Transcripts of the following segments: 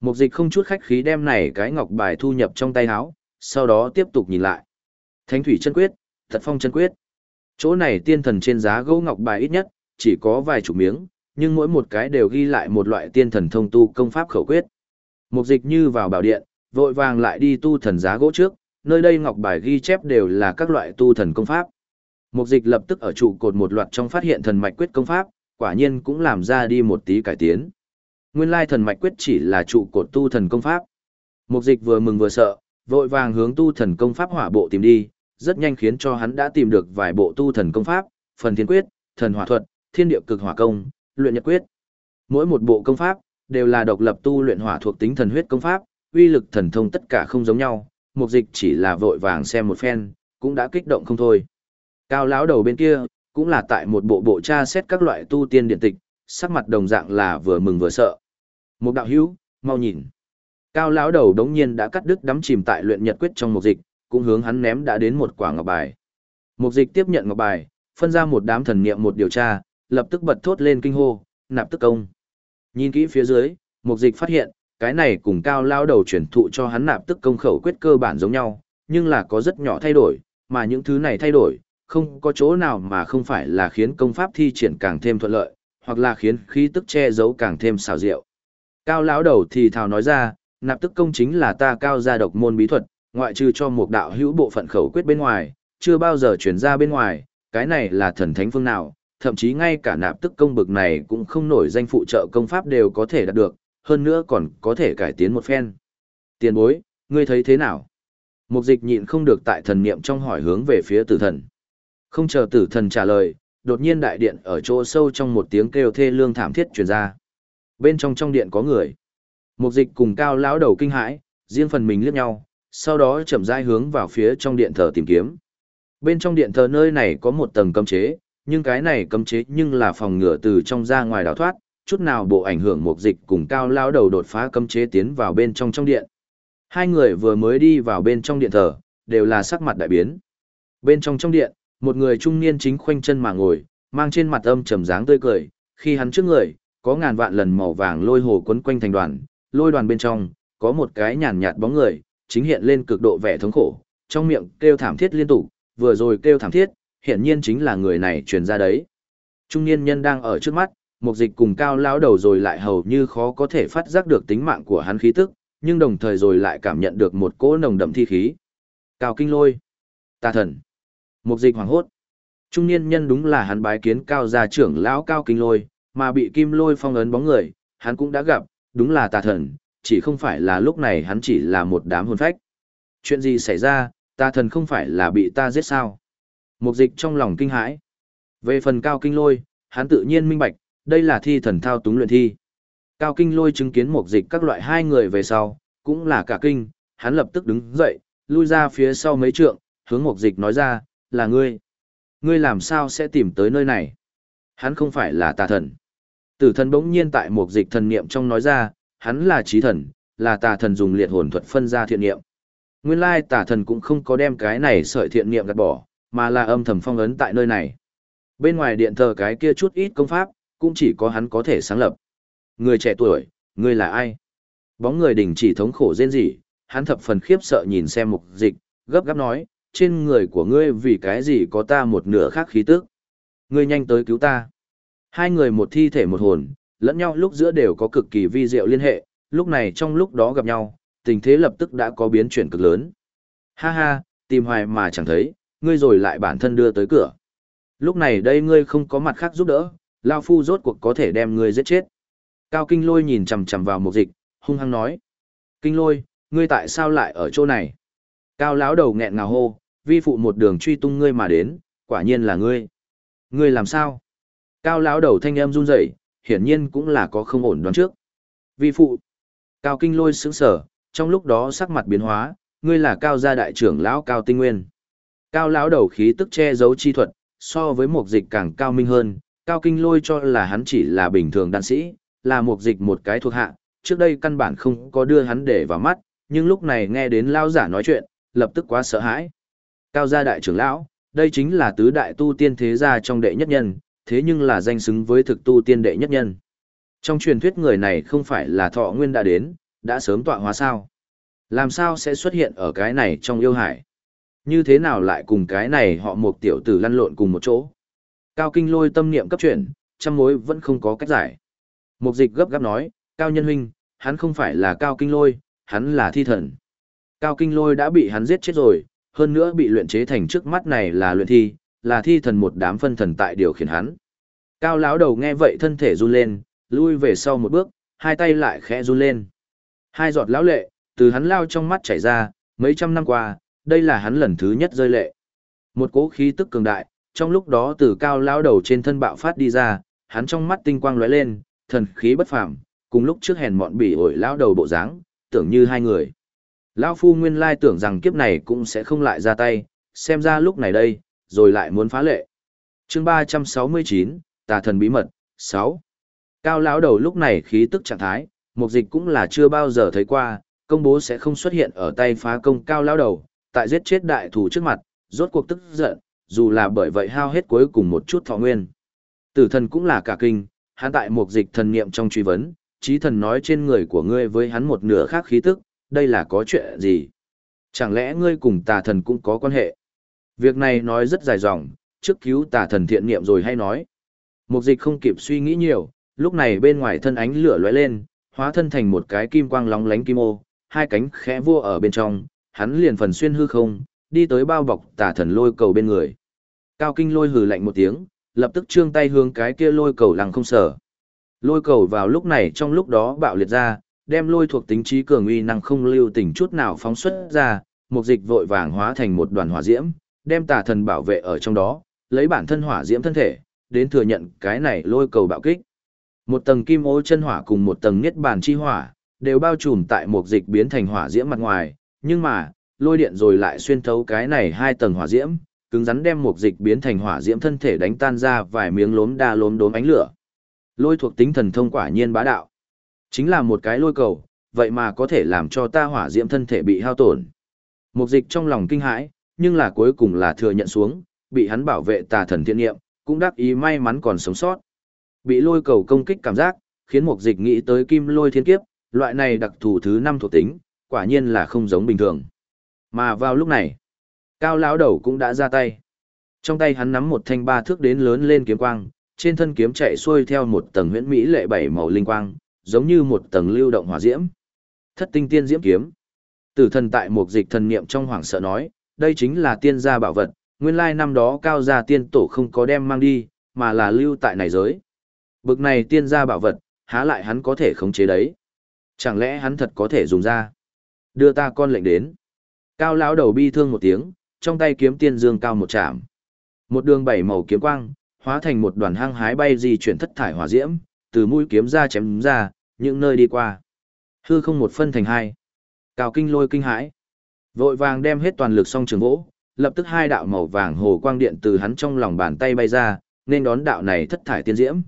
Mục dịch không chút khách khí đem này cái ngọc bài thu nhập trong tay áo, sau đó tiếp tục nhìn lại. Thánh thủy chân quyết, thật phong chân quyết. Chỗ này tiên thần trên giá gỗ ngọc bài ít nhất, chỉ có vài chục miếng, nhưng mỗi một cái đều ghi lại một loại tiên thần thông tu công pháp khẩu quyết. Mục dịch như vào bảo điện, vội vàng lại đi tu thần giá gỗ trước, nơi đây ngọc bài ghi chép đều là các loại tu thần công pháp. Mục dịch lập tức ở trụ cột một loạt trong phát hiện thần mạch quyết công pháp, quả nhiên cũng làm ra đi một tí cải tiến. Nguyên lai thần mạch quyết chỉ là trụ cột tu thần công pháp. Mục dịch vừa mừng vừa sợ, vội vàng hướng tu thần công pháp hỏa bộ tìm đi, rất nhanh khiến cho hắn đã tìm được vài bộ tu thần công pháp, phần thiên quyết, thần hỏa thuật, thiên địa cực hỏa công, luyện nhật quyết. Mỗi một bộ công pháp đều là độc lập tu luyện hỏa thuộc tính thần huyết công pháp, uy lực thần thông tất cả không giống nhau, mục dịch chỉ là vội vàng xem một phen, cũng đã kích động không thôi. Cao lão đầu bên kia, cũng là tại một bộ bộ tra xét các loại tu tiên điện tịch, sắc mặt đồng dạng là vừa mừng vừa sợ. Một đạo hữu, mau nhìn. Cao lão đầu đống nhiên đã cắt đứt đắm chìm tại luyện nhật quyết trong một dịch, cũng hướng hắn ném đã đến một quả ngọc bài. Một dịch tiếp nhận ngọc bài, phân ra một đám thần niệm một điều tra, lập tức bật thốt lên kinh hô, nạp tức công. Nhìn kỹ phía dưới, một dịch phát hiện, cái này cùng cao lão đầu chuyển thụ cho hắn nạp tức công khẩu quyết cơ bản giống nhau, nhưng là có rất nhỏ thay đổi, mà những thứ này thay đổi, không có chỗ nào mà không phải là khiến công pháp thi triển càng thêm thuận lợi, hoặc là khiến khí tức che giấu càng thêm xảo diệu. Cao lão đầu thì thào nói ra, nạp tức công chính là ta cao gia độc môn bí thuật, ngoại trừ cho một đạo hữu bộ phận khẩu quyết bên ngoài, chưa bao giờ chuyển ra bên ngoài, cái này là thần thánh phương nào, thậm chí ngay cả nạp tức công bực này cũng không nổi danh phụ trợ công pháp đều có thể đạt được, hơn nữa còn có thể cải tiến một phen. Tiền bối, ngươi thấy thế nào? Mục dịch nhịn không được tại thần niệm trong hỏi hướng về phía tử thần. Không chờ tử thần trả lời, đột nhiên đại điện ở chỗ sâu trong một tiếng kêu thê lương thảm thiết truyền ra. Bên trong trong điện có người. Mục dịch cùng cao lão đầu kinh hãi, riêng phần mình liếc nhau, sau đó chậm rãi hướng vào phía trong điện thờ tìm kiếm. Bên trong điện thờ nơi này có một tầng cấm chế, nhưng cái này cấm chế nhưng là phòng ngừa từ trong ra ngoài đào thoát, chút nào bộ ảnh hưởng mục dịch cùng cao lão đầu đột phá cấm chế tiến vào bên trong trong điện. Hai người vừa mới đi vào bên trong điện thờ, đều là sắc mặt đại biến. Bên trong trong điện, một người trung niên chính khoanh chân mà ngồi, mang trên mặt âm trầm dáng tươi cười, khi hắn trước người, có ngàn vạn lần màu vàng lôi hồ quấn quanh thành đoàn, lôi đoàn bên trong, có một cái nhàn nhạt bóng người, chính hiện lên cực độ vẻ thống khổ, trong miệng kêu thảm thiết liên tục, vừa rồi kêu thảm thiết, hiện nhiên chính là người này truyền ra đấy. Trung niên nhân đang ở trước mắt, một dịch cùng cao lão đầu rồi lại hầu như khó có thể phát giác được tính mạng của hắn khí tức, nhưng đồng thời rồi lại cảm nhận được một cỗ nồng đậm thi khí. Cao kinh lôi, tà thần, Mục dịch hoàng hốt. Trung niên nhân đúng là hắn bái kiến cao gia trưởng lão cao kinh lôi, mà bị kim lôi phong ấn bóng người, hắn cũng đã gặp, đúng là tà thần, chỉ không phải là lúc này hắn chỉ là một đám hồn phách. Chuyện gì xảy ra, tà thần không phải là bị ta giết sao? Mục dịch trong lòng kinh hãi. Về phần cao kinh lôi, hắn tự nhiên minh bạch, đây là thi thần thao túng luyện thi. Cao kinh lôi chứng kiến mục dịch các loại hai người về sau, cũng là cả kinh, hắn lập tức đứng dậy, lui ra phía sau mấy trượng, hướng mục dịch nói ra, là ngươi. Ngươi làm sao sẽ tìm tới nơi này? Hắn không phải là tà thần. Tử thần bỗng nhiên tại một dịch thần niệm trong nói ra, hắn là trí thần, là tà thần dùng liệt hồn thuật phân ra thiện niệm. Nguyên lai tà thần cũng không có đem cái này sợi thiện niệm gạt bỏ, mà là âm thầm phong ấn tại nơi này. Bên ngoài điện thờ cái kia chút ít công pháp, cũng chỉ có hắn có thể sáng lập. Người trẻ tuổi, ngươi là ai? Bóng người đình chỉ thống khổ rên rỉ, hắn thập phần khiếp sợ nhìn xem mục dịch, gấp gáp nói, trên người của ngươi vì cái gì có ta một nửa khác khí tức. Ngươi nhanh tới cứu ta. Hai người một thi thể một hồn, lẫn nhau lúc giữa đều có cực kỳ vi diệu liên hệ, lúc này trong lúc đó gặp nhau, tình thế lập tức đã có biến chuyển cực lớn. Ha ha, tìm hoài mà chẳng thấy, ngươi rồi lại bản thân đưa tới cửa. Lúc này đây ngươi không có mặt khác giúp đỡ, Lao Phu rốt cuộc có thể đem ngươi giết chết. Cao Kinh Lôi nhìn chằm chằm vào một dịch, hung hăng nói. Kinh Lôi, ngươi tại sao lại ở chỗ này? Cao lão đầu nghẹn ngào hô, vi phụ một đường truy tung ngươi mà đến, quả nhiên là ngươi. Ngươi làm sao? Cao lão đầu thanh em run rẩy, hiển nhiên cũng là có không ổn đoán trước. Vi phụ. Cao kinh lôi sững sở, trong lúc đó sắc mặt biến hóa, ngươi là cao gia đại trưởng lão cao tinh nguyên. Cao lão đầu khí tức che giấu chi thuật, so với một dịch càng cao minh hơn, cao kinh lôi cho là hắn chỉ là bình thường đan sĩ, là một dịch một cái thuộc hạ, trước đây căn bản không có đưa hắn để vào mắt, nhưng lúc này nghe đến lão giả nói chuyện, lập tức quá sợ hãi. Cao gia đại trưởng lão, đây chính là tứ đại tu tiên thế gia trong đệ nhất nhân, thế nhưng là danh xứng với thực tu tiên đệ nhất nhân. Trong truyền thuyết người này không phải là thọ nguyên đã đến, đã sớm tọa hóa sao? Làm sao sẽ xuất hiện ở cái này trong yêu hải? Như thế nào lại cùng cái này họ một tiểu tử lăn lộn cùng một chỗ? Cao Kinh lôi tâm niệm cấp chuyển, trăm mối vẫn không có cách giải. Mục dịch gấp gáp nói, Cao Nhân Huynh, hắn không phải là Cao Kinh lôi, hắn là thi thần. Cao Kinh lôi đã bị hắn giết chết rồi, hơn nữa bị luyện chế thành trước mắt này là luyện thi, là thi thần một đám phân thần tại điều khiển hắn. Cao lão đầu nghe vậy thân thể run lên, lui về sau một bước, hai tay lại khẽ run lên. Hai giọt lão lệ, từ hắn lao trong mắt chảy ra, mấy trăm năm qua, đây là hắn lần thứ nhất rơi lệ. Một cỗ khí tức cường đại, trong lúc đó từ cao lão đầu trên thân bạo phát đi ra, hắn trong mắt tinh quang lóe lên, thần khí bất phàm, cùng lúc trước hèn mọn bỉ ổi lão đầu bộ dáng, tưởng như hai người. Lão phu nguyên lai tưởng rằng kiếp này cũng sẽ không lại ra tay, xem ra lúc này đây, rồi lại muốn phá lệ. Chương 369, Tà thần bí mật 6. Cao lão đầu lúc này khí tức trạng thái, mục dịch cũng là chưa bao giờ thấy qua, công bố sẽ không xuất hiện ở tay phá công cao lão đầu, tại giết chết đại thủ trước mặt, rốt cuộc tức giận, dù là bởi vậy hao hết cuối cùng một chút thọ nguyên. Tử thần cũng là cả kinh, hắn tại mục dịch thần niệm trong truy vấn, trí thần nói trên người của ngươi với hắn một nửa khác khí tức, đây là có chuyện gì? Chẳng lẽ ngươi cùng tà thần cũng có quan hệ? Việc này nói rất dài dòng, trước cứu tà thần thiện niệm rồi hay nói. Mục dịch không kịp suy nghĩ nhiều, lúc này bên ngoài thân ánh lửa lóe lên, hóa thân thành một cái kim quang lóng lánh kim ô, hai cánh khẽ vua ở bên trong, hắn liền phần xuyên hư không, đi tới bao bọc tà thần lôi cầu bên người. Cao kinh lôi hừ lạnh một tiếng, lập tức trương tay hướng cái kia lôi cầu lăng không sở. Lôi cầu vào lúc này trong lúc đó bạo liệt ra, đem lôi thuộc tính trí cường uy năng không lưu tình chút nào phóng xuất ra, một dịch vội vàng hóa thành một đoàn hỏa diễm, đem tà thần bảo vệ ở trong đó, lấy bản thân hỏa diễm thân thể, đến thừa nhận cái này lôi cầu bạo kích. Một tầng kim ô chân hỏa cùng một tầng niết bàn chi hỏa, đều bao trùm tại một dịch biến thành hỏa diễm mặt ngoài, nhưng mà, lôi điện rồi lại xuyên thấu cái này hai tầng hỏa diễm, cứng rắn đem một dịch biến thành hỏa diễm thân thể đánh tan ra vài miếng lốm đa lốm đốm ánh lửa. Lôi thuộc tính thần thông quả nhiên bá đạo. Chính là một cái lôi cầu, vậy mà có thể làm cho ta hỏa diễm thân thể bị hao tổn. Một dịch trong lòng kinh hãi, nhưng là cuối cùng là thừa nhận xuống, bị hắn bảo vệ tà thần thiên nghiệm, cũng đắc ý may mắn còn sống sót. Bị lôi cầu công kích cảm giác, khiến một dịch nghĩ tới kim lôi thiên kiếp, loại này đặc thù thứ năm thuộc tính, quả nhiên là không giống bình thường. Mà vào lúc này, cao lão đầu cũng đã ra tay. Trong tay hắn nắm một thanh ba thước đến lớn lên kiếm quang, trên thân kiếm chạy xuôi theo một tầng huyễn mỹ lệ bảy màu linh quang, giống như một tầng lưu động hỏa diễm. Thất tinh tiên diễm kiếm. Tử thần tại một dịch thần niệm trong hoàng sợ nói, đây chính là tiên gia bảo vật, nguyên lai năm đó cao gia tiên tổ không có đem mang đi, mà là lưu tại này giới. Bực này tiên gia bảo vật, há lại hắn có thể khống chế đấy. Chẳng lẽ hắn thật có thể dùng ra? Đưa ta con lệnh đến. Cao lão đầu bi thương một tiếng, trong tay kiếm tiên dương cao một chạm. Một đường bảy màu kiếm quang, hóa thành một đoàn hang hái bay di chuyển thất thải hỏa diễm, từ mũi kiếm ra chém ra, những nơi đi qua. Hư không một phân thành hai. Cao kinh lôi kinh hãi. Vội vàng đem hết toàn lực song trường vỗ, lập tức hai đạo màu vàng hồ quang điện từ hắn trong lòng bàn tay bay ra, nên đón đạo này thất thải tiên diễm.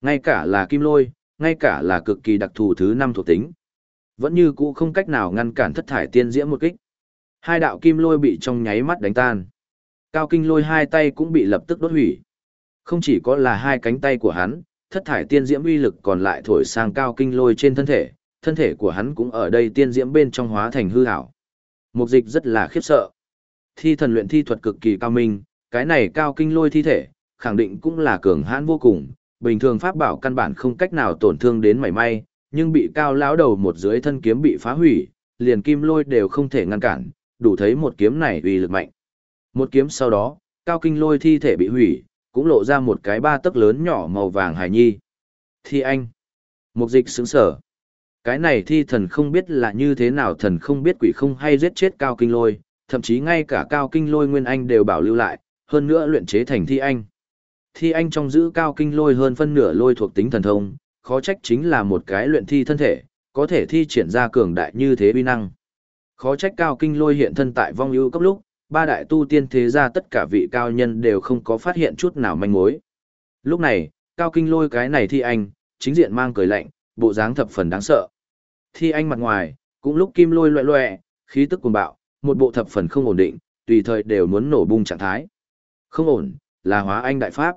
Ngay cả là kim lôi, ngay cả là cực kỳ đặc thù thứ năm thuộc tính. Vẫn như cũ không cách nào ngăn cản thất thải tiên diễm một kích. Hai đạo kim lôi bị trong nháy mắt đánh tan. Cao kinh lôi hai tay cũng bị lập tức đốt hủy. Không chỉ có là hai cánh tay của hắn, thất thải tiên diễm uy lực còn lại thổi sang cao kinh lôi trên thân thể, thân thể của hắn cũng ở đây tiên diễm bên trong hóa thành hư ảo. Mục dịch rất là khiếp sợ. Thi thần luyện thi thuật cực kỳ cao minh, cái này cao kinh lôi thi thể, khẳng định cũng là cường hãn vô cùng, bình thường pháp bảo căn bản không cách nào tổn thương đến mảy may, nhưng bị cao lão đầu một dưới thân kiếm bị phá hủy, liền kim lôi đều không thể ngăn cản, đủ thấy một kiếm này uy lực mạnh. Một kiếm sau đó, cao kinh lôi thi thể bị hủy, cũng lộ ra một cái ba tấc lớn nhỏ màu vàng hài nhi. Thi anh. Mục dịch sướng sở. Cái này thi thần không biết là như thế nào thần không biết quỷ không hay giết chết cao kinh lôi, thậm chí ngay cả cao kinh lôi nguyên anh đều bảo lưu lại, hơn nữa luyện chế thành thi anh. Thi anh trong giữ cao kinh lôi hơn phân nửa lôi thuộc tính thần thông, khó trách chính là một cái luyện thi thân thể, có thể thi triển ra cường đại như thế uy năng. Khó trách cao kinh lôi hiện thân tại vong ưu cấp lúc, ba đại tu tiên thế gia tất cả vị cao nhân đều không có phát hiện chút nào manh mối. Lúc này, cao kinh lôi cái này thi anh, chính diện mang cười lạnh, bộ dáng thập phần đáng sợ. Thi anh mặt ngoài, cũng lúc kim lôi loẹ loẹ, khí tức cuồng bạo, một bộ thập phần không ổn định, tùy thời đều muốn nổ bung trạng thái. Không ổn, là hóa anh đại pháp.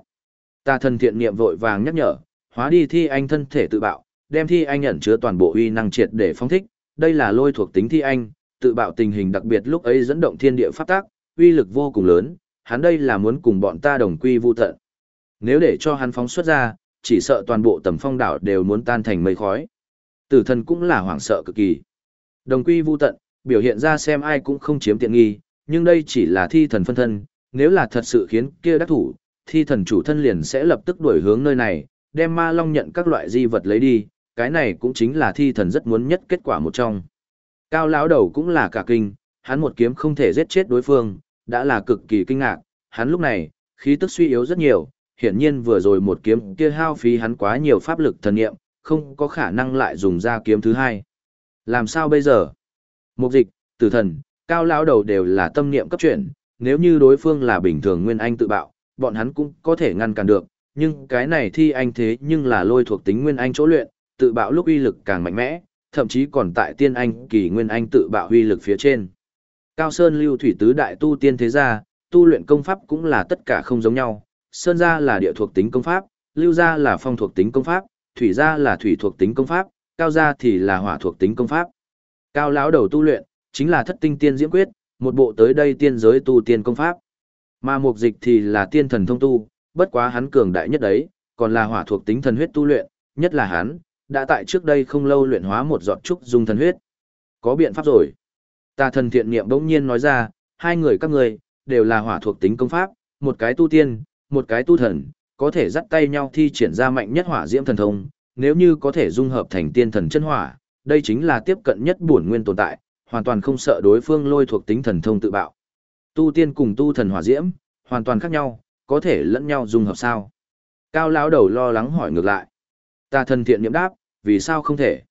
Ta thần thiện niệm vội vàng nhắc nhở, hóa đi thi anh thân thể tự bạo, đem thi anh ẩn chứa toàn bộ uy năng triệt để phóng thích, đây là lôi thuộc tính thi anh, tự bạo tình hình đặc biệt lúc ấy dẫn động thiên địa pháp tác, uy lực vô cùng lớn, hắn đây là muốn cùng bọn ta đồng quy vu tận. Nếu để cho hắn phóng xuất ra, chỉ sợ toàn bộ tầm phong đảo đều muốn tan thành mây khói. Tử thần cũng là hoảng sợ cực kỳ. Đồng quy vu tận, biểu hiện ra xem ai cũng không chiếm tiện nghi, nhưng đây chỉ là thi thần phân thân, nếu là thật sự khiến kia đắc thủ, thi thần chủ thân liền sẽ lập tức đuổi hướng nơi này, đem ma long nhận các loại di vật lấy đi, cái này cũng chính là thi thần rất muốn nhất kết quả một trong. Cao lão đầu cũng là cả kinh, hắn một kiếm không thể giết chết đối phương, đã là cực kỳ kinh ngạc, hắn lúc này, khí tức suy yếu rất nhiều, hiển nhiên vừa rồi một kiếm kia hao phí hắn quá nhiều pháp lực thần nghiệm, không có khả năng lại dùng ra kiếm thứ hai. Làm sao bây giờ? Mục dịch, tử thần, cao lão đầu đều là tâm niệm cấp chuyển, nếu như đối phương là bình thường nguyên anh tự bạo, bọn hắn cũng có thể ngăn cản được, nhưng cái này thi anh thế nhưng là lôi thuộc tính nguyên anh chỗ luyện, tự bạo lúc uy lực càng mạnh mẽ, thậm chí còn tại tiên anh kỳ nguyên anh tự bạo huy lực phía trên. Cao Sơn lưu thủy tứ đại tu tiên thế gia, tu luyện công pháp cũng là tất cả không giống nhau, Sơn gia là địa thuộc tính công pháp, lưu gia là phong thuộc tính công pháp, thủy gia là thủy thuộc tính công pháp, cao gia thì là hỏa thuộc tính công pháp. Cao lão đầu tu luyện, chính là thất tinh tiên diễm quyết, một bộ tới đây tiên giới tu tiên công pháp. Mà mục dịch thì là tiên thần thông tu, bất quá hắn cường đại nhất đấy, còn là hỏa thuộc tính thần huyết tu luyện, nhất là hắn, đã tại trước đây không lâu luyện hóa một giọt trúc dung thần huyết. Có biện pháp rồi. Ta thần thiện niệm bỗng nhiên nói ra, hai người các người, đều là hỏa thuộc tính công pháp, một cái tu tiên, một cái tu thần, có thể dắt tay nhau thi triển ra mạnh nhất hỏa diễm thần thông, nếu như có thể dung hợp thành tiên thần chân hỏa, đây chính là tiếp cận nhất bổn nguyên tồn tại, hoàn toàn không sợ đối phương lôi thuộc tính thần thông tự bạo. Tu tiên cùng tu thần hỏa diễm, hoàn toàn khác nhau, có thể lẫn nhau dung hợp sao? Cao lão đầu lo lắng hỏi ngược lại. Ta thần thiện niệm đáp, vì sao không thể?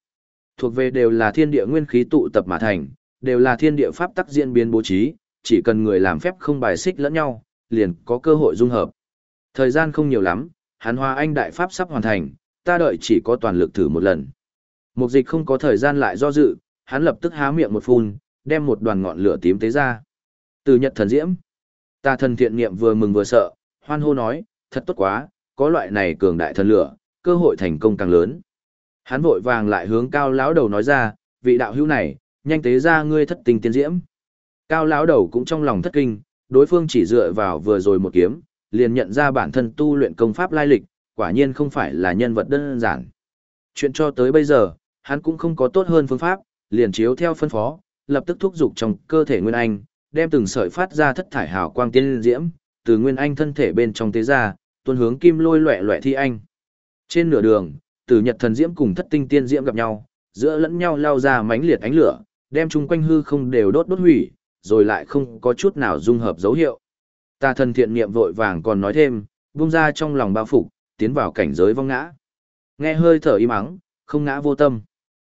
Thuộc về đều là thiên địa nguyên khí tụ tập mà thành, đều là thiên địa pháp tắc diễn biến bố trí, chỉ cần người làm phép không bài xích lẫn nhau, liền có cơ hội dung hợp. Thời gian không nhiều lắm, hán hoa anh đại pháp sắp hoàn thành, ta đợi chỉ có toàn lực thử một lần. Mục dịch không có thời gian lại do dự, hắn lập tức há miệng một phun, đem một đoàn ngọn lửa tím tế ra. Từ nhật thần diễm, ta thần thiện niệm vừa mừng vừa sợ, hoan hô nói, thật tốt quá, có loại này cường đại thần lửa, cơ hội thành công càng lớn. Hắn vội vàng lại hướng cao lão đầu nói ra, vị đạo hữu này, nhanh tế ra ngươi thất tình tiên diễm. Cao lão đầu cũng trong lòng thất kinh, đối phương chỉ dựa vào vừa rồi một kiếm, liền nhận ra bản thân tu luyện công pháp lai lịch, quả nhiên không phải là nhân vật đơn giản. Chuyện cho tới bây giờ, hắn cũng không có tốt hơn phương pháp, liền chiếu theo phân phó, lập tức thúc giục trong cơ thể Nguyên Anh, đem từng sợi phát ra thất thải hào quang tiên diễm, từ Nguyên Anh thân thể bên trong tế ra, tuôn hướng kim lôi loẻ loẻ thi anh. Trên nửa đường, Tử Nhật thần diễm cùng Thất Tinh tiên diễm gặp nhau, giữa lẫn nhau lao ra mãnh liệt ánh lửa, đem chung quanh hư không đều đốt đốt hủy, rồi lại không có chút nào dung hợp dấu hiệu. Ta thần thiện niệm vội vàng còn nói thêm, buông ra trong lòng bao phục, tiến vào cảnh giới vong ngã. Nghe hơi thở im ắng, không ngã vô tâm.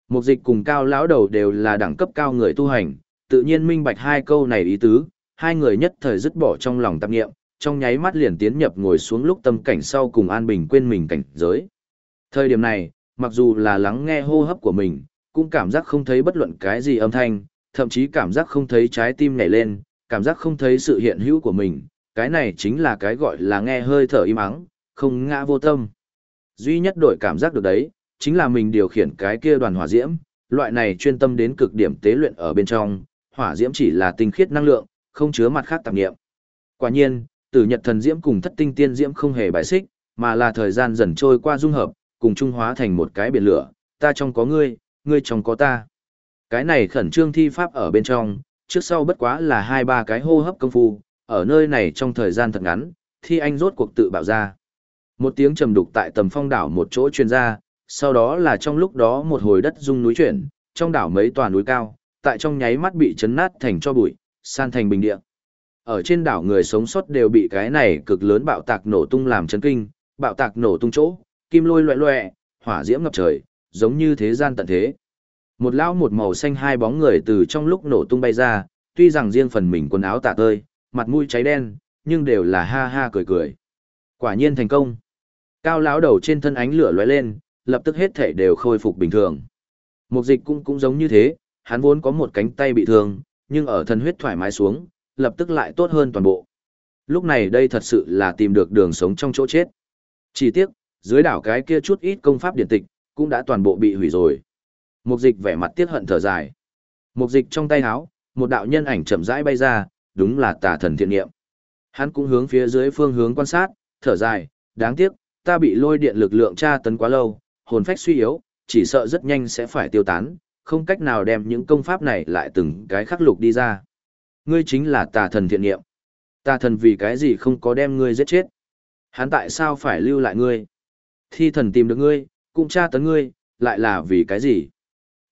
Mục dịch cùng cao lão đầu đều là đẳng cấp cao người tu hành, tự nhiên minh bạch hai câu này ý tứ, hai người nhất thời dứt bỏ trong lòng tạp niệm trong nháy mắt liền tiến nhập ngồi xuống lúc tâm cảnh sau cùng an bình quên mình cảnh giới. Thời điểm này, mặc dù là lắng nghe hô hấp của mình, cũng cảm giác không thấy bất luận cái gì âm thanh, thậm chí cảm giác không thấy trái tim nhảy lên, cảm giác không thấy sự hiện hữu của mình, cái này chính là cái gọi là nghe hơi thở im ắng, không ngã vô tâm. Duy nhất đổi cảm giác được đấy, chính là mình điều khiển cái kia đoàn hỏa diễm, loại này chuyên tâm đến cực điểm tế luyện ở bên trong, hỏa diễm chỉ là tinh khiết năng lượng, không chứa mặt khác tạp nghiệm. Quả nhiên, tử nhật thần diễm cùng thất tinh tiên diễm không hề bài xích, mà là thời gian dần trôi qua dung hợp, cùng trung hóa thành một cái biển lửa, ta trong có ngươi, ngươi trong có ta. Cái này khẩn trương thi pháp ở bên trong, trước sau bất quá là hai ba cái hô hấp công phu, ở nơi này trong thời gian thật ngắn, thi anh rốt cuộc tự bạo ra. Một tiếng trầm đục tại tầm phong đảo một chỗ truyền ra, sau đó là trong lúc đó một hồi đất rung núi chuyển, trong đảo mấy tòa núi cao, tại trong nháy mắt bị chấn nát thành cho bụi, san thành bình địa. Ở trên đảo người sống sót đều bị cái này cực lớn bạo tạc nổ tung làm chấn kinh, bạo tạc nổ tung chỗ, kim lôi loẹ loẹ, hỏa diễm ngập trời, giống như thế gian tận thế. Một lão một màu xanh hai bóng người từ trong lúc nổ tung bay ra, tuy rằng riêng phần mình quần áo tả tơi, mặt mũi cháy đen, nhưng đều là ha ha cười cười. Quả nhiên thành công. Cao lão đầu trên thân ánh lửa lóe lên, lập tức hết thể đều khôi phục bình thường. Mục dịch cũng cũng giống như thế, hắn vốn có một cánh tay bị thương, nhưng ở thân huyết thoải mái xuống, lập tức lại tốt hơn toàn bộ. Lúc này đây thật sự là tìm được đường sống trong chỗ chết. Chỉ tiếc, dưới đảo cái kia chút ít công pháp điển tịch, cũng đã toàn bộ bị hủy rồi. Mục dịch vẻ mặt tiếc hận thở dài. Mục dịch trong tay háo, một đạo nhân ảnh chậm rãi bay ra, đúng là tà thần thiện niệm. Hắn cũng hướng phía dưới phương hướng quan sát, thở dài, đáng tiếc, ta bị lôi điện lực lượng tra tấn quá lâu, hồn phách suy yếu, chỉ sợ rất nhanh sẽ phải tiêu tán, không cách nào đem những công pháp này lại từng cái khắc lục đi ra. Ngươi chính là tà thần thiện niệm. Tà thần vì cái gì không có đem ngươi giết chết? Hắn tại sao phải lưu lại ngươi? Thi thần tìm được ngươi, cũng tra tấn ngươi, lại là vì cái gì?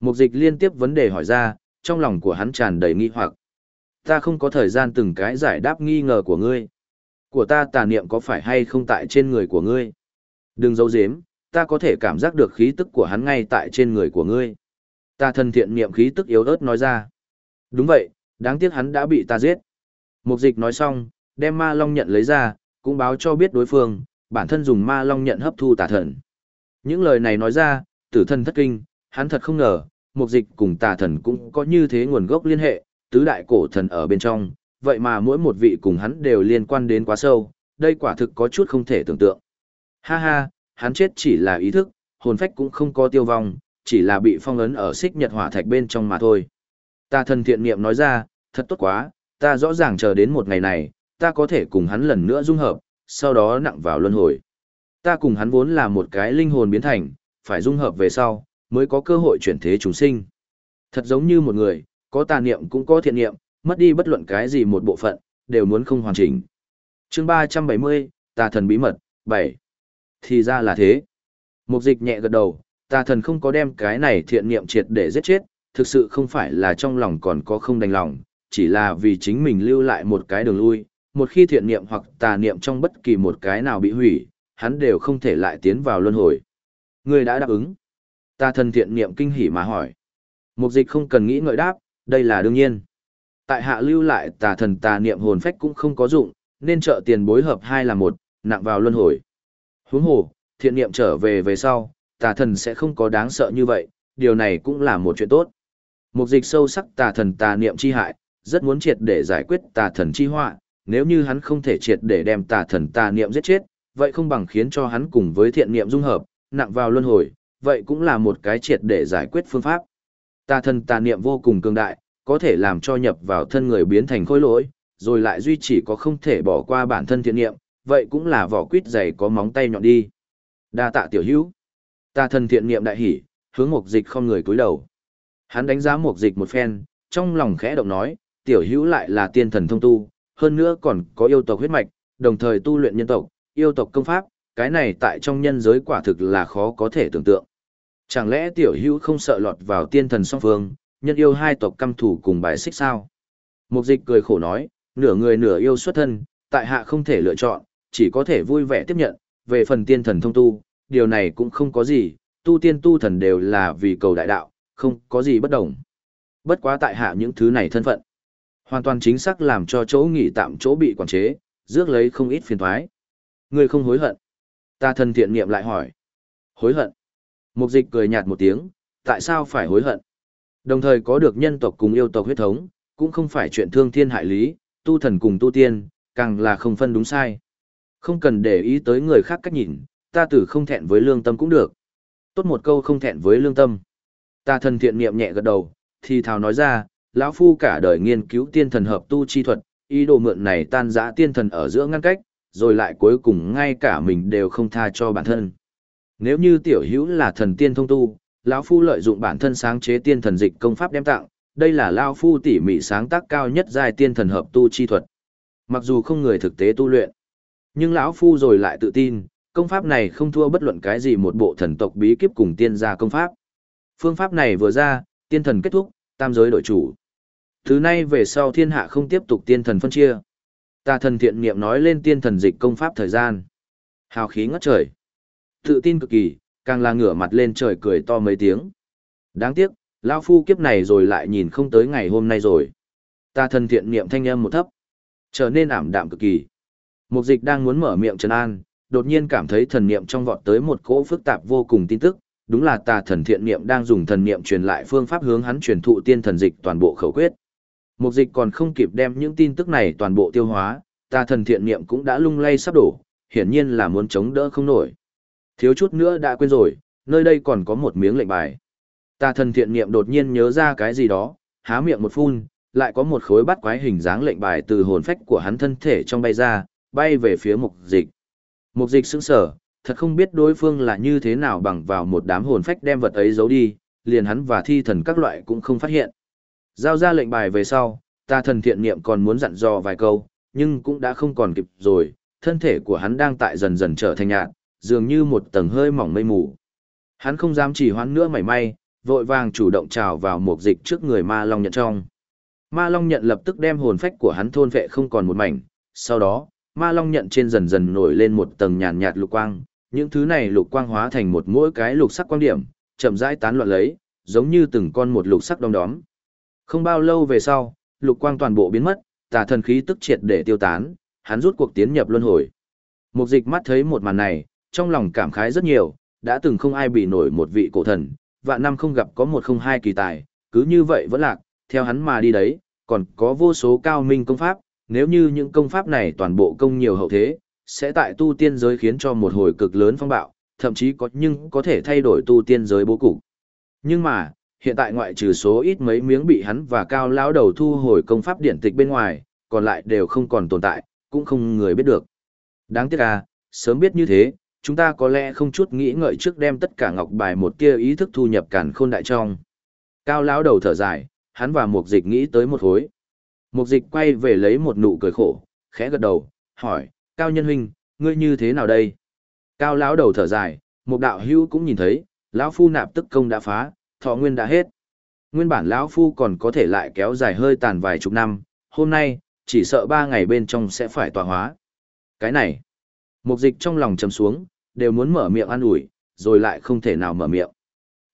Mục dịch liên tiếp vấn đề hỏi ra, trong lòng của hắn tràn đầy nghi hoặc. Ta không có thời gian từng cái giải đáp nghi ngờ của ngươi. Của ta tà niệm có phải hay không tại trên người của ngươi? Đừng giấu giếm, ta có thể cảm giác được khí tức của hắn ngay tại trên người của ngươi. Ta thân thiện niệm khí tức yếu ớt nói ra. Đúng vậy, đáng tiếc hắn đã bị ta giết. Mục dịch nói xong, đem ma long nhận lấy ra, cũng báo cho biết đối phương, bản thân dùng ma long nhận hấp thu tà thần. Những lời này nói ra, tử thân thất kinh, hắn thật không ngờ, mục dịch cùng tà thần cũng có như thế nguồn gốc liên hệ, tứ đại cổ thần ở bên trong, vậy mà mỗi một vị cùng hắn đều liên quan đến quá sâu, đây quả thực có chút không thể tưởng tượng. Ha ha, hắn chết chỉ là ý thức, hồn phách cũng không có tiêu vong, chỉ là bị phong ấn ở xích nhật hỏa thạch bên trong mà thôi. Tà thần thiện niệm nói ra, thật tốt quá, ta rõ ràng chờ đến một ngày này, ta có thể cùng hắn lần nữa dung hợp, sau đó nặng vào luân hồi. Ta cùng hắn vốn là một cái linh hồn biến thành, phải dung hợp về sau, mới có cơ hội chuyển thế chúng sinh. Thật giống như một người, có tà niệm cũng có thiện niệm, mất đi bất luận cái gì một bộ phận, đều muốn không hoàn chỉnh. chương 370, tà thần bí mật, 7. Thì ra là thế. Mục dịch nhẹ gật đầu, tà thần không có đem cái này thiện niệm triệt để giết chết, thực sự không phải là trong lòng còn có không đành lòng, chỉ là vì chính mình lưu lại một cái đường lui, một khi thiện niệm hoặc tà niệm trong bất kỳ một cái nào bị hủy, hắn đều không thể lại tiến vào luân hồi. Người đã đáp ứng. Tà thần thiện niệm kinh hỉ mà hỏi. Mục dịch không cần nghĩ ngợi đáp, đây là đương nhiên. Tại hạ lưu lại tà thần tà niệm hồn phách cũng không có dụng, nên trợ tiền bối hợp hai là một, nặng vào luân hồi. Huống hồ, thiện niệm trở về về sau, tà thần sẽ không có đáng sợ như vậy, điều này cũng là một chuyện tốt. Mục dịch sâu sắc tà thần tà niệm chi hại, rất muốn triệt để giải quyết tà thần chi họa, nếu như hắn không thể triệt để đem tà thần tà niệm giết chết, vậy không bằng khiến cho hắn cùng với thiện niệm dung hợp, nặng vào luân hồi, vậy cũng là một cái triệt để giải quyết phương pháp. Tà thần tà niệm vô cùng cường đại, có thể làm cho nhập vào thân người biến thành khối lỗi, rồi lại duy trì có không thể bỏ qua bản thân thiện niệm, vậy cũng là vỏ quýt dày có móng tay nhọn đi. Đa tạ tiểu hữu. Tà thần thiện niệm đại hỉ, hướng mục dịch không người cúi đầu. Hắn đánh giá mục dịch một phen, trong lòng khẽ động nói, tiểu hữu lại là tiên thần thông tu, hơn nữa còn có yêu tộc huyết mạch, đồng thời tu luyện nhân tộc, yêu tộc công pháp, cái này tại trong nhân giới quả thực là khó có thể tưởng tượng. Chẳng lẽ tiểu hữu không sợ lọt vào tiên thần song phương, nhân yêu hai tộc căm thủ cùng bài xích sao? Mục dịch cười khổ nói, nửa người nửa yêu xuất thân, tại hạ không thể lựa chọn, chỉ có thể vui vẻ tiếp nhận, về phần tiên thần thông tu, điều này cũng không có gì, tu tiên tu thần đều là vì cầu đại đạo, không có gì bất đồng. Bất quá tại hạ những thứ này thân phận, hoàn toàn chính xác làm cho chỗ nghỉ tạm chỗ bị quản chế, rước lấy không ít phiền toái. Ngươi không hối hận. Ta thân thiện niệm lại hỏi. Hối hận. Mục dịch cười nhạt một tiếng, tại sao phải hối hận? Đồng thời có được nhân tộc cùng yêu tộc huyết thống, cũng không phải chuyện thương thiên hại lý, tu thần cùng tu tiên, càng là không phân đúng sai. Không cần để ý tới người khác cách nhìn, ta tử không thẹn với lương tâm cũng được. Tốt một câu không thẹn với lương tâm. Ta thần thiện niệm nhẹ gật đầu, thì thào nói ra, lão phu cả đời nghiên cứu tiên thần hợp tu chi thuật, ý đồ mượn này tan rã tiên thần ở giữa ngăn cách, rồi lại cuối cùng ngay cả mình đều không tha cho bản thân. Nếu như tiểu hữu là thần tiên thông tu, lão phu lợi dụng bản thân sáng chế tiên thần dịch công pháp đem tặng, đây là lão phu tỉ mỉ sáng tác cao nhất giai tiên thần hợp tu chi thuật. Mặc dù không người thực tế tu luyện, nhưng lão phu rồi lại tự tin, công pháp này không thua bất luận cái gì một bộ thần tộc bí kíp cùng tiên gia công pháp. Phương pháp này vừa ra, tiên thần kết thúc, tam giới đổi chủ. Thứ nay về sau thiên hạ không tiếp tục tiên thần phân chia. Ta thần thiện niệm nói lên tiên thần dịch công pháp thời gian. Hào khí ngất trời. Tự tin cực kỳ, càng là ngửa mặt lên trời cười to mấy tiếng. Đáng tiếc, lão phu kiếp này rồi lại nhìn không tới ngày hôm nay rồi. Ta thần thiện niệm thanh âm một thấp, trở nên ảm đạm cực kỳ. Mục dịch đang muốn mở miệng trấn an, đột nhiên cảm thấy thần niệm trong vọt tới một cỗ phức tạp vô cùng tin tức, đúng là ta thần thiện niệm đang dùng thần niệm truyền lại phương pháp hướng hắn truyền thụ tiên thần dịch toàn bộ khẩu quyết. Mục dịch còn không kịp đem những tin tức này toàn bộ tiêu hóa, ta thần thiện niệm cũng đã lung lay sắp đổ, hiển nhiên là muốn chống đỡ không nổi. Thiếu chút nữa đã quên rồi, nơi đây còn có một miếng lệnh bài. Ta thần thiện niệm đột nhiên nhớ ra cái gì đó, há miệng một phun, lại có một khối bắt quái hình dáng lệnh bài từ hồn phách của hắn thân thể trong bay ra, bay về phía mục dịch. Mục dịch sững sở, thật không biết đối phương là như thế nào bằng vào một đám hồn phách đem vật ấy giấu đi, liền hắn và thi thần các loại cũng không phát hiện. Giao ra lệnh bài về sau, ta thần thiện niệm còn muốn dặn dò vài câu, nhưng cũng đã không còn kịp rồi, thân thể của hắn đang tại dần dần trở thành nhạt, dường như một tầng hơi mỏng mây mù. Hắn không dám chỉ hoãn nữa mảy may, vội vàng chủ động trào vào một dịch trước người ma long nhận trong. Ma long nhận lập tức đem hồn phách của hắn thôn vệ không còn một mảnh, sau đó, ma long nhận trên dần dần nổi lên một tầng nhàn nhạt lục quang, những thứ này lục quang hóa thành một mỗi cái lục sắc quang điểm, chậm rãi tán loạn lấy, giống như từng con một lục sắc đom đóm. Không bao lâu về sau, lục quang toàn bộ biến mất, tà thần khí tức triệt để tiêu tán, hắn rút cuộc tiến nhập luân hồi. Mục dịch mắt thấy một màn này, trong lòng cảm khái rất nhiều, đã từng không ai bị nổi một vị cổ thần, vạn năm không gặp có một không hai kỳ tài, cứ như vậy vẫn lạc, theo hắn mà đi đấy, còn có vô số cao minh công pháp, nếu như những công pháp này toàn bộ công nhiều hậu thế, sẽ tại tu tiên giới khiến cho một hồi cực lớn phong bạo, thậm chí có nhưng có thể thay đổi tu tiên giới bố cục. Nhưng mà, hiện tại ngoại trừ số ít mấy miếng bị hắn và cao lão đầu thu hồi công pháp điển tịch bên ngoài, còn lại đều không còn tồn tại, cũng không người biết được. Đáng tiếc à, sớm biết như thế, chúng ta có lẽ không chút nghĩ ngợi trước đem tất cả ngọc bài một tia ý thức thu nhập cản khôn đại trong. Cao lão đầu thở dài, hắn và mục dịch nghĩ tới một hối. Mục dịch quay về lấy một nụ cười khổ, khẽ gật đầu, hỏi, Cao nhân huynh, ngươi như thế nào đây? Cao lão đầu thở dài, một đạo hưu cũng nhìn thấy, lão phu nạp tức công đã phá, thọ nguyên đã hết. Nguyên bản lão phu còn có thể lại kéo dài hơi tàn vài chục năm, hôm nay, chỉ sợ ba ngày bên trong sẽ phải tọa hóa. Cái này, mục dịch trong lòng trầm xuống, đều muốn mở miệng ăn ủi, rồi lại không thể nào mở miệng.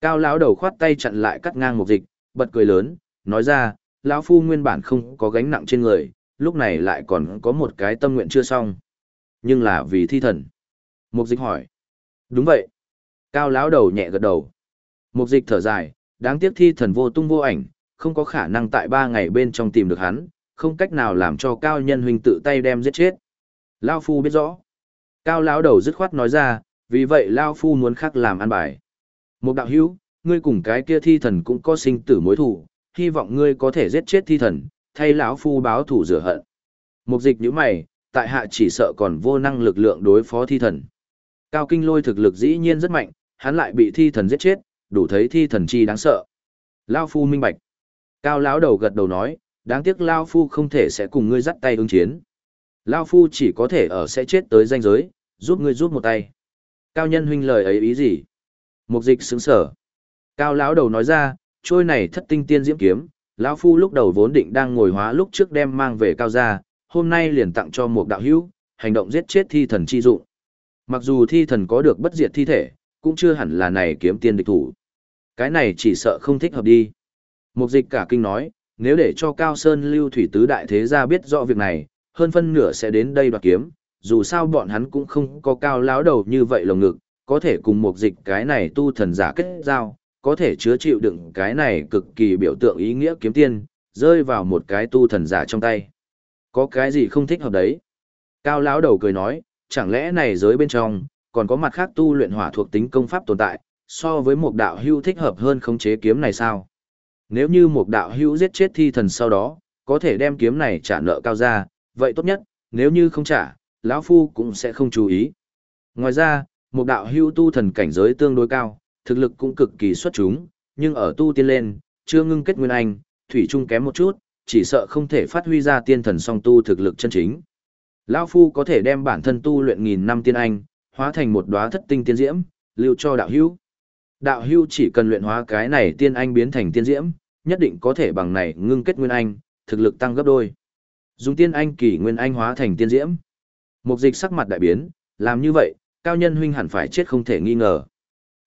Cao lão đầu khoát tay chặn lại cắt ngang mục dịch, bật cười lớn, nói ra, lão phu nguyên bản không có gánh nặng trên người, lúc này lại còn có một cái tâm nguyện chưa xong. Nhưng là vì thi thần. Mục dịch hỏi. Đúng vậy. Cao lão đầu nhẹ gật đầu. Mục dịch thở dài, đáng tiếc thi thần vô tung vô ảnh, không có khả năng tại ba ngày bên trong tìm được hắn, không cách nào làm cho cao nhân huynh tự tay đem giết chết. Lao phu biết rõ. Cao lão đầu dứt khoát nói ra, vì vậy Lao phu muốn khắc làm ăn bài. Một đạo hữu, ngươi cùng cái kia thi thần cũng có sinh tử mối thù, hy vọng ngươi có thể giết chết thi thần, thay lão phu báo thù rửa hận. Mục dịch như mày, tại hạ chỉ sợ còn vô năng lực lượng đối phó thi thần. Cao kinh lôi thực lực dĩ nhiên rất mạnh, hắn lại bị thi thần giết chết, đủ thấy thi thần chi đáng sợ. Lao phu minh bạch. Cao lão đầu gật đầu nói, đáng tiếc Lao phu không thể sẽ cùng ngươi dắt tay ứng chiến. Lao phu chỉ có thể ở sẽ chết tới danh giới, giúp ngươi giúp một tay. Cao nhân huynh lời ấy ý gì? Mục dịch sướng sở. Cao lão đầu nói ra, trôi này thất tinh tiên diễm kiếm, lão phu lúc đầu vốn định đang ngồi hóa lúc trước đem mang về cao gia, hôm nay liền tặng cho một đạo hữu, hành động giết chết thi thần chi dụng. Mặc dù thi thần có được bất diệt thi thể, cũng chưa hẳn là này kiếm tiên địch thủ. Cái này chỉ sợ không thích hợp đi. Mục dịch cả kinh nói, nếu để cho Cao Sơn lưu thủy tứ đại thế gia biết rõ việc này, hơn phân nửa sẽ đến đây đoạt kiếm, dù sao bọn hắn cũng không có cao láo đầu như vậy lồng ngực, có thể cùng mục dịch cái này tu thần giả kết giao, có thể chứa chịu đựng cái này cực kỳ biểu tượng ý nghĩa kiếm tiên, rơi vào một cái tu thần giả trong tay. Có cái gì không thích hợp đấy? Cao lão đầu cười nói, chẳng lẽ này giới bên trong, còn có mặt khác tu luyện hỏa thuộc tính công pháp tồn tại, so với một đạo hưu thích hợp hơn khống chế kiếm này sao? Nếu như một đạo hưu giết chết thi thần sau đó, có thể đem kiếm này trả nợ cao ra, vậy tốt nhất, nếu như không trả, lão phu cũng sẽ không chú ý. Ngoài ra, một đạo hưu tu thần cảnh giới tương đối cao, thực lực cũng cực kỳ xuất chúng, nhưng ở tu tiên lên, chưa ngưng kết nguyên anh, thủy chung kém một chút, chỉ sợ không thể phát huy ra tiên thần song tu thực lực chân chính. Lão phu có thể đem bản thân tu luyện nghìn năm tiên anh, hóa thành một đóa thất tinh tiên diễm, lưu cho đạo hữu. Đạo hưu chỉ cần luyện hóa cái này tiên anh biến thành tiên diễm, nhất định có thể bằng này ngưng kết nguyên anh, thực lực tăng gấp đôi. Dùng tiên anh kỳ nguyên anh hóa thành tiên diễm. Mục dịch sắc mặt đại biến, làm như vậy, cao nhân huynh hẳn phải chết không thể nghi ngờ.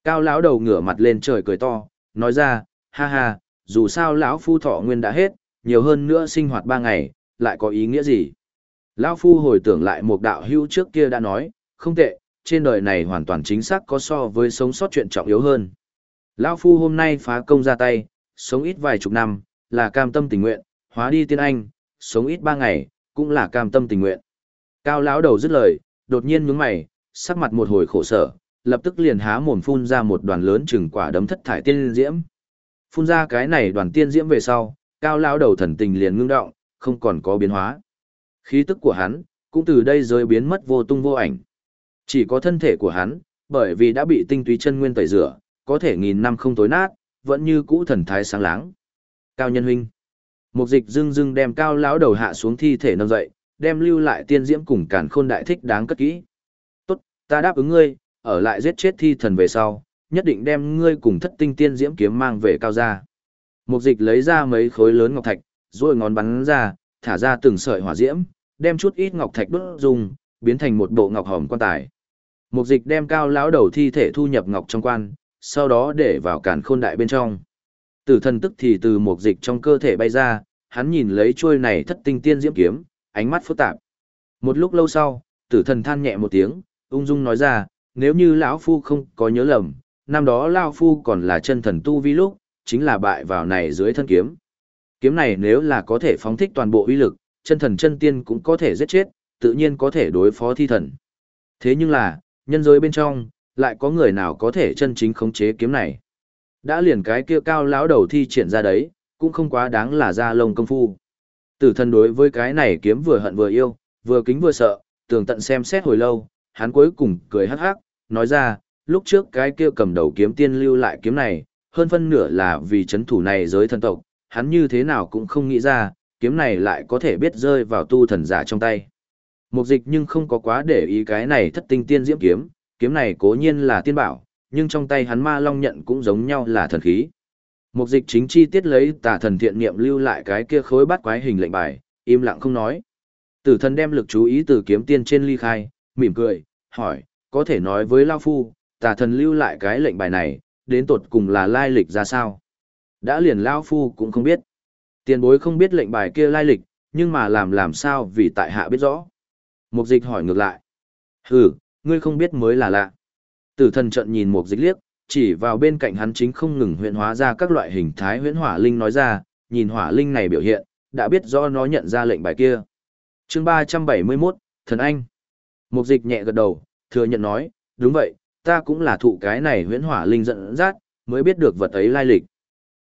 Cao lão đầu ngửa mặt lên trời cười to, nói ra, ha ha, dù sao lão phu thọ nguyên đã hết, nhiều hơn nữa sinh hoạt ba ngày, lại có ý nghĩa gì? Lão phu hồi tưởng lại một đạo hưu trước kia đã nói, không tệ, trên đời này hoàn toàn chính xác có so với sống sót chuyện trọng yếu hơn. Lão phu hôm nay phá công ra tay, sống ít vài chục năm, là cam tâm tình nguyện, hóa đi tiên anh, sống ít ba ngày, cũng là cam tâm tình nguyện. Cao lão đầu dứt lời, đột nhiên nhướng mày, sắc mặt một hồi khổ sở, lập tức liền há mồm phun ra một đoàn lớn chừng quả đấm thất thải tiên diễm. Phun ra cái này đoàn tiên diễm về sau, cao lão đầu thần tình liền ngưng động, không còn có biến hóa. Khí tức của hắn, cũng từ đây rơi biến mất vô tung vô ảnh. Chỉ có thân thể của hắn, bởi vì đã bị tinh túy chân nguyên tẩy rửa, có thể nghìn năm không tối nát, vẫn như cũ thần thái sáng láng. Cao nhân huynh. Mục dịch dưng dưng đem cao lão đầu hạ xuống thi thể nâng dậy, đem lưu lại tiên diễm cùng càn khôn đại thích đáng cất kỹ. Tốt, ta đáp ứng ngươi, ở lại giết chết thi thần về sau, nhất định đem ngươi cùng thất tinh tiên diễm kiếm mang về cao gia. Mục dịch lấy ra mấy khối lớn ngọc thạch, rồi ngón bắn ra, thả ra từng sợi hỏa diễm, đem chút ít ngọc thạch đốt dùng, biến thành một bộ ngọc hòm quan tài. Mục dịch đem cao lão đầu thi thể thu nhập ngọc trong quan, sau đó để vào cản khôn đại bên trong. Tử thần tức thì từ mục dịch trong cơ thể bay ra, hắn nhìn lấy chuôi này thất tinh tiên diễm kiếm, ánh mắt phức tạp. Một lúc lâu sau, tử thần than nhẹ một tiếng, ung dung nói ra, nếu như lão phu không có nhớ lầm, năm đó lão phu còn là chân thần tu vi lúc, chính là bại vào này dưới thân kiếm. Kiếm này nếu là có thể phóng thích toàn bộ uy lực, chân thần chân tiên cũng có thể giết chết, tự nhiên có thể đối phó thi thần. Thế nhưng là, nhân giới bên trong, lại có người nào có thể chân chính khống chế kiếm này. Đã liền cái kia cao lão đầu thi triển ra đấy, cũng không quá đáng là ra lông công phu. Tử thần đối với cái này kiếm vừa hận vừa yêu, vừa kính vừa sợ, tường tận xem xét hồi lâu, hắn cuối cùng cười hắc hắc, nói ra, lúc trước cái kia cầm đầu kiếm tiên lưu lại kiếm này, hơn phân nửa là vì chấn thủ này giới thần tộc, hắn như thế nào cũng không nghĩ ra, kiếm này lại có thể biết rơi vào tu thần giả trong tay. Mục dịch nhưng không có quá để ý cái này thất tinh tiên diễm kiếm, kiếm này cố nhiên là tiên bảo, nhưng trong tay hắn ma long nhận cũng giống nhau là thần khí. Mục dịch chính chi tiết lấy tà thần thiện niệm lưu lại cái kia khối bát quái hình lệnh bài, im lặng không nói. Tử thần đem lực chú ý từ kiếm tiên trên ly khai, mỉm cười, hỏi, có thể nói với Lao Phu, tà thần lưu lại cái lệnh bài này, đến tột cùng là lai lịch ra sao? Đã liền Lao Phu cũng không biết. Tiền bối không biết lệnh bài kia lai lịch, nhưng mà làm làm sao vì tại hạ biết rõ. Mục dịch hỏi ngược lại. Hừ, ngươi không biết mới là lạ. Tử thần trận nhìn mục dịch liếc, chỉ vào bên cạnh hắn chính không ngừng huyễn hóa ra các loại hình thái huyễn hỏa linh nói ra, nhìn hỏa linh này biểu hiện, đã biết rõ nó nhận ra lệnh bài kia. chương 371, Thần Anh. Mục dịch nhẹ gật đầu, thừa nhận nói, đúng vậy, ta cũng là thụ cái này huyễn hỏa linh dẫn dắt, mới biết được vật ấy lai lịch.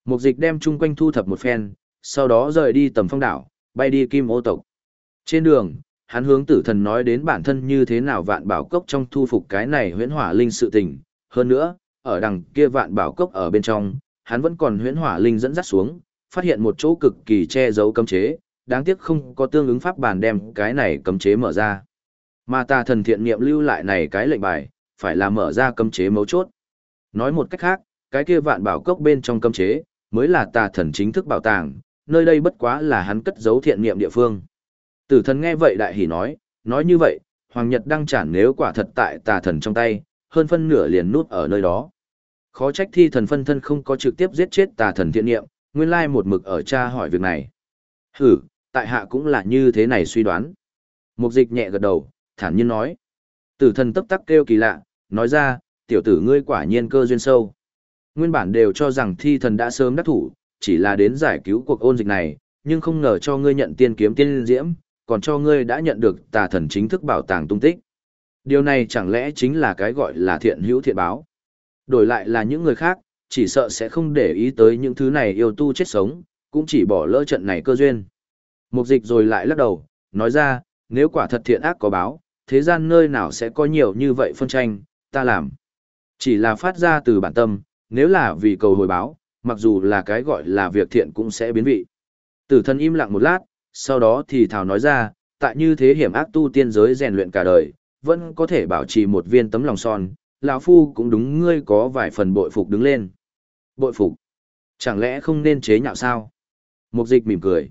Mục dịch đem chung quanh thu thập một phen, sau đó rời đi tầm phong đảo, bay đi kim ô tộc. Trên đường, hắn hướng tử thần nói đến bản thân như thế nào vạn bảo cốc trong thu phục cái này huyễn hỏa linh sự tình. Hơn nữa, ở đằng kia vạn bảo cốc ở bên trong, hắn vẫn còn huyễn hỏa linh dẫn dắt xuống, phát hiện một chỗ cực kỳ che giấu cấm chế, đáng tiếc không có tương ứng pháp bàn đem cái này cấm chế mở ra. Mà ta thần thiện niệm lưu lại này cái lệnh bài, phải là mở ra cấm chế mấu chốt. Nói một cách khác, cái kia vạn bảo cốc bên trong cấm chế, mới là tà thần chính thức bảo tàng, nơi đây bất quá là hắn cất giấu thiện niệm địa phương. Tử thần nghe vậy đại hỉ nói, nói như vậy, Hoàng Nhật đăng chản nếu quả thật tại tà thần trong tay, hơn phân nửa liền nút ở nơi đó. Khó trách thi thần phân thân không có trực tiếp giết chết tà thần thiện niệm, nguyên lai một mực ở cha hỏi việc này. Hử, tại hạ cũng là như thế này suy đoán. Mục dịch nhẹ gật đầu, thản nhiên nói. Tử thần tấp tắc kêu kỳ lạ, nói ra, tiểu tử ngươi quả nhiên cơ duyên sâu. Nguyên bản đều cho rằng thi thần đã sớm đắc thủ, chỉ là đến giải cứu cuộc ôn dịch này, nhưng không ngờ cho ngươi nhận tiên kiếm tiên diễm, còn cho ngươi đã nhận được tà thần chính thức bảo tàng tung tích. Điều này chẳng lẽ chính là cái gọi là thiện hữu thiện báo. Đổi lại là những người khác, chỉ sợ sẽ không để ý tới những thứ này yêu tu chết sống, cũng chỉ bỏ lỡ trận này cơ duyên. Mục dịch rồi lại lắc đầu, nói ra, nếu quả thật thiện ác có báo, thế gian nơi nào sẽ có nhiều như vậy phân tranh, ta làm. Chỉ là phát ra từ bản tâm, nếu là vì cầu hồi báo, mặc dù là cái gọi là việc thiện cũng sẽ biến vị. Tử thân im lặng một lát, sau đó thì thảo nói ra, tại như thế hiểm ác tu tiên giới rèn luyện cả đời, vẫn có thể bảo trì một viên tấm lòng son, lão phu cũng đúng ngươi có vài phần bội phục đứng lên. Bội phục? Chẳng lẽ không nên chế nhạo sao? Mục dịch mỉm cười.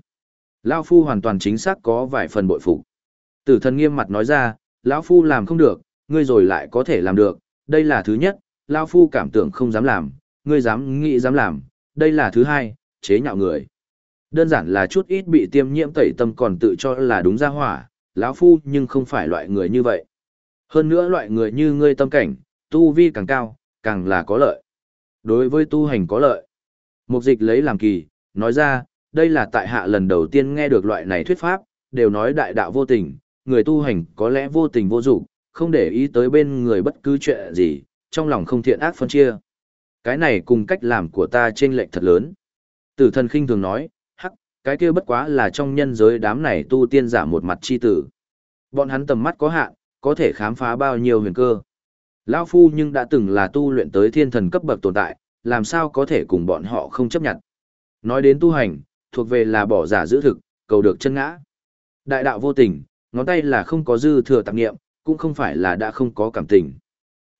Lão phu hoàn toàn chính xác có vài phần bội phục. Tử thần nghiêm mặt nói ra, lão phu làm không được, ngươi rồi lại có thể làm được, đây là thứ nhất, lão phu cảm tưởng không dám làm, ngươi dám nghĩ dám làm, đây là thứ hai, chế nhạo người. Đơn giản là chút ít bị tiêm nhiễm tẩy tâm còn tự cho là đúng ra hỏa, lão phu nhưng không phải loại người như vậy. Hơn nữa loại người như ngươi tâm cảnh, tu vi càng cao, càng là có lợi. Đối với tu hành có lợi. Mục dịch lấy làm kỳ, nói ra, đây là tại hạ lần đầu tiên nghe được loại này thuyết pháp, đều nói đại đạo vô tình, người tu hành có lẽ vô tình vô dụng, không để ý tới bên người bất cứ chuyện gì, trong lòng không thiện ác phân chia. Cái này cùng cách làm của ta trên lệch thật lớn. Tử thần khinh thường nói, cái kia bất quá là trong nhân giới đám này tu tiên giả một mặt chi tử. Bọn hắn tầm mắt có hạn, có thể khám phá bao nhiêu huyền cơ. Lão Phu nhưng đã từng là tu luyện tới thiên thần cấp bậc tồn tại, làm sao có thể cùng bọn họ không chấp nhận. Nói đến tu hành, thuộc về là bỏ giả giữ thực, cầu được chân ngã. Đại đạo vô tình, ngón tay là không có dư thừa tạp nghiệm, cũng không phải là đã không có cảm tình.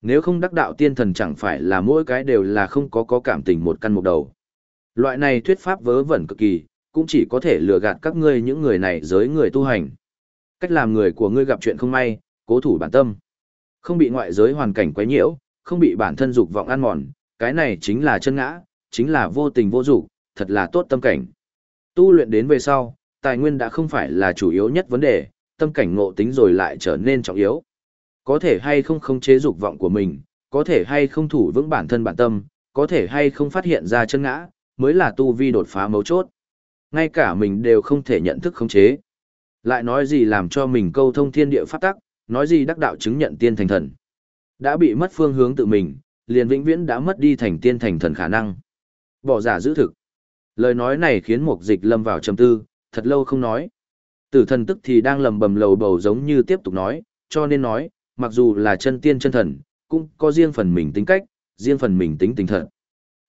Nếu không đắc đạo tiên thần chẳng phải là mỗi cái đều là không có có cảm tình một căn một đầu. Loại này thuyết pháp vớ vẩn cực kỳ, cũng chỉ có thể lừa gạt các ngươi những người này giới người tu hành. Cách làm người của ngươi gặp chuyện không may, cố thủ bản tâm. Không bị ngoại giới hoàn cảnh quấy nhiễu, không bị bản thân dục vọng ăn mòn, cái này chính là chân ngã, chính là vô tình vô dục, thật là tốt tâm cảnh. Tu luyện đến về sau, tài nguyên đã không phải là chủ yếu nhất vấn đề, tâm cảnh ngộ tính rồi lại trở nên trọng yếu. Có thể hay không không chế dục vọng của mình, có thể hay không thủ vững bản thân bản tâm, có thể hay không phát hiện ra chân ngã, mới là tu vi đột phá mấu chốt. Ngay cả mình đều không thể nhận thức khống chế. Lại nói gì làm cho mình câu thông thiên địa pháp tắc, nói gì đắc đạo chứng nhận tiên thành thần. Đã bị mất phương hướng tự mình, liền vĩnh viễn đã mất đi thành tiên thành thần khả năng. Bỏ giả giữ thực. Lời nói này khiến mục dịch lâm vào trầm tư, thật lâu không nói. Tử thần tức thì đang lầm bầm lầu bầu giống như tiếp tục nói, cho nên nói, mặc dù là chân tiên chân thần, cũng có riêng phần mình tính cách, riêng phần mình tính tình thật.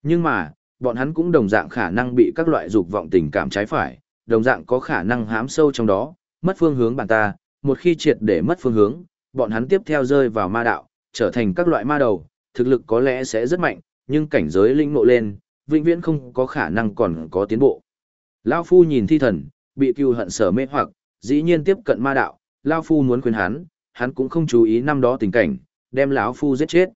Nhưng mà, bọn hắn cũng đồng dạng khả năng bị các loại dục vọng tình cảm trái phải, đồng dạng có khả năng hám sâu trong đó, mất phương hướng bản ta, một khi triệt để mất phương hướng, bọn hắn tiếp theo rơi vào ma đạo, trở thành các loại ma đầu, thực lực có lẽ sẽ rất mạnh, nhưng cảnh giới linh ngộ lên, vĩnh viễn không có khả năng còn có tiến bộ. Lao Phu nhìn thi thần, bị cưu hận sở mê hoặc, dĩ nhiên tiếp cận ma đạo, Lao Phu muốn khuyên hắn, hắn cũng không chú ý năm đó tình cảnh, đem lão Phu giết chết.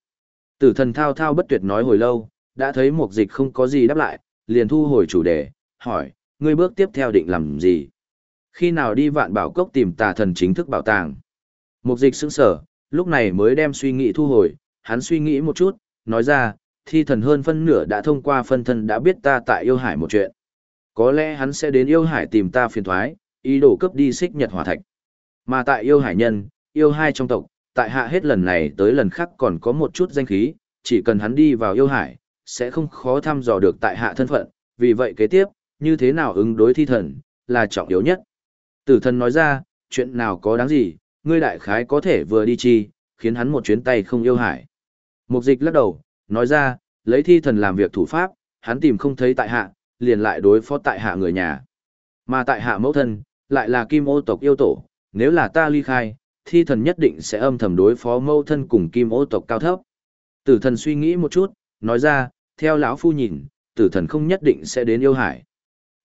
Tử thần thao thao bất tuyệt nói hồi lâu, đã thấy mục dịch không có gì đáp lại, liền thu hồi chủ đề, hỏi, ngươi bước tiếp theo định làm gì? Khi nào đi vạn bảo cốc tìm tà thần chính thức bảo tàng? Mục dịch sững sở, lúc này mới đem suy nghĩ thu hồi, hắn suy nghĩ một chút, nói ra, thi thần hơn phân nửa đã thông qua phân thân đã biết ta tại yêu hải một chuyện. Có lẽ hắn sẽ đến yêu hải tìm ta phiền thoái, ý đồ cướp đi xích nhật hỏa thạch. Mà tại yêu hải nhân, yêu hai trong tộc, tại hạ hết lần này tới lần khác còn có một chút danh khí, chỉ cần hắn đi vào yêu hải, sẽ không khó thăm dò được tại hạ thân phận, vì vậy kế tiếp, như thế nào ứng đối thi thần, là trọng yếu nhất. Tử thần nói ra, chuyện nào có đáng gì, ngươi đại khái có thể vừa đi chi, khiến hắn một chuyến tay không yêu hải. Mục dịch lắc đầu, nói ra, lấy thi thần làm việc thủ pháp, hắn tìm không thấy tại hạ, liền lại đối phó tại hạ người nhà. Mà tại hạ mẫu thân, lại là kim ô tộc yêu tổ, nếu là ta ly khai, thi thần nhất định sẽ âm thầm đối phó mẫu thân cùng kim ô tộc cao thấp. Tử thần suy nghĩ một chút, nói ra, theo lão phu nhìn, tử thần không nhất định sẽ đến yêu hải.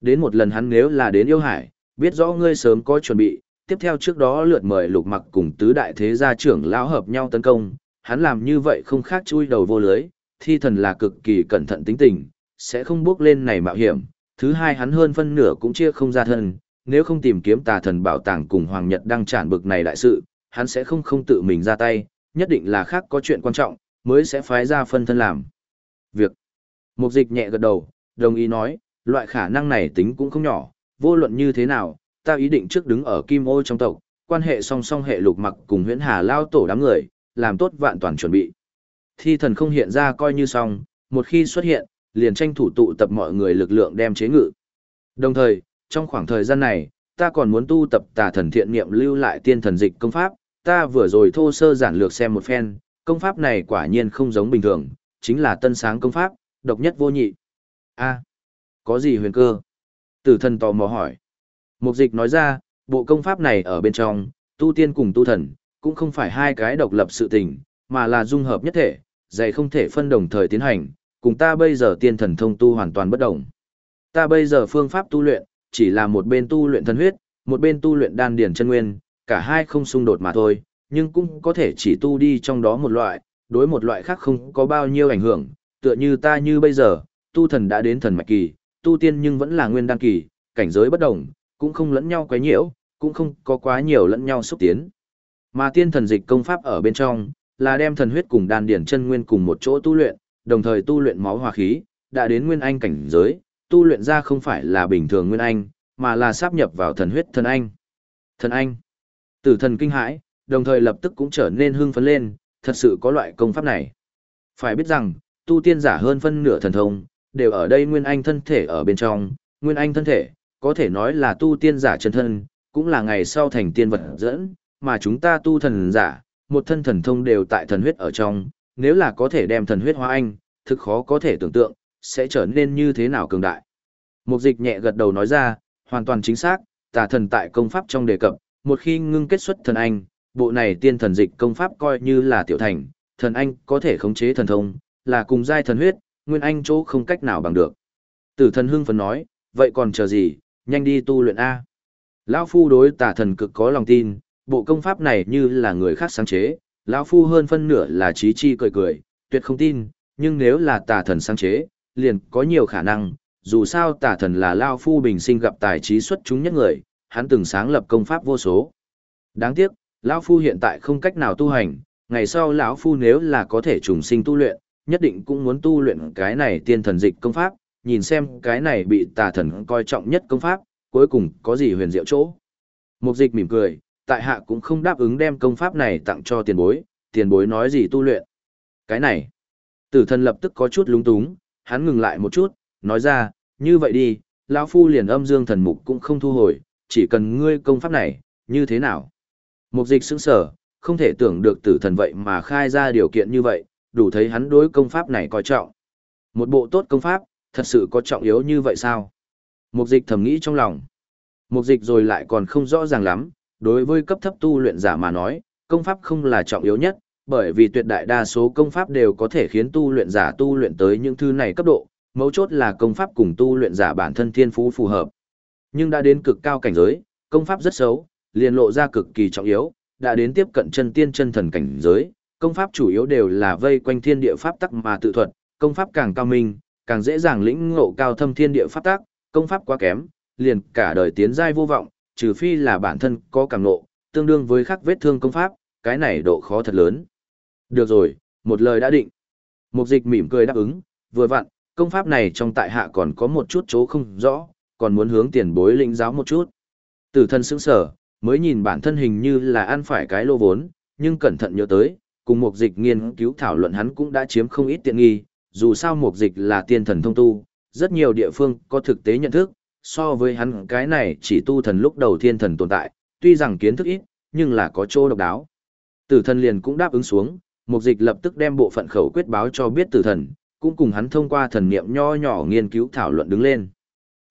Đến một lần hắn nếu là đến yêu hải, biết rõ ngươi sớm có chuẩn bị, tiếp theo trước đó lượt mời lục mặc cùng tứ đại thế gia trưởng lão hợp nhau tấn công, hắn làm như vậy không khác chui đầu vô lưới, thi thần là cực kỳ cẩn thận tính tình, sẽ không bước lên này mạo hiểm. Thứ hai hắn hơn phân nửa cũng chia không ra thân, nếu không tìm kiếm tà thần bảo tàng cùng Hoàng Nhật đang tràn bực này đại sự, hắn sẽ không không tự mình ra tay, nhất định là khác có chuyện quan trọng, mới sẽ phái ra phân thân làm. Việc. Mục dịch nhẹ gật đầu, đồng ý nói, loại khả năng này tính cũng không nhỏ, vô luận như thế nào, ta ý định trước đứng ở kim ô trong tộc, quan hệ song song hệ lục mặc cùng huyễn hà lao tổ đám người, làm tốt vạn toàn chuẩn bị. Thi thần không hiện ra coi như xong, một khi xuất hiện, liền tranh thủ tụ tập mọi người lực lượng đem chế ngự. Đồng thời, trong khoảng thời gian này, ta còn muốn tu tập tà thần thiện niệm lưu lại tiên thần dịch công pháp, ta vừa rồi thô sơ giản lược xem một phen, công pháp này quả nhiên không giống bình thường, chính là tân sáng công pháp, độc nhất vô nhị. A, có gì huyền cơ? Tử thần tò mò hỏi. Mục dịch nói ra, bộ công pháp này ở bên trong, tu tiên cùng tu thần, cũng không phải hai cái độc lập sự tình, mà là dung hợp nhất thể, dạy không thể phân đồng thời tiến hành, cùng ta bây giờ tiên thần thông tu hoàn toàn bất đồng. Ta bây giờ phương pháp tu luyện, chỉ là một bên tu luyện thân huyết, một bên tu luyện đan điển chân nguyên, cả hai không xung đột mà thôi, nhưng cũng có thể chỉ tu đi trong đó một loại, đối một loại khác không có bao nhiêu ảnh hưởng, tựa như ta như bây giờ, tu thần đã đến thần mạch kỳ, tu tiên nhưng vẫn là nguyên đan kỳ, cảnh giới bất đồng, cũng không lẫn nhau quấy nhiễu, cũng không có quá nhiều lẫn nhau xúc tiến. Mà tiên thần dịch công pháp ở bên trong, là đem thần huyết cùng đan điển chân nguyên cùng một chỗ tu luyện, đồng thời tu luyện máu hòa khí, đã đến nguyên anh cảnh giới, tu luyện ra không phải là bình thường nguyên anh, mà là sáp nhập vào thần huyết thần anh. Thần anh. Tử thần kinh hãi, đồng thời lập tức cũng trở nên hưng phấn lên, thật sự có loại công pháp này. Phải biết rằng, tu tiên giả hơn phân nửa thần thông, đều ở đây nguyên anh thân thể ở bên trong, nguyên anh thân thể, có thể nói là tu tiên giả chân thân, cũng là ngày sau thành tiên vật dẫn, mà chúng ta tu thần giả, một thân thần thông đều tại thần huyết ở trong, nếu là có thể đem thần huyết hóa anh, thực khó có thể tưởng tượng, sẽ trở nên như thế nào cường đại. Mục dịch nhẹ gật đầu nói ra, hoàn toàn chính xác, tà thần tại công pháp trong đề cập, một khi ngưng kết xuất thần anh, bộ này tiên thần dịch công pháp coi như là tiểu thành, thần anh có thể khống chế thần thông, là cùng giai thần huyết, nguyên anh chỗ không cách nào bằng được. Tử thần hưng phấn nói, vậy còn chờ gì, nhanh đi tu luyện A. Lão Phu đối tả thần cực có lòng tin, bộ công pháp này như là người khác sáng chế, Lão Phu hơn phân nửa là trí chi cười cười, tuyệt không tin, nhưng nếu là tả thần sáng chế, liền có nhiều khả năng, dù sao tả thần là Lao Phu bình sinh gặp tài trí xuất chúng nhất người, hắn từng sáng lập công pháp vô số. Đáng tiếc, Lão Phu hiện tại không cách nào tu hành, ngày sau lão Phu nếu là có thể trùng sinh tu luyện, nhất định cũng muốn tu luyện cái này tiên thần dịch công pháp, nhìn xem cái này bị tà thần coi trọng nhất công pháp, cuối cùng có gì huyền diệu chỗ. Mục dịch mỉm cười, tại hạ cũng không đáp ứng đem công pháp này tặng cho tiền bối, tiền bối nói gì tu luyện. Cái này, tử thần lập tức có chút lúng túng, hắn ngừng lại một chút, nói ra, như vậy đi, lão phu liền âm dương thần mục cũng không thu hồi, chỉ cần ngươi công pháp này, như thế nào. Mục dịch sững sở, không thể tưởng được tử thần vậy mà khai ra điều kiện như vậy, đủ thấy hắn đối công pháp này coi trọng. Một bộ tốt công pháp, thật sự có trọng yếu như vậy sao? Mục dịch thầm nghĩ trong lòng. Mục dịch rồi lại còn không rõ ràng lắm, đối với cấp thấp tu luyện giả mà nói, công pháp không là trọng yếu nhất, bởi vì tuyệt đại đa số công pháp đều có thể khiến tu luyện giả tu luyện tới những thứ này cấp độ, mấu chốt là công pháp cùng tu luyện giả bản thân thiên phú phù hợp. Nhưng đã đến cực cao cảnh giới, công pháp rất xấu, liền lộ ra cực kỳ trọng yếu, đã đến tiếp cận chân tiên chân thần cảnh giới, công pháp chủ yếu đều là vây quanh thiên địa pháp tắc mà tự thuật, công pháp càng cao minh, càng dễ dàng lĩnh ngộ cao thâm thiên địa pháp tắc, công pháp quá kém, liền cả đời tiến giai vô vọng, trừ phi là bản thân có càng ngộ, tương đương với khắc vết thương công pháp, cái này độ khó thật lớn. Được rồi, một lời đã định. Mục dịch mỉm cười đáp ứng, vừa vặn, công pháp này trong tại hạ còn có một chút chỗ không rõ, còn muốn hướng tiền bối lĩnh giáo một chút. Tử thân sững sở, mới nhìn bản thân hình như là ăn phải cái lô vốn, nhưng cẩn thận nhớ tới, cùng mục dịch nghiên cứu thảo luận hắn cũng đã chiếm không ít tiện nghi, dù sao mục dịch là tiên thần thông tu, rất nhiều địa phương có thực tế nhận thức, so với hắn cái này chỉ tu thần lúc đầu thiên thần tồn tại, tuy rằng kiến thức ít, nhưng là có chỗ độc đáo. Tử thần liền cũng đáp ứng xuống, mục dịch lập tức đem bộ phận khẩu quyết báo cho biết tử thần, cũng cùng hắn thông qua thần niệm nho nhỏ nghiên cứu thảo luận đứng lên.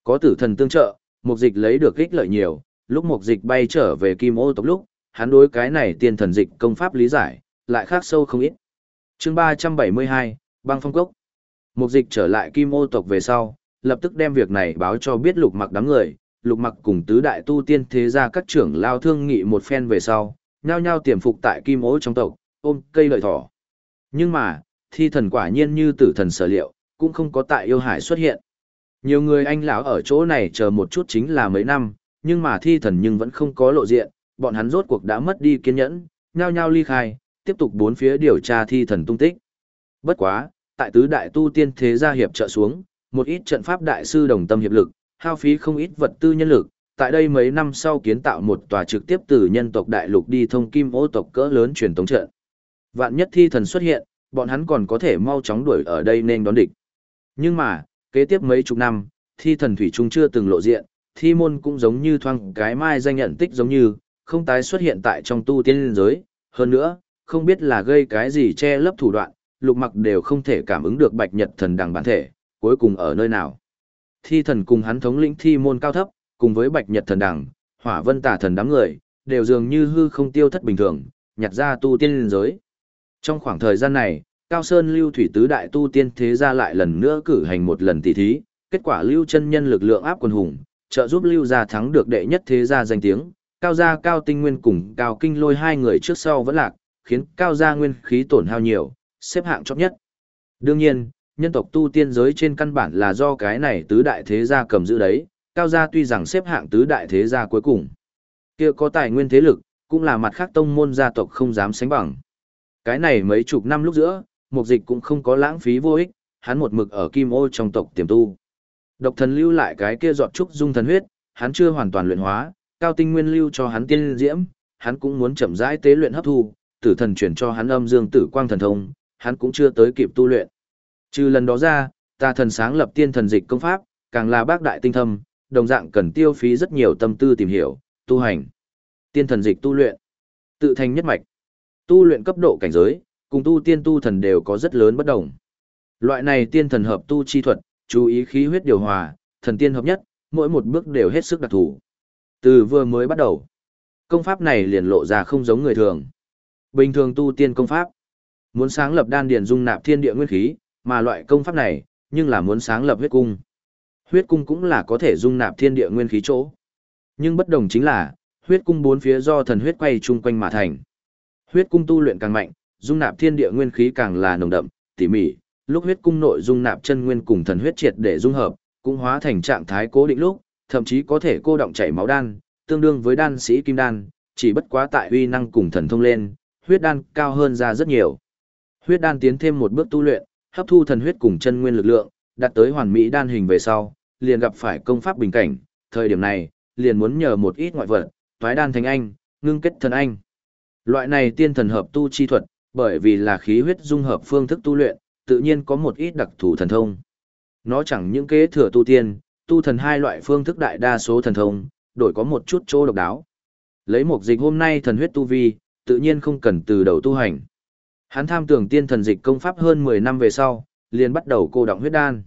Có tử thần tương trợ, mục dịch lấy được ích lợi nhiều, lúc mục dịch bay trở về kim ô tộc lúc, hắn đối cái này tiên thần dịch công pháp lý giải, lại khác sâu không ít. chương 372, băng phong cốc. Mục dịch trở lại kim ô tộc về sau, lập tức đem việc này báo cho biết lục mặc đám người, lục mặc cùng tứ đại tu tiên thế gia các trưởng lao thương nghị một phen về sau, nhao nhao tiềm phục tại kim ô trong tộc, ôm cây lợi thỏ. Nhưng mà, thi thần quả nhiên như tử thần sở liệu, cũng không có tại yêu hải xuất hiện. Nhiều người anh lão ở chỗ này chờ một chút chính là mấy năm, nhưng mà thi thần nhưng vẫn không có lộ diện, bọn hắn rốt cuộc đã mất đi kiên nhẫn, nhao nhao ly khai, tiếp tục bốn phía điều tra thi thần tung tích. Bất quá, tại tứ đại tu tiên thế gia hiệp trợ xuống, một ít trận pháp đại sư đồng tâm hiệp lực, hao phí không ít vật tư nhân lực, tại đây mấy năm sau kiến tạo một tòa trực tiếp từ nhân tộc đại lục đi thông kim ô tộc cỡ lớn truyền tống trận. Vạn nhất thi thần xuất hiện, bọn hắn còn có thể mau chóng đuổi ở đây nên đón địch. Nhưng mà, kế tiếp mấy chục năm, thi thần thủy trung chưa từng lộ diện, thi môn cũng giống như thoang cái mai danh nhận tích giống như, không tái xuất hiện tại trong tu tiên giới. Hơn nữa, không biết là gây cái gì che lấp thủ đoạn, lục mặc đều không thể cảm ứng được bạch nhật thần đằng bản thể, cuối cùng ở nơi nào. Thi thần cùng hắn thống lĩnh thi môn cao thấp, cùng với bạch nhật thần đằng, hỏa vân tả thần đám người, đều dường như hư không tiêu thất bình thường, nhặt ra tu tiên giới. Trong khoảng thời gian này, Cao Sơn Lưu Thủy Tứ Đại Tu Tiên Thế gia lại lần nữa cử hành một lần tỷ thí, kết quả Lưu chân nhân lực lượng áp quân hùng, trợ giúp Lưu gia thắng được đệ nhất thế gia danh tiếng, Cao gia Cao Tinh Nguyên cùng Cao Kinh Lôi hai người trước sau vẫn lạc, khiến Cao gia nguyên khí tổn hao nhiều, xếp hạng chót nhất. Đương nhiên, nhân tộc tu tiên giới trên căn bản là do cái này tứ đại thế gia cầm giữ đấy, Cao gia tuy rằng xếp hạng tứ đại thế gia cuối cùng, kia có tài nguyên thế lực, cũng là mặt khác tông môn gia tộc không dám sánh bằng. Cái này mấy chục năm lúc giữa, mục dịch cũng không có lãng phí vô ích, hắn một mực ở kim ô trong tộc tiềm tu. Độc thần lưu lại cái kia giọt trúc dung thần huyết, hắn chưa hoàn toàn luyện hóa, cao tinh nguyên lưu cho hắn tiên diễm, hắn cũng muốn chậm rãi tế luyện hấp thu, tử thần chuyển cho hắn âm dương tử quang thần thông, hắn cũng chưa tới kịp tu luyện. Trừ lần đó ra, ta thần sáng lập tiên thần dịch công pháp, càng là bác đại tinh thâm, đồng dạng cần tiêu phí rất nhiều tâm tư tìm hiểu, tu hành. Tiên thần dịch tu luyện, tự thành nhất mạch. Tu luyện cấp độ cảnh giới, cùng tu tiên tu thần đều có rất lớn bất đồng. Loại này tiên thần hợp tu chi thuật, chú ý khí huyết điều hòa, thần tiên hợp nhất, mỗi một bước đều hết sức đặc thủ. Từ vừa mới bắt đầu, công pháp này liền lộ ra không giống người thường. Bình thường tu tiên công pháp, muốn sáng lập đan điền dung nạp thiên địa nguyên khí, mà loại công pháp này, nhưng là muốn sáng lập huyết cung. Huyết cung cũng là có thể dung nạp thiên địa nguyên khí chỗ. Nhưng bất đồng chính là, huyết cung bốn phía do thần huyết quay chung quanh mà thành. Huyết cung tu luyện càng mạnh, dung nạp thiên địa nguyên khí càng là nồng đậm, tỉ mỉ, lúc huyết cung nội dung nạp chân nguyên cùng thần huyết triệt để dung hợp, cũng hóa thành trạng thái cố định lúc, thậm chí có thể cô động chảy máu đan, tương đương với đan sĩ kim đan, chỉ bất quá tại uy năng cùng thần thông lên, huyết đan cao hơn ra rất nhiều. Huyết đan tiến thêm một bước tu luyện, hấp thu thần huyết cùng chân nguyên lực lượng, đạt tới hoàn mỹ đan hình về sau, liền gặp phải công pháp bình cảnh, thời điểm này, liền muốn nhờ một ít ngoại vật, toái đan thành anh, ngưng kết thần anh. Loại này tiên thần hợp tu chi thuật, bởi vì là khí huyết dung hợp phương thức tu luyện, tự nhiên có một ít đặc thù thần thông. Nó chẳng những kế thừa tu tiên, tu thần hai loại phương thức đại đa số thần thông, đổi có một chút chỗ độc đáo. Lấy một dịch hôm nay thần huyết tu vi, tự nhiên không cần từ đầu tu hành. Hắn tham tưởng tiên thần dịch công pháp hơn 10 năm về sau, liền bắt đầu cô động huyết đan.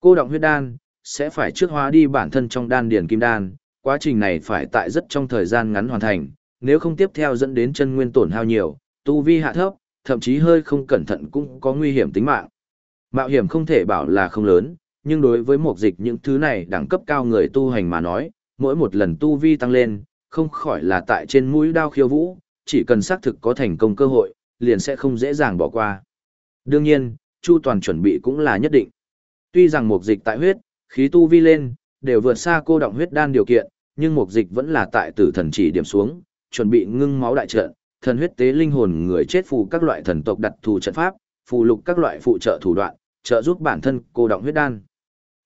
Cô động huyết đan, sẽ phải trước hóa đi bản thân trong đan điển kim đan, quá trình này phải tại rất trong thời gian ngắn hoàn thành, nếu không tiếp theo dẫn đến chân nguyên tổn hao nhiều, tu vi hạ thấp, thậm chí hơi không cẩn thận cũng có nguy hiểm tính mạng. Mạo hiểm không thể bảo là không lớn, nhưng đối với một dịch những thứ này đẳng cấp cao người tu hành mà nói, mỗi một lần tu vi tăng lên, không khỏi là tại trên mũi đao khiêu vũ, chỉ cần xác thực có thành công cơ hội, liền sẽ không dễ dàng bỏ qua. Đương nhiên, Chu Toàn chuẩn bị cũng là nhất định. Tuy rằng một dịch tại huyết, khí tu vi lên, đều vượt xa cô động huyết đan điều kiện, nhưng một dịch vẫn là tại tử thần chỉ điểm xuống, chuẩn bị ngưng máu đại trận, thần huyết tế linh hồn người chết phù các loại thần tộc đặt thù trận pháp, phù lục các loại phụ trợ thủ đoạn, trợ giúp bản thân cô động huyết đan.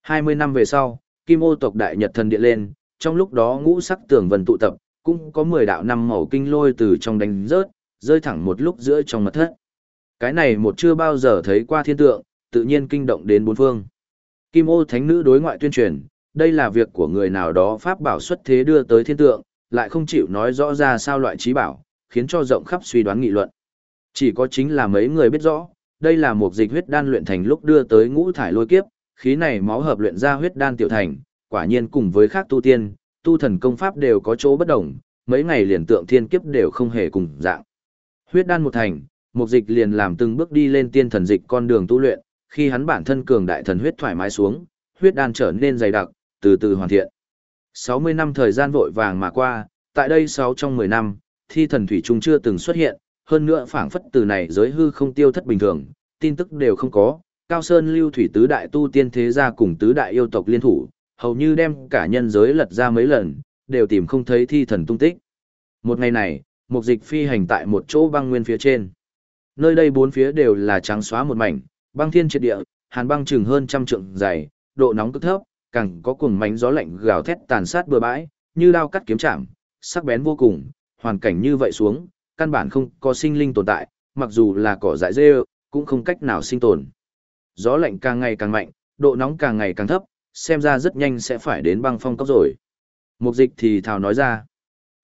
20 năm về sau, Kim Ô tộc đại nhật thần điện lên, trong lúc đó ngũ sắc tường vân tụ tập, cũng có 10 đạo năm màu kinh lôi từ trong đánh rớt, rơi thẳng một lúc giữa trong mật thất. Cái này một chưa bao giờ thấy qua thiên tượng, tự nhiên kinh động đến bốn phương. Kim Ô thánh nữ đối ngoại tuyên truyền, đây là việc của người nào đó pháp bảo xuất thế đưa tới thiên tượng, lại không chịu nói rõ ra sao loại trí bảo, khiến cho rộng khắp suy đoán nghị luận. Chỉ có chính là mấy người biết rõ, đây là một dịch huyết đan luyện thành lúc đưa tới ngũ thải lôi kiếp, khí này máu hợp luyện ra huyết đan tiểu thành, quả nhiên cùng với khác tu tiên, tu thần công pháp đều có chỗ bất đồng, mấy ngày liền tượng thiên kiếp đều không hề cùng dạng. Huyết đan một thành, một dịch liền làm từng bước đi lên tiên thần dịch con đường tu luyện, khi hắn bản thân cường đại thần huyết thoải mái xuống, huyết đan trở nên dày đặc, từ từ hoàn thiện. 60 năm thời gian vội vàng mà qua, tại đây 6 trong 10 năm, thi thần thủy trung chưa từng xuất hiện, hơn nữa phảng phất từ này giới hư không tiêu thất bình thường, tin tức đều không có. Cao Sơn lưu thủy tứ đại tu tiên thế gia cùng tứ đại yêu tộc liên thủ, hầu như đem cả nhân giới lật ra mấy lần, đều tìm không thấy thi thần tung tích. Một ngày này, một dịch phi hành tại một chỗ băng nguyên phía trên. Nơi đây bốn phía đều là trắng xóa một mảnh, băng thiên triệt địa, hàn băng chừng hơn trăm trượng dày, độ nóng cực thấp, càng có cuồng mánh gió lạnh gào thét tàn sát bừa bãi, như đao cắt kiếm chạm, sắc bén vô cùng, hoàn cảnh như vậy xuống, căn bản không có sinh linh tồn tại, mặc dù là cỏ dại dê, cũng không cách nào sinh tồn. Gió lạnh càng ngày càng mạnh, độ nóng càng ngày càng thấp, xem ra rất nhanh sẽ phải đến băng phong cấp rồi. Mục dịch thì thào nói ra.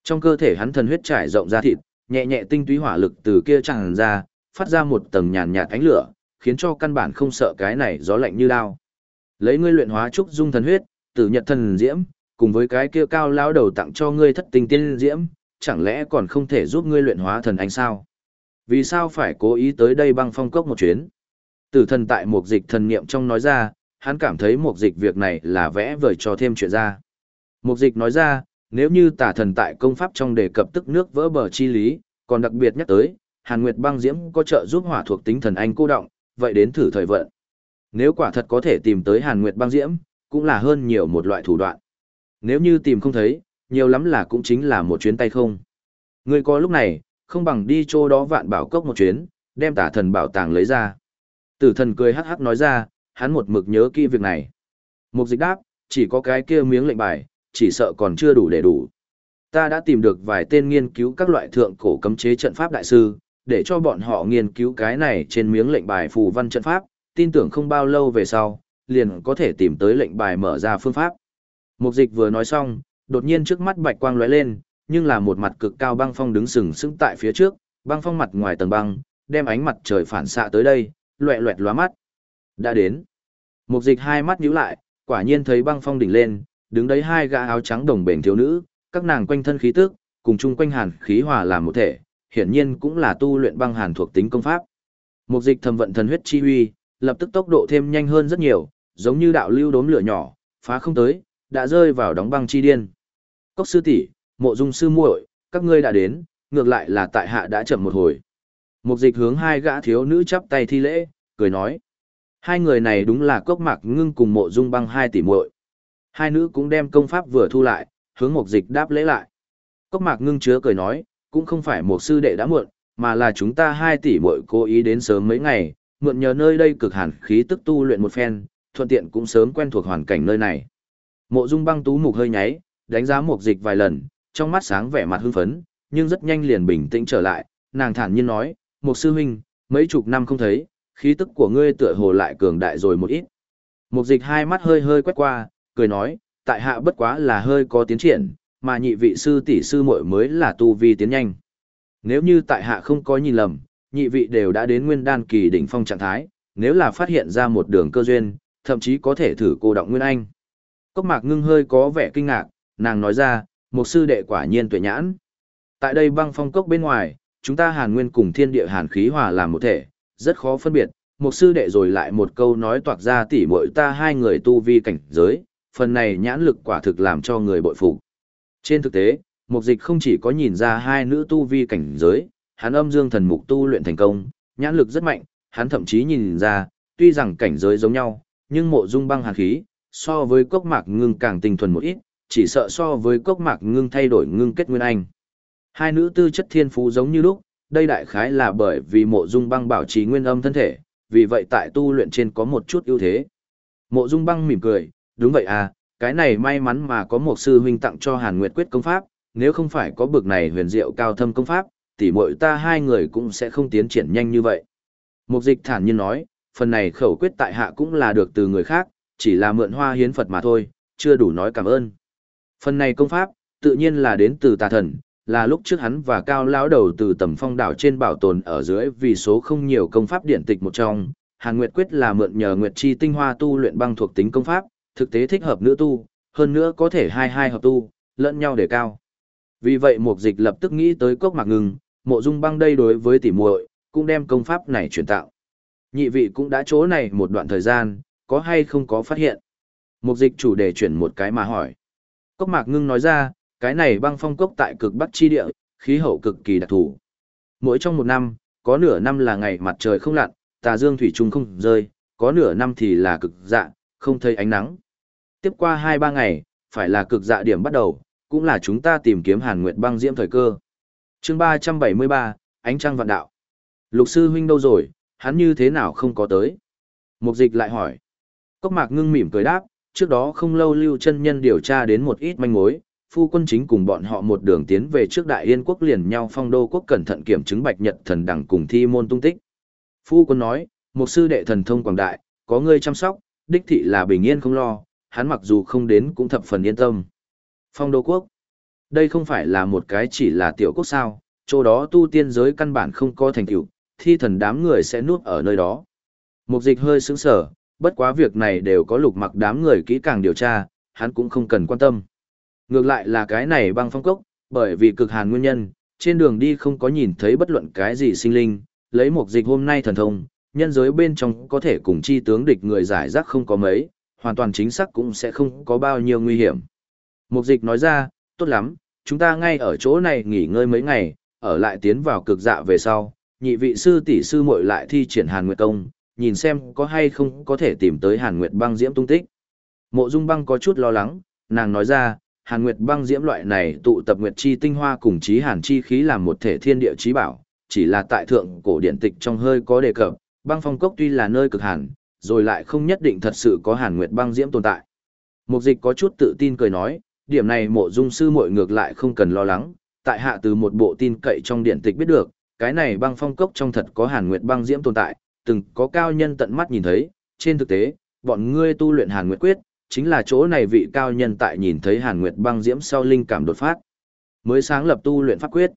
Trong cơ thể hắn thần huyết trải rộng ra thịt, nhẹ nhẹ tinh túy hỏa lực từ kia tràn ra, phát ra một tầng nhàn nhạt ánh lửa, khiến cho căn bản không sợ cái này gió lạnh như đao. Lấy ngươi luyện hóa trúc dung thần huyết, tử nhật thần diễm, cùng với cái kia cao lão đầu tặng cho ngươi thất tình tiên diễm, chẳng lẽ còn không thể giúp ngươi luyện hóa thần anh sao? Vì sao phải cố ý tới đây băng phong cốc một chuyến? Tử thần tại một dịch thần niệm trong nói ra, hắn cảm thấy một dịch việc này là vẽ vời cho thêm chuyện ra. Một dịch nói ra, nếu như tả thần tại công pháp trong đề cập tức nước vỡ bờ chi lý, còn đặc biệt nhắc tới, Hàn Nguyệt băng diễm có trợ giúp hỏa thuộc tính thần anh cô động, vậy đến thử thời vận. Nếu quả thật có thể tìm tới Hàn Nguyệt băng diễm, cũng là hơn nhiều một loại thủ đoạn. Nếu như tìm không thấy, nhiều lắm là cũng chính là một chuyến tay không. Ngươi có lúc này, không bằng đi chỗ đó vạn bảo cốc một chuyến, đem tả thần bảo tàng lấy ra. Tử thần cười hắc hắc nói ra, hắn một mực nhớ kỹ việc này. Mục dịch đáp, chỉ có cái kia miếng lệnh bài, chỉ sợ còn chưa đủ để đủ. Ta đã tìm được vài tên nghiên cứu các loại thượng cổ cấm chế trận pháp đại sư, để cho bọn họ nghiên cứu cái này trên miếng lệnh bài phù văn trận pháp, tin tưởng không bao lâu về sau, liền có thể tìm tới lệnh bài mở ra phương pháp. Mục dịch vừa nói xong, đột nhiên trước mắt bạch quang lóe lên, nhưng là một mặt cực cao băng phong đứng sừng sững tại phía trước, băng phong mặt ngoài tầng băng, đem ánh mặt trời phản xạ tới đây, loẹ loẹt lóa mắt. Đã đến. Mục dịch hai mắt nhíu lại, quả nhiên thấy băng phong đỉnh lên, đứng đấy hai gã áo trắng đồng bền thiếu nữ, các nàng quanh thân khí tức, cùng chung quanh hàn khí hòa làm một thể, hiển nhiên cũng là tu luyện băng hàn thuộc tính công pháp. Mục dịch thầm vận thần huyết chi huy, lập tức tốc độ thêm nhanh hơn rất nhiều, giống như đạo lưu đốm lửa nhỏ, phá không tới, đã rơi vào đóng băng chi điên. Cốc sư tỷ, mộ dung sư muội, các ngươi đã đến, ngược lại là tại hạ đã chậm một hồi. Mục dịch hướng hai gã thiếu nữ chắp tay thi lễ, cười nói. Hai người này đúng là cốc mạc ngưng cùng mộ dung băng hai tỷ muội. Hai nữ cũng đem công pháp vừa thu lại, hướng mục dịch đáp lễ lại. Cốc mạc ngưng chứa cười nói, cũng không phải một sư đệ đã muộn, mà là chúng ta hai tỷ muội cố ý đến sớm mấy ngày, mượn nhờ nơi đây cực hàn khí tức tu luyện một phen, thuận tiện cũng sớm quen thuộc hoàn cảnh nơi này. Mộ Dung Băng tú mục hơi nháy, đánh giá Mục Dịch vài lần, trong mắt sáng vẻ mặt hưng phấn, nhưng rất nhanh liền bình tĩnh trở lại, nàng thản nhiên nói, "Mục sư huynh, mấy chục năm không thấy, khí tức của ngươi tựa hồ lại cường đại rồi một ít." Mục Dịch hai mắt hơi hơi quét qua, cười nói, "Tại hạ bất quá là hơi có tiến triển, mà nhị vị sư tỷ sư muội mới là tu vi tiến nhanh. Nếu như tại hạ không có nhìn lầm, nhị vị đều đã đến nguyên đan kỳ đỉnh phong trạng thái, nếu là phát hiện ra một đường cơ duyên, thậm chí có thể thử cô động nguyên anh." Cốc mạc ngưng hơi có vẻ kinh ngạc, nàng nói ra, một sư đệ quả nhiên tuệ nhãn. Tại đây băng phong cốc bên ngoài, chúng ta hàn nguyên cùng thiên địa hàn khí hòa làm một thể, rất khó phân biệt. Một sư đệ rồi lại một câu nói toạc ra tỉ muội ta hai người tu vi cảnh giới, phần này nhãn lực quả thực làm cho người bội phục. Trên thực tế, mục dịch không chỉ có nhìn ra hai nữ tu vi cảnh giới, hắn âm dương thần mục tu luyện thành công, nhãn lực rất mạnh, hắn thậm chí nhìn ra, tuy rằng cảnh giới giống nhau, nhưng mộ dung băng hàn khí, so với cốc mạc ngưng càng tinh thuần một ít, chỉ sợ so với cốc mạc ngưng thay đổi ngưng kết nguyên anh. Hai nữ tư chất thiên phú giống như lúc, đây đại khái là bởi vì mộ dung băng bảo trì nguyên âm thân thể, vì vậy tại tu luyện trên có một chút ưu thế. Mộ dung băng mỉm cười, đúng vậy à, cái này may mắn mà có một sư huynh tặng cho Hàn Nguyệt quyết công pháp, nếu không phải có bực này huyền diệu cao thâm công pháp, thì muội ta hai người cũng sẽ không tiến triển nhanh như vậy. Mục dịch thản nhiên nói, phần này khẩu quyết tại hạ cũng là được từ người khác, chỉ là mượn hoa hiến Phật mà thôi, chưa đủ nói cảm ơn. Phần này công pháp, tự nhiên là đến từ tà thần, là lúc trước hắn và cao lão đầu từ tầm phong đảo trên bảo tồn ở dưới vì số không nhiều công pháp điện tịch một trong. Hàn Nguyệt Quyết là mượn nhờ Nguyệt Chi tinh hoa tu luyện băng thuộc tính công pháp, thực tế thích hợp nữ tu, hơn nữa có thể hai hai hợp tu, lẫn nhau để cao. Vì vậy Mục Dịch lập tức nghĩ tới cốc mạc ngừng, mộ dung băng đây đối với tỉ muội cũng đem công pháp này truyền tạo. Nhị vị cũng đã chỗ này một đoạn thời gian, có hay không có phát hiện? Mục dịch chủ đề chuyển một cái mà hỏi. Cốc mạc ngưng nói ra, cái này băng phong cốc tại cực bắc chi địa, khí hậu cực kỳ đặc thù. Mỗi trong một năm, có nửa năm là ngày mặt trời không lặn, tà dương thủy trung không rơi, có nửa năm thì là cực dạ, không thấy ánh nắng. Tiếp qua hai ba ngày, phải là cực dạ điểm bắt đầu, cũng là chúng ta tìm kiếm hàn nguyệt băng diễm thời cơ. chương ba trăm bảy mươi ba, ánh trăng vạn đạo. Lục sư huynh đâu rồi, hắn như thế nào không có tới? Mục dịch lại hỏi. Cốc mạc ngưng mỉm cười đáp, trước đó không lâu lưu chân nhân điều tra đến một ít manh mối, phu quân chính cùng bọn họ một đường tiến về trước đại yên quốc liền nhau phong đô quốc cẩn thận kiểm chứng bạch nhật thần đẳng cùng thi môn tung tích. Phu quân nói, một sư đệ thần thông quảng đại, có người chăm sóc, đích thị là bình yên không lo, hắn mặc dù không đến cũng thập phần yên tâm. Phong đô quốc, đây không phải là một cái chỉ là tiểu quốc sao, chỗ đó tu tiên giới căn bản không có thành tựu, thi thần đám người sẽ nuốt ở nơi đó. Mục dịch hơi sững sở, bất quá việc này đều có lục mặc đám người kỹ càng điều tra, hắn cũng không cần quan tâm. Ngược lại là cái này băng phong cốc, bởi vì cực hàn nguyên nhân, trên đường đi không có nhìn thấy bất luận cái gì sinh linh, lấy một dịch hôm nay thần thông, nhân giới bên trong có thể cùng chi tướng địch người giải rác không có mấy, hoàn toàn chính xác cũng sẽ không có bao nhiêu nguy hiểm. Mục dịch nói ra, tốt lắm, chúng ta ngay ở chỗ này nghỉ ngơi mấy ngày, ở lại tiến vào cực dạ về sau, nhị vị sư tỷ sư muội lại thi triển hàn nguyệt công, nhìn xem có hay không có thể tìm tới Hàn Nguyệt băng diễm tung tích. Mộ Dung băng có chút lo lắng, nàng nói ra, Hàn Nguyệt băng diễm loại này tụ tập Nguyệt chi tinh hoa cùng chí hàn chi khí làm một thể thiên địa chí bảo, chỉ là tại thượng cổ điển tịch trong hơi có đề cập, băng phong cốc tuy là nơi cực hàn, rồi lại không nhất định thật sự có Hàn Nguyệt băng diễm tồn tại. Mục dịch có chút tự tin cười nói, điểm này mộ dung sư muội ngược lại không cần lo lắng, tại hạ từ một bộ tin cậy trong điển tịch biết được, cái này băng phong cốc trong thật có hàn nguyệt băng diễm tồn tại, từng có cao nhân tận mắt nhìn thấy, trên thực tế, bọn ngươi tu luyện hàn nguyệt quyết, chính là chỗ này vị cao nhân tại nhìn thấy hàn nguyệt băng diễm sau linh cảm đột phát. Mới sáng lập tu luyện pháp quyết.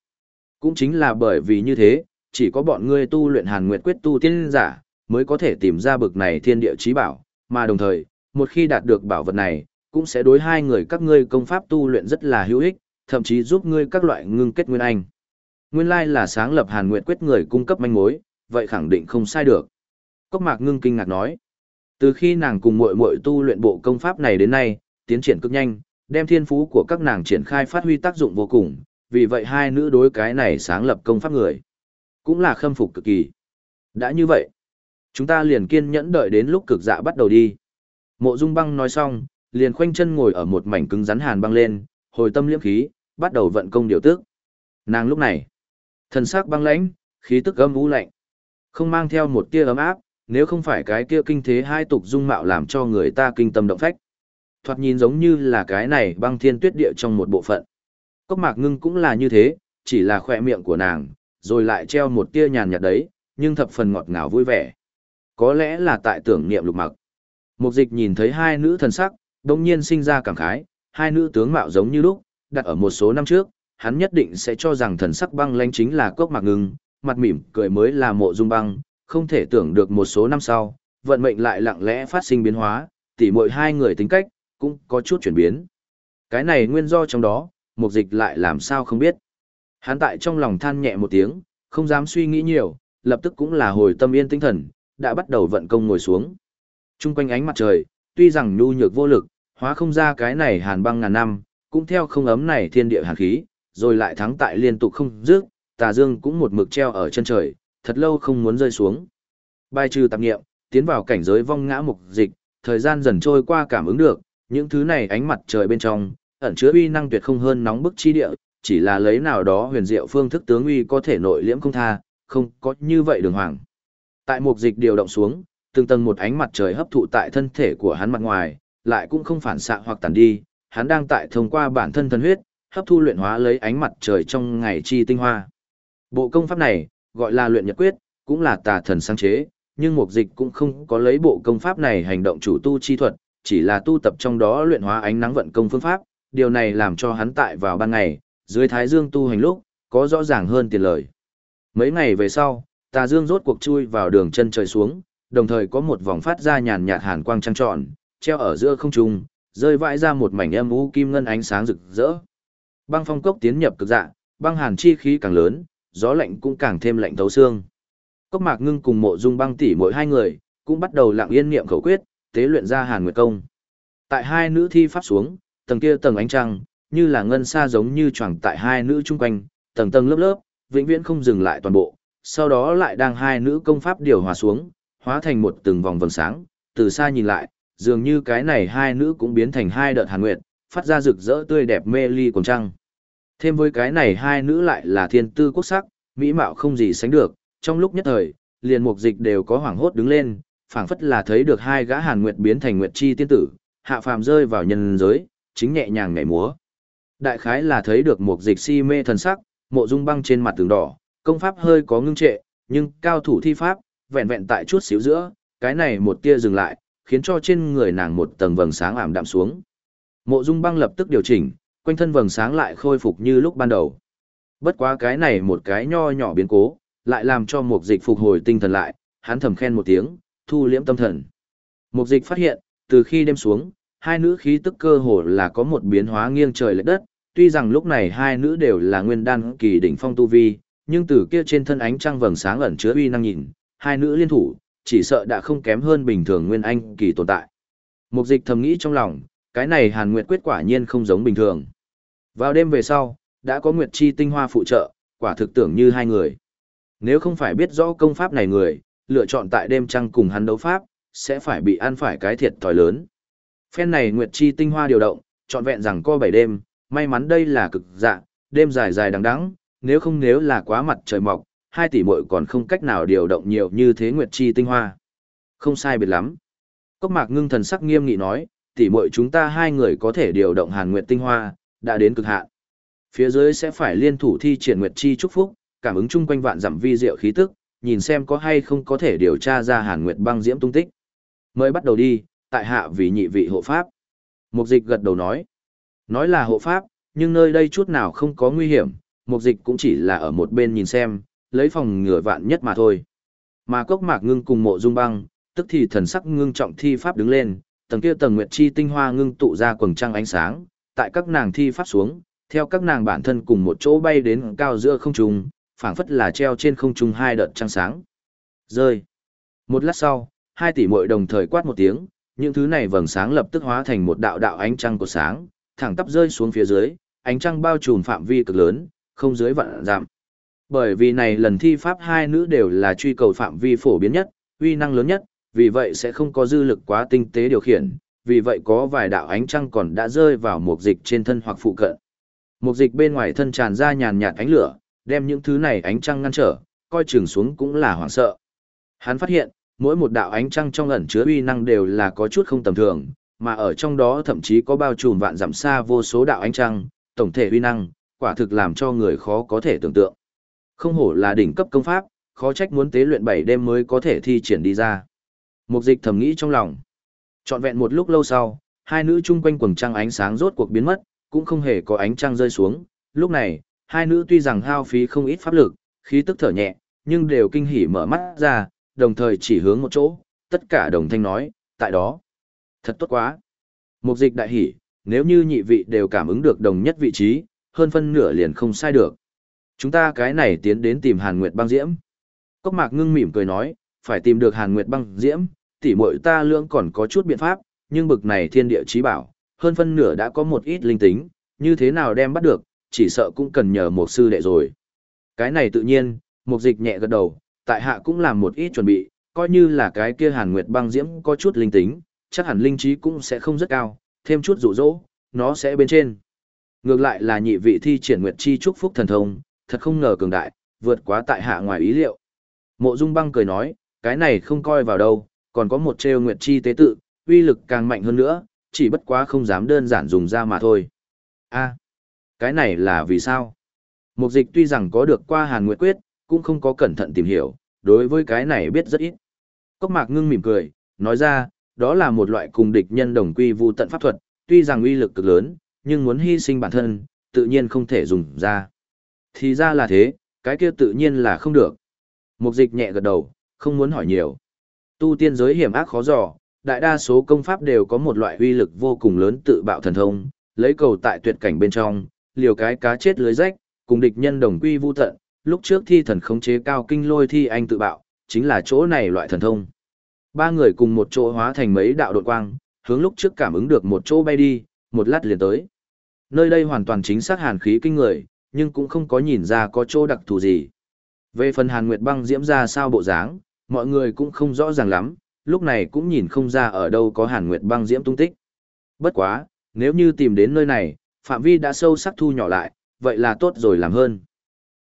Cũng chính là bởi vì như thế, chỉ có bọn ngươi tu luyện hàn nguyệt quyết tu tiên giả, mới có thể tìm ra bực này thiên địa trí bảo, mà đồng thời, một khi đạt được bảo vật này, cũng sẽ đối hai người các ngươi công pháp tu luyện rất là hữu ích, thậm chí giúp ngươi các loại ngưng kết nguyên anh. Nguyên lai là sáng lập Hàn Nguyệt quyết người cung cấp manh mối, vậy khẳng định không sai được. Cốc Mạc ngưng kinh ngạc nói, từ khi nàng cùng muội muội tu luyện bộ công pháp này đến nay, tiến triển cực nhanh, đem thiên phú của các nàng triển khai phát huy tác dụng vô cùng, vì vậy hai nữ đối cái này sáng lập công pháp người, cũng là khâm phục cực kỳ. Đã như vậy, chúng ta liền kiên nhẫn đợi đến lúc cực dạ bắt đầu đi. Mộ Dung Băng nói xong, liền khoanh chân ngồi ở một mảnh cứng rắn hàn băng lên, hồi tâm liễm khí, bắt đầu vận công điều tức. Nàng lúc này, thần sắc băng lãnh, khí tức âm u lạnh, không mang theo một tia ấm áp, nếu không phải cái kia kinh thế hai tục dung mạo làm cho người ta kinh tâm động phách. Thoạt nhìn giống như là cái này băng thiên tuyết địa trong một bộ phận. Cốc mạc ngưng cũng là như thế, chỉ là khỏe miệng của nàng, rồi lại treo một tia nhàn nhạt đấy, nhưng thập phần ngọt ngào vui vẻ. Có lẽ là tại tưởng niệm lục mặc. Mục dịch nhìn thấy hai nữ thần sắc, đồng nhiên sinh ra cảm khái, hai nữ tướng mạo giống như lúc, đặt ở một số năm trước, hắn nhất định sẽ cho rằng thần sắc băng lanh chính là cốc mạc ngưng, mặt mỉm cười mới là mộ dung băng, không thể tưởng được một số năm sau, vận mệnh lại lặng lẽ phát sinh biến hóa, tỉ mỗi hai người tính cách, cũng có chút chuyển biến. Cái này nguyên do trong đó, mục dịch lại làm sao không biết. Hắn tại trong lòng than nhẹ một tiếng, không dám suy nghĩ nhiều, lập tức cũng là hồi tâm yên tinh thần, đã bắt đầu vận công ngồi xuống. Trung quanh ánh mặt trời, tuy rằng nhu nhược vô lực, hóa không ra cái này hàn băng ngàn năm, cũng theo không ấm này thiên địa hàn khí, rồi lại thắng tại liên tục không dứt, tà dương cũng một mực treo ở chân trời, thật lâu không muốn rơi xuống. Bài trừ tạp nghiệm, tiến vào cảnh giới vong ngã mục dịch, thời gian dần trôi qua cảm ứng được, những thứ này ánh mặt trời bên trong, ẩn chứa uy năng tuyệt không hơn nóng bức chi địa, chỉ là lấy nào đó huyền diệu phương thức tướng uy có thể nội liễm không tha, không có như vậy đường hoàng. Tại mục dịch điều động xuống, từng tầng một ánh mặt trời hấp thụ tại thân thể của hắn mặt ngoài, lại cũng không phản xạ hoặc tàn đi, hắn đang tại thông qua bản thân thân huyết, hấp thu luyện hóa lấy ánh mặt trời trong ngày chi tinh hoa. Bộ công pháp này, gọi là luyện nhật quyết, cũng là tà thần sáng chế, nhưng mục dịch cũng không có lấy bộ công pháp này hành động chủ tu chi thuật, chỉ là tu tập trong đó luyện hóa ánh nắng vận công phương pháp, điều này làm cho hắn tại vào ban ngày, dưới thái dương tu hành lúc, có rõ ràng hơn tiền lời. Mấy ngày về sau, tà dương rốt cuộc chui vào đường chân trời xuống, đồng thời có một vòng phát ra nhàn nhạt hàn quang trăng trọn, treo ở giữa không trung, rơi vãi ra một mảnh âm u kim ngân ánh sáng rực rỡ. Băng phong cốc tiến nhập cực dạ, băng hàn chi khí càng lớn, gió lạnh cũng càng thêm lạnh thấu xương. Cốc Mạc Ngưng cùng Mộ Dung Băng tỷ mỗi hai người cũng bắt đầu lặng yên niệm khẩu quyết, tế luyện ra Hàn Nguyệt công. Tại hai nữ thi pháp xuống, tầng kia tầng ánh trăng, như là ngân xa giống như choàng tại hai nữ chung quanh, tầng tầng lớp lớp, vĩnh viễn không dừng lại toàn bộ. Sau đó lại đang hai nữ công pháp điều hòa xuống, hóa thành một từng vòng vầng sáng, từ xa nhìn lại, dường như cái này hai nữ cũng biến thành hai đợt hàn nguyệt, phát ra rực rỡ tươi đẹp mê ly cùng trăng. Thêm với cái này hai nữ lại là thiên tư quốc sắc, mỹ mạo không gì sánh được, trong lúc nhất thời, liền mục dịch đều có hoảng hốt đứng lên, phảng phất là thấy được hai gã hàn nguyệt biến thành nguyệt chi tiên tử, hạ phàm rơi vào nhân giới, chính nhẹ nhàng nhảy múa. Đại khái là thấy được mục dịch si mê thần sắc, mộ dung băng trên mặt tường đỏ, công pháp hơi có ngưng trệ, nhưng cao thủ thi pháp, vẹn vẹn tại chút xíu giữa, cái này một tia dừng lại, khiến cho trên người nàng một tầng vầng sáng ảm đạm xuống. Mộ Dung Băng lập tức điều chỉnh, quanh thân vầng sáng lại khôi phục như lúc ban đầu. Bất quá cái này một cái nho nhỏ biến cố, lại làm cho Mục Dịch phục hồi tinh thần lại, hắn thầm khen một tiếng, thu liễm tâm thần. Mục Dịch phát hiện, từ khi đêm xuống, hai nữ khí tức cơ hồ là có một biến hóa nghiêng trời lệch đất, tuy rằng lúc này hai nữ đều là nguyên đan kỳ đỉnh phong tu vi, nhưng từ kia trên thân ánh trăng vầng sáng ẩn chứa uy năng nhìn, hai nữ liên thủ, chỉ sợ đã không kém hơn bình thường nguyên anh kỳ tồn tại. Mục dịch thầm nghĩ trong lòng, cái này hàn nguyệt quyết quả nhiên không giống bình thường. Vào đêm về sau, đã có nguyệt chi tinh hoa phụ trợ, quả thực tưởng như hai người. Nếu không phải biết rõ công pháp này người, lựa chọn tại đêm trăng cùng hắn đấu pháp, sẽ phải bị ăn phải cái thiệt thòi lớn. Phen này nguyệt chi tinh hoa điều động, trọn vẹn rằng co bảy đêm, may mắn đây là cực dạ, đêm dài dài đằng đẵng, nếu không nếu là quá mặt trời mọc, hai tỷ muội còn không cách nào điều động nhiều như thế nguyệt chi tinh hoa. Không sai biệt lắm. Cốc mạc ngưng thần sắc nghiêm nghị nói, tỷ muội chúng ta hai người có thể điều động hàn nguyệt tinh hoa, đã đến cực hạn. Phía dưới sẽ phải liên thủ thi triển nguyệt chi chúc phúc, cảm ứng chung quanh vạn dặm vi diệu khí tức, nhìn xem có hay không có thể điều tra ra Hàn Nguyệt băng diễm tung tích. Mới bắt đầu đi, tại hạ vì nhị vị hộ pháp. Mục dịch gật đầu nói. Nói là hộ pháp, nhưng nơi đây chút nào không có nguy hiểm, mục dịch cũng chỉ là ở một bên nhìn xem, lấy phòng ngừa vạn nhất mà thôi. Mà cốc mạc ngưng cùng mộ dung băng, tức thì thần sắc ngưng trọng thi pháp đứng lên, tầng kia tầng nguyệt chi tinh hoa ngưng tụ ra quầng trăng ánh sáng, tại các nàng thi pháp xuống, theo các nàng bản thân cùng một chỗ bay đến cao giữa không trung, phảng phất là treo trên không trung hai đợt trăng sáng. Rơi. Một lát sau, hai tỷ muội đồng thời quát một tiếng, những thứ này vầng sáng lập tức hóa thành một đạo đạo ánh trăng của sáng, thẳng tắp rơi xuống phía dưới, ánh trăng bao trùm phạm vi cực lớn, không dưới vạn giảm. Bởi vì này lần thi pháp hai nữ đều là truy cầu phạm vi phổ biến nhất, uy năng lớn nhất, vì vậy sẽ không có dư lực quá tinh tế điều khiển, vì vậy có vài đạo ánh trăng còn đã rơi vào một dịch trên thân hoặc phụ cận. Một dịch bên ngoài thân tràn ra nhàn nhạt ánh lửa, đem những thứ này ánh trăng ngăn trở, coi chừng xuống cũng là hoảng sợ. Hắn phát hiện, mỗi một đạo ánh trăng trong ẩn chứa uy năng đều là có chút không tầm thường, mà ở trong đó thậm chí có bao trùm vạn dặm xa vô số đạo ánh trăng, tổng thể uy năng, quả thực làm cho người khó có thể tưởng tượng. Không hổ là đỉnh cấp công pháp, khó trách muốn tế luyện 7 đêm mới có thể thi triển đi ra. Mục dịch thầm nghĩ trong lòng. Trọn vẹn một lúc lâu sau, hai nữ chung quanh quầng trăng ánh sáng rốt cuộc biến mất, cũng không hề có ánh trăng rơi xuống. Lúc này, hai nữ tuy rằng hao phí không ít pháp lực, khí tức thở nhẹ, nhưng đều kinh hỉ mở mắt ra, đồng thời chỉ hướng một chỗ, tất cả đồng thanh nói, tại đó. Thật tốt quá. Mục dịch đại hỉ, nếu như nhị vị đều cảm ứng được đồng nhất vị trí, hơn phân nửa liền không sai được. Chúng ta cái này tiến đến tìm Hàn Nguyệt băng diễm. Cốc mạc ngưng mỉm cười nói, phải tìm được Hàn Nguyệt băng diễm, tỉ muội ta lưỡng còn có chút biện pháp, nhưng bực này thiên địa trí bảo, hơn phân nửa đã có một ít linh tính, như thế nào đem bắt được, chỉ sợ cũng cần nhờ một sư đệ rồi. Cái này tự nhiên, một dịch nhẹ gật đầu, tại hạ cũng làm một ít chuẩn bị, coi như là cái kia hàn nguyệt băng diễm có chút linh tính, chắc hẳn linh trí cũng sẽ không rất cao, thêm chút dụ dỗ, nó sẽ bên trên. Ngược lại là nhị vị thi triển nguyệt chi chúc phúc thần thông, thật không ngờ cường đại, vượt quá tại hạ ngoài ý liệu. Mộ Dung Băng cười nói, cái này không coi vào đâu, còn có một trêu nguyệt chi tế tự, uy lực càng mạnh hơn nữa, chỉ bất quá không dám đơn giản dùng ra mà thôi. A, cái này là vì sao? Mục dịch tuy rằng có được qua Hàn Nguyệt Quyết, cũng không có cẩn thận tìm hiểu, đối với cái này biết rất ít. Cốc mạc ngưng mỉm cười, nói ra, đó là một loại cùng địch nhân đồng quy vu tận pháp thuật, tuy rằng uy lực cực lớn, nhưng muốn hy sinh bản thân, tự nhiên không thể dùng ra. Thì ra là thế, cái kia tự nhiên là không được. Mục dịch nhẹ gật đầu, không muốn hỏi nhiều. Tu tiên giới hiểm ác khó dò, đại đa số công pháp đều có một loại uy lực vô cùng lớn tự bạo thần thông, lấy cầu tại tuyệt cảnh bên trong, liều cái cá chết lưới rách, cùng địch nhân đồng quy vu tận, lúc trước thi thần khống chế cao kinh lôi thi anh tự bạo, chính là chỗ này loại thần thông. Ba người cùng một chỗ hóa thành mấy đạo đột quang, hướng lúc trước cảm ứng được một chỗ bay đi, một lát liền tới. Nơi đây hoàn toàn chính xác hàn khí kinh người, nhưng cũng không có nhìn ra có chỗ đặc thù gì. Về phần hàn nguyệt băng diễm ra sao bộ dáng, mọi người cũng không rõ ràng lắm, lúc này cũng nhìn không ra ở đâu có hàn nguyệt băng diễm tung tích. Bất quá, nếu như tìm đến nơi này, phạm vi đã sâu sắc thu nhỏ lại, vậy là tốt rồi làm hơn.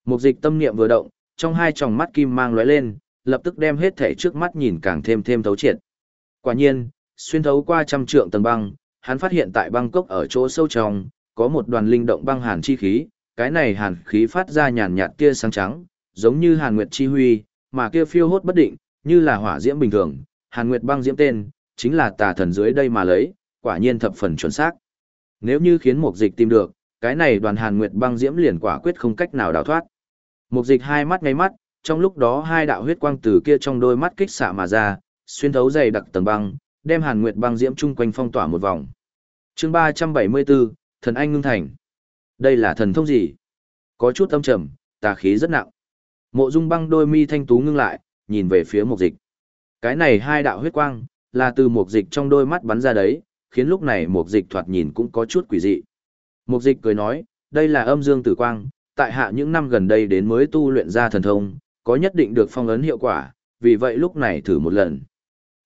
Mục dịch tâm niệm vừa động, trong hai tròng mắt kim mang lóe lên, lập tức đem hết thể trước mắt nhìn càng thêm thêm thấu triệt. Quả nhiên, xuyên thấu qua trăm trượng tầng băng, hắn phát hiện tại băng cốc ở chỗ sâu trong, có một đoàn linh động băng hàn chi khí, cái này hàn khí phát ra nhàn nhạt tia sáng trắng, giống như hàn nguyệt chi huy, mà kia phiêu hốt bất định, như là hỏa diễm bình thường, hàn nguyệt băng diễm tên, chính là tà thần dưới đây mà lấy, quả nhiên thập phần chuẩn xác. Nếu như khiến mục dịch tìm được, cái này đoàn hàn nguyệt băng diễm liền quả quyết không cách nào đào thoát. Mục dịch hai mắt ngay mắt, trong lúc đó hai đạo huyết quang từ kia trong đôi mắt kích xạ mà ra, xuyên thấu dày đặc tầng băng, đem hàn nguyệt băng diễm chung quanh phong tỏa một vòng. chương 374, thần anh ngưng thành. Đây là thần thông gì? Có chút âm trầm, tà khí rất nặng. Mộ dung băng đôi mi thanh tú ngưng lại, nhìn về phía mục dịch. Cái này hai đạo huyết quang, là từ mục dịch trong đôi mắt bắn ra đấy, khiến lúc này mục dịch thoạt nhìn cũng có chút quỷ dị. Mục dịch cười nói, đây là âm dương tử quang, tại hạ những năm gần đây đến mới tu luyện ra thần thông, có nhất định được phong ấn hiệu quả, vì vậy lúc này thử một lần.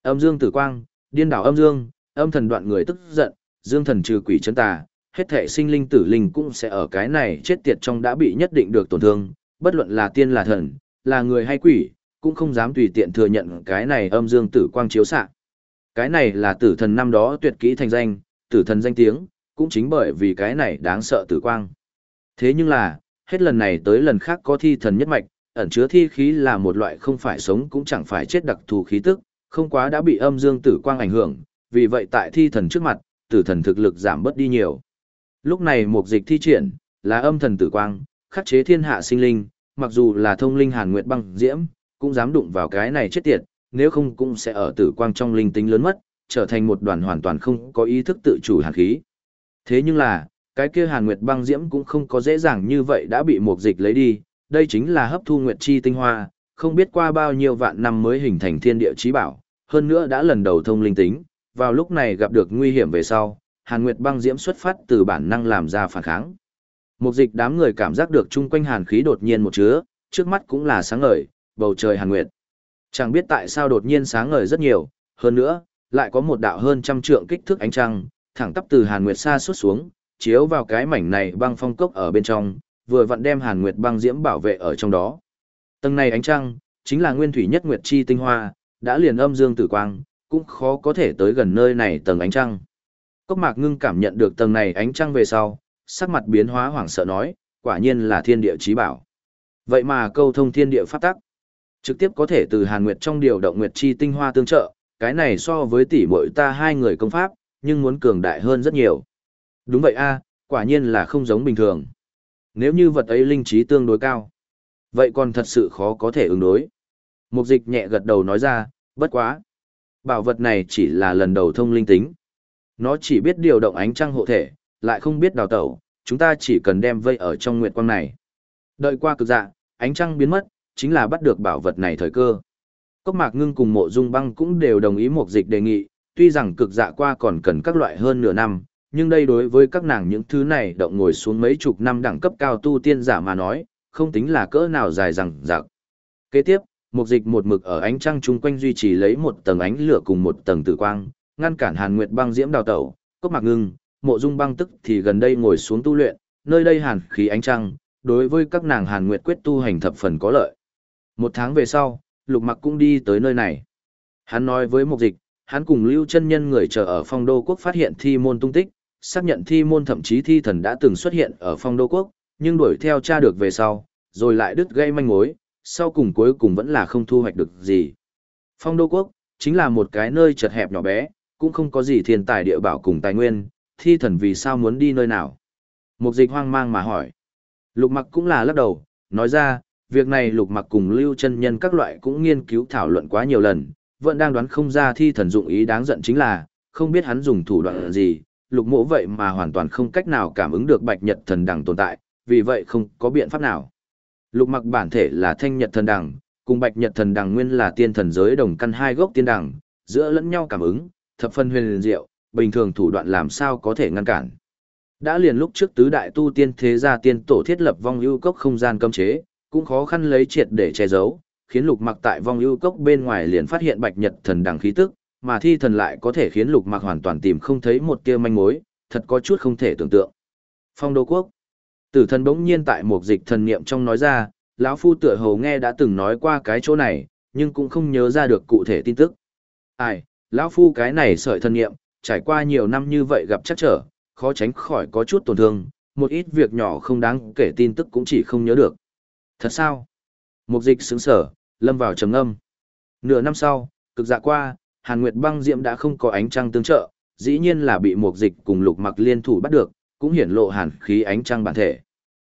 Âm dương tử quang, điên đảo âm dương, âm thần đoạn người tức giận, dương thần trừ quỷ chấn tà, hết thể sinh linh tử linh cũng sẽ ở cái này chết tiệt trong đã bị nhất định được tổn thương, bất luận là tiên là thần, là người hay quỷ, cũng không dám tùy tiện thừa nhận cái này âm dương tử quang chiếu xạ. Cái này là tử thần năm đó tuyệt kỹ thành danh, tử thần danh tiếng, cũng chính bởi vì cái này đáng sợ tử quang. Thế nhưng là, hết lần này tới lần khác có thi thần nhất mạch, ẩn chứa thi khí là một loại không phải sống cũng chẳng phải chết đặc thù khí tức, không quá đã bị âm dương tử quang ảnh hưởng, vì vậy tại thi thần trước mặt, tử thần thực lực giảm bớt đi nhiều. Lúc này một dịch thi triển, là âm thần tử quang, khắc chế thiên hạ sinh linh, mặc dù là thông linh hàn nguyệt băng diễm, cũng dám đụng vào cái này chết tiệt, nếu không cũng sẽ ở tử quang trong linh tính lớn mất, trở thành một đoàn hoàn toàn không có ý thức tự chủ hàn khí. Thế nhưng là, cái kia hàn nguyệt băng diễm cũng không có dễ dàng như vậy đã bị một dịch lấy đi, đây chính là hấp thu nguyệt chi tinh hoa, không biết qua bao nhiêu vạn năm mới hình thành thiên địa chí bảo, hơn nữa đã lần đầu thông linh tính, vào lúc này gặp được nguy hiểm về sau, Hàn Nguyệt băng diễm xuất phát từ bản năng làm ra phản kháng. Một dịch đám người cảm giác được chung quanh hàn khí đột nhiên một chứa, trước mắt cũng là sáng ngời, bầu trời hàn nguyệt. Chẳng biết tại sao đột nhiên sáng ngời rất nhiều, hơn nữa, lại có một đạo hơn trăm trượng kích thước ánh trăng, thẳng tắp từ hàn nguyệt xa suốt xuống, chiếu vào cái mảnh này băng phong cốc ở bên trong, vừa vặn đem hàn nguyệt băng diễm bảo vệ ở trong đó. Tầng này ánh trăng, chính là nguyên thủy nhất nguyệt chi tinh hoa, đã liền âm dương tử quang, cũng khó có thể tới gần nơi này tầng ánh trăng. Cốc mạc ngưng cảm nhận được tầng này ánh trăng về sau, sắc mặt biến hóa hoảng sợ nói, quả nhiên là thiên địa trí bảo. Vậy mà câu thông thiên địa pháp tắc, trực tiếp có thể từ Hàn Nguyệt trong điều động Nguyệt chi tinh hoa tương trợ, cái này so với tỷ muội ta hai người công pháp, nhưng muốn cường đại hơn rất nhiều. Đúng vậy a, quả nhiên là không giống bình thường. Nếu như vật ấy linh trí tương đối cao, vậy còn thật sự khó có thể ứng đối. Mục dịch nhẹ gật đầu nói ra, bất quá. Bảo vật này chỉ là lần đầu thông linh tính. Nó chỉ biết điều động ánh trăng hộ thể, lại không biết đào tẩu, chúng ta chỉ cần đem vây ở trong nguyệt quang này. Đợi qua cực dạ, ánh trăng biến mất, chính là bắt được bảo vật này thời cơ. Cốc mạc ngưng cùng mộ dung băng cũng đều đồng ý một dịch đề nghị, tuy rằng cực dạ qua còn cần các loại hơn nửa năm, nhưng đây đối với các nàng những thứ này động ngồi xuống mấy chục năm đẳng cấp cao tu tiên giả mà nói, không tính là cỡ nào dài rằng rằng Kế tiếp, một dịch một mực ở ánh trăng chung quanh duy trì lấy một tầng ánh lửa cùng một tầng tử quang, ngăn cản hàn nguyệt băng diễm đào tẩu, cốc mạc ngưng, mộ dung băng tức thì gần đây ngồi xuống tu luyện, nơi đây hàn khí ánh trăng, đối với các nàng hàn nguyệt quyết tu hành thập phần có lợi. Một tháng về sau, lục mặc cũng đi tới nơi này. Hắn nói với mục dịch, hắn cùng lưu chân nhân người chờ ở phong đô quốc phát hiện thi môn tung tích, xác nhận thi môn thậm chí thi thần đã từng xuất hiện ở phong đô quốc, nhưng đuổi theo tra được về sau, rồi lại đứt gây manh mối, sau cùng cuối cùng vẫn là không thu hoạch được gì. Phong đô quốc, chính là một cái nơi chật hẹp nhỏ bé, cũng không có gì thiên tài địa bảo cùng tài nguyên, thi thần vì sao muốn đi nơi nào? Mục dịch hoang mang mà hỏi. Lục mặc cũng là lắc đầu, nói ra, việc này lục mặc cùng lưu chân nhân các loại cũng nghiên cứu thảo luận quá nhiều lần, vẫn đang đoán không ra thi thần dụng ý đáng giận chính là, không biết hắn dùng thủ đoạn gì, lục mộ vậy mà hoàn toàn không cách nào cảm ứng được bạch nhật thần đằng tồn tại, vì vậy không có biện pháp nào. Lục mặc bản thể là thanh nhật thần đằng, cùng bạch nhật thần đằng nguyên là tiên thần giới đồng căn hai gốc tiên đằng, giữa lẫn nhau cảm ứng, thập phân huyền diệu, bình thường thủ đoạn làm sao có thể ngăn cản. Đã liền lúc trước tứ đại tu tiên thế gia tiên tổ thiết lập vong ưu cốc không gian cấm chế, cũng khó khăn lấy triệt để che giấu, khiến lục mặc tại vong ưu cốc bên ngoài liền phát hiện bạch nhật thần đằng khí tức, mà thi thần lại có thể khiến lục mặc hoàn toàn tìm không thấy một tia manh mối, thật có chút không thể tưởng tượng. Phong đô quốc. Tử thần bỗng nhiên tại một dịch thần niệm trong nói ra, lão phu tựa hồ nghe đã từng nói qua cái chỗ này, nhưng cũng không nhớ ra được cụ thể tin tức. Ai, lão phu cái này sợi thần niệm, trải qua nhiều năm như vậy gặp chắc trở, khó tránh khỏi có chút tổn thương, một ít việc nhỏ không đáng kể tin tức cũng chỉ không nhớ được. Thật sao? Mục dịch sướng sở, lâm vào trầm âm. Nửa năm sau, cực dạ qua, Hàn Nguyệt băng diệm đã không có ánh trăng tương trợ, dĩ nhiên là bị mục dịch cùng lục mặc liên thủ bắt được, cũng hiển lộ hàn khí ánh trăng bản thể.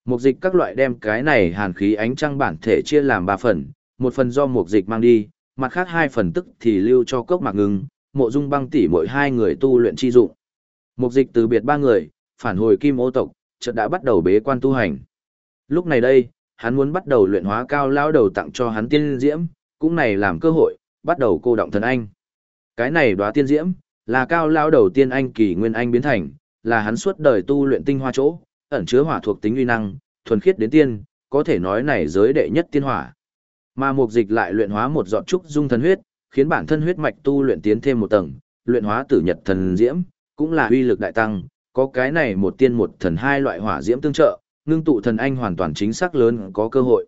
Mục dịch các loại đem cái này hàn khí ánh trăng bản thể chia làm ba phần, một phần do mục dịch mang đi, mặt khác hai phần tức thì lưu cho cốc mạc ngừng, mộ dung băng tỷ mỗi hai người tu luyện chi dụng. Mục dịch từ biệt ba người, phản hồi kim ô tộc, chợt đã bắt đầu bế quan tu hành. Lúc này đây, hắn muốn bắt đầu luyện hóa cao lão đầu tặng cho hắn tiên diễm, cũng này làm cơ hội, bắt đầu cô động thần anh. Cái này đóa tiên diễm, là cao lão đầu tiên anh kỳ nguyên anh biến thành, là hắn suốt đời tu luyện tinh hoa chỗ, ẩn chứa hỏa thuộc tính uy năng, thuần khiết đến tiên, có thể nói này giới đệ nhất tiên hỏa. Mà mục dịch lại luyện hóa một giọt trúc dung thần huyết, khiến bản thân huyết mạch tu luyện tiến thêm một tầng, luyện hóa tử nhật thần diễm, cũng là uy lực đại tăng, có cái này một tiên một thần hai loại hỏa diễm tương trợ, ngưng tụ thần anh hoàn toàn chính xác lớn có cơ hội.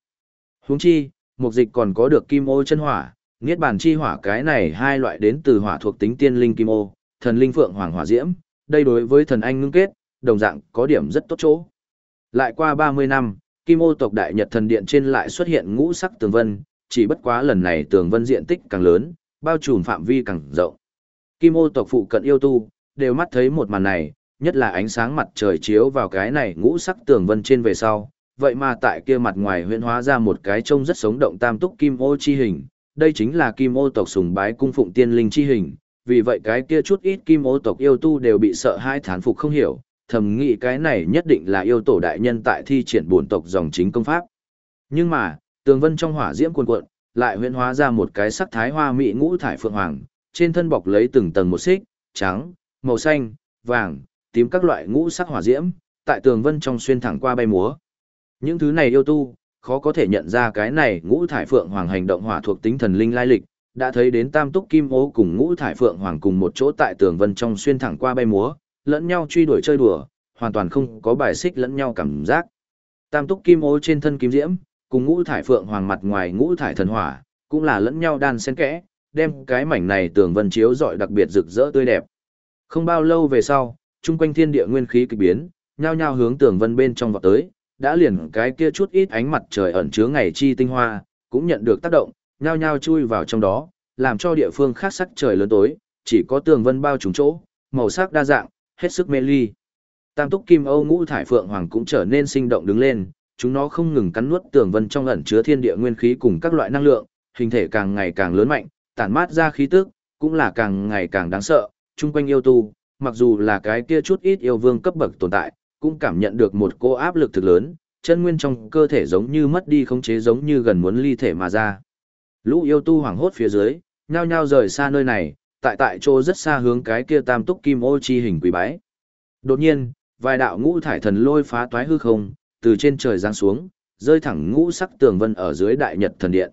Huống chi, mục dịch còn có được kim ô chân hỏa, niết bàn chi hỏa cái này hai loại đến từ hỏa thuộc tính tiên linh kim ô, thần linh phượng hoàng hỏa diễm, đây đối với thần anh ngưng kết, đồng dạng có điểm rất tốt chỗ. Lại qua 30 năm, Kim ô tộc đại nhật thần điện trên lại xuất hiện ngũ sắc tường vân, chỉ bất quá lần này tường vân diện tích càng lớn, bao trùm phạm vi càng rộng. Kim ô tộc phụ cận yêu tu, đều mắt thấy một màn này, nhất là ánh sáng mặt trời chiếu vào cái này ngũ sắc tường vân trên về sau, vậy mà tại kia mặt ngoài huyễn hóa ra một cái trông rất sống động tam túc kim ô chi hình, đây chính là kim ô tộc sùng bái cung phụng tiên linh chi hình, vì vậy cái kia chút ít kim ô tộc yêu tu đều bị sợ hai thán phục không hiểu, thầm nghĩ cái này nhất định là yêu tổ đại nhân tại thi triển bổn tộc dòng chính công pháp. Nhưng mà, tường vân trong hỏa diễm cuồn cuộn, lại huyễn hóa ra một cái sắc thái hoa mỹ ngũ thải phượng hoàng, trên thân bọc lấy từng tầng một xích, trắng, màu xanh, vàng, tím các loại ngũ sắc hỏa diễm, tại tường vân trong xuyên thẳng qua bay múa. Những thứ này yêu tu, khó có thể nhận ra cái này ngũ thải phượng hoàng hành động hỏa thuộc tính thần linh lai lịch, đã thấy đến tam túc kim ô cùng ngũ thải phượng hoàng cùng một chỗ tại tường vân trong xuyên thẳng qua bay múa, lẫn nhau truy đuổi chơi đùa, hoàn toàn không có bài xích lẫn nhau cảm giác. Tam túc kim ô trên thân kim diễm, cùng ngũ thải phượng hoàng mặt ngoài ngũ thải thần hỏa, cũng là lẫn nhau đan xen kẽ, đem cái mảnh này tường vân chiếu rọi đặc biệt rực rỡ tươi đẹp. Không bao lâu về sau, chung quanh thiên địa nguyên khí kỳ biến, nhao nhao hướng tường vân bên trong vọt tới, đã liền cái kia chút ít ánh mặt trời ẩn chứa ngày chi tinh hoa, cũng nhận được tác động, nhao nhao chui vào trong đó, làm cho địa phương khác sắc trời lớn tối, chỉ có tường vân bao trùm chỗ, màu sắc đa dạng, hết sức mê ly. Tam túc kim âu ngũ thải phượng hoàng cũng trở nên sinh động đứng lên, chúng nó không ngừng cắn nuốt tường vân trong ẩn chứa thiên địa nguyên khí cùng các loại năng lượng, hình thể càng ngày càng lớn mạnh, tản mát ra khí tức, cũng là càng ngày càng đáng sợ, chung quanh yêu tu, mặc dù là cái kia chút ít yêu vương cấp bậc tồn tại, cũng cảm nhận được một cô áp lực thực lớn, chân nguyên trong cơ thể giống như mất đi khống chế giống như gần muốn ly thể mà ra. Lũ yêu tu hoảng hốt phía dưới, nhao nhao rời xa nơi này, tại tại chỗ rất xa hướng cái kia tam túc kim ô chi hình quỷ bái. Đột nhiên, vài đạo ngũ thải thần lôi phá toái hư không, từ trên trời giáng xuống, rơi thẳng ngũ sắc tường vân ở dưới đại nhật thần điện.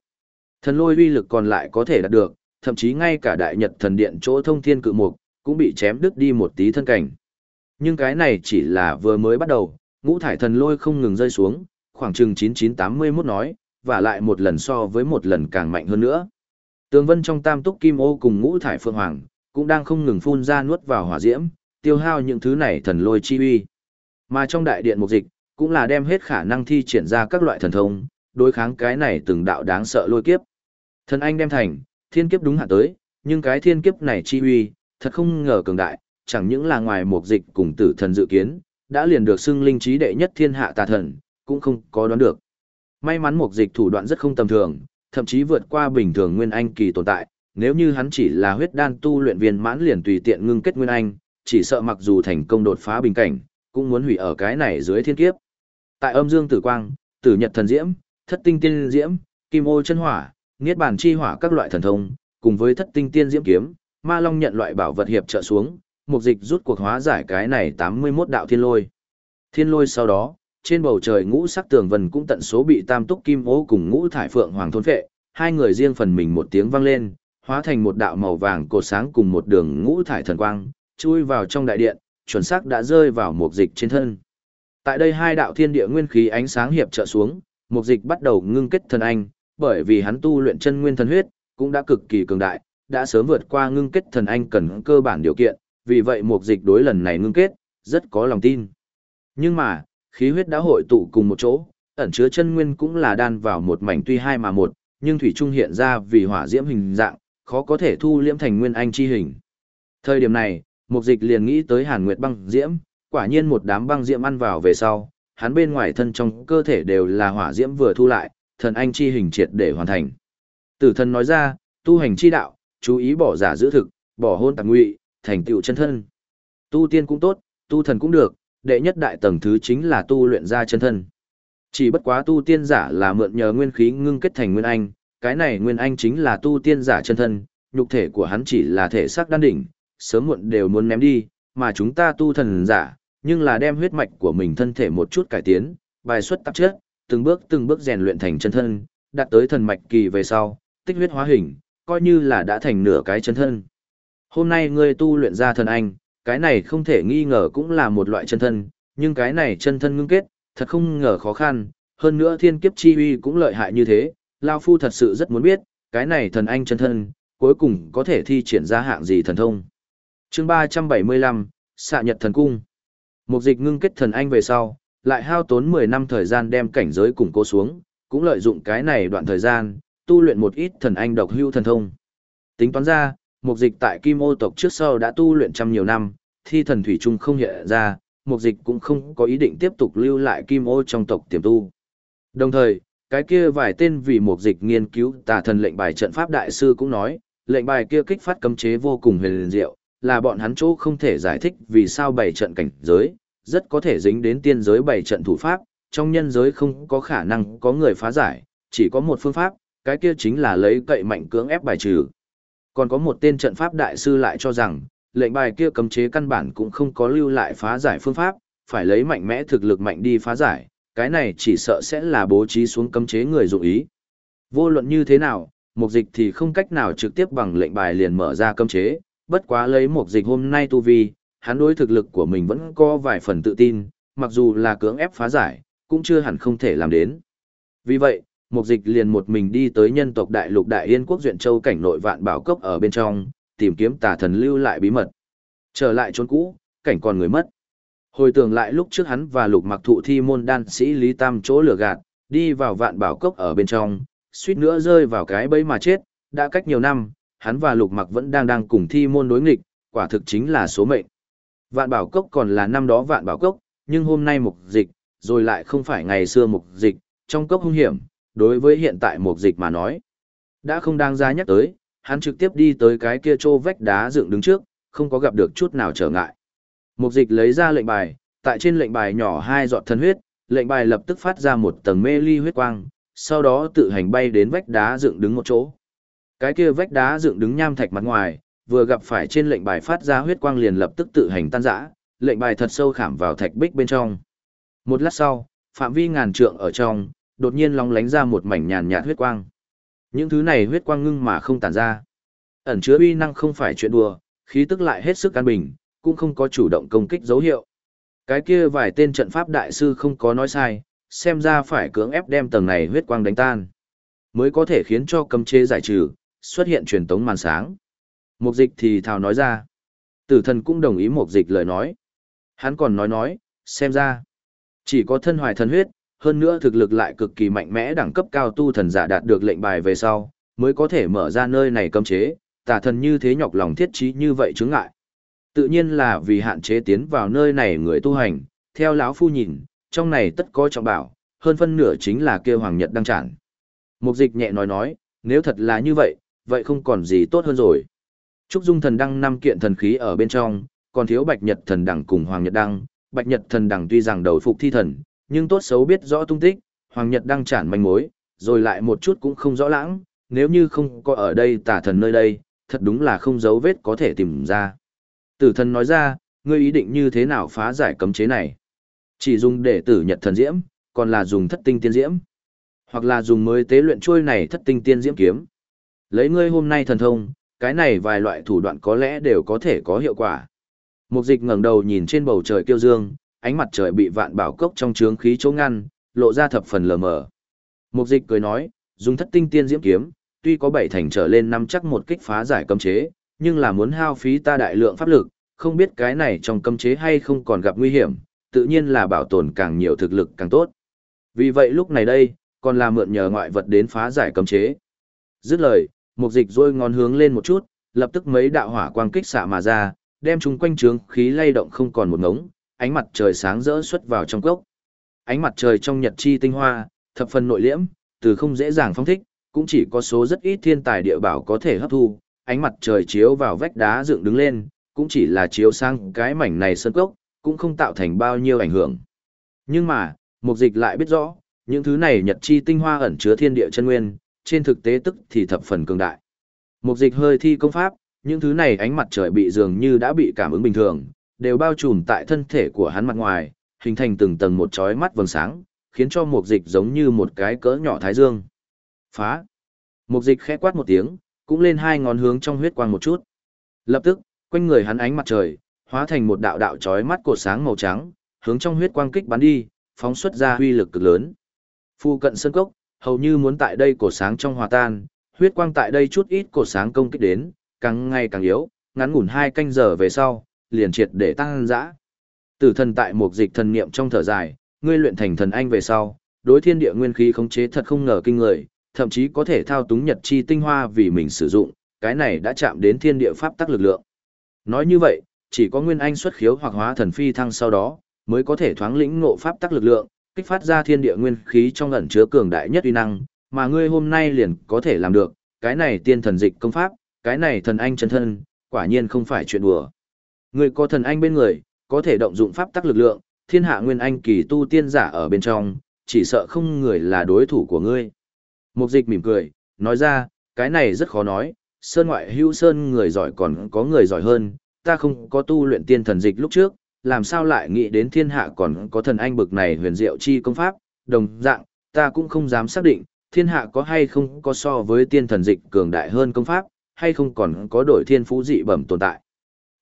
Thần lôi uy lực còn lại có thể đạt được, thậm chí ngay cả đại nhật thần điện chỗ thông thiên cự mục cũng bị chém đứt đi một tí thân cảnh. Nhưng cái này chỉ là vừa mới bắt đầu, ngũ thải thần lôi không ngừng rơi xuống, khoảng chừng 9981 nói, và lại một lần so với một lần càng mạnh hơn nữa. Tường vân trong tam túc kim ô cùng ngũ thải phượng hoàng, cũng đang không ngừng phun ra nuốt vào hỏa diễm, tiêu hao những thứ này thần lôi chi uy. Mà trong đại điện mục dịch, cũng là đem hết khả năng thi triển ra các loại thần thông, đối kháng cái này từng đạo đáng sợ lôi kiếp. Thần anh đem thành, thiên kiếp đúng hạn tới, nhưng cái thiên kiếp này chi uy, thật không ngờ cường đại, chẳng những là ngoài mục dịch cùng tử thần dự kiến, đã liền được xưng linh trí đệ nhất thiên hạ tà thần, cũng không có đoán được. May mắn mục dịch thủ đoạn rất không tầm thường, thậm chí vượt qua bình thường nguyên anh kỳ tồn tại, nếu như hắn chỉ là huyết đan tu luyện viên mãn liền tùy tiện ngưng kết nguyên anh, chỉ sợ mặc dù thành công đột phá bình cảnh, cũng muốn hủy ở cái này dưới thiên kiếp. Tại âm dương tử quang, tử nhật thần diễm, thất tinh tiên diễm, kim ô chân hỏa, niết bàn chi hỏa các loại thần thông, cùng với thất tinh tiên diễm kiếm, ma long nhận loại bảo vật hiệp trợ xuống, mục dịch rút cuộc hóa giải cái này 81 đạo thiên lôi. Thiên lôi sau đó, trên bầu trời ngũ sắc tường vân cũng tận số bị tam túc kim ô cùng ngũ thải phượng hoàng thôn phệ, hai người riêng phần mình một tiếng vang lên, hóa thành một đạo màu vàng cột sáng cùng một đường ngũ thải thần quang, chui vào trong đại điện, chuẩn xác đã rơi vào mục dịch trên thân. Tại đây hai đạo thiên địa nguyên khí ánh sáng hiệp trợ xuống, mục dịch bắt đầu ngưng kết thần anh, bởi vì hắn tu luyện chân nguyên thần huyết, cũng đã cực kỳ cường đại, đã sớm vượt qua ngưng kết thần anh cần cơ bản điều kiện, vì vậy mục dịch đối lần này ngưng kết, rất có lòng tin. Nhưng mà, khí huyết đã hội tụ cùng một chỗ, ẩn chứa chân nguyên cũng là đan vào một mảnh tuy hai mà một, nhưng thủy trung hiện ra vì hỏa diễm hình dạng, khó có thể thu liễm thành nguyên anh chi hình. Thời điểm này, mục dịch liền nghĩ tới Hàn Nguyệt băng diễm, quả nhiên một đám băng diễm ăn vào về sau, hắn bên ngoài thân trong cơ thể đều là hỏa diễm vừa thu lại, thần anh chi hình triệt để hoàn thành. Tử thần nói ra, tu hành chi đạo, chú ý bỏ giả giữ thực, bỏ hôn tạp ngụy, thành tựu chân thân. Tu tiên cũng tốt, tu thần cũng được, đệ nhất đại tầng thứ chính là tu luyện ra chân thân. Chỉ bất quá tu tiên giả là mượn nhờ nguyên khí ngưng kết thành nguyên anh, cái này nguyên anh chính là tu tiên giả chân thân, nhục thể của hắn chỉ là thể xác đan đỉnh, sớm muộn đều muốn ném đi, mà chúng ta tu thần giả, nhưng là đem huyết mạch của mình thân thể một chút cải tiến, bài xuất tạp chất, từng bước từng bước rèn luyện thành chân thân, đạt tới thần mạch kỳ về sau, tích huyết hóa hình, coi như là đã thành nửa cái chân thân. Hôm nay ngươi tu luyện ra thần anh, cái này không thể nghi ngờ cũng là một loại chân thân, nhưng cái này chân thân ngưng kết, thật không ngờ khó khăn, hơn nữa thiên kiếp chi uy cũng lợi hại như thế, Lao Phu thật sự rất muốn biết, cái này thần anh chân thân, cuối cùng có thể thi triển ra hạng gì thần thông. chương 375, xạ nhật thần cung. Mục dịch ngưng kết thần anh về sau, lại hao tốn 10 năm thời gian đem cảnh giới củng cố xuống, cũng lợi dụng cái này đoạn thời gian, tu luyện một ít thần anh độc hưu thần thông. Tính toán ra, mục dịch tại kim ô tộc trước sau đã tu luyện trăm nhiều năm, thi thần thủy trung không hiện ra, mục dịch cũng không có ý định tiếp tục lưu lại kim ô trong tộc tiềm tu. Đồng thời, cái kia vài tên vì mục dịch nghiên cứu tà thần lệnh bài trận pháp đại sư cũng nói, lệnh bài kia kích phát cấm chế vô cùng huyền diệu, là bọn hắn chỗ không thể giải thích vì sao bảy trận cảnh giới, rất có thể dính đến tiên giới bảy trận thủ pháp, trong nhân giới không có khả năng có người phá giải, chỉ có một phương pháp, cái kia chính là lấy cậy mạnh cưỡng ép bài trừ. Còn có một tên trận pháp đại sư lại cho rằng, lệnh bài kia cấm chế căn bản cũng không có lưu lại phá giải phương pháp, phải lấy mạnh mẽ thực lực mạnh đi phá giải, cái này chỉ sợ sẽ là bố trí xuống cấm chế người dụng ý. Vô luận như thế nào, mục dịch thì không cách nào trực tiếp bằng lệnh bài liền mở ra cấm chế, bất quá lấy một dịch hôm nay tu vi, hắn đối thực lực của mình vẫn có vài phần tự tin, mặc dù là cưỡng ép phá giải, cũng chưa hẳn không thể làm đến. Vì vậy, một dịch liền một mình đi tới nhân tộc đại lục đại yên quốc duyện châu cảnh nội vạn bảo cốc ở bên trong, tìm kiếm tà thần lưu lại bí mật. Trở lại chốn cũ, cảnh còn người mất. Hồi tưởng lại lúc trước hắn và lục mặc thụ thi môn đan sĩ Lý Tam chỗ lửa gạt, đi vào vạn bảo cốc ở bên trong, suýt nữa rơi vào cái bẫy mà chết, đã cách nhiều năm, hắn và lục mặc vẫn đang đang cùng thi môn đối nghịch, quả thực chính là số mệnh. Vạn bảo cốc còn là năm đó vạn bảo cốc, nhưng hôm nay mục dịch, rồi lại không phải ngày xưa mục dịch, trong cốc hung hiểm, đối với hiện tại mục dịch mà nói. Đã không đáng ra nhắc tới, hắn trực tiếp đi tới cái kia trô vách đá dựng đứng trước, không có gặp được chút nào trở ngại. Mục dịch lấy ra lệnh bài, tại trên lệnh bài nhỏ hai giọt thân huyết, lệnh bài lập tức phát ra một tầng mê ly huyết quang, sau đó tự hành bay đến vách đá dựng đứng một chỗ. Cái kia vách đá dựng đứng nham thạch mặt ngoài, vừa gặp phải trên lệnh bài phát ra huyết quang liền lập tức tự hành tan rã, lệnh bài thật sâu khảm vào thạch bích bên trong. Một lát sau, phạm vi ngàn trượng ở trong, đột nhiên long lánh ra một mảnh nhàn nhạt huyết quang. Những thứ này huyết quang ngưng mà không tản ra. Ẩn chứa uy năng không phải chuyện đùa, khí tức lại hết sức an bình, cũng không có chủ động công kích dấu hiệu. Cái kia vài tên trận pháp đại sư không có nói sai, xem ra phải cưỡng ép đem tầng này huyết quang đánh tan, mới có thể khiến cho cấm chế giải trừ, xuất hiện truyền tống màn sáng. Mục dịch thì thào nói ra. Tử thần cũng đồng ý mục dịch lời nói. Hắn còn nói nói, xem ra, chỉ có thân hoài thần huyết, hơn nữa thực lực lại cực kỳ mạnh mẽ đẳng cấp cao tu thần giả đạt được lệnh bài về sau, mới có thể mở ra nơi này cấm chế, tà thần như thế nhọc lòng thiết trí như vậy chứng ngại. Tự nhiên là vì hạn chế tiến vào nơi này người tu hành, theo lão phu nhìn, trong này tất có trọng bảo, hơn phân nửa chính là kêu hoàng nhật đăng trản. Mục dịch nhẹ nói nói, nếu thật là như vậy, vậy không còn gì tốt hơn rồi. Trúc Dung thần đăng năm kiện thần khí ở bên trong, còn thiếu Bạch Nhật thần đẳng cùng Hoàng Nhật đăng. Bạch Nhật thần đẳng tuy rằng đầu phục thi thần, nhưng tốt xấu biết rõ tung tích, Hoàng Nhật đăng chản manh mối, rồi lại một chút cũng không rõ lãng, nếu như không có ở đây tả thần nơi đây, thật đúng là không dấu vết có thể tìm ra. Tử thần nói ra, ngươi ý định như thế nào phá giải cấm chế này? Chỉ dùng để tử nhật thần diễm, còn là dùng thất tinh tiên diễm, hoặc là dùng mới tế luyện trôi này thất tinh tiên diễm kiếm. Lấy ngươi hôm nay thần thông, cái này vài loại thủ đoạn có lẽ đều có thể có hiệu quả. Mục dịch ngẩng đầu nhìn trên bầu trời kiêu dương, ánh mặt trời bị vạn bảo cốc trong trướng khí chỗ ngăn, lộ ra thập phần lờ mờ. Mục dịch cười nói, dùng thất tinh tiên diễm kiếm, tuy có bảy thành trở lên năm chắc một kích phá giải cấm chế, nhưng là muốn hao phí ta đại lượng pháp lực, không biết cái này trong cấm chế hay không còn gặp nguy hiểm, tự nhiên là bảo tồn càng nhiều thực lực càng tốt. Vì vậy lúc này đây, còn là mượn nhờ ngoại vật đến phá giải cấm chế. Dứt lời, mục dịch rôi ngón hướng lên một chút, lập tức mấy đạo hỏa quang kích xạ mà ra, đem chúng quanh trướng khí lay động không còn một ngống, ánh mặt trời sáng rỡ xuất vào trong cốc. Ánh mặt trời trong nhật chi tinh hoa, thập phần nội liễm, từ không dễ dàng phong thích, cũng chỉ có số rất ít thiên tài địa bảo có thể hấp thu, ánh mặt trời chiếu vào vách đá dựng đứng lên, cũng chỉ là chiếu sang cái mảnh này sơn cốc, cũng không tạo thành bao nhiêu ảnh hưởng. Nhưng mà, mục dịch lại biết rõ, những thứ này nhật chi tinh hoa ẩn chứa thiên địa chân nguyên, trên thực tế tức thì thập phần cường đại. Mục dịch hơi thi công pháp, những thứ này ánh mặt trời bị dường như đã bị cảm ứng bình thường, đều bao trùm tại thân thể của hắn mặt ngoài, hình thành từng tầng một chói mắt vầng sáng, khiến cho mục dịch giống như một cái cỡ nhỏ thái dương. Phá! Mục dịch khẽ quát một tiếng, cũng lên hai ngón hướng trong huyết quang một chút. Lập tức, quanh người hắn ánh mặt trời, hóa thành một đạo đạo chói mắt cột sáng màu trắng, hướng trong huyết quang kích bắn đi, phóng xuất ra huy lực cực lớn. Phu cận sơn cốc, hầu như muốn tại đây cổ sáng trong hòa tan, huyết quang tại đây chút ít cổ sáng công kích đến, càng ngày càng yếu, ngắn ngủn hai canh giờ về sau, liền triệt để tăng dã. Tử thần tại một dịch thần niệm trong thở dài, ngươi luyện thành thần anh về sau, đối thiên địa nguyên khí khống chế thật không ngờ kinh người, thậm chí có thể thao túng nhật chi tinh hoa vì mình sử dụng, cái này đã chạm đến thiên địa pháp tắc lực lượng. Nói như vậy, chỉ có nguyên anh xuất khiếu hoặc hóa thần phi thăng sau đó, mới có thể thoáng lĩnh ngộ pháp tắc lực lượng, kích phát ra thiên địa nguyên khí trong ẩn chứa cường đại nhất uy năng, mà ngươi hôm nay liền có thể làm được, cái này tiên thần dịch công pháp, cái này thần anh chân thân, quả nhiên không phải chuyện đùa. Ngươi có thần anh bên người, có thể động dụng pháp tắc lực lượng, thiên hạ nguyên anh kỳ tu tiên giả ở bên trong, chỉ sợ không người là đối thủ của ngươi. Mục dịch mỉm cười, nói ra, cái này rất khó nói, sơn ngoại hữu sơn người giỏi còn có người giỏi hơn, ta không có tu luyện tiên thần dịch lúc trước, làm sao lại nghĩ đến thiên hạ còn có thần anh bực này huyền diệu chi công pháp, đồng dạng, ta cũng không dám xác định, thiên hạ có hay không có so với tiên thần dịch cường đại hơn công pháp, hay không còn có đổi thiên phú dị bẩm tồn tại.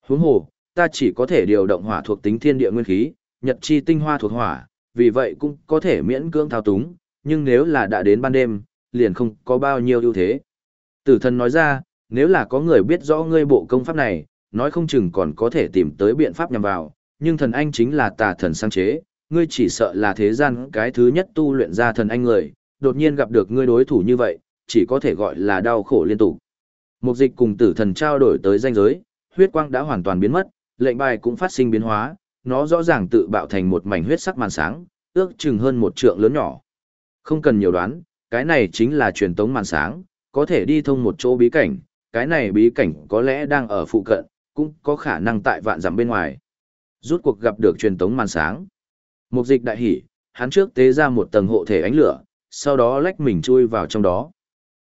Huống hồ, ta chỉ có thể điều động hỏa thuộc tính thiên địa nguyên khí, nhật chi tinh hoa thuộc hỏa, vì vậy cũng có thể miễn cưỡng thao túng, nhưng nếu là đã đến ban đêm, liền không có bao nhiêu ưu thế. Tử thần nói ra, nếu là có người biết rõ ngươi bộ công pháp này, nói không chừng còn có thể tìm tới biện pháp nhằm vào, nhưng thần anh chính là tà thần sáng chế, ngươi chỉ sợ là thế gian cái thứ nhất tu luyện ra thần anh người, đột nhiên gặp được ngươi đối thủ như vậy, chỉ có thể gọi là đau khổ liên tục. Mục dịch cùng tử thần trao đổi tới danh giới, huyết quang đã hoàn toàn biến mất, lệnh bài cũng phát sinh biến hóa, nó rõ ràng tự bạo thành một mảnh huyết sắc màn sáng, ước chừng hơn một trượng lớn nhỏ. Không cần nhiều đoán, cái này chính là truyền tống màn sáng, có thể đi thông một chỗ bí cảnh, cái này bí cảnh có lẽ đang ở phụ cận, cũng có khả năng tại vạn dặm bên ngoài. Rút cuộc gặp được truyền tống màn sáng. Mục dịch đại hỉ, hắn trước tế ra một tầng hộ thể ánh lửa, sau đó lách mình chui vào trong đó.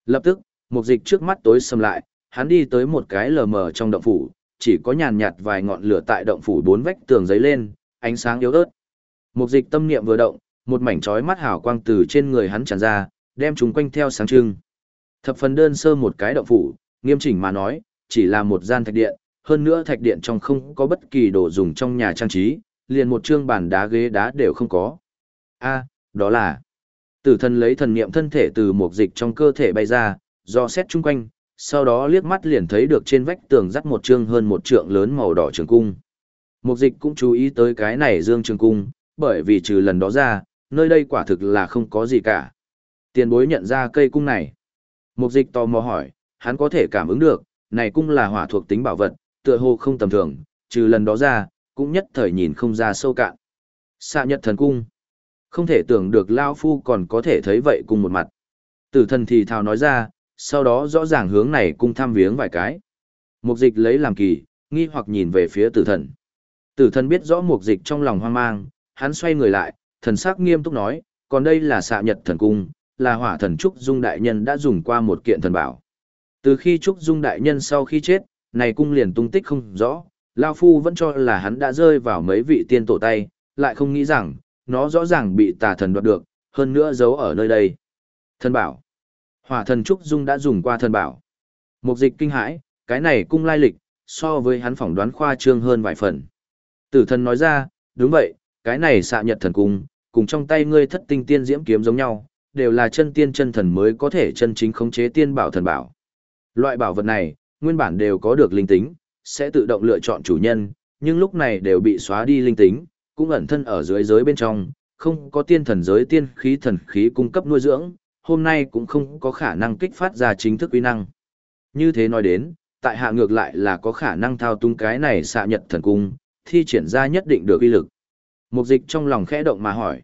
Lập tức, mục dịch trước mắt tối sầm lại, hắn đi tới một cái lờ mờ trong động phủ, chỉ có nhàn nhạt vài ngọn lửa tại động phủ bốn vách tường giấy lên, ánh sáng yếu ớt. Mục dịch tâm niệm vừa động, một mảnh chói mắt hào quang từ trên người hắn tràn ra, đem chúng quanh theo sáng trưng. Thập phần đơn sơ một cái động phủ, nghiêm chỉnh mà nói, chỉ là một gian thạch điện, hơn nữa thạch điện trong không có bất kỳ đồ dùng trong nhà trang trí, liền một trương bàn đá ghế đá đều không có. A, đó là Tử thần lấy thần niệm thân thể từ một dịch trong cơ thể bay ra, do xét chung quanh, sau đó liếc mắt liền thấy được trên vách tường dắt một trương hơn một trượng lớn màu đỏ trường cung. Mục dịch cũng chú ý tới cái này dương trường cung, bởi vì trừ lần đó ra, nơi đây quả thực là không có gì cả. Tiền bối nhận ra cây cung này. Mục dịch tò mò hỏi, hắn có thể cảm ứng được, này cung là hỏa thuộc tính bảo vật, tựa hồ không tầm thường, trừ lần đó ra, cũng nhất thời nhìn không ra sâu cạn. Xạ nhật thần cung. Không thể tưởng được Lao Phu còn có thể thấy vậy cùng một mặt. Tử thần thì thào nói ra, sau đó rõ ràng hướng này cung thăm viếng vài cái. Mục dịch lấy làm kỳ, nghi hoặc nhìn về phía tử thần. Tử thần biết rõ mục dịch trong lòng hoang mang, hắn xoay người lại, thần sắc nghiêm túc nói, còn đây là xạ nhật thần cung, là hỏa thần Trúc Dung Đại Nhân đã dùng qua một kiện thần bảo. Từ khi Trúc Dung Đại Nhân sau khi chết, này cung liền tung tích không rõ, Lao Phu vẫn cho là hắn đã rơi vào mấy vị tiên tổ tay, lại không nghĩ rằng, nó rõ ràng bị tà thần đoạt được, hơn nữa giấu ở nơi đây. Thần bảo. Hỏa thần Trúc Dung đã dùng qua thần bảo. Mục dịch kinh hãi, cái này cung lai lịch, so với hắn phỏng đoán khoa trương hơn vài phần. Tử thần nói ra, đúng vậy, cái này xạ nhật thần cung, cùng trong tay ngươi thất tinh tiên diễm kiếm giống nhau, đều là chân tiên chân thần mới có thể chân chính khống chế tiên bảo thần bảo. Loại bảo vật này, nguyên bản đều có được linh tính, sẽ tự động lựa chọn chủ nhân, nhưng lúc này đều bị xóa đi linh tính, cũng ẩn thân ở dưới giới bên trong, không có tiên thần giới tiên khí thần khí cung cấp nuôi dưỡng, hôm nay cũng không có khả năng kích phát ra chính thức uy năng. Như thế nói đến, tại hạ ngược lại là có khả năng thao tung cái này xạ nhật thần cung, thi triển ra nhất định được uy lực. Mục dịch trong lòng khẽ động mà hỏi.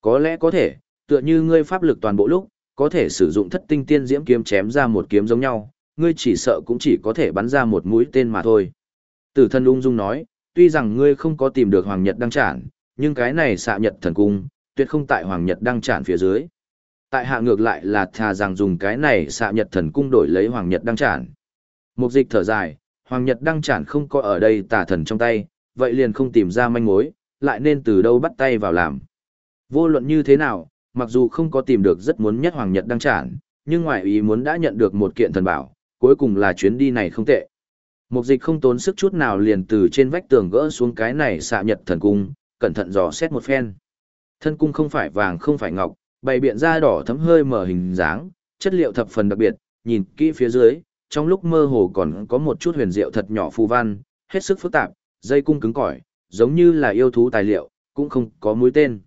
Có lẽ có thể, tựa như ngươi pháp lực toàn bộ lúc, có thể sử dụng thất tinh tiên diễm kiếm chém ra một kiếm giống nhau, ngươi chỉ sợ cũng chỉ có thể bắn ra một mũi tên mà thôi. Tử thân ung dung nói, tuy rằng ngươi không có tìm được Hoàng Nhật đăng trản, nhưng cái này xạ Nhật thần cung, tuyệt không tại Hoàng Nhật đăng trản phía dưới. Tại hạ ngược lại là thà rằng dùng cái này xạ Nhật thần cung đổi lấy Hoàng Nhật đăng trản. Mục dịch thở dài, Hoàng Nhật đăng trản không có ở đây tà thần trong tay, vậy liền không tìm ra manh mối, lại nên từ đâu bắt tay vào làm. Vô luận như thế nào, mặc dù không có tìm được rất muốn nhất Hoàng Nhật đăng trản, nhưng ngoại ý muốn đã nhận được một kiện thần bảo, cuối cùng là chuyến đi này không tệ. Mục dịch không tốn sức chút nào liền từ trên vách tường gỡ xuống cái này xạ nhật thần cung, cẩn thận dò xét một phen. Thân cung không phải vàng không phải ngọc, bày biện da đỏ thấm hơi mở hình dáng, chất liệu thập phần đặc biệt, nhìn kỹ phía dưới, trong lúc mơ hồ còn có một chút huyền diệu thật nhỏ phù văn, hết sức phức tạp, dây cung cứng cỏi, giống như là yêu thú tài liệu, cũng không có mũi tên.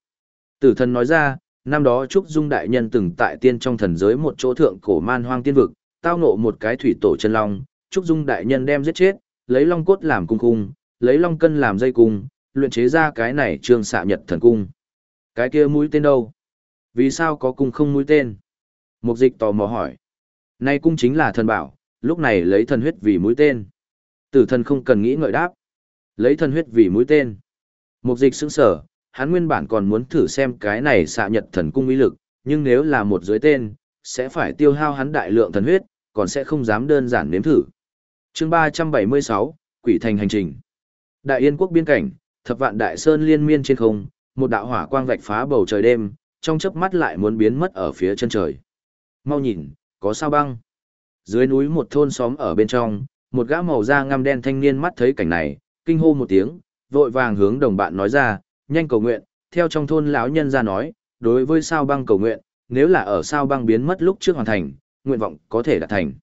Tử thần nói ra, năm đó Trúc Dung Đại Nhân từng tại tiên trong thần giới một chỗ thượng cổ man hoang tiên vực, tao ngộ một cái thủy tổ chân long, Trúc Dung Đại Nhân đem giết chết, lấy long cốt làm cung cung, lấy long cân làm dây cung, luyện chế ra cái này trương xạ nhật thần cung. Cái kia mũi tên đâu? Vì sao có cung không mũi tên? Mục dịch tò mò hỏi. Nay cung chính là thần bảo, lúc này lấy thần huyết vì mũi tên. Tử thần không cần nghĩ ngợi đáp. Lấy thần huyết vì mũi tên. Mục dịch sững sở, hắn nguyên bản còn muốn thử xem cái này xạ nhật thần cung uy lực, nhưng nếu là một dưới tên, sẽ phải tiêu hao hắn đại lượng thần huyết, còn sẽ không dám đơn giản nếm thử. chương 376, Quỷ Thành Hành Trình Đại Yên quốc biên cảnh, thập vạn đại sơn liên miên trên không, một đạo hỏa quang vạch phá bầu trời đêm, trong chớp mắt lại muốn biến mất ở phía chân trời. Mau nhìn, có sao băng. Dưới núi một thôn xóm ở bên trong, một gã màu da ngăm đen thanh niên mắt thấy cảnh này, kinh hô một tiếng, vội vàng hướng đồng bạn nói ra, nhanh cầu nguyện, theo trong thôn lão nhân ra nói, đối với sao băng cầu nguyện, nếu là ở sao băng biến mất lúc trước hoàn thành, nguyện vọng có thể đạt thành.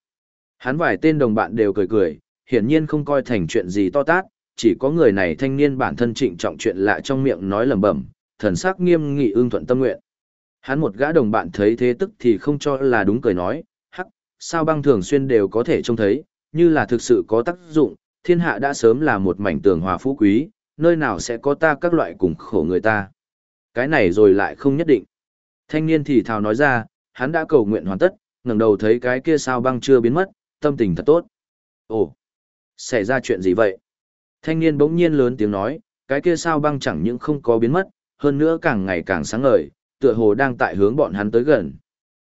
Hắn vài tên đồng bạn đều cười cười, hiển nhiên không coi thành chuyện gì to tát, chỉ có người này thanh niên bản thân trịnh trọng chuyện lạ trong miệng nói lẩm bẩm, thần sắc nghiêm nghị ương thuận tâm nguyện. Hắn một gã đồng bạn thấy thế tức thì không cho là đúng cười nói, hắc, sao băng thường xuyên đều có thể trông thấy, như là thực sự có tác dụng, thiên hạ đã sớm là một mảnh tường hòa phú quý, nơi nào sẽ có ta các loại cùng khổ người ta. Cái này rồi lại không nhất định. Thanh niên thì thào nói ra, hắn đã cầu nguyện hoàn tất, ngẩng đầu thấy cái kia sao băng chưa biến mất, tâm tình thật tốt. Ồ, xảy ra chuyện gì vậy? Thanh niên bỗng nhiên lớn tiếng nói, cái kia sao băng chẳng những không có biến mất, hơn nữa càng ngày càng sáng ngời, tựa hồ đang tại hướng bọn hắn tới gần.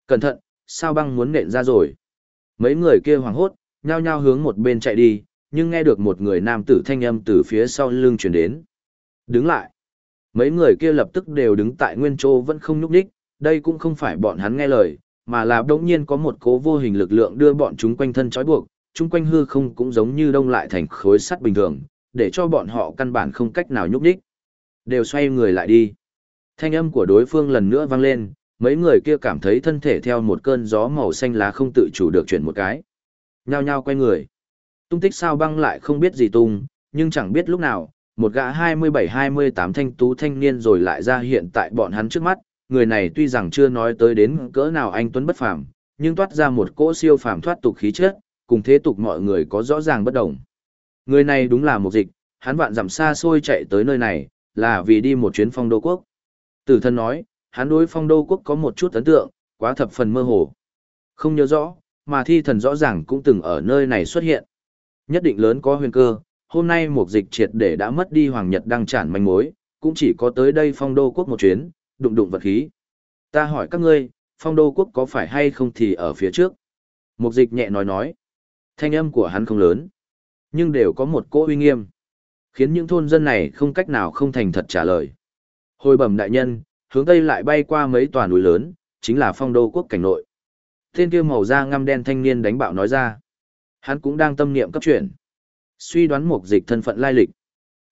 Cẩn thận, sao băng muốn nện ra rồi. Mấy người kia hoảng hốt, nhao nhao hướng một bên chạy đi, nhưng nghe được một người nam tử thanh âm từ phía sau lưng chuyển đến. Đứng lại. Mấy người kia lập tức đều đứng tại nguyên chỗ vẫn không nhúc nhích đây cũng không phải bọn hắn nghe lời, mà là đống nhiên có một cố vô hình lực lượng đưa bọn chúng quanh thân trói buộc, chúng quanh hư không cũng giống như đông lại thành khối sắt bình thường, để cho bọn họ căn bản không cách nào nhúc đích. Đều xoay người lại đi. Thanh âm của đối phương lần nữa vang lên, mấy người kia cảm thấy thân thể theo một cơn gió màu xanh lá không tự chủ được chuyển một cái. Nhao nhao quay người. Tung tích sao băng lại không biết gì tung, nhưng chẳng biết lúc nào, một gã 27-28 thanh tú thanh niên rồi lại ra hiện tại bọn hắn trước mắt, người này tuy rằng chưa nói tới đến cỡ nào anh Tuấn bất phàm, nhưng toát ra một cỗ siêu phàm thoát tục khí chất, cùng thế tục mọi người có rõ ràng bất đồng. Người này đúng là một dịch, hắn vạn dặm xa xôi chạy tới nơi này, là vì đi một chuyến phong đô quốc. Tử thân nói, hắn đối phong đô quốc có một chút ấn tượng, quá thập phần mơ hồ. Không nhớ rõ, mà thi thần rõ ràng cũng từng ở nơi này xuất hiện. Nhất định lớn có huyền cơ, hôm nay một dịch triệt để đã mất đi Hoàng Nhật đang tràn manh mối, cũng chỉ có tới đây phong đô quốc một chuyến, đụng đụng vật khí. Ta hỏi các ngươi, phong đô quốc có phải hay không thì ở phía trước? Mục dịch nhẹ nói nói. Thanh âm của hắn không lớn, nhưng đều có một cỗ uy nghiêm, khiến những thôn dân này không cách nào không thành thật trả lời. Hồi bẩm đại nhân, hướng tây lại bay qua mấy tòa núi lớn, chính là phong đô quốc cảnh nội. Tên kia màu da ngăm đen thanh niên đánh bạo nói ra. Hắn cũng đang tâm niệm cấp chuyển. Suy đoán mục dịch thân phận lai lịch.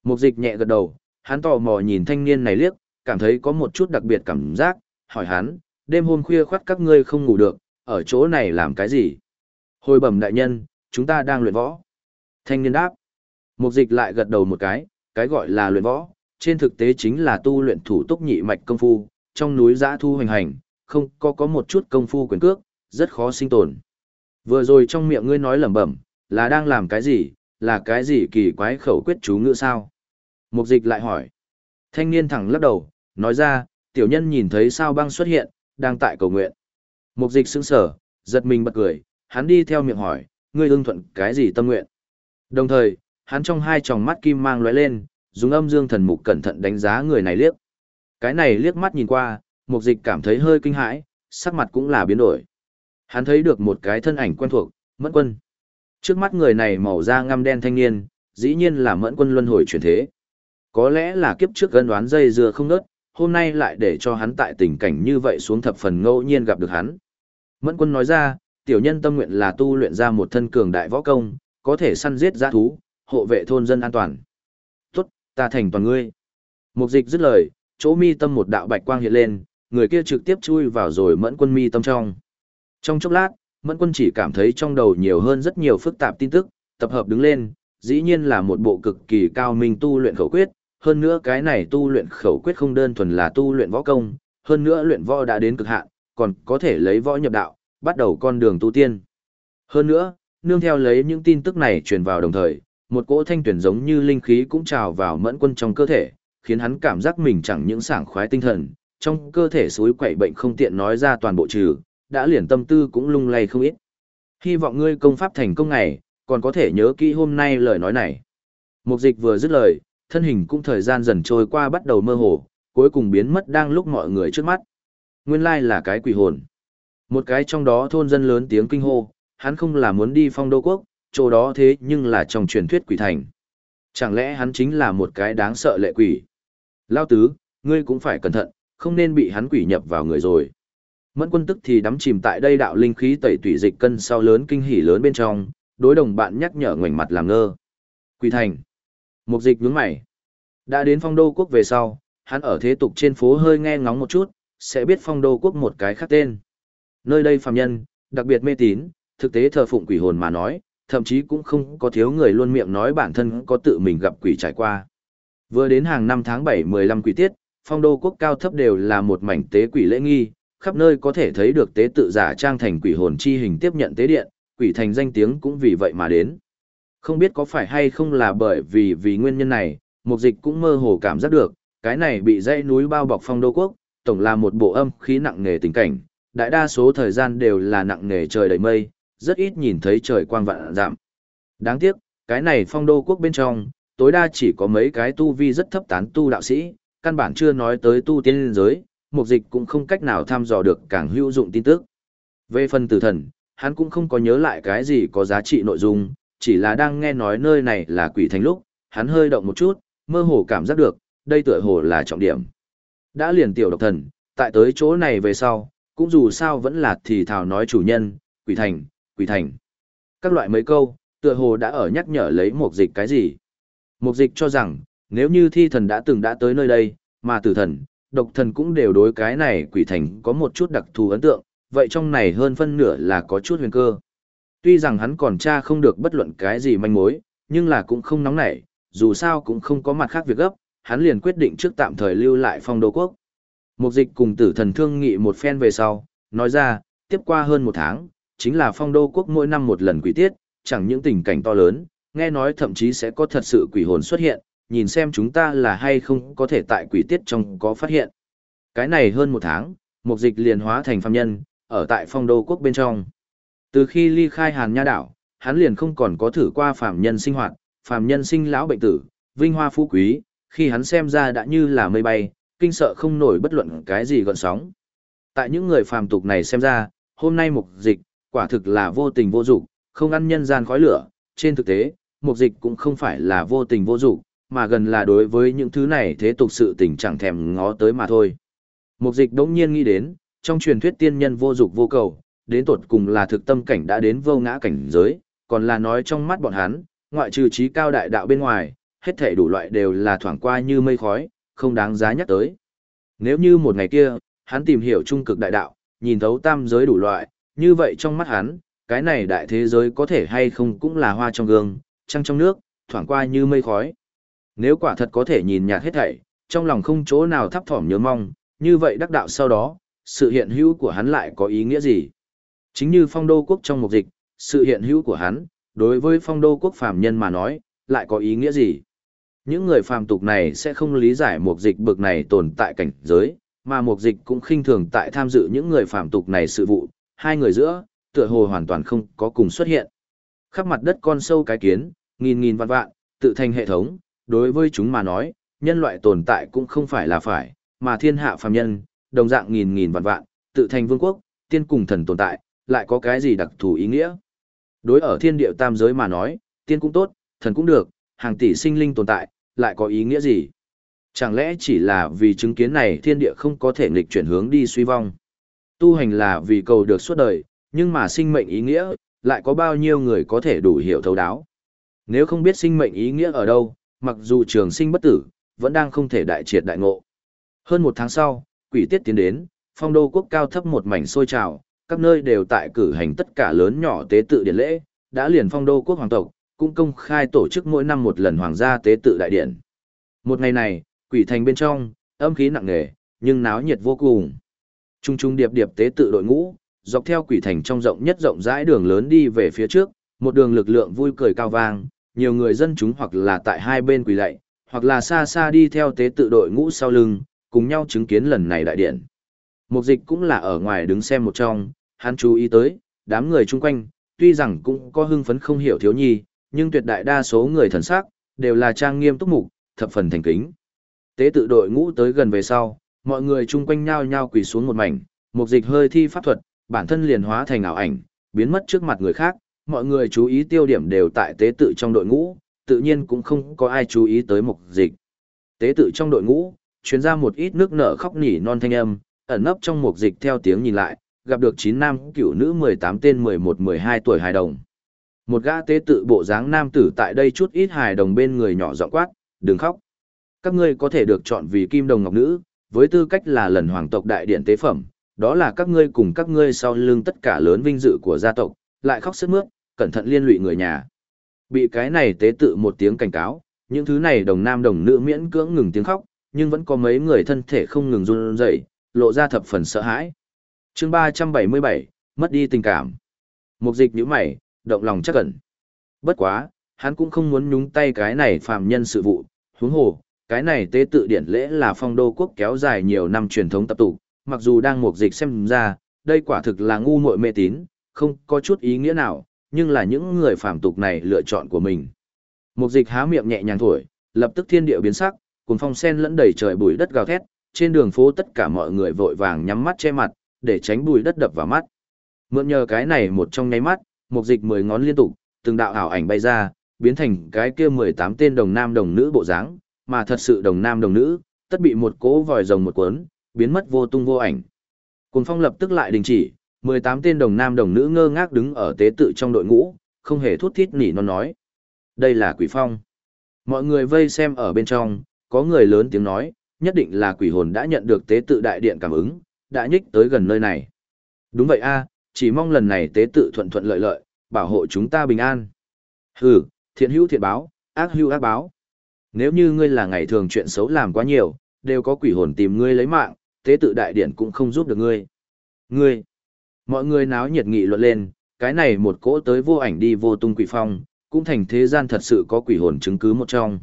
Mục dịch nhẹ gật đầu, hắn tò mò nhìn thanh niên này liếc, cảm thấy có một chút đặc biệt cảm giác, hỏi hắn, đêm hôm khuya khoát các ngươi không ngủ được, ở chỗ này làm cái gì? Hồi bẩm đại nhân, chúng ta đang luyện võ. Thanh niên đáp. Mục dịch lại gật đầu một cái, cái gọi là luyện võ, trên thực tế chính là tu luyện thủ túc nhị mạch công phu, trong núi giã thu hoành hành, không có có một chút công phu quyền cước, rất khó sinh tồn. Vừa rồi trong miệng ngươi nói lẩm bẩm, là đang làm cái gì, là cái gì kỳ quái khẩu quyết chú ngữ sao? Mục dịch lại hỏi. Thanh niên thẳng lắc đầu, nói ra, tiểu nhân nhìn thấy sao băng xuất hiện, đang tại cầu nguyện. Mục dịch sững sở, giật mình bật cười, hắn đi theo miệng hỏi, ngươi ưng thuận cái gì tâm nguyện? Đồng thời, hắn trong hai tròng mắt kim mang lóe lên, dùng âm dương thần mục cẩn thận đánh giá người này liếc. Cái này liếc mắt nhìn qua, mục dịch cảm thấy hơi kinh hãi, sắc mặt cũng là biến đổi. Hắn thấy được một cái thân ảnh quen thuộc, mẫn quân. Trước mắt người này màu da ngăm đen thanh niên, dĩ nhiên là mẫn quân luân hồi chuyển thế. Có lẽ là kiếp trước gân đoán dây dưa không nớt, hôm nay lại để cho hắn tại tình cảnh như vậy xuống thập phần ngẫu nhiên gặp được hắn. Mẫn quân nói ra, tiểu nhân tâm nguyện là tu luyện ra một thân cường đại võ công, có thể săn giết giã thú, hộ vệ thôn dân an toàn. Tốt, ta thành toàn ngươi. Mục dịch dứt lời, chỗ mi tâm một đạo bạch quang hiện lên, người kia trực tiếp chui vào rồi mẫn quân mi tâm trong. Trong chốc lát, mẫn quân chỉ cảm thấy trong đầu nhiều hơn rất nhiều phức tạp tin tức, tập hợp đứng lên, dĩ nhiên là một bộ cực kỳ cao minh tu luyện khẩu quyết, hơn nữa cái này tu luyện khẩu quyết không đơn thuần là tu luyện võ công, hơn nữa luyện võ đã đến cực hạn, còn có thể lấy võ nhập đạo, bắt đầu con đường tu tiên. Hơn nữa, nương theo lấy những tin tức này truyền vào đồng thời, một cỗ thanh tuyển giống như linh khí cũng trào vào mẫn quân trong cơ thể, khiến hắn cảm giác mình chẳng những sảng khoái tinh thần, trong cơ thể suối quậy bệnh không tiện nói ra toàn bộ trừ, đã liền tâm tư cũng lung lay không ít. Hy vọng ngươi công pháp thành công ngày, còn có thể nhớ kỹ hôm nay lời nói này. Mục dịch vừa dứt lời, thân hình cũng thời gian dần trôi qua bắt đầu mơ hồ, cuối cùng biến mất đang lúc mọi người trước mắt. Nguyên lai là cái quỷ hồn. Một cái trong đó thôn dân lớn tiếng kinh hô, hắn không là muốn đi phong đô quốc, chỗ đó thế nhưng là trong truyền thuyết quỷ thành. Chẳng lẽ hắn chính là một cái đáng sợ lệ quỷ? Lao tứ, ngươi cũng phải cẩn thận, không nên bị hắn quỷ nhập vào người rồi. Mẫn quân tức thì đắm chìm tại đây đạo linh khí tẩy tủy dịch cân sau lớn kinh hỉ lớn bên trong, đối đồng bạn nhắc nhở ngoảnh mặt làm ngơ. Quỷ thành. Mục dịch nhướng mày. Đã đến phong đô quốc về sau, hắn ở thế tục trên phố hơi nghe ngóng một chút, sẽ biết phong đô quốc một cái khác tên. Nơi đây phàm nhân, đặc biệt mê tín, thực tế thờ phụng quỷ hồn mà nói, thậm chí cũng không có thiếu người luôn miệng nói bản thân có tự mình gặp quỷ trải qua. Vừa đến hàng năm tháng 7-15 quỷ tiết, phong đô quốc cao thấp đều là một mảnh tế quỷ lễ nghi, khắp nơi có thể thấy được tế tự giả trang thành quỷ hồn chi hình tiếp nhận tế điện, quỷ thành danh tiếng cũng vì vậy mà đến. Không biết có phải hay không là bởi vì vì nguyên nhân này, mục dịch cũng mơ hồ cảm giác được, cái này bị dãy núi bao bọc phong đô quốc, tổng là một bộ âm khí nặng nề tình cảnh, đại đa số thời gian đều là nặng nề trời đầy mây, rất ít nhìn thấy trời quang vạn giảm. Đáng tiếc, cái này phong đô quốc bên trong, tối đa chỉ có mấy cái tu vi rất thấp tán tu đạo sĩ, căn bản chưa nói tới tu tiên liên giới, mục dịch cũng không cách nào thăm dò được càng hữu dụng tin tức. Về phần tử thần, hắn cũng không có nhớ lại cái gì có giá trị nội dung, chỉ là đang nghe nói nơi này là quỷ thành lúc, hắn hơi động một chút, mơ hồ cảm giác được, đây tựa hồ là trọng điểm. Đã liền tiểu độc thần, tại tới chỗ này về sau, cũng dù sao vẫn là thì thào nói chủ nhân, quỷ thành, quỷ thành. Các loại mấy câu, tựa hồ đã ở nhắc nhở lấy một dịch cái gì. Một dịch cho rằng, nếu như thi thần đã từng đã tới nơi đây, mà tử thần, độc thần cũng đều đối cái này quỷ thành có một chút đặc thù ấn tượng, vậy trong này hơn phân nửa là có chút huyền cơ. Tuy rằng hắn còn tra không được bất luận cái gì manh mối, nhưng là cũng không nóng nảy, dù sao cũng không có mặt khác việc gấp, hắn liền quyết định trước tạm thời lưu lại phong đô quốc. Mục dịch cùng tử thần thương nghị một phen về sau, nói ra, tiếp qua hơn một tháng, chính là phong đô quốc mỗi năm một lần quỷ tiết, chẳng những tình cảnh to lớn, nghe nói thậm chí sẽ có thật sự quỷ hồn xuất hiện, nhìn xem chúng ta là hay không có thể tại quỷ tiết trong có phát hiện. Cái này hơn một tháng, mục dịch liền hóa thành phàm nhân, ở tại phong đô quốc bên trong. Từ khi ly khai hàn nha đảo, hắn liền không còn có thử qua phàm nhân sinh hoạt, phàm nhân sinh lão bệnh tử, vinh hoa phú quý, khi hắn xem ra đã như là mây bay, kinh sợ không nổi bất luận cái gì gọn sóng. Tại những người phàm tục này xem ra, hôm nay mục dịch, quả thực là vô tình vô dụng, không ăn nhân gian khói lửa, trên thực tế, mục dịch cũng không phải là vô tình vô dụng, mà gần là đối với những thứ này thế tục sự tình chẳng thèm ngó tới mà thôi. Mục dịch đống nhiên nghĩ đến, trong truyền thuyết tiên nhân vô dục vô cầu, đến tột cùng là thực tâm cảnh đã đến vô ngã cảnh giới, còn là nói trong mắt bọn hắn, ngoại trừ trí cao đại đạo bên ngoài, hết thể đủ loại đều là thoảng qua như mây khói, không đáng giá nhắc tới. Nếu như một ngày kia, hắn tìm hiểu trung cực đại đạo, nhìn thấu tam giới đủ loại, như vậy trong mắt hắn, cái này đại thế giới có thể hay không cũng là hoa trong gương, trăng trong nước, thoảng qua như mây khói. Nếu quả thật có thể nhìn nhạt hết thảy, trong lòng không chỗ nào thấp thỏm nhớ mong, như vậy đắc đạo sau đó, sự hiện hữu của hắn lại có ý nghĩa gì? Chính như phong đô quốc trong mục dịch, sự hiện hữu của hắn, đối với phong đô quốc phàm nhân mà nói, lại có ý nghĩa gì? Những người phàm tục này sẽ không lý giải mục dịch bực này tồn tại cảnh giới, mà mục dịch cũng khinh thường tại tham dự những người phàm tục này sự vụ, hai người giữa, tựa hồ hoàn toàn không có cùng xuất hiện. Khắp mặt đất con sâu cái kiến, nghìn nghìn vạn vạn, tự thành hệ thống, đối với chúng mà nói, nhân loại tồn tại cũng không phải là phải, mà thiên hạ phàm nhân, đồng dạng nghìn nghìn vạn vạn, tự thành vương quốc, tiên cùng thần tồn tại, lại có cái gì đặc thù ý nghĩa. Đối ở thiên địa tam giới mà nói, tiên cũng tốt, thần cũng được, hàng tỷ sinh linh tồn tại, lại có ý nghĩa gì? Chẳng lẽ chỉ là vì chứng kiến này thiên địa không có thể nghịch chuyển hướng đi suy vong? Tu hành là vì cầu được suốt đời, nhưng mà sinh mệnh ý nghĩa, lại có bao nhiêu người có thể đủ hiểu thấu đáo? Nếu không biết sinh mệnh ý nghĩa ở đâu, mặc dù trường sinh bất tử, vẫn đang không thể đại triệt đại ngộ. Hơn một tháng sau, quỷ tiết tiến đến, phong đô quốc cao thấp một mảnh sôi trào, các nơi đều tại cử hành tất cả lớn nhỏ tế tự điện lễ, đã liền phong đô quốc hoàng tộc, cũng công khai tổ chức mỗi năm một lần hoàng gia tế tự đại điện. Một ngày này, quỷ thành bên trong, âm khí nặng nề, nhưng náo nhiệt vô cùng. Trung trung điệp điệp tế tự đội ngũ, dọc theo quỷ thành trong rộng nhất rộng rãi đường lớn đi về phía trước, một đường lực lượng vui cười cao vang, nhiều người dân chúng hoặc là tại hai bên quỳ lạy, hoặc là xa xa đi theo tế tự đội ngũ sau lưng, cùng nhau chứng kiến lần này đại điện. Mục dịch cũng là ở ngoài đứng xem một trong, hắn chú ý tới, đám người chung quanh, tuy rằng cũng có hưng phấn không hiểu thiếu nhi, nhưng tuyệt đại đa số người thần sắc đều là trang nghiêm túc mục, thập phần thành kính. Tế tự đội ngũ tới gần về sau, mọi người chung quanh nhao nhao quỳ xuống một mảnh, mục dịch hơi thi pháp thuật, bản thân liền hóa thành ảo ảnh, biến mất trước mặt người khác, mọi người chú ý tiêu điểm đều tại tế tự trong đội ngũ, tự nhiên cũng không có ai chú ý tới mục dịch. Tế tự trong đội ngũ, chuyến ra một ít nước nở khóc nỉ non thanh âm, ẩn nấp trong mục dịch theo tiếng nhìn lại, gặp được 9 nam cửu nữ 18 tên 11-12 tuổi hài đồng. Một gã tế tự bộ dáng nam tử tại đây chút ít hài đồng bên người nhỏ giọng quát, đừng khóc. Các ngươi có thể được chọn vì kim đồng ngọc nữ, với tư cách là lần hoàng tộc đại điện tế phẩm, đó là các ngươi cùng các ngươi sau lưng tất cả lớn vinh dự của gia tộc, lại khóc sức mướt, cẩn thận liên lụy người nhà. Bị cái này tế tự một tiếng cảnh cáo, những thứ này đồng nam đồng nữ miễn cưỡng ngừng tiếng khóc, nhưng vẫn có mấy người thân thể không ngừng run rẩy, lộ ra thập phần sợ hãi. Chương 377, mất đi tình cảm. Mục dịch nhíu mày, động lòng chắc ẩn. Bất quá, hắn cũng không muốn nhúng tay cái này phàm nhân sự vụ, huống hồ, cái này tế tự điển lễ là phong đô quốc kéo dài nhiều năm truyền thống tập tụ, mặc dù đang mục dịch xem ra, đây quả thực là ngu muội mê tín, không có chút ý nghĩa nào, nhưng là những người phàm tục này lựa chọn của mình. Mục dịch há miệng nhẹ nhàng thổi, lập tức thiên địa biến sắc, cùng phong sen lẫn đầy trời bụi đất gào thét, trên đường phố tất cả mọi người vội vàng nhắm mắt che mặt, để tránh bụi đất đập vào mắt. Mượn nhờ cái này một trong nháy mắt, một dịch mười ngón liên tục, từng đạo ảo ảnh bay ra, biến thành cái kia 18 tên đồng nam đồng nữ bộ dáng, mà thật sự đồng nam đồng nữ, tất bị một cỗ vòi rồng một cuốn, biến mất vô tung vô ảnh. Cùng phong lập tức lại đình chỉ, 18 tên đồng nam đồng nữ ngơ ngác đứng ở tế tự trong đội ngũ, không hề thút thít nỉ non nói. Đây là quỷ phong. Mọi người vây xem ở bên trong, có người lớn tiếng nói, nhất định là quỷ hồn đã nhận được tế tự đại điện cảm ứng, đã nhích tới gần nơi này. Đúng vậy a, chỉ mong lần này tế tự thuận thuận lợi lợi, bảo hộ chúng ta bình an. Hừ, thiện hữu thiện báo, ác hữu ác báo. Nếu như ngươi là ngày thường chuyện xấu làm quá nhiều, đều có quỷ hồn tìm ngươi lấy mạng, tế tự đại điển cũng không giúp được ngươi. Ngươi, mọi người náo nhiệt nghị luận lên, cái này một cỗ tới vô ảnh đi vô tung quỷ phong, cũng thành thế gian thật sự có quỷ hồn chứng cứ một trong.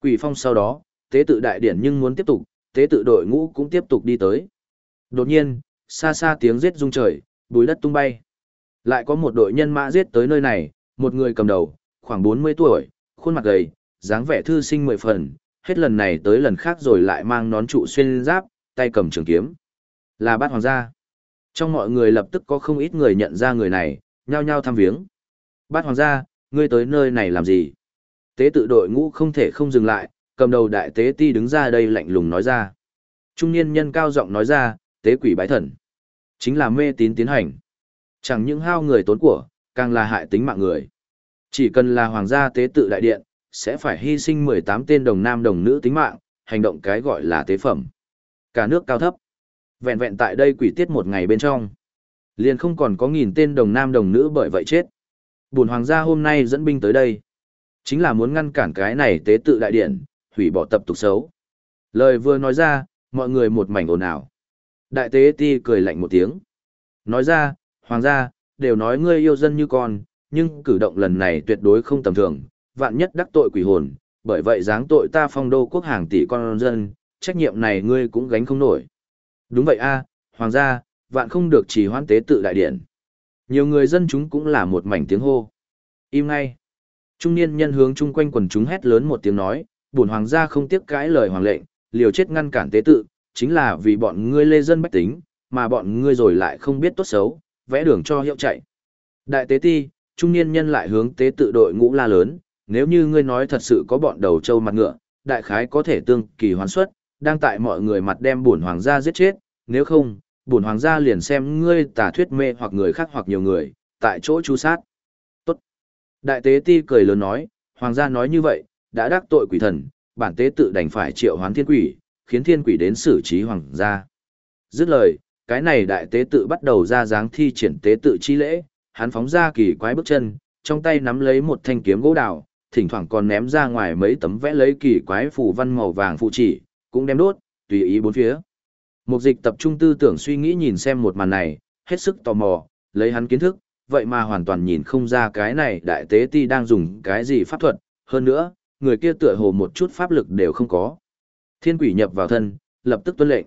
Quỷ phong sau đó, tế tự đại điển nhưng muốn tiếp tục, tế tự đội ngũ cũng tiếp tục đi tới. Đột nhiên, xa xa tiếng giết rung trời, bùi đất tung bay. Lại có một đội nhân mã giết tới nơi này, một người cầm đầu, khoảng 40 tuổi, khuôn mặt gầy, dáng vẻ thư sinh mười phần, hết lần này tới lần khác rồi lại mang nón trụ xuyên giáp, tay cầm trường kiếm. Là bát hoàng gia. Trong mọi người lập tức có không ít người nhận ra người này, nhao nhao thăm viếng. Bát hoàng gia, ngươi tới nơi này làm gì? Tế tự đội ngũ không thể không dừng lại, cầm đầu đại tế ti đứng ra đây lạnh lùng nói ra. Trung niên nhân cao giọng nói ra, tế quỷ bái thần. Chính là mê tín tiến hành. Chẳng những hao người tốn của, càng là hại tính mạng người. Chỉ cần là hoàng gia tế tự đại điện, sẽ phải hy sinh 18 tên đồng nam đồng nữ tính mạng, hành động cái gọi là tế phẩm. Cả nước cao thấp. Vẹn vẹn tại đây quỷ tiết một ngày bên trong. Liền không còn có nghìn tên đồng nam đồng nữ bởi vậy chết. Bùn hoàng gia hôm nay dẫn binh tới đây. Chính là muốn ngăn cản cái này tế tự đại điện, hủy bỏ tập tục xấu. Lời vừa nói ra, mọi người một mảnh ồn ào. Đại tế ti cười lạnh một tiếng. Nói ra, hoàng gia, đều nói ngươi yêu dân như con, nhưng cử động lần này tuyệt đối không tầm thường, vạn nhất đắc tội quỷ hồn, bởi vậy dáng tội ta phong đô quốc hàng tỷ con dân, trách nhiệm này ngươi cũng gánh không nổi. Đúng vậy a, hoàng gia, vạn không được chỉ hoan tế tự đại điện. Nhiều người dân chúng cũng là một mảnh tiếng hô. Im ngay. Trung niên nhân hướng chung quanh quần chúng hét lớn một tiếng nói, bổn hoàng gia không tiếc cãi lời hoàng lệnh, liều chết ngăn cản tế tự, chính là vì bọn ngươi lê dân bách tính, mà bọn ngươi rồi lại không biết tốt xấu, vẽ đường cho hiệu chạy. Đại tế ti, trung niên nhân lại hướng tế tự đội ngũ la lớn, nếu như ngươi nói thật sự có bọn đầu trâu mặt ngựa, đại khái có thể tương kỳ hoán suất, đang tại mọi người mặt đem bổn hoàng gia giết chết, nếu không, bổn hoàng gia liền xem ngươi tà thuyết mê hoặc người khác hoặc nhiều người, tại chỗ chú sát. Tốt. Đại tế ti cười lớn nói, hoàng gia nói như vậy, đã đắc tội quỷ thần, bản tế tự đành phải triệu hoán thiên quỷ, khiến thiên quỷ đến xử trí hoàng gia. Dứt lời, cái này đại tế tự bắt đầu ra dáng thi triển tế tự chi lễ, hắn phóng ra kỳ quái bước chân, trong tay nắm lấy một thanh kiếm gỗ đào, thỉnh thoảng còn ném ra ngoài mấy tấm vẽ lấy kỳ quái phù văn màu vàng phụ chỉ, cũng đem đốt, tùy ý bốn phía. Mục dịch tập trung tư tưởng suy nghĩ nhìn xem một màn này, hết sức tò mò, lấy hắn kiến thức, vậy mà hoàn toàn nhìn không ra cái này đại tế ti đang dùng cái gì pháp thuật, hơn nữa, người kia tựa hồ một chút pháp lực đều không có. Thiên quỷ nhập vào thân, lập tức tuân lệnh.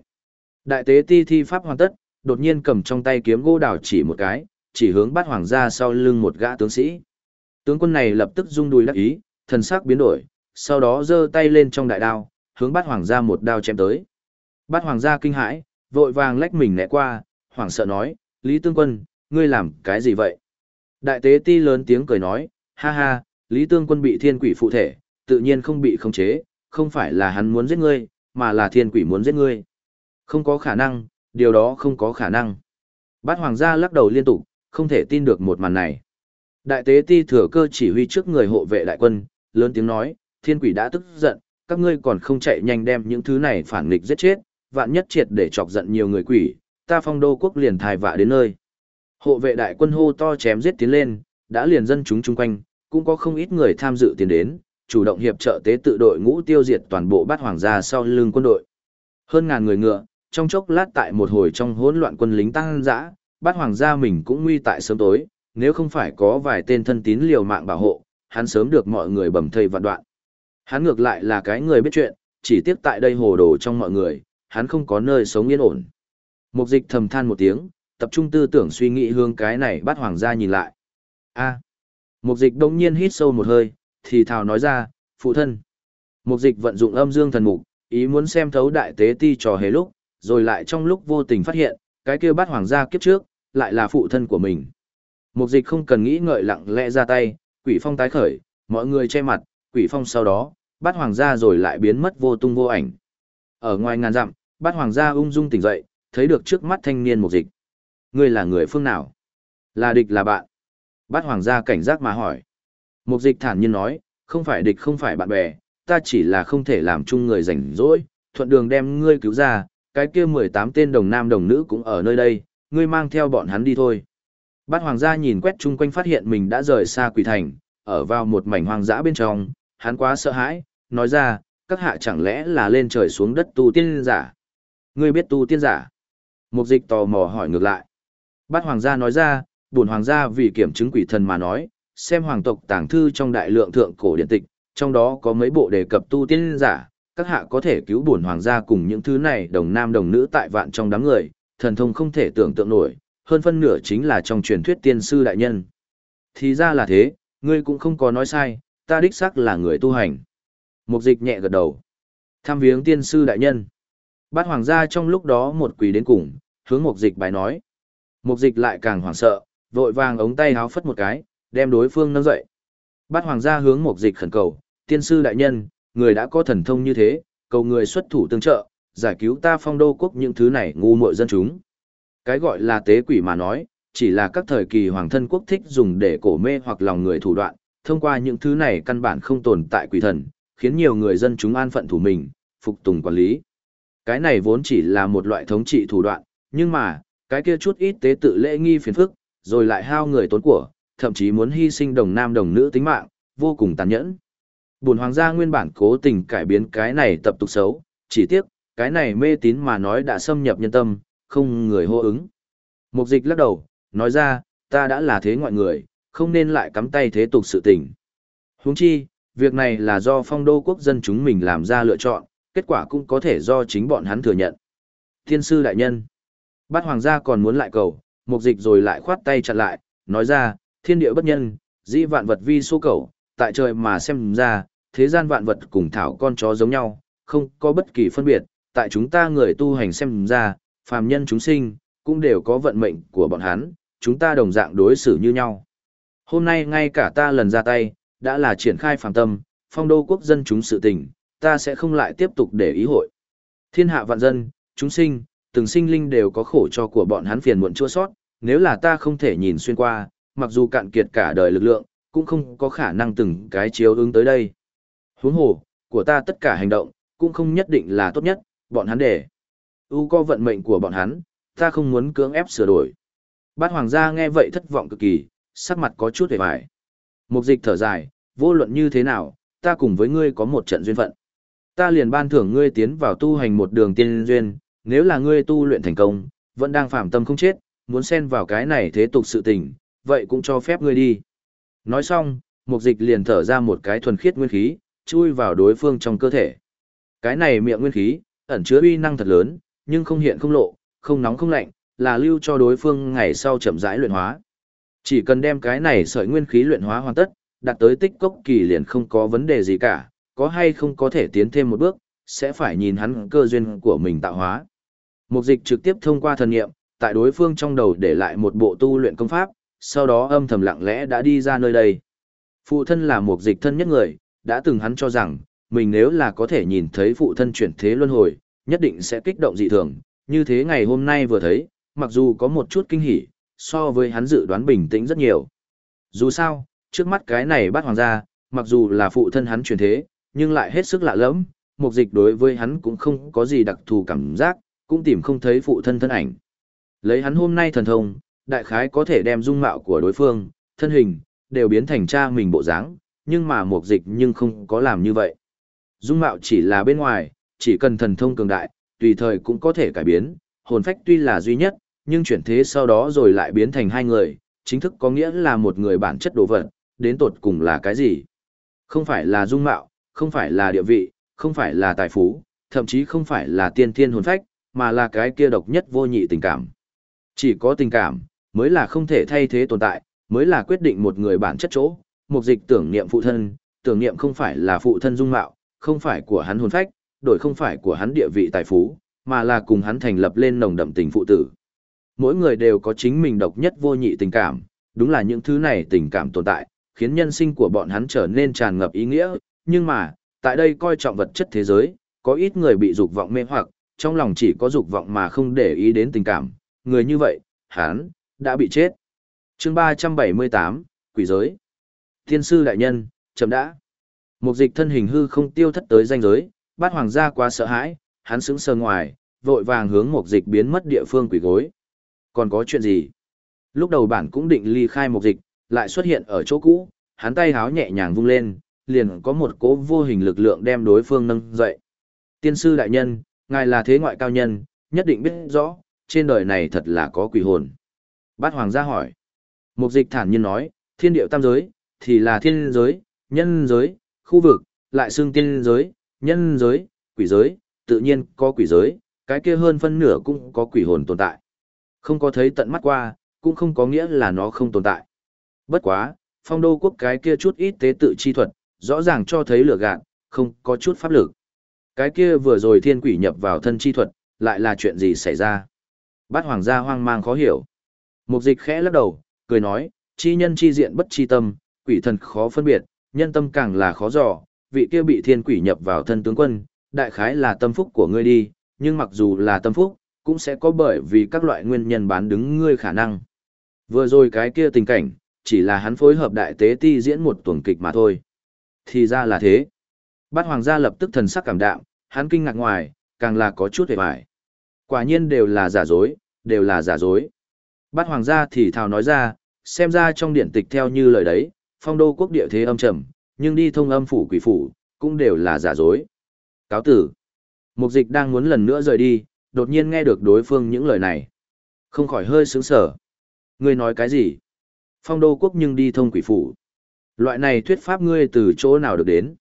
Đại tế ti thi pháp hoàn tất, đột nhiên cầm trong tay kiếm gỗ đào chỉ một cái, chỉ hướng Bát hoàng gia sau lưng một gã tướng sĩ. Tướng quân này lập tức rung đùi đắc ý, thần sắc biến đổi, sau đó giơ tay lên trong đại đao, hướng Bát hoàng gia một đao chém tới. Bát hoàng gia kinh hãi, vội vàng lách mình né qua, hoảng sợ nói, Lý Tương Quân, ngươi làm cái gì vậy? Đại tế ti lớn tiếng cười nói, ha ha, Lý Tương Quân bị thiên quỷ phụ thể, tự nhiên không bị khống chế, không phải là hắn muốn giết ngươi, mà là thiên quỷ muốn giết ngươi. Không có khả năng, điều đó không có khả năng. Bát hoàng gia lắc đầu liên tục, không thể tin được một màn này. Đại tế ti thừa cơ chỉ huy trước người hộ vệ đại quân, lớn tiếng nói, thiên quỷ đã tức giận, các ngươi còn không chạy nhanh đem những thứ này phản nghịch giết chết, vạn nhất triệt để chọc giận nhiều người quỷ, ta phong đô quốc liền thai vạ đến nơi. Hộ vệ đại quân hô to chém giết tiến lên, đã liền dân chúng chung quanh, cũng có không ít người tham dự tiến đến, chủ động hiệp trợ tế tự đội ngũ tiêu diệt toàn bộ bát hoàng gia sau lưng quân đội. Hơn ngàn người ngựa, trong chốc lát tại một hồi trong hỗn loạn quân lính tăng dã, bát hoàng gia mình cũng nguy tại sớm tối, nếu không phải có vài tên thân tín liều mạng bảo hộ, hắn sớm được mọi người bầm thây vạn đoạn. Hắn ngược lại là cái người biết chuyện, chỉ tiếc tại đây hồ đồ trong mọi người, hắn không có nơi sống yên ổn. Mục dịch thầm than một tiếng, tập trung tư tưởng suy nghĩ hướng cái này bắt hoàng gia nhìn lại. a Mục dịch đông nhiên hít sâu một hơi, thì thào nói ra, phụ thân. Mục dịch vận dụng âm dương thần mục, ý muốn xem thấu đại tế ti trò hề lúc, rồi lại trong lúc vô tình phát hiện, cái kia bắt hoàng gia kiếp trước, lại là phụ thân của mình. Mục dịch không cần nghĩ ngợi lặng lẽ ra tay, quỷ phong tái khởi, mọi người che mặt, quỷ phong sau đó, bắt hoàng gia rồi lại biến mất vô tung vô ảnh. Ở ngoài ngàn dặm, bắt hoàng gia ung dung tỉnh dậy, thấy được trước mắt thanh niên mục dịch. Ngươi là người phương nào? Là địch là bạn? Bắt hoàng gia cảnh giác mà hỏi. Mục dịch thản nhiên nói, không phải địch không phải bạn bè, ta chỉ là không thể làm chung người rảnh rỗi, thuận đường đem ngươi cứu ra, cái kia 18 tên đồng nam đồng nữ cũng ở nơi đây, ngươi mang theo bọn hắn đi thôi. Bát hoàng gia nhìn quét chung quanh phát hiện mình đã rời xa quỷ thành, ở vào một mảnh hoang dã bên trong, hắn quá sợ hãi, nói ra, các hạ chẳng lẽ là lên trời xuống đất tu tiên giả. Ngươi biết tu tiên giả? Mục dịch tò mò hỏi ngược lại. Bát hoàng gia nói ra, buồn hoàng gia vì kiểm chứng quỷ thần mà nói, xem hoàng tộc tàng thư trong đại lượng thượng cổ điện tịch, trong đó có mấy bộ đề cập tu tiên giả, các hạ có thể cứu bổn hoàng gia cùng những thứ này đồng nam đồng nữ tại vạn trong đám người, thần thông không thể tưởng tượng nổi, hơn phân nửa chính là trong truyền thuyết tiên sư đại nhân. Thì ra là thế, ngươi cũng không có nói sai, ta đích xác là người tu hành. Mục dịch nhẹ gật đầu. Tham viếng tiên sư đại nhân. Bát hoàng gia trong lúc đó một quỳ đến cùng, hướng mục dịch bài nói. Mục dịch lại càng hoảng sợ, vội vàng ống tay háo phất một cái, đem đối phương nâng dậy. Bát hoàng gia hướng mục dịch khẩn cầu, tiên sư đại nhân, người đã có thần thông như thế, cầu người xuất thủ tương trợ, giải cứu ta phong đô quốc những thứ này ngu muội dân chúng. Cái gọi là tế quỷ mà nói, chỉ là các thời kỳ hoàng thân quốc thích dùng để cổ mê hoặc lòng người thủ đoạn, thông qua những thứ này căn bản không tồn tại quỷ thần, khiến nhiều người dân chúng an phận thủ mình, phục tùng quản lý. Cái này vốn chỉ là một loại thống trị thủ đoạn, nhưng mà, cái kia chút ít tế tự lễ nghi phiền phức, rồi lại hao người tốn của, thậm chí muốn hy sinh đồng nam đồng nữ tính mạng, vô cùng tàn nhẫn. Bùn hoàng gia nguyên bản cố tình cải biến cái này tập tục xấu, chỉ tiếc, cái này mê tín mà nói đã xâm nhập nhân tâm, không người hô ứng. Mục dịch lắc đầu, nói ra, ta đã là thế ngoại người, không nên lại cắm tay thế tục sự tình. Huống chi, việc này là do phong đô quốc dân chúng mình làm ra lựa chọn, kết quả cũng có thể do chính bọn hắn thừa nhận. Thiên sư đại nhân, bát hoàng gia còn muốn lại cầu, mục dịch rồi lại khoát tay chặt lại, nói ra, thiên địa bất nhân, dĩ vạn vật vi số cầu, tại trời mà xem ra, thế gian vạn vật cùng thảo con chó giống nhau, không có bất kỳ phân biệt, tại chúng ta người tu hành xem ra, phàm nhân chúng sinh, cũng đều có vận mệnh của bọn hắn, chúng ta đồng dạng đối xử như nhau. Hôm nay ngay cả ta lần ra tay, đã là triển khai phàm tâm, phong đô quốc dân chúng sự tình, ta sẽ không lại tiếp tục để ý hội. Thiên hạ vạn dân, chúng sinh, từng sinh linh đều có khổ cho của bọn hắn phiền muộn chua sót, nếu là ta không thể nhìn xuyên qua, mặc dù cạn kiệt cả đời lực lượng, cũng không có khả năng từng cái chiếu ứng tới đây. Huống hồ, của ta tất cả hành động, cũng không nhất định là tốt nhất, bọn hắn để. U có vận mệnh của bọn hắn, ta không muốn cưỡng ép sửa đổi. Bát hoàng gia nghe vậy thất vọng cực kỳ, sắc mặt có chút hề bại. Mục dịch thở dài, vô luận như thế nào, ta cùng với ngươi có một trận duyên phận. Ta liền ban thưởng ngươi tiến vào tu hành một đường tiên duyên, nếu là ngươi tu luyện thành công, vẫn đang phạm tâm không chết, muốn xen vào cái này thế tục sự tình, vậy cũng cho phép ngươi đi. Nói xong, mục dịch liền thở ra một cái thuần khiết nguyên khí, chui vào đối phương trong cơ thể. Cái này miệng nguyên khí, ẩn chứa uy năng thật lớn, nhưng không hiện không lộ, không nóng không lạnh, là lưu cho đối phương ngày sau chậm rãi luyện hóa. Chỉ cần đem cái này sợi nguyên khí luyện hóa hoàn tất, đạt tới tích cốc kỳ liền không có vấn đề gì cả, có hay không có thể tiến thêm một bước, sẽ phải nhìn hắn cơ duyên của mình tạo hóa. Mục dịch trực tiếp thông qua thần nghiệm, tại đối phương trong đầu để lại một bộ tu luyện công pháp, sau đó âm thầm lặng lẽ đã đi ra nơi đây. Phụ thân là một dịch thân nhất người, đã từng hắn cho rằng, mình nếu là có thể nhìn thấy phụ thân chuyển thế luân hồi, nhất định sẽ kích động dị thường, như thế ngày hôm nay vừa thấy, mặc dù có một chút kinh hỉ, so với hắn dự đoán bình tĩnh rất nhiều. Dù sao, trước mắt cái này bắt hoàng gia, mặc dù là phụ thân hắn chuyển thế, nhưng lại hết sức lạ lẫm, mục dịch đối với hắn cũng không có gì đặc thù cảm giác, cũng tìm không thấy phụ thân thân ảnh. Lấy hắn hôm nay thần thông, đại khái có thể đem dung mạo của đối phương, thân hình, đều biến thành cha mình bộ dáng, nhưng mà mục dịch nhưng không có làm như vậy. Dung mạo chỉ là bên ngoài, chỉ cần thần thông cường đại, tùy thời cũng có thể cải biến, hồn phách tuy là duy nhất, nhưng chuyển thế sau đó rồi lại biến thành hai người, chính thức có nghĩa là một người bản chất đồ vật, đến tột cùng là cái gì? Không phải là dung mạo, không phải là địa vị, không phải là tài phú, thậm chí không phải là tiên thiên hồn phách, mà là cái kia độc nhất vô nhị tình cảm. Chỉ có tình cảm, mới là không thể thay thế tồn tại, mới là quyết định một người bản chất chỗ. Mục dịch tưởng niệm phụ thân, tưởng niệm không phải là phụ thân dung mạo, không phải của hắn hồn phách, đổi không phải của hắn địa vị tài phú, mà là cùng hắn thành lập lên nồng đậm tình phụ tử. Mỗi người đều có chính mình độc nhất vô nhị tình cảm, đúng là những thứ này tình cảm tồn tại, khiến nhân sinh của bọn hắn trở nên tràn ngập ý nghĩa, nhưng mà, tại đây coi trọng vật chất thế giới, có ít người bị dục vọng mê hoặc, trong lòng chỉ có dục vọng mà không để ý đến tình cảm, người như vậy, hắn đã bị chết. Chương 378, Quỷ giới. Thiên sư đại nhân, chấm đã. Một dịch thân hình hư không tiêu thất tới danh giới, bát hoàng gia quá sợ hãi, hắn sững sờ ngoài, vội vàng hướng một dịch biến mất địa phương quỷ gối. Còn có chuyện gì? Lúc đầu bản cũng định ly khai một dịch, lại xuất hiện ở chỗ cũ, hắn tay háo nhẹ nhàng vung lên, liền có một cỗ vô hình lực lượng đem đối phương nâng dậy. Tiên sư đại nhân, ngài là thế ngoại cao nhân, nhất định biết rõ, trên đời này thật là có quỷ hồn. Bát hoàng gia hỏi. Mục dịch thản nhiên nói, thiên điệu tam giới, thì là thiên giới, nhân giới, khu vực, lại xương tiên giới, nhân giới, quỷ giới, tự nhiên có quỷ giới, cái kia hơn phân nửa cũng có quỷ hồn tồn tại. Không có thấy tận mắt qua, cũng không có nghĩa là nó không tồn tại. Bất quá, phong đô quốc cái kia chút ít tế tự chi thuật, rõ ràng cho thấy lửa gạn, không có chút pháp lực. Cái kia vừa rồi thiên quỷ nhập vào thân chi thuật, lại là chuyện gì xảy ra? Bát hoàng gia hoang mang khó hiểu. Mục dịch khẽ lắc đầu, cười nói, chi nhân chi diện bất chi tâm, quỷ thần khó phân biệt, nhân tâm càng là khó dò, vị kia bị thiên quỷ nhập vào thân tướng quân, đại khái là tâm phúc của ngươi đi, nhưng mặc dù là tâm phúc, cũng sẽ có bởi vì các loại nguyên nhân bán đứng ngươi khả năng. Vừa rồi cái kia tình cảnh, chỉ là hắn phối hợp đại tế ti diễn một tuần kịch mà thôi. Thì ra là thế. Bát hoàng gia lập tức thần sắc cảm đạm, hắn kinh ngạc ngoài, càng là có chút hề bại. Quả nhiên đều là giả dối, đều là giả dối. Bát hoàng gia thì thào nói ra, xem ra trong điển tịch theo như lời đấy, phong đô quốc địa thế âm trầm, nhưng đi thông âm phủ quỷ phủ, cũng đều là giả dối. Cáo tử. Mục dịch đang muốn lần nữa rời đi, đột nhiên nghe được đối phương những lời này. Không khỏi hơi sướng sở. Ngươi nói cái gì? Phong đô quốc nhưng đi thông quỷ phủ. Loại này thuyết pháp ngươi từ chỗ nào được đến?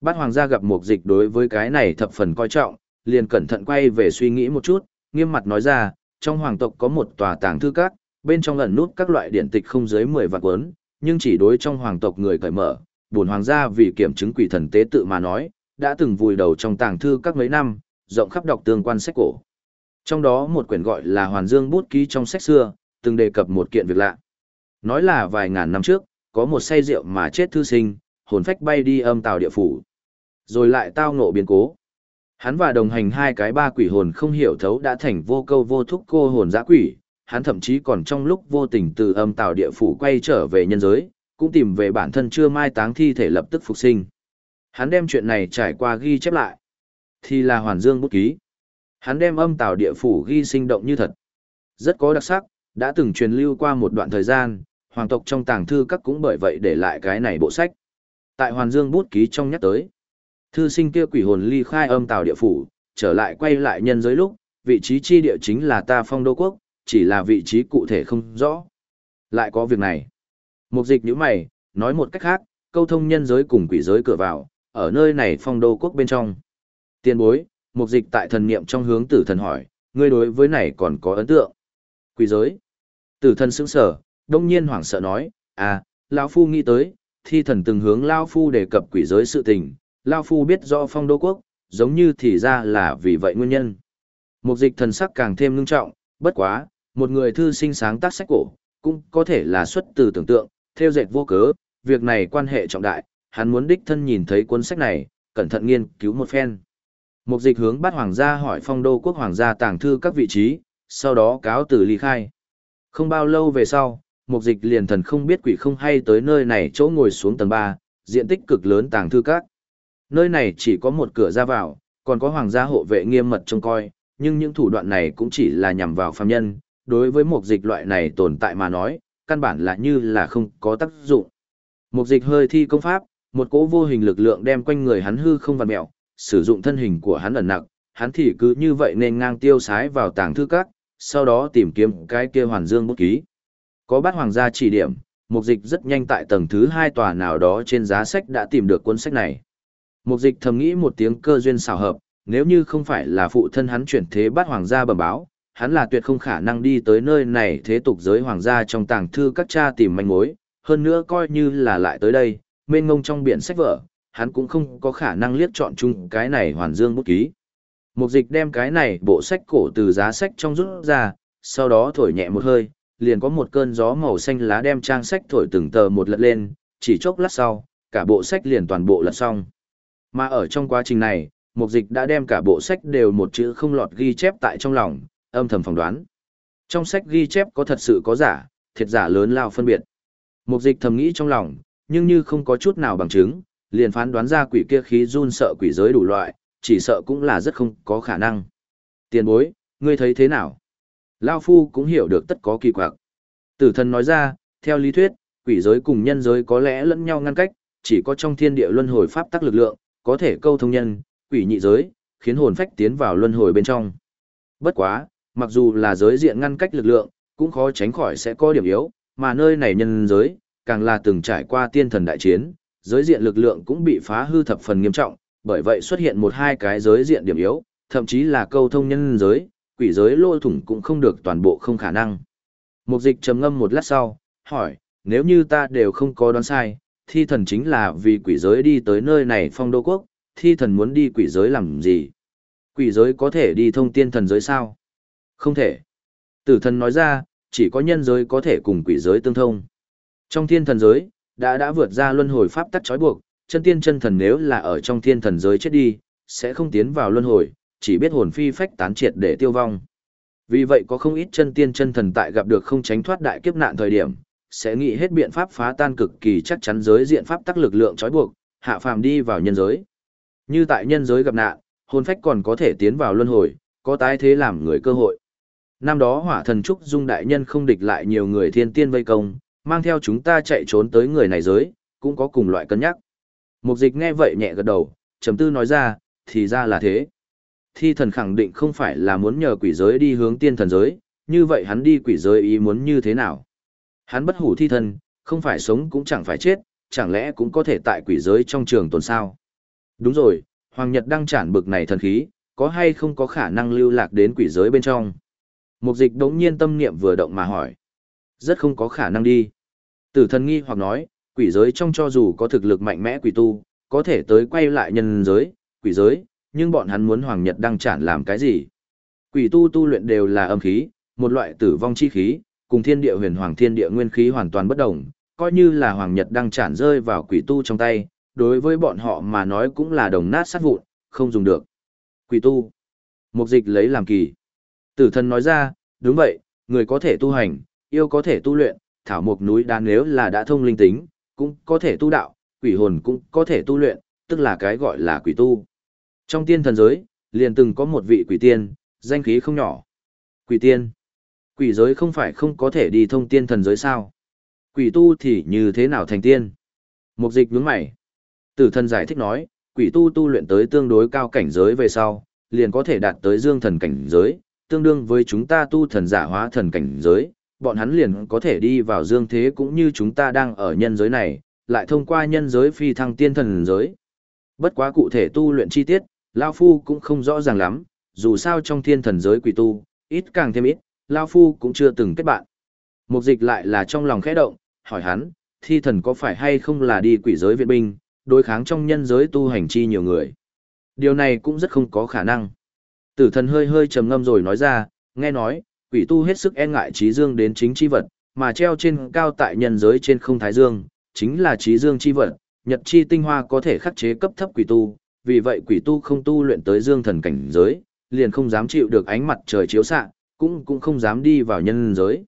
Bát hoàng gia gặp mục dịch đối với cái này thập phần coi trọng, liền cẩn thận quay về suy nghĩ một chút, nghiêm mặt nói ra, trong hoàng tộc có một tòa tàng thư các, bên trong ẩn nút các loại điển tịch không dưới 10 vạn cuốn, nhưng chỉ đối trong hoàng tộc người cởi mở, buồn hoàng gia vì kiểm chứng quỷ thần tế tự mà nói, đã từng vùi đầu trong tàng thư các mấy năm, rộng khắp đọc tương quan sách cổ. Trong đó một quyển gọi là Hoàn Dương bút ký trong sách xưa, từng đề cập một kiện việc lạ. Nói là vài ngàn năm trước, có một say rượu mà chết thư sinh, hồn phách bay đi âm tào địa phủ. Rồi lại tao ngộ biến cố. Hắn và đồng hành hai cái ba quỷ hồn không hiểu thấu đã thành vô câu vô thúc cô hồn giã quỷ, hắn thậm chí còn trong lúc vô tình từ âm tàu địa phủ quay trở về nhân giới, cũng tìm về bản thân chưa mai táng thi thể lập tức phục sinh. Hắn đem chuyện này trải qua ghi chép lại. Thì là Hoàn Dương bút ký. Hắn đem âm tàu địa phủ ghi sinh động như thật. Rất có đặc sắc, đã từng truyền lưu qua một đoạn thời gian, hoàng tộc trong tàng thư các cũng bởi vậy để lại cái này bộ sách. Tại Hoàn Dương bút ký trong nhắc tới, thư sinh kia quỷ hồn ly khai âm tào địa phủ, trở lại quay lại nhân giới lúc, vị trí chi địa chính là ta phong đô quốc, chỉ là vị trí cụ thể không rõ. Lại có việc này. Mục dịch như mày, nói một cách khác, câu thông nhân giới cùng quỷ giới cửa vào, ở nơi này phong đô quốc bên trong. Tiên bối, mục dịch tại thần niệm trong hướng tử thần hỏi, ngươi đối với này còn có ấn tượng. Quỷ giới. Tử thần sững sở, đông nhiên hoảng sợ nói, à, lão Phu nghĩ tới, thi thần từng hướng Lao Phu đề cập quỷ giới sự tình, Lao Phu biết rõ phong đô quốc, giống như thì ra là vì vậy nguyên nhân. Mục dịch thần sắc càng thêm ngưng trọng, bất quá, một người thư sinh sáng tác sách cổ, cũng có thể là xuất từ tưởng tượng, theo dệt vô cớ, việc này quan hệ trọng đại, hắn muốn đích thân nhìn thấy cuốn sách này, cẩn thận nghiên cứu một phen. Mục dịch hướng bắt hoàng gia hỏi phong đô quốc hoàng gia tàng thư các vị trí, sau đó cáo từ ly khai. Không bao lâu về sau, mục dịch liền thần không biết quỷ không hay tới nơi này chỗ ngồi xuống tầng 3, diện tích cực lớn tàng thư các. Nơi này chỉ có một cửa ra vào, còn có hoàng gia hộ vệ nghiêm mật trông coi, nhưng những thủ đoạn này cũng chỉ là nhằm vào phàm nhân, đối với một dịch loại này tồn tại mà nói, căn bản là như là không có tác dụng. Một dịch hơi thi công pháp, một cỗ vô hình lực lượng đem quanh người hắn hư không vặn mẹo, sử dụng thân hình của hắn ẩn nặc, hắn thì cứ như vậy nên ngang tiêu sái vào tàng thư các, sau đó tìm kiếm cái kia hoàn dương bút ký. Có bát hoàng gia chỉ điểm, mục dịch rất nhanh tại tầng thứ hai tòa nào đó trên giá sách đã tìm được cuốn sách này. Mục dịch thầm nghĩ một tiếng cơ duyên xảo hợp, nếu như không phải là phụ thân hắn chuyển thế bắt hoàng gia bẩm báo, hắn là tuyệt không khả năng đi tới nơi này thế tục giới hoàng gia trong tàng thư các cha tìm manh mối, hơn nữa coi như là lại tới đây, mênh ngông trong biển sách vở, hắn cũng không có khả năng liếc chọn chung cái này hoàn dương bút ký. Mục dịch đem cái này bộ sách cổ từ giá sách trong rút ra, sau đó thổi nhẹ một hơi, liền có một cơn gió màu xanh lá đem trang sách thổi từng tờ một lật lên, chỉ chốc lát sau, cả bộ sách liền toàn bộ lật xong. Mà ở trong quá trình này, mục dịch đã đem cả bộ sách đều một chữ không lọt ghi chép tại trong lòng, âm thầm phỏng đoán. Trong sách ghi chép có thật sự có giả, thiệt giả lớn lao phân biệt. Mục dịch thầm nghĩ trong lòng, nhưng như không có chút nào bằng chứng, liền phán đoán ra quỷ kia khí run sợ quỷ giới đủ loại, chỉ sợ cũng là rất không có khả năng. Tiền bối, ngươi thấy thế nào? Lao Phu cũng hiểu được tất có kỳ quặc. Tử thần nói ra, theo lý thuyết, quỷ giới cùng nhân giới có lẽ lẫn nhau ngăn cách, chỉ có trong thiên địa luân hồi pháp tắc lực lượng, có thể câu thông nhân, quỷ nhị giới, khiến hồn phách tiến vào luân hồi bên trong. Bất quá, mặc dù là giới diện ngăn cách lực lượng, cũng khó tránh khỏi sẽ có điểm yếu, mà nơi này nhân giới, càng là từng trải qua tiên thần đại chiến, giới diện lực lượng cũng bị phá hư thập phần nghiêm trọng, bởi vậy xuất hiện một hai cái giới diện điểm yếu, thậm chí là câu thông nhân giới, quỷ giới lô thủng cũng không được toàn bộ không khả năng. Mục dịch trầm ngâm một lát sau, hỏi, nếu như ta đều không có đoán sai, thi thần chính là vì quỷ giới đi tới nơi này phong đô quốc, thi thần muốn đi quỷ giới làm gì? Quỷ giới có thể đi thông tiên thần giới sao? Không thể. Tử thần nói ra, chỉ có nhân giới có thể cùng quỷ giới tương thông. Trong thiên thần giới, đã đã vượt ra luân hồi pháp tắc trói buộc, chân tiên chân thần nếu là ở trong thiên thần giới chết đi, sẽ không tiến vào luân hồi, chỉ biết hồn phi phách tán triệt để tiêu vong. Vì vậy có không ít chân tiên chân thần tại gặp được không tránh thoát đại kiếp nạn thời điểm, sẽ nghĩ hết biện pháp phá tan cực kỳ chắc chắn giới diện pháp tắc lực lượng trói buộc, hạ phàm đi vào nhân giới. Như tại nhân giới gặp nạn, hồn phách còn có thể tiến vào luân hồi, có tái thế làm người cơ hội. Năm đó hỏa thần trúc dung đại nhân không địch lại nhiều người thiên tiên vây công, mang theo chúng ta chạy trốn tới người này giới, cũng có cùng loại cân nhắc. Mục dịch nghe vậy nhẹ gật đầu, trầm tư nói ra, thì ra là thế. Thi thần khẳng định không phải là muốn nhờ quỷ giới đi hướng tiên thần giới, như vậy hắn đi quỷ giới ý muốn như thế nào? Hắn bất hủ thi thần, không phải sống cũng chẳng phải chết, chẳng lẽ cũng có thể tại quỷ giới trong trường tồn sao? Đúng rồi, Hoàng Nhật đang chản bực này thần khí, có hay không có khả năng lưu lạc đến quỷ giới bên trong? Mục dịch đống nhiên tâm niệm vừa động mà hỏi. Rất không có khả năng đi. Tử thần nghi hoặc nói, quỷ giới trong cho dù có thực lực mạnh mẽ quỷ tu, có thể tới quay lại nhân giới, quỷ giới, nhưng bọn hắn muốn Hoàng Nhật đăng chản làm cái gì? Quỷ tu tu luyện đều là âm khí, một loại tử vong chi khí, cùng thiên địa huyền hoàng thiên địa nguyên khí hoàn toàn bất đồng, coi như là Hoàng Nhật đang tràn rơi vào quỷ tu trong tay, đối với bọn họ mà nói cũng là đồng nát sát vụn, không dùng được. Quỷ tu. Mục dịch lấy làm kỳ. Tử thần nói ra, đúng vậy, người có thể tu hành, yêu có thể tu luyện, thảo mục núi đá nếu là đã thông linh tính, cũng có thể tu đạo, quỷ hồn cũng có thể tu luyện, tức là cái gọi là quỷ tu. Trong tiên thần giới, liền từng có một vị quỷ tiên, danh khí không nhỏ. Quỷ tiên. Quỷ giới không phải không có thể đi thông tiên thần giới sao? Quỷ tu thì như thế nào thành tiên? Mục dịch nhướng mày. Tử thần giải thích nói, quỷ tu tu luyện tới tương đối cao cảnh giới về sau, liền có thể đạt tới dương thần cảnh giới, tương đương với chúng ta tu thần giả hóa thần cảnh giới, bọn hắn liền có thể đi vào dương thế cũng như chúng ta đang ở nhân giới này, lại thông qua nhân giới phi thăng tiên thần giới. Bất quá cụ thể tu luyện chi tiết, Lao Phu cũng không rõ ràng lắm, dù sao trong thiên thần giới quỷ tu, ít càng thêm ít, Lao Phu cũng chưa từng kết bạn. Mục dịch lại là trong lòng khẽ động, hỏi hắn, thi thần có phải hay không là đi quỷ giới viện binh, đối kháng trong nhân giới tu hành chi nhiều người. Điều này cũng rất không có khả năng. Tử thần hơi hơi trầm ngâm rồi nói ra, nghe nói, quỷ tu hết sức e ngại trí dương đến chính chi vật, mà treo trên cao tại nhân giới trên không thái dương, chính là trí dương chi vật, nhật chi tinh hoa có thể khắc chế cấp thấp quỷ tu, vì vậy quỷ tu không tu luyện tới dương thần cảnh giới, liền không dám chịu được ánh mặt trời chiếu xạ, cũng cũng không dám đi vào nhân giới.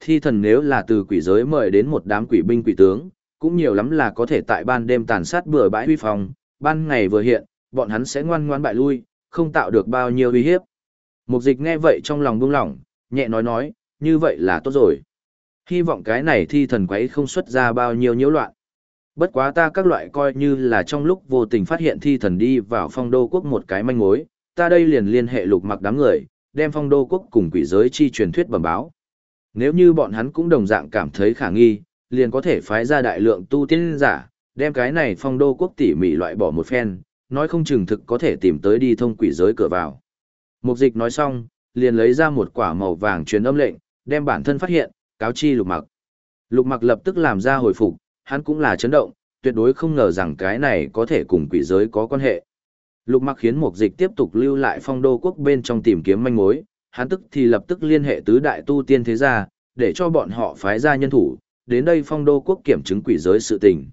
Thi thần nếu là từ quỷ giới mời đến một đám quỷ binh quỷ tướng, cũng nhiều lắm là có thể tại ban đêm tàn sát bừa bãi huy phòng, ban ngày vừa hiện, bọn hắn sẽ ngoan ngoan bại lui, không tạo được bao nhiêu uy hiếp. Mục dịch nghe vậy trong lòng buông lỏng, nhẹ nói nói, như vậy là tốt rồi. Hy vọng cái này thi thần quấy không xuất ra bao nhiêu nhiễu loạn. Bất quá ta các loại coi như là trong lúc vô tình phát hiện thi thần đi vào phong đô quốc một cái manh mối, ta đây liền liên hệ lục mặc đám người, đem phong đô quốc cùng quỷ giới chi truyền thuyết bẩm báo. Nếu như bọn hắn cũng đồng dạng cảm thấy khả nghi, liền có thể phái ra đại lượng tu tiên giả, đem cái này phong đô quốc tỉ mỉ loại bỏ một phen, nói không chừng thực có thể tìm tới đi thông quỷ giới cửa vào. Mục dịch nói xong, liền lấy ra một quả màu vàng truyền âm lệnh, đem bản thân phát hiện, cáo chi lục mặc. Lục mặc lập tức làm ra hồi phục, hắn cũng là chấn động, tuyệt đối không ngờ rằng cái này có thể cùng quỷ giới có quan hệ. Lục mặc khiến mục dịch tiếp tục lưu lại phong đô quốc bên trong tìm kiếm manh mối, hắn tức thì lập tức liên hệ tứ đại tu tiên thế gia, để cho bọn họ phái ra nhân thủ, đến đây phong đô quốc kiểm chứng quỷ giới sự tình.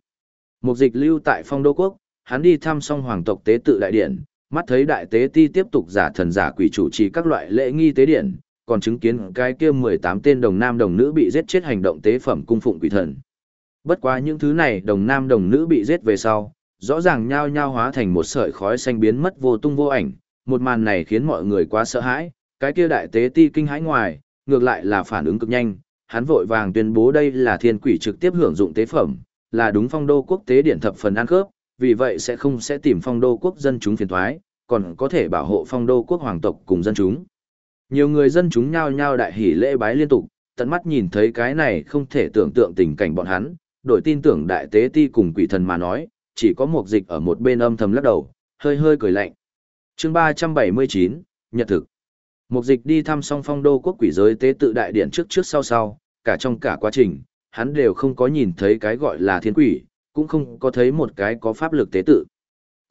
Mục dịch lưu tại phong đô quốc, hắn đi thăm xong hoàng tộc tế tự đại điện, mắt thấy đại tế ti tiếp tục giả thần giả quỷ chủ trì các loại lễ nghi tế điện, còn chứng kiến cái kia 18 tên đồng nam đồng nữ bị giết chết hành động tế phẩm cung phụng quỷ thần. Bất quá những thứ này đồng nam đồng nữ bị giết về sau, rõ ràng nhao nhao hóa thành một sợi khói xanh biến mất vô tung vô ảnh, một màn này khiến mọi người quá sợ hãi, cái kia đại tế ti kinh hãi ngoài, ngược lại là phản ứng cực nhanh, hắn vội vàng tuyên bố đây là thiên quỷ trực tiếp hưởng dụng tế phẩm, là đúng phong đô quốc tế điển thập phần ăn khớp, vì vậy sẽ không sẽ tìm phong đô quốc dân chúng phiền thoái, còn có thể bảo hộ phong đô quốc hoàng tộc cùng dân chúng. Nhiều người dân chúng nhao nhao đại hỉ lễ bái liên tục, tận mắt nhìn thấy cái này không thể tưởng tượng tình cảnh bọn hắn, đổi tin tưởng đại tế ti cùng quỷ thần mà nói, chỉ có một dịch ở một bên âm thầm lắc đầu, hơi hơi cười lạnh. chương 379, Nhật thực. Một dịch đi thăm song phong đô quốc quỷ giới tế tự đại điện trước trước sau sau, cả trong cả quá trình, hắn đều không có nhìn thấy cái gọi là thiên quỷ, cũng không có thấy một cái có pháp lực tế tự.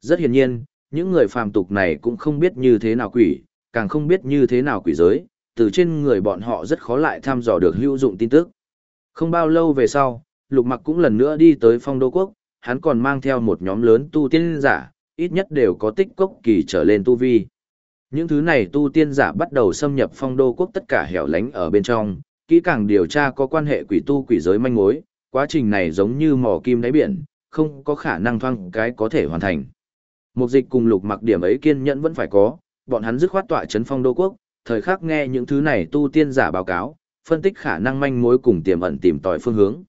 Rất hiển nhiên, những người phàm tục này cũng không biết như thế nào quỷ, càng không biết như thế nào quỷ giới, từ trên người bọn họ rất khó lại thăm dò được hữu dụng tin tức. Không bao lâu về sau, Lục Mặc cũng lần nữa đi tới phong đô quốc, hắn còn mang theo một nhóm lớn tu tiên giả, ít nhất đều có tích cốc kỳ trở lên tu vi. Những thứ này tu tiên giả bắt đầu xâm nhập phong đô quốc tất cả hẻo lánh ở bên trong, kỹ càng điều tra có quan hệ quỷ tu quỷ giới manh mối, quá trình này giống như mò kim đáy biển, không có khả năng thoang cái có thể hoàn thành. Mục dịch cùng lục mặc điểm ấy kiên nhẫn vẫn phải có, bọn hắn dứt khoát tọa chấn phong đô quốc, thời khắc nghe những thứ này tu tiên giả báo cáo, phân tích khả năng manh mối cùng tiềm ẩn tìm tòi phương hướng.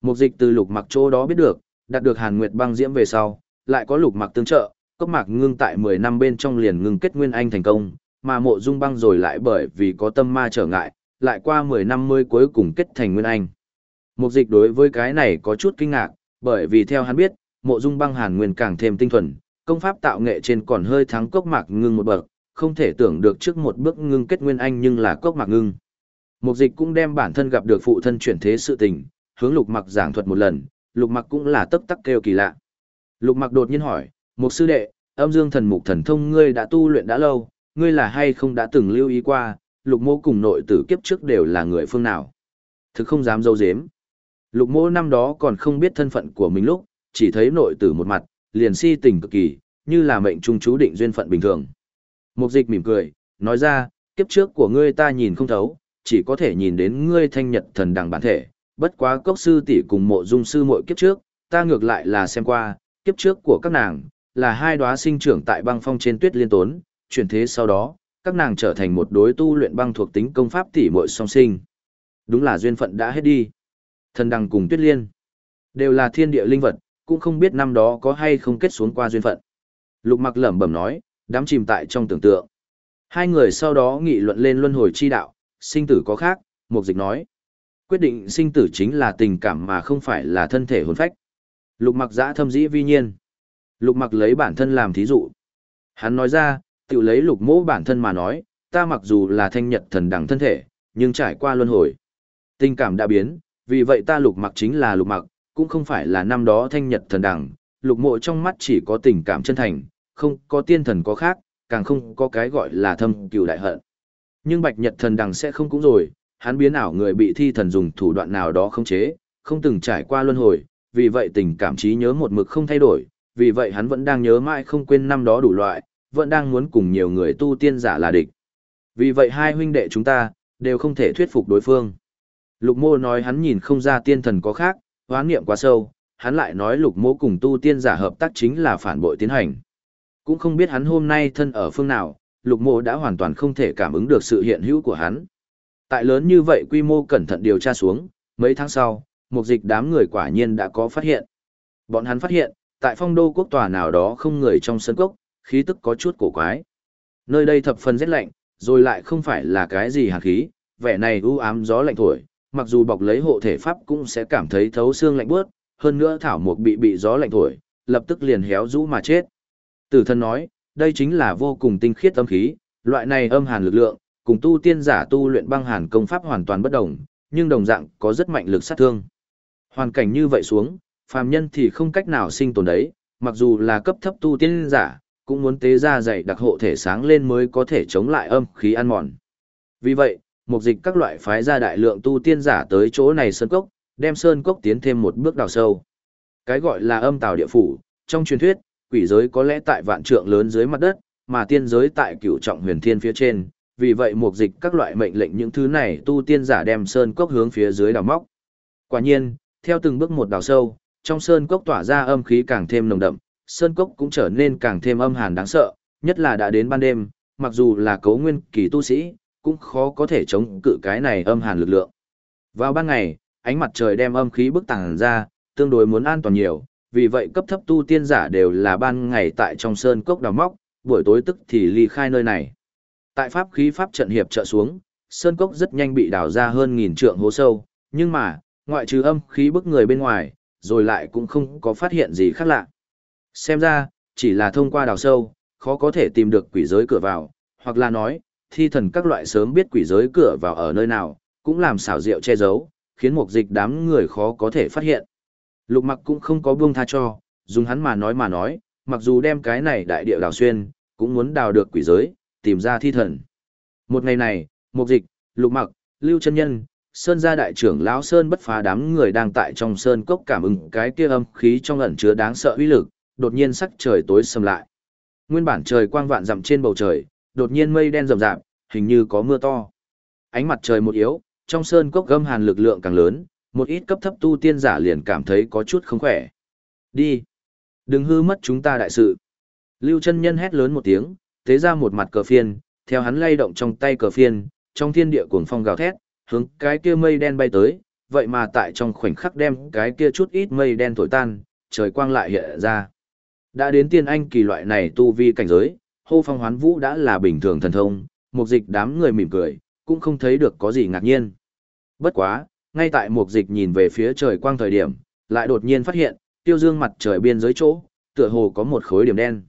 Mục dịch từ lục mặc chỗ đó biết được, đạt được Hàn Nguyệt băng diễm về sau, lại có lục mặc tương trợ, cốc mạc ngưng tại 10 năm bên trong liền ngưng kết nguyên anh thành công, mà mộ dung băng rồi lại bởi vì có tâm ma trở ngại, lại qua 10 năm mới cuối cùng kết thành nguyên anh. Mục dịch đối với cái này có chút kinh ngạc, bởi vì theo hắn biết, mộ dung băng hàn nguyên càng thêm tinh thuần, công pháp tạo nghệ trên còn hơi thắng cốc mạc ngưng một bậc, không thể tưởng được trước một bước ngưng kết nguyên anh nhưng là cốc mạc ngưng. Mục dịch cũng đem bản thân gặp được phụ thân chuyển thế sự tình, hướng lục mặc giảng thuật một lần, lục mặc cũng là tấc tắc kêu kỳ lạ. Lục mặc đột nhiên hỏi, một sư đệ, âm dương thần mục thần thông ngươi đã tu luyện đã lâu, ngươi là hay không đã từng lưu ý qua, lục mô cùng nội tử kiếp trước đều là người phương nào. Thực không dám dâu dếm. Lục mô năm đó còn không biết thân phận của mình lúc, chỉ thấy nội tử một mặt, liền si tình cực kỳ, như là mệnh trung chú định duyên phận bình thường. Mục dịch mỉm cười, nói ra, kiếp trước của ngươi ta nhìn không thấu, chỉ có thể nhìn đến ngươi thanh nhật thần đằng bản thể, bất quá cốc sư tỷ cùng mộ dung sư mội kiếp trước, ta ngược lại là xem qua, kiếp trước của các nàng, là hai đóa sinh trưởng tại băng phong trên tuyết liên tốn, chuyển thế sau đó, các nàng trở thành một đối tu luyện băng thuộc tính công pháp tỷ muội song sinh. Đúng là duyên phận đã hết đi. Thần đằng cùng tuyết liên, đều là thiên địa linh vật, cũng không biết năm đó có hay không kết xuống qua duyên phận. Lục mặc lẩm bẩm nói, đám chìm tại trong tưởng tượng. Hai người sau đó nghị luận lên luân hồi chi đạo, sinh tử có khác, mục dịch nói. Quyết định sinh tử chính là tình cảm mà không phải là thân thể hồn phách. Lục mặc giã thâm dĩ vi nhiên. Lục mặc lấy bản thân làm thí dụ. Hắn nói ra, tự lấy lục mỗ bản thân mà nói, ta mặc dù là thanh nhật thần đẳng thân thể, nhưng trải qua luân hồi. Tình cảm đã biến, vì vậy ta lục mặc chính là lục mặc, cũng không phải là năm đó thanh nhật thần đẳng, lục mộ trong mắt chỉ có tình cảm chân thành, không có tiên thần có khác, càng không có cái gọi là thâm cừu đại hận. Nhưng bạch nhật thần đẳng sẽ không cũng rồi, hắn biến ảo người bị thi thần dùng thủ đoạn nào đó không chế, không từng trải qua luân hồi, vì vậy tình cảm trí nhớ một mực không thay đổi, vì vậy hắn vẫn đang nhớ mãi không quên năm đó đủ loại, vẫn đang muốn cùng nhiều người tu tiên giả là địch. Vì vậy hai huynh đệ chúng ta, đều không thể thuyết phục đối phương. Lục mô nói hắn nhìn không ra tiên thần có khác, hoán niệm quá sâu, hắn lại nói lục mô cùng tu tiên giả hợp tác chính là phản bội tiến hành. Cũng không biết hắn hôm nay thân ở phương nào, lục mô đã hoàn toàn không thể cảm ứng được sự hiện hữu của hắn. Tại lớn như vậy quy mô cẩn thận điều tra xuống, mấy tháng sau, một dịch đám người quả nhiên đã có phát hiện. Bọn hắn phát hiện, tại phong đô quốc tòa nào đó không người trong sân cốc, khí tức có chút cổ quái. Nơi đây thập phần rét lạnh, rồi lại không phải là cái gì hàn khí, vẻ này u ám gió lạnh thổi, mặc dù bọc lấy hộ thể pháp cũng sẽ cảm thấy thấu xương lạnh bước, hơn nữa thảo mục bị bị gió lạnh thổi, lập tức liền héo rũ mà chết. Tử thân nói, đây chính là vô cùng tinh khiết âm khí, loại này âm hàn lực lượng, cùng tu tiên giả tu luyện băng hàn công pháp hoàn toàn bất đồng, nhưng đồng dạng có rất mạnh lực sát thương. Hoàn cảnh như vậy xuống, phàm nhân thì không cách nào sinh tồn đấy, mặc dù là cấp thấp tu tiên giả, cũng muốn tế ra dạy đặc hộ thể sáng lên mới có thể chống lại âm khí ăn mòn. Vì vậy, mục dịch các loại phái ra đại lượng tu tiên giả tới chỗ này sơn cốc, đem sơn cốc tiến thêm một bước đào sâu. Cái gọi là âm tào địa phủ, trong truyền thuyết, quỷ giới có lẽ tại vạn trượng lớn dưới mặt đất, mà tiên giới tại cửu trọng huyền thiên phía trên, vì vậy mục dịch các loại mệnh lệnh những thứ này tu tiên giả đem sơn cốc hướng phía dưới đào móc. Quả nhiên, theo từng bước một đào sâu, trong sơn cốc tỏa ra âm khí càng thêm nồng đậm, sơn cốc cũng trở nên càng thêm âm hàn đáng sợ, nhất là đã đến ban đêm, mặc dù là cấu nguyên kỳ tu sĩ, cũng khó có thể chống cự cái này âm hàn lực lượng. Vào ban ngày, ánh mặt trời đem âm khí bức tàng ra, tương đối muốn an toàn nhiều, vì vậy cấp thấp tu tiên giả đều là ban ngày tại trong sơn cốc đào móc, buổi tối tức thì ly khai nơi này. Tại pháp khí pháp trận hiệp trợ xuống, sơn cốc rất nhanh bị đào ra hơn nghìn trượng hố sâu, nhưng mà, ngoại trừ âm khí bức người bên ngoài, rồi lại cũng không có phát hiện gì khác lạ. Xem ra, chỉ là thông qua đào sâu, khó có thể tìm được quỷ giới cửa vào, hoặc là nói, thi thần các loại sớm biết quỷ giới cửa vào ở nơi nào, cũng làm xảo diệu che giấu, khiến một dịch đám người khó có thể phát hiện. Lục mặc cũng không có buông tha cho, dùng hắn mà nói mà nói, mặc dù đem cái này đại địa đào xuyên, cũng muốn đào được quỷ giới, tìm ra thi thần. Một ngày này, một dịch, lục mặc, lưu chân nhân, sơn gia đại trưởng lão sơn bất phá đám người đang tại trong sơn cốc cảm ứng cái kia âm khí trong ẩn chứa đáng sợ uy lực, đột nhiên sắc trời tối sầm lại. Nguyên bản trời quang vạn dặm trên bầu trời, đột nhiên mây đen rậm rạp, hình như có mưa to. Ánh mặt trời một yếu, trong sơn cốc gâm hàn lực lượng càng lớn, một ít cấp thấp tu tiên giả liền cảm thấy có chút không khỏe. Đi! Đừng hư mất chúng ta đại sự. Lưu chân nhân hét lớn một tiếng, thế ra một mặt cờ phiên, theo hắn lay động trong tay cờ phiên, trong thiên địa cuồng phong gào thét, hướng cái kia mây đen bay tới, vậy mà tại trong khoảnh khắc đem cái kia chút ít mây đen thổi tan, trời quang lại hiện ra. Đã đến tiên anh kỳ loại này tu vi cảnh giới, hô phong hoán vũ đã là bình thường thần thông, mục dịch đám người mỉm cười, cũng không thấy được có gì ngạc nhiên. Bất quá, ngay tại mục dịch nhìn về phía trời quang thời điểm, lại đột nhiên phát hiện, tiêu dương mặt trời biên giới chỗ, tựa hồ có một khối điểm đen.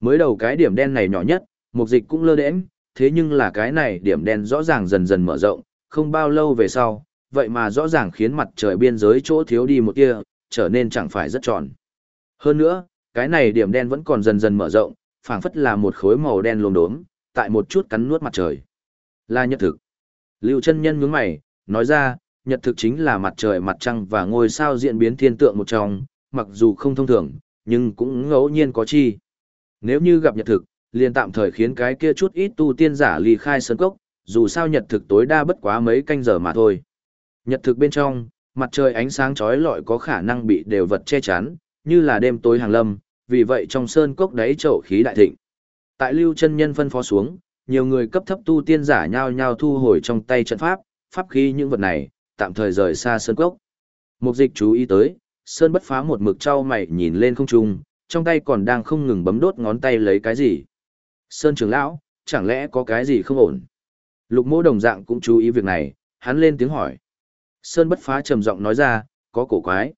Mới đầu cái điểm đen này nhỏ nhất, mục dịch cũng lơ đễnh, thế nhưng là cái này điểm đen rõ ràng dần dần mở rộng, không bao lâu về sau, vậy mà rõ ràng khiến mặt trời biên giới chỗ thiếu đi một tia, trở nên chẳng phải rất tròn. Hơn nữa, cái này điểm đen vẫn còn dần dần mở rộng, phảng phất là một khối màu đen lồm đốm, tại một chút cắn nuốt mặt trời. Là nhật thực. Lưu chân nhân nhướng mày, nói ra, nhật thực chính là mặt trời mặt trăng và ngôi sao diễn biến thiên tượng một trong, mặc dù không thông thường, nhưng cũng ngẫu nhiên có chi. Nếu như gặp nhật thực, liền tạm thời khiến cái kia chút ít tu tiên giả ly khai sân cốc, dù sao nhật thực tối đa bất quá mấy canh giờ mà thôi. Nhật thực bên trong, mặt trời ánh sáng chói lọi có khả năng bị đều vật che chắn, như là đêm tối hàng lâm, vì vậy trong sơn cốc đáy chậu khí đại thịnh. Tại lưu chân nhân phân phó xuống, nhiều người cấp thấp tu tiên giả nhao nhao thu hồi trong tay trận pháp, pháp khí những vật này, tạm thời rời xa sơn cốc. Mục dịch chú ý tới, Sơn bất phá một mực trao mày nhìn lên không trung, trong tay còn đang không ngừng bấm đốt ngón tay lấy cái gì. Sơn trưởng lão, chẳng lẽ có cái gì không ổn? Lục mô đồng dạng cũng chú ý việc này, hắn lên tiếng hỏi. Sơn bất phá trầm giọng nói ra, có cổ quái.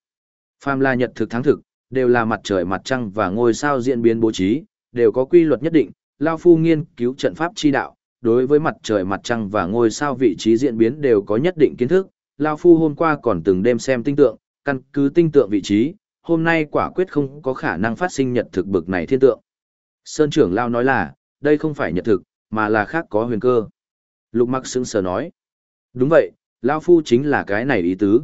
Phàm là nhật thực thắng thực, đều là mặt trời mặt trăng và ngôi sao diễn biến bố trí, đều có quy luật nhất định, Lao Phu nghiên cứu trận pháp chi đạo, đối với mặt trời mặt trăng và ngôi sao vị trí diễn biến đều có nhất định kiến thức, Lao Phu hôm qua còn từng đêm xem tinh tượng, căn cứ tinh tượng vị trí, hôm nay quả quyết không có khả năng phát sinh nhật thực bực này thiên tượng. Sơn trưởng Lao nói là, đây không phải nhật thực, mà là khác có huyền cơ. Lục mặc sững sờ nói, đúng vậy, Lao Phu chính là cái này ý tứ.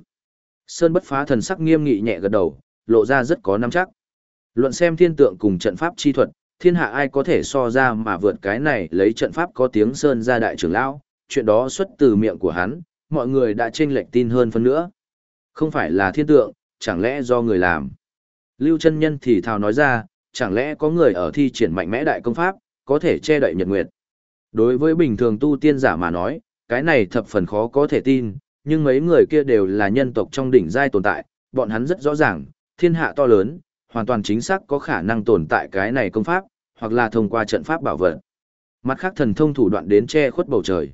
Sơn bất phá thần sắc nghiêm nghị nhẹ gật đầu, lộ ra rất có nắm chắc. Luận xem thiên tượng cùng trận pháp chi thuật, thiên hạ ai có thể so ra mà vượt cái này lấy trận pháp có tiếng Sơn ra đại trưởng lão, chuyện đó xuất từ miệng của hắn, mọi người đã chênh lệch tin hơn phân nữa. Không phải là thiên tượng, chẳng lẽ do người làm. Lưu chân nhân thì thào nói ra, chẳng lẽ có người ở thi triển mạnh mẽ đại công pháp, có thể che đậy nhật nguyệt. Đối với bình thường tu tiên giả mà nói, cái này thập phần khó có thể tin, nhưng mấy người kia đều là nhân tộc trong đỉnh giai tồn tại, bọn hắn rất rõ ràng, thiên hạ to lớn, hoàn toàn chính xác có khả năng tồn tại cái này công pháp, hoặc là thông qua trận pháp bảo vật. Mặt khác thần thông thủ đoạn đến che khuất bầu trời.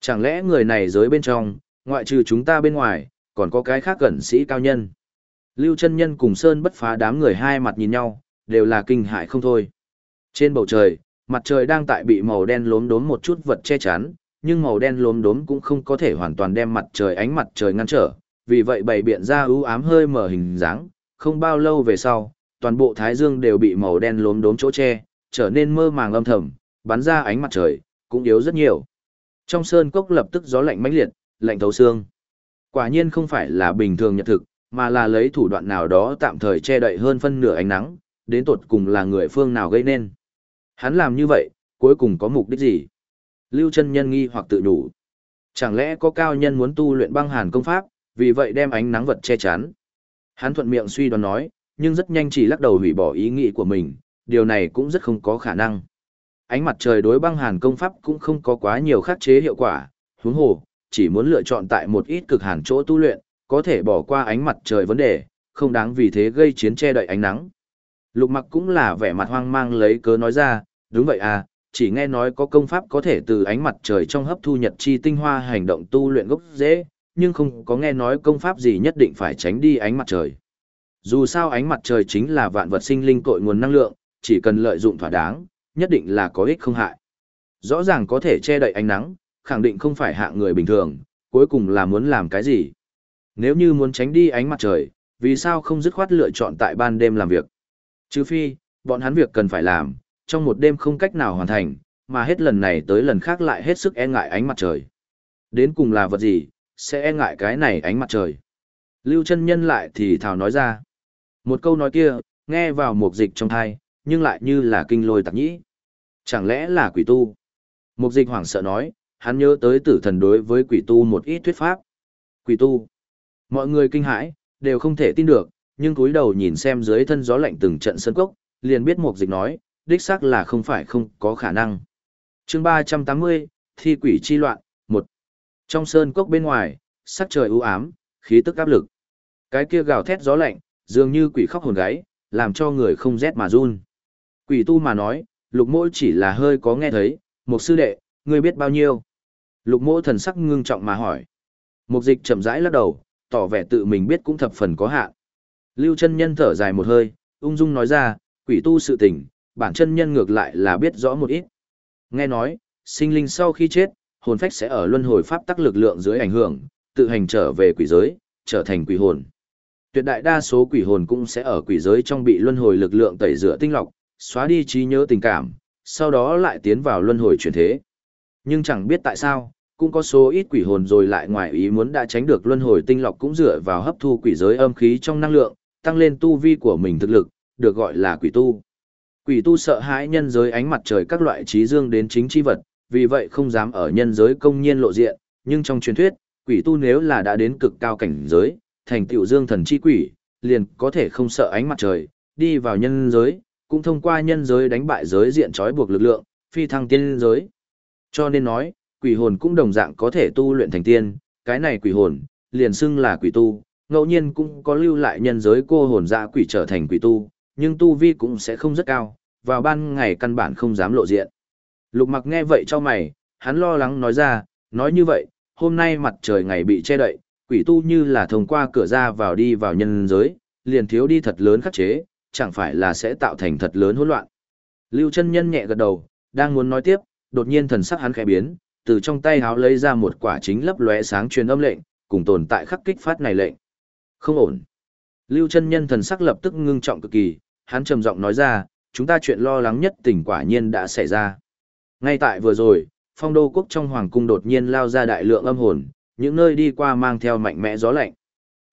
Chẳng lẽ người này giới bên trong, ngoại trừ chúng ta bên ngoài, còn có cái khác gần sĩ cao nhân. Lưu chân nhân cùng Sơn bất phá đám người hai mặt nhìn nhau, đều là kinh hại không thôi. Trên bầu trời, mặt trời đang tại bị màu đen lốm đốm một chút vật che chắn, nhưng màu đen lốm đốm cũng không có thể hoàn toàn đem mặt trời ánh mặt trời ngăn trở, vì vậy bày biện ra ưu ám hơi mở hình dáng, không bao lâu về sau, toàn bộ thái dương đều bị màu đen lốm đốm chỗ che, trở nên mơ màng âm thầm, bắn ra ánh mặt trời, cũng yếu rất nhiều. Trong sơn cốc lập tức gió lạnh mãnh liệt, lạnh thấu xương. Quả nhiên không phải là bình thường nhật thực, mà là lấy thủ đoạn nào đó tạm thời che đậy hơn phân nửa ánh nắng, đến tột cùng là người phương nào gây nên. Hắn làm như vậy, cuối cùng có mục đích gì? Lưu chân nhân nghi hoặc tự nhủ. Chẳng lẽ có cao nhân muốn tu luyện băng hàn công pháp, vì vậy đem ánh nắng vật che chắn. Hắn thuận miệng suy đoán nói, nhưng rất nhanh chỉ lắc đầu hủy bỏ ý nghĩ của mình, điều này cũng rất không có khả năng. Ánh mặt trời đối băng hàn công pháp cũng không có quá nhiều khắc chế hiệu quả, huống hồ, chỉ muốn lựa chọn tại một ít cực hàn chỗ tu luyện, có thể bỏ qua ánh mặt trời vấn đề, không đáng vì thế gây chiến che đậy ánh nắng. Lục mặc cũng là vẻ mặt hoang mang lấy cớ nói ra, đúng vậy à, chỉ nghe nói có công pháp có thể từ ánh mặt trời trong hấp thu nhật chi tinh hoa hành động tu luyện gốc dễ, nhưng không có nghe nói công pháp gì nhất định phải tránh đi ánh mặt trời. Dù sao ánh mặt trời chính là vạn vật sinh linh cội nguồn năng lượng, chỉ cần lợi dụng thỏa đáng, nhất định là có ích không hại. Rõ ràng có thể che đậy ánh nắng, khẳng định không phải hạng người bình thường, cuối cùng là muốn làm cái gì. Nếu như muốn tránh đi ánh mặt trời, vì sao không dứt khoát lựa chọn tại ban đêm làm việc? Trừ phi, bọn hắn việc cần phải làm, trong một đêm không cách nào hoàn thành, mà hết lần này tới lần khác lại hết sức e ngại ánh mặt trời. Đến cùng là vật gì, sẽ e ngại cái này ánh mặt trời. Lưu chân nhân lại thì thảo nói ra. Một câu nói kia, nghe vào một dịch trong thai, nhưng lại như là kinh lôi tạc nhĩ. Chẳng lẽ là quỷ tu? Mục dịch hoảng sợ nói, hắn nhớ tới tử thần đối với quỷ tu một ít thuyết pháp. Quỷ tu. Mọi người kinh hãi, đều không thể tin được, nhưng cúi đầu nhìn xem dưới thân gió lạnh từng trận sân cốc, liền biết mục dịch nói, đích xác là không phải không có khả năng. chương 380, Thi quỷ chi loạn, một Trong sơn cốc bên ngoài, sắc trời u ám, khí tức áp lực. Cái kia gào thét gió lạnh, dường như quỷ khóc hồn gáy, làm cho người không rét mà run. Quỷ tu mà nói, lục mỗi chỉ là hơi có nghe thấy, một sư đệ, ngươi biết bao nhiêu? Lục mỗ thần sắc ngưng trọng mà hỏi. Mục dịch chậm rãi lắc đầu, tỏ vẻ tự mình biết cũng thập phần có hạn. Lưu chân nhân thở dài một hơi, ung dung nói ra, quỷ tu sự tình, bản chân nhân ngược lại là biết rõ một ít. Nghe nói, sinh linh sau khi chết, hồn phách sẽ ở luân hồi pháp tắc lực lượng dưới ảnh hưởng, tự hành trở về quỷ giới, trở thành quỷ hồn. Tuyệt đại đa số quỷ hồn cũng sẽ ở quỷ giới trong bị luân hồi lực lượng tẩy rửa tinh lọc, xóa đi trí nhớ tình cảm, sau đó lại tiến vào luân hồi chuyển thế. Nhưng chẳng biết tại sao, cũng có số ít quỷ hồn rồi lại ngoài ý muốn đã tránh được luân hồi tinh lọc cũng dựa vào hấp thu quỷ giới âm khí trong năng lượng, tăng lên tu vi của mình thực lực, được gọi là quỷ tu. Quỷ tu sợ hãi nhân giới ánh mặt trời các loại trí dương đến chính chi vật, vì vậy không dám ở nhân giới công nhiên lộ diện, nhưng trong truyền thuyết, quỷ tu nếu là đã đến cực cao cảnh giới, thành tựu dương thần chi quỷ, liền có thể không sợ ánh mặt trời, đi vào nhân giới, cũng thông qua nhân giới đánh bại giới diện trói buộc lực lượng, phi thăng tiên giới. Cho nên nói, quỷ hồn cũng đồng dạng có thể tu luyện thành tiên, cái này quỷ hồn, liền xưng là quỷ tu, ngẫu nhiên cũng có lưu lại nhân giới cô hồn dạ quỷ trở thành quỷ tu, nhưng tu vi cũng sẽ không rất cao, vào ban ngày căn bản không dám lộ diện. Lục mặc nghe vậy cho mày, hắn lo lắng nói ra, nói như vậy, hôm nay mặt trời ngày bị che đậy, quỷ tu như là thông qua cửa ra vào đi vào nhân giới, liền thiếu đi thật lớn khắc chế, chẳng phải là sẽ tạo thành thật lớn hỗn loạn. Lưu chân nhân nhẹ gật đầu, đang muốn nói tiếp, đột nhiên thần sắc hắn khẽ biến, từ trong tay háo lấy ra một quả chính lấp lóe sáng truyền âm lệnh, cùng tồn tại khắc kích phát này lệnh. Không ổn. Lưu chân nhân thần sắc lập tức ngưng trọng cực kỳ, hắn trầm giọng nói ra, chúng ta chuyện lo lắng nhất tình quả nhiên đã xảy ra. Ngay tại vừa rồi, phong đô quốc trong hoàng cung đột nhiên lao ra đại lượng âm hồn, những nơi đi qua mang theo mạnh mẽ gió lạnh.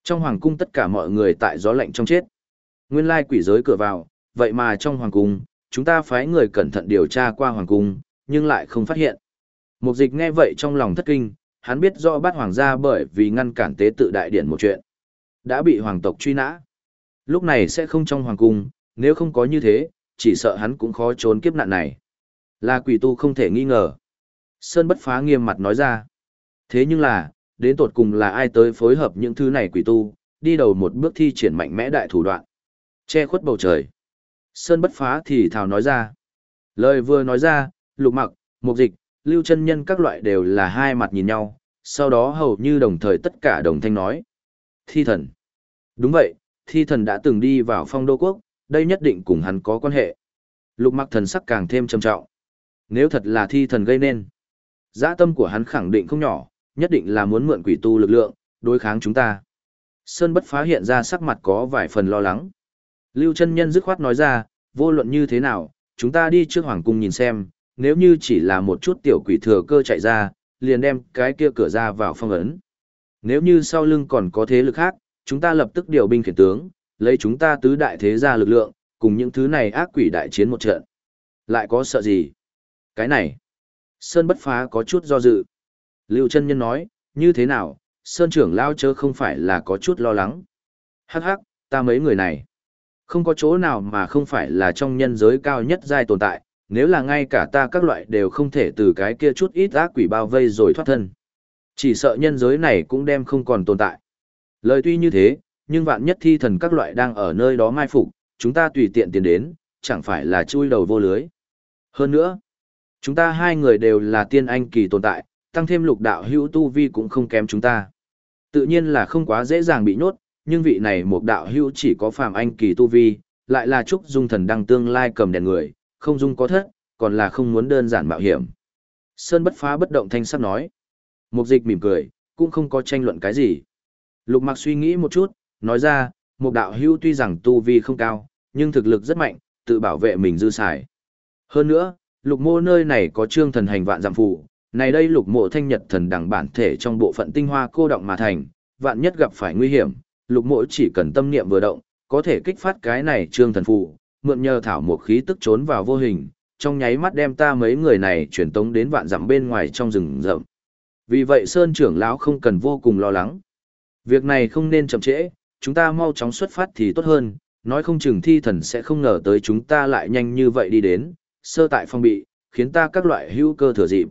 Trong hoàng cung tất cả mọi người tại gió lạnh trong chết. Nguyên lai quỷ giới cửa vào, vậy mà trong hoàng cung, chúng ta phái người cẩn thận điều tra qua hoàng cung, nhưng lại không phát hiện. Mục dịch nghe vậy trong lòng thất kinh, hắn biết rõ bát hoàng gia bởi vì ngăn cản tế tự đại điển một chuyện. Đã bị hoàng tộc truy nã. Lúc này sẽ không trong hoàng cung, nếu không có như thế, chỉ sợ hắn cũng khó trốn kiếp nạn này. Là quỷ tu không thể nghi ngờ. Sơn bất phá nghiêm mặt nói ra. Thế nhưng là, đến tột cùng là ai tới phối hợp những thứ này quỷ tu, đi đầu một bước thi triển mạnh mẽ đại thủ đoạn. Che khuất bầu trời. Sơn bất phá thì thào nói ra. Lời vừa nói ra, lục mặc, mục dịch, lưu chân nhân các loại đều là hai mặt nhìn nhau, sau đó hầu như đồng thời tất cả đồng thanh nói. Thi thần. Đúng vậy, thi thần đã từng đi vào phong đô quốc, đây nhất định cùng hắn có quan hệ. Lục mặc thần sắc càng thêm trầm trọng. Nếu thật là thi thần gây nên, dã tâm của hắn khẳng định không nhỏ, nhất định là muốn mượn quỷ tu lực lượng, đối kháng chúng ta. Sơn bất phá hiện ra sắc mặt có vài phần lo lắng. Lưu chân nhân dứt khoát nói ra, vô luận như thế nào, chúng ta đi trước hoàng cung nhìn xem, nếu như chỉ là một chút tiểu quỷ thừa cơ chạy ra, liền đem cái kia cửa ra vào phong ấn. Nếu như sau lưng còn có thế lực khác, chúng ta lập tức điều binh khiển tướng, lấy chúng ta tứ đại thế gia lực lượng, cùng những thứ này ác quỷ đại chiến một trận. Lại có sợ gì? Cái này, Sơn bất phá có chút do dự. Lưu chân nhân nói, như thế nào, Sơn trưởng lao chớ không phải là có chút lo lắng. Hắc hắc, ta mấy người này. Không có chỗ nào mà không phải là trong nhân giới cao nhất giai tồn tại, nếu là ngay cả ta các loại đều không thể từ cái kia chút ít ác quỷ bao vây rồi thoát thân. Chỉ sợ nhân giới này cũng đem không còn tồn tại. Lời tuy như thế, nhưng vạn nhất thi thần các loại đang ở nơi đó mai phục, chúng ta tùy tiện tiến đến, chẳng phải là chui đầu vô lưới. Hơn nữa, chúng ta hai người đều là tiên anh kỳ tồn tại, tăng thêm lục đạo hữu tu vi cũng không kém chúng ta. Tự nhiên là không quá dễ dàng bị nhốt, nhưng vị này một đạo hữu chỉ có phàm anh kỳ tu vi, lại là trúc dung thần đăng tương lai cầm đèn người, không dung có thất, còn là không muốn đơn giản mạo hiểm. Sơn bất phá bất động thanh sắc nói. Mục dịch mỉm cười, cũng không có tranh luận cái gì. Lục mặc suy nghĩ một chút, nói ra, một đạo Hưu tuy rằng tu vi không cao, nhưng thực lực rất mạnh, tự bảo vệ mình dư xài. Hơn nữa, lục mô nơi này có trương thần hành vạn giảm phụ, này đây lục mộ thanh nhật thần đẳng bản thể trong bộ phận tinh hoa cô động mà thành, vạn nhất gặp phải nguy hiểm, lục mộ chỉ cần tâm niệm vừa động, có thể kích phát cái này trương thần phụ, mượn nhờ thảo một khí tức trốn vào vô hình, trong nháy mắt đem ta mấy người này chuyển tống đến vạn dặm bên ngoài trong rừng rậm. Vì vậy Sơn trưởng lão không cần vô cùng lo lắng. Việc này không nên chậm trễ, chúng ta mau chóng xuất phát thì tốt hơn, nói không chừng thi thần sẽ không ngờ tới chúng ta lại nhanh như vậy đi đến, sơ tại phong bị, khiến ta các loại hưu cơ thừa dịp.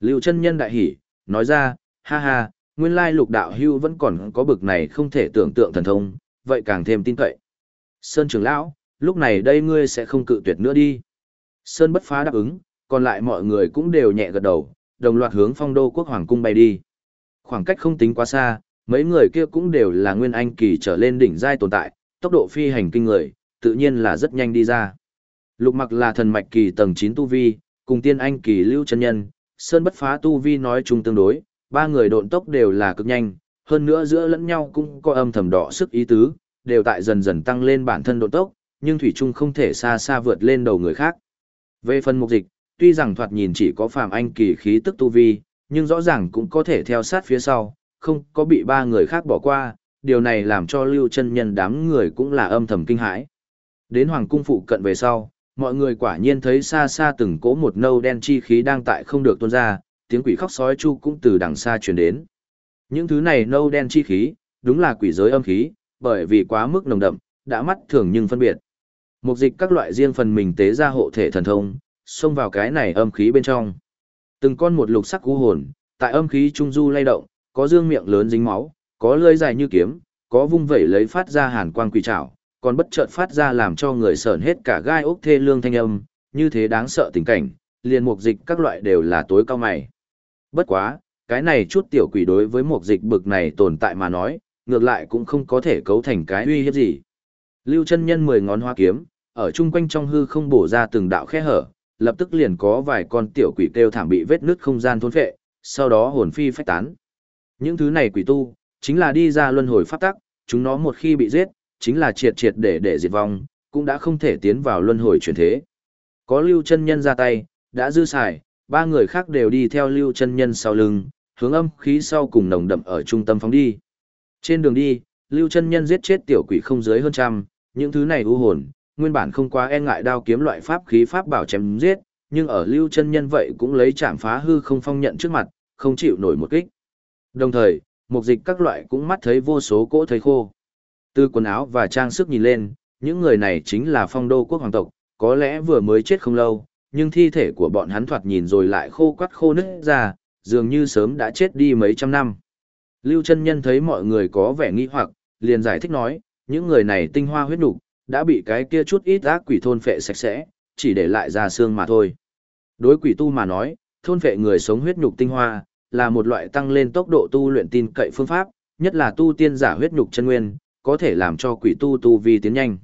Lưu chân nhân đại hỉ, nói ra, ha ha, nguyên lai lục đạo hưu vẫn còn có bực này không thể tưởng tượng thần thông, vậy càng thêm tin cậy. Sơn trưởng lão, lúc này đây ngươi sẽ không cự tuyệt nữa đi. Sơn bất phá đáp ứng, còn lại mọi người cũng đều nhẹ gật đầu, đồng loạt hướng phong đô quốc hoàng cung bay đi. Khoảng cách không tính quá xa, mấy người kia cũng đều là nguyên anh kỳ trở lên đỉnh giai tồn tại, tốc độ phi hành kinh người, tự nhiên là rất nhanh đi ra. Lục mặc là thần mạch kỳ tầng 9 tu vi, cùng tiên anh kỳ lưu chân nhân, sơn bất phá tu vi nói chung tương đối, ba người độn tốc đều là cực nhanh, hơn nữa giữa lẫn nhau cũng có âm thầm đỏ sức ý tứ, đều tại dần dần tăng lên bản thân độn tốc, nhưng thủy trung không thể xa xa vượt lên đầu người khác. Về phần mục dịch, tuy rằng thoạt nhìn chỉ có phàm anh kỳ khí tức tu vi, nhưng rõ ràng cũng có thể theo sát phía sau, không có bị ba người khác bỏ qua, điều này làm cho lưu chân nhân đám người cũng là âm thầm kinh hãi. Đến hoàng cung phụ cận về sau, mọi người quả nhiên thấy xa xa từng cỗ một nâu đen chi khí đang tại không được tuôn ra, tiếng quỷ khóc sói chu cũng từ đằng xa truyền đến. Những thứ này nâu đen chi khí, đúng là quỷ giới âm khí, bởi vì quá mức nồng đậm, đã mắt thường nhưng phân biệt. Mục dịch các loại riêng phần mình tế ra hộ thể thần thông, xông vào cái này âm khí bên trong. Từng con một lục sắc cú hồn, tại âm khí trung du lay động, có dương miệng lớn dính máu, có lưỡi dài như kiếm, có vung vẩy lấy phát ra hàn quang quỷ trảo, còn bất chợt phát ra làm cho người sởn hết cả gai ốc thê lương thanh âm, như thế đáng sợ tình cảnh, liền mục dịch các loại đều là tối cao mày. Bất quá, cái này chút tiểu quỷ đối với mục dịch bực này tồn tại mà nói, ngược lại cũng không có thể cấu thành cái uy hiếp gì. Lưu chân nhân mười ngón hoa kiếm, ở chung quanh trong hư không bổ ra từng đạo khe hở, lập tức liền có vài con tiểu quỷ kêu thảm bị vết nứt không gian thôn phệ, sau đó hồn phi phách tán. Những thứ này quỷ tu, chính là đi ra luân hồi pháp tắc, chúng nó một khi bị giết, chính là triệt triệt để để diệt vong, cũng đã không thể tiến vào luân hồi chuyển thế. Có lưu chân nhân ra tay, đã dư xài, ba người khác đều đi theo lưu chân nhân sau lưng, hướng âm khí sau cùng nồng đậm ở trung tâm phóng đi. Trên đường đi, lưu chân nhân giết chết tiểu quỷ không dưới hơn trăm, những thứ này u hồn, nguyên bản không quá e ngại đao kiếm loại pháp khí pháp bảo chém giết, nhưng ở lưu chân nhân vậy cũng lấy chạm phá hư không phong nhận trước mặt, không chịu nổi một kích. Đồng thời, mục dịch các loại cũng mắt thấy vô số cỗ thấy khô. Từ quần áo và trang sức nhìn lên, những người này chính là phong đô quốc hoàng tộc, có lẽ vừa mới chết không lâu, nhưng thi thể của bọn hắn thoạt nhìn rồi lại khô quắt khô nứt ra, dường như sớm đã chết đi mấy trăm năm. Lưu chân nhân thấy mọi người có vẻ nghi hoặc, liền giải thích nói, những người này tinh hoa huyết nục đã bị cái kia chút ít ác quỷ thôn phệ sạch sẽ, chỉ để lại ra xương mà thôi. Đối quỷ tu mà nói, thôn phệ người sống huyết nhục tinh hoa, là một loại tăng lên tốc độ tu luyện tin cậy phương pháp, nhất là tu tiên giả huyết nhục chân nguyên, có thể làm cho quỷ tu tu vi tiến nhanh.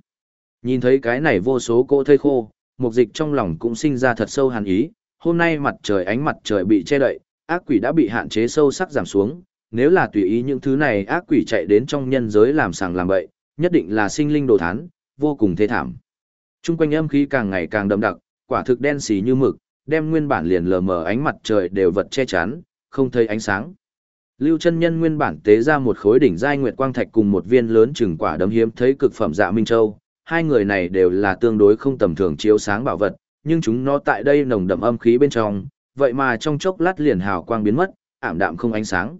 Nhìn thấy cái này vô số cô thây khô, mục dịch trong lòng cũng sinh ra thật sâu hàn ý, hôm nay mặt trời ánh mặt trời bị che đậy, ác quỷ đã bị hạn chế sâu sắc giảm xuống, nếu là tùy ý những thứ này ác quỷ chạy đến trong nhân giới làm sàng làm bậy, nhất định là sinh linh đồ thán, vô cùng thê thảm. Trung quanh âm khí càng ngày càng đậm đặc, quả thực đen xì như mực, đem nguyên bản liền lờ mờ ánh mặt trời đều vật che chắn, không thấy ánh sáng. Lưu chân nhân nguyên bản tế ra một khối đỉnh giai nguyệt quang thạch cùng một viên lớn chừng quả đấm hiếm thấy cực phẩm dạ minh châu, hai người này đều là tương đối không tầm thường chiếu sáng bảo vật, nhưng chúng nó tại đây nồng đậm âm khí bên trong, vậy mà trong chốc lát liền hào quang biến mất, ảm đạm không ánh sáng.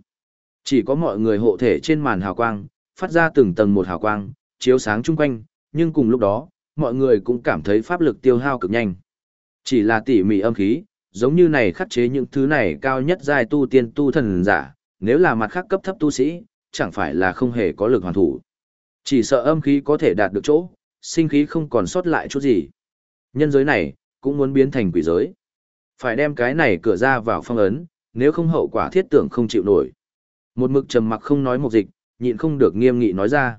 Chỉ có mọi người hộ thể trên màn hào quang, phát ra từng tầng một hào quang, chiếu sáng chung quanh, nhưng cùng lúc đó, mọi người cũng cảm thấy pháp lực tiêu hao cực nhanh. Chỉ là tỉ mỉ âm khí, giống như này khắc chế những thứ này cao nhất giai tu tiên tu thần giả, nếu là mặt khác cấp thấp tu sĩ, chẳng phải là không hề có lực hoàn thủ. Chỉ sợ âm khí có thể đạt được chỗ, sinh khí không còn sót lại chút gì. Nhân giới này, cũng muốn biến thành quỷ giới. Phải đem cái này cửa ra vào phong ấn, nếu không hậu quả thiết tưởng không chịu nổi. Một mực trầm mặc không nói một dịch, nhịn không được nghiêm nghị nói ra.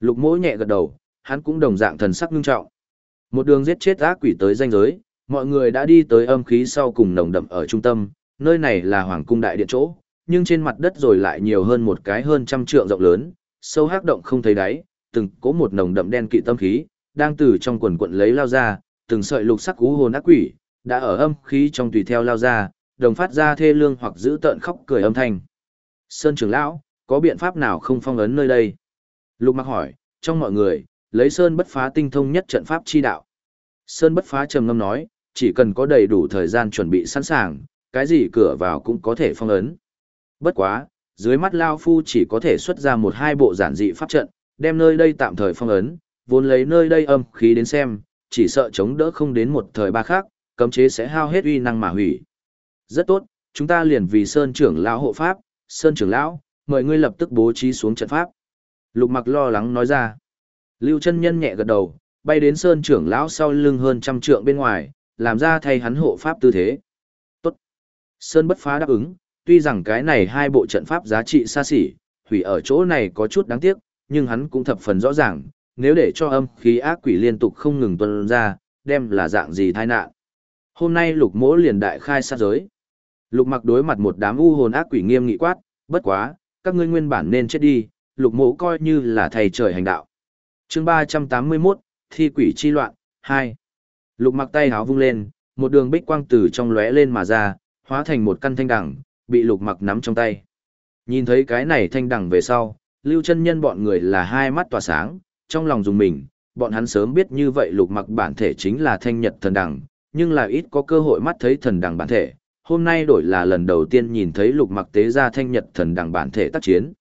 Lục mỗ nhẹ gật đầu, hắn cũng đồng dạng thần sắc nghiêm trọng. Một đường giết chết ác quỷ tới danh giới, mọi người đã đi tới âm khí sau cùng nồng đậm ở trung tâm, nơi này là hoàng cung đại điện chỗ, nhưng trên mặt đất rồi lại nhiều hơn một cái hơn trăm trượng rộng lớn, sâu hắc động không thấy đáy, từng có một nồng đậm đen kỵ tâm khí, đang từ trong quần quận lấy lao ra, từng sợi lục sắc cú hồn ác quỷ, đã ở âm khí trong tùy theo lao ra, đồng phát ra thê lương hoặc giữ tợn khóc cười âm thanh. Sơn trưởng lão, có biện pháp nào không phong ấn nơi đây? Lục mặc hỏi, trong mọi người, lấy Sơn bất phá tinh thông nhất trận pháp chi đạo. Sơn bất phá trầm ngâm nói, chỉ cần có đầy đủ thời gian chuẩn bị sẵn sàng, cái gì cửa vào cũng có thể phong ấn. Bất quá, dưới mắt Lao Phu chỉ có thể xuất ra một hai bộ giản dị pháp trận, đem nơi đây tạm thời phong ấn, vốn lấy nơi đây âm khí đến xem, chỉ sợ chống đỡ không đến một thời ba khác, cấm chế sẽ hao hết uy năng mà hủy. Rất tốt, chúng ta liền vì Sơn trưởng lão hộ pháp, Sơn trưởng lão, mời ngươi lập tức bố trí xuống trận pháp. Lục mặc lo lắng nói ra. Lưu chân nhân nhẹ gật đầu, bay đến Sơn trưởng lão sau lưng hơn trăm trượng bên ngoài, làm ra thay hắn hộ pháp tư thế. Tốt. Sơn bất phá đáp ứng, tuy rằng cái này hai bộ trận pháp giá trị xa xỉ, hủy ở chỗ này có chút đáng tiếc, nhưng hắn cũng thập phần rõ ràng, nếu để cho âm khí ác quỷ liên tục không ngừng tuân ra, đem là dạng gì tai nạn. Hôm nay lục mỗ liền đại khai sát giới. Lục mặc đối mặt một đám u hồn ác quỷ nghiêm nghị quát, bất quá, các ngươi nguyên bản nên chết đi, lục mỗ coi như là thầy trời hành đạo chương 381, Thi quỷ chi loạn, 2. Lục mặc tay háo vung lên, một đường bích quang từ trong lóe lên mà ra, hóa thành một căn thanh đẳng, bị lục mặc nắm trong tay. Nhìn thấy cái này thanh đẳng về sau, lưu chân nhân bọn người là hai mắt tỏa sáng, trong lòng dùng mình, bọn hắn sớm biết như vậy lục mặc bản thể chính là thanh nhật thần đẳng, nhưng là ít có cơ hội mắt thấy thần đẳng bản thể. Hôm nay đổi là lần đầu tiên nhìn thấy lục mặc tế ra thanh nhật thần đẳng bản thể tác chiến.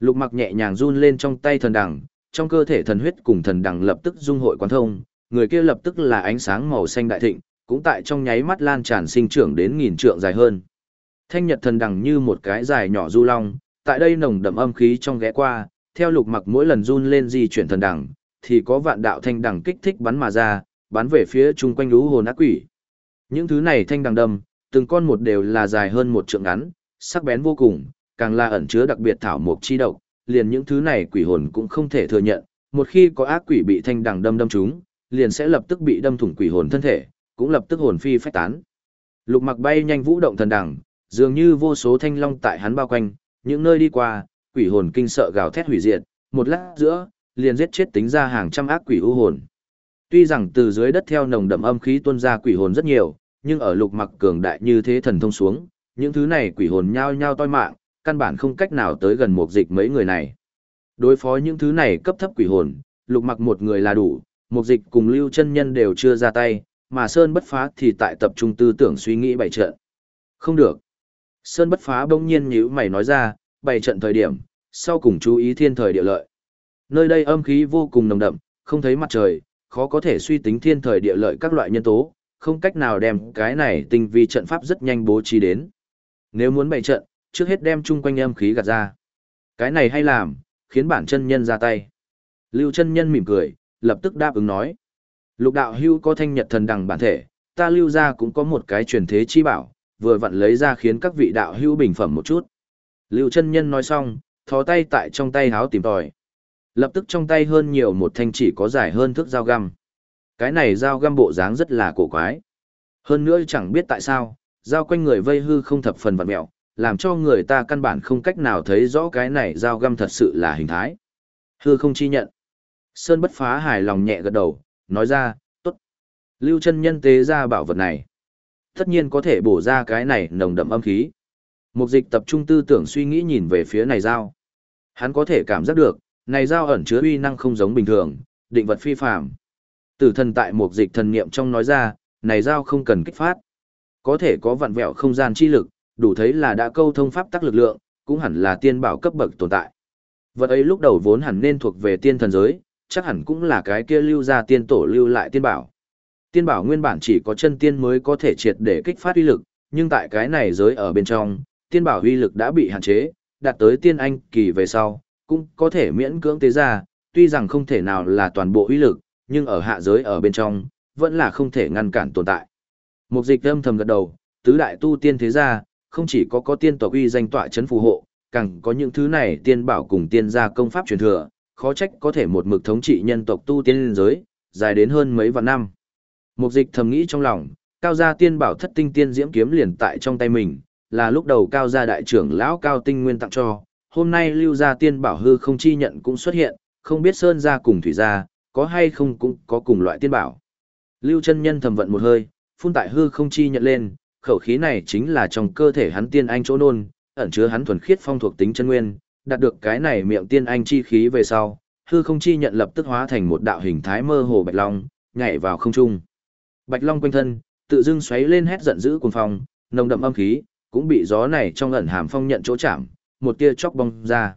Lục mặc nhẹ nhàng run lên trong tay thần đẳng, trong cơ thể thần huyết cùng thần đẳng lập tức dung hội quán thông, người kia lập tức là ánh sáng màu xanh đại thịnh, cũng tại trong nháy mắt lan tràn sinh trưởng đến nghìn trượng dài hơn. Thanh nhật thần đằng như một cái dài nhỏ du long, tại đây nồng đậm âm khí trong ghé qua, theo lục mặc mỗi lần run lên di chuyển thần đằng, thì có vạn đạo thanh đằng kích thích bắn mà ra, bắn về phía chung quanh lũ hồn ác quỷ. Những thứ này thanh đằng đâm, từng con một đều là dài hơn một trượng ngắn, sắc bén vô cùng, càng là ẩn chứa đặc biệt thảo mộc chi độc, liền những thứ này quỷ hồn cũng không thể thừa nhận, một khi có ác quỷ bị thanh đằng đâm đâm chúng, liền sẽ lập tức bị đâm thủng quỷ hồn thân thể, cũng lập tức hồn phi phách tán. Lục Mặc bay nhanh vũ động thần đằng, dường như vô số thanh long tại hắn bao quanh, những nơi đi qua, quỷ hồn kinh sợ gào thét hủy diệt, một lát giữa, liền giết chết tính ra hàng trăm ác quỷ u hồn. Tuy rằng từ dưới đất theo nồng đậm âm khí tuôn ra quỷ hồn rất nhiều, nhưng ở Lục Mặc cường đại như thế thần thông xuống, những thứ này quỷ hồn nhao nhao toi mạng, căn bản không cách nào tới gần một dịch mấy người này. Đối phó những thứ này cấp thấp quỷ hồn, Lục Mặc một người là đủ, một dịch cùng Lưu chân nhân đều chưa ra tay, mà Sơn bất phá thì tại tập trung tư tưởng suy nghĩ bày trận. Không được. Sơn bất phá bỗng nhiên nhíu mày nói ra, bày trận thời điểm, sau cùng chú ý thiên thời địa lợi. Nơi đây âm khí vô cùng nồng đậm, không thấy mặt trời, khó có thể suy tính thiên thời địa lợi các loại nhân tố, không cách nào đem cái này tinh vi trận pháp rất nhanh bố trí đến. Nếu muốn bày trận, trước hết đem chung quanh âm khí gạt ra. Cái này hay làm, khiến bản chân nhân ra tay. Lưu chân nhân mỉm cười, lập tức đáp ứng nói. Lục đạo hưu có thanh nhật thần đằng bản thể, ta lưu ra cũng có một cái truyền thế chi bảo, vừa vặn lấy ra khiến các vị đạo hưu bình phẩm một chút. Lưu chân nhân nói xong, thò tay tại trong tay háo tìm tòi. Lập tức trong tay hơn nhiều một thanh chỉ có dài hơn thước dao găm. Cái này dao găm bộ dáng rất là cổ quái. Hơn nữa chẳng biết tại sao, dao quanh người vây hư không thập phần vặn mẹo, làm cho người ta căn bản không cách nào thấy rõ cái này dao găm thật sự là hình thái. Hư không chi nhận. Sơn bất phá hài lòng nhẹ gật đầu, nói ra, tốt. Lưu chân nhân tế ra bảo vật này. Tất nhiên có thể bổ ra cái này nồng đậm âm khí. Mục dịch tập trung tư tưởng suy nghĩ nhìn về phía này dao. Hắn có thể cảm giác được, này dao ẩn chứa uy năng không giống bình thường, định vật phi phàm. Tử thần tại mục dịch thần niệm trong nói ra, này dao không cần kích phát. Có thể có vặn vẹo không gian chi lực, đủ thấy là đã câu thông pháp tắc lực lượng, cũng hẳn là tiên bảo cấp bậc tồn tại. Vật ấy lúc đầu vốn hẳn nên thuộc về tiên thần giới, chắc hẳn cũng là cái kia lưu ra tiên tổ lưu lại tiên bảo. Tiên bảo nguyên bản chỉ có chân tiên mới có thể triệt để kích phát uy lực, nhưng tại cái này giới ở bên trong, tiên bảo uy lực đã bị hạn chế, đạt tới tiên anh kỳ về sau, cũng có thể miễn cưỡng tế ra, tuy rằng không thể nào là toàn bộ uy lực, nhưng ở hạ giới ở bên trong, vẫn là không thể ngăn cản tồn tại. Mục dịch âm thầm gật đầu, tứ đại tu tiên thế gia, không chỉ có có tiên tộc uy danh tọa chấn phù hộ, càng có những thứ này tiên bảo cùng tiên gia công pháp truyền thừa, khó trách có thể một mực thống trị nhân tộc tu tiên giới, dài đến hơn mấy vạn năm. Mục dịch thầm nghĩ trong lòng, cao gia tiên bảo thất tinh tiên diễm kiếm liền tại trong tay mình, là lúc đầu cao gia đại trưởng lão cao tinh nguyên tặng cho, hôm nay lưu gia tiên bảo hư không chi nhận cũng xuất hiện, không biết sơn gia cùng thủy gia, có hay không cũng có cùng loại tiên bảo. Lưu chân nhân thầm vận một hơi, phun tại hư không chi nhận lên, khẩu khí này chính là trong cơ thể hắn tiên anh chỗ nôn, ẩn chứa hắn thuần khiết phong thuộc tính chân nguyên, đạt được cái này miệng tiên anh chi khí về sau, hư không chi nhận lập tức hóa thành một đạo hình thái mơ hồ bạch long, nhảy vào không trung. Bạch long quanh thân, tự dưng xoáy lên hét giận dữ cuồng phong, nồng đậm âm khí, cũng bị gió này trong ẩn hàm phong nhận chỗ chạm, một tia chóc bong ra.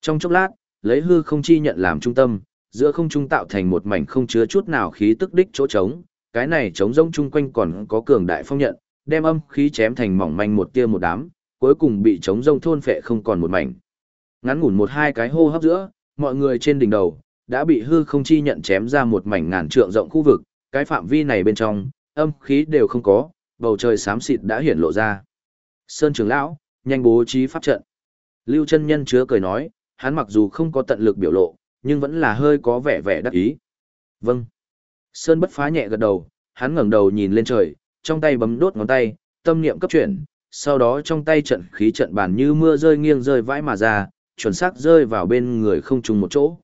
Trong chốc lát, lấy hư không chi nhận làm trung tâm, giữa không trung tạo thành một mảnh không chứa chút nào khí tức đích chỗ trống, cái này trống rỗng chung quanh còn có cường đại phong nhận, đem âm khí chém thành mỏng manh một tia một đám, cuối cùng bị trống rông thôn phệ không còn một mảnh. Ngắn ngủn một hai cái hô hấp giữa, mọi người trên đỉnh đầu đã bị hư không chi nhận chém ra một mảnh ngàn trượng rộng khu vực, cái phạm vi này bên trong, âm khí đều không có, bầu trời xám xịt đã hiển lộ ra. Sơn trưởng lão, nhanh bố trí pháp trận. Lưu chân nhân chứa cười nói, hắn mặc dù không có tận lực biểu lộ, nhưng vẫn là hơi có vẻ vẻ đắc ý. Vâng. Sơn bất phá nhẹ gật đầu, hắn ngẩng đầu nhìn lên trời, trong tay bấm đốt ngón tay, tâm niệm cấp chuyển, sau đó trong tay trận khí trận bàn như mưa rơi nghiêng rơi vãi mà ra, chuẩn xác rơi vào bên người không trùng một chỗ.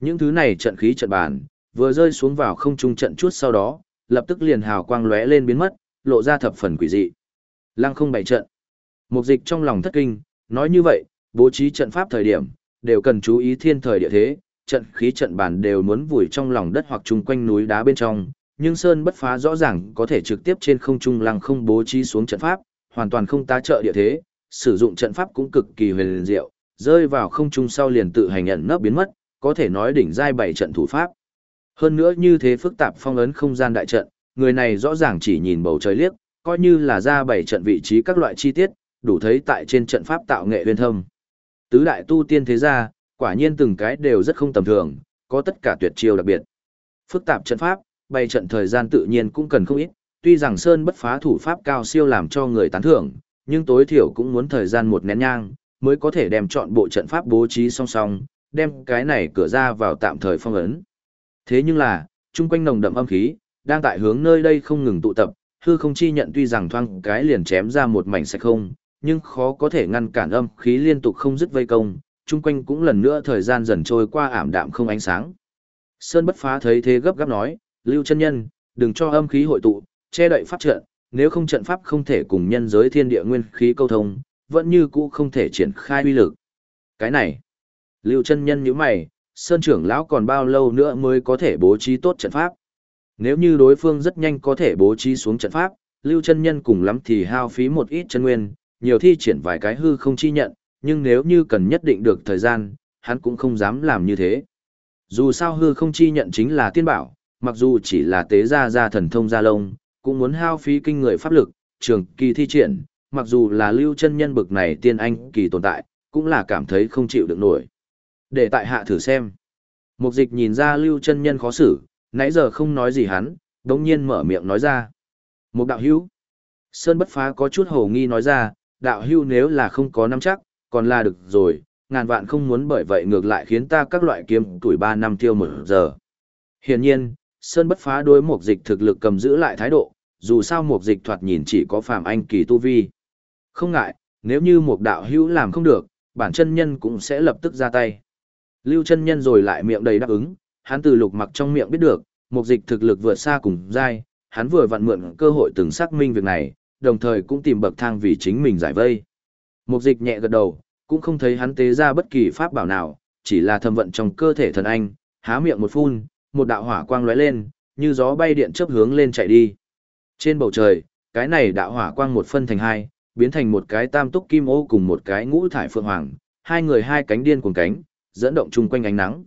Những thứ này trận khí trận bàn, vừa rơi xuống vào không trung trận chút sau đó, lập tức liền hào quang lóe lên biến mất, lộ ra thập phần quỷ dị. Lăng không bày trận. Mục dịch trong lòng thất kinh, nói như vậy, bố trí trận pháp thời điểm, đều cần chú ý thiên thời địa thế, trận khí trận bản đều muốn vùi trong lòng đất hoặc chung quanh núi đá bên trong, nhưng Sơn bất phá rõ ràng có thể trực tiếp trên không trung lăng không bố trí xuống trận pháp, hoàn toàn không tá trợ địa thế, sử dụng trận pháp cũng cực kỳ huyền diệu, rơi vào không trung sau liền tự hành nhận nấp biến mất, có thể nói đỉnh giai bảy trận thủ pháp. Hơn nữa như thế phức tạp phong ấn không gian đại trận, người này rõ ràng chỉ nhìn bầu trời liếc, coi như là ra bảy trận vị trí các loại chi tiết, đủ thấy tại trên trận pháp tạo nghệ huyền thâm. Tứ đại tu tiên thế gia, Quả nhiên từng cái đều rất không tầm thường, có tất cả tuyệt chiêu đặc biệt. Phức tạp trận pháp, bày trận thời gian tự nhiên cũng cần không ít, tuy rằng Sơn bất phá thủ pháp cao siêu làm cho người tán thưởng, nhưng tối thiểu cũng muốn thời gian một nén nhang, mới có thể đem chọn bộ trận pháp bố trí song song, đem cái này cửa ra vào tạm thời phong ấn. Thế nhưng là, chung quanh nồng đậm âm khí, đang tại hướng nơi đây không ngừng tụ tập, hư không chi nhận tuy rằng thoang cái liền chém ra một mảnh sạch không, nhưng khó có thể ngăn cản âm khí liên tục không dứt vây công, chung quanh cũng lần nữa thời gian dần trôi qua ảm đạm không ánh sáng. Sơn bất phá thấy thế gấp gáp nói, Lưu chân nhân, đừng cho âm khí hội tụ, che đậy pháp trận, nếu không trận pháp không thể cùng nhân giới thiên địa nguyên khí câu thông, vẫn như cũ không thể triển khai uy lực. Cái này, Lưu chân nhân như mày, Sơn trưởng lão còn bao lâu nữa mới có thể bố trí tốt trận pháp? Nếu như đối phương rất nhanh có thể bố trí xuống trận pháp, Lưu chân nhân cùng lắm thì hao phí một ít chân nguyên, nhiều thi triển vài cái hư không chi nhận, nhưng nếu như cần nhất định được thời gian, hắn cũng không dám làm như thế. Dù sao hư không chi nhận chính là tiên bảo, mặc dù chỉ là tế gia gia thần thông gia lông, cũng muốn hao phí kinh người pháp lực, trường kỳ thi triển, mặc dù là lưu chân nhân bực này tiên anh kỳ tồn tại, cũng là cảm thấy không chịu được nổi. Để tại hạ thử xem. Mục dịch nhìn ra lưu chân nhân khó xử, nãy giờ không nói gì hắn, đống nhiên mở miệng nói ra. Một đạo hữu. Sơn bất phá có chút hồ nghi nói ra, đạo hữu nếu là không có nắm chắc, còn là được rồi, ngàn vạn không muốn bởi vậy ngược lại khiến ta các loại kiếm tuổi 3 năm tiêu một giờ. Hiển nhiên, Sơn bất phá đối mục dịch thực lực cầm giữ lại thái độ, dù sao mục dịch thoạt nhìn chỉ có phàm anh kỳ tu vi. Không ngại, nếu như một đạo hữu làm không được, bản chân nhân cũng sẽ lập tức ra tay. Lưu chân nhân rồi lại miệng đầy đáp ứng, hắn từ lục mặc trong miệng biết được, mục dịch thực lực vượt xa cùng dai, hắn vừa vặn mượn cơ hội từng xác minh việc này, đồng thời cũng tìm bậc thang vì chính mình giải vây. Mục dịch nhẹ gật đầu, cũng không thấy hắn tế ra bất kỳ pháp bảo nào, chỉ là thâm vận trong cơ thể thần anh, há miệng một phun, một đạo hỏa quang lóe lên, như gió bay điện chớp hướng lên chạy đi. Trên bầu trời, cái này đạo hỏa quang một phân thành hai, biến thành một cái tam túc kim ô cùng một cái ngũ thải phượng hoàng, hai người hai cánh điên cuồng cánh, dẫn động chung quanh ánh nắng.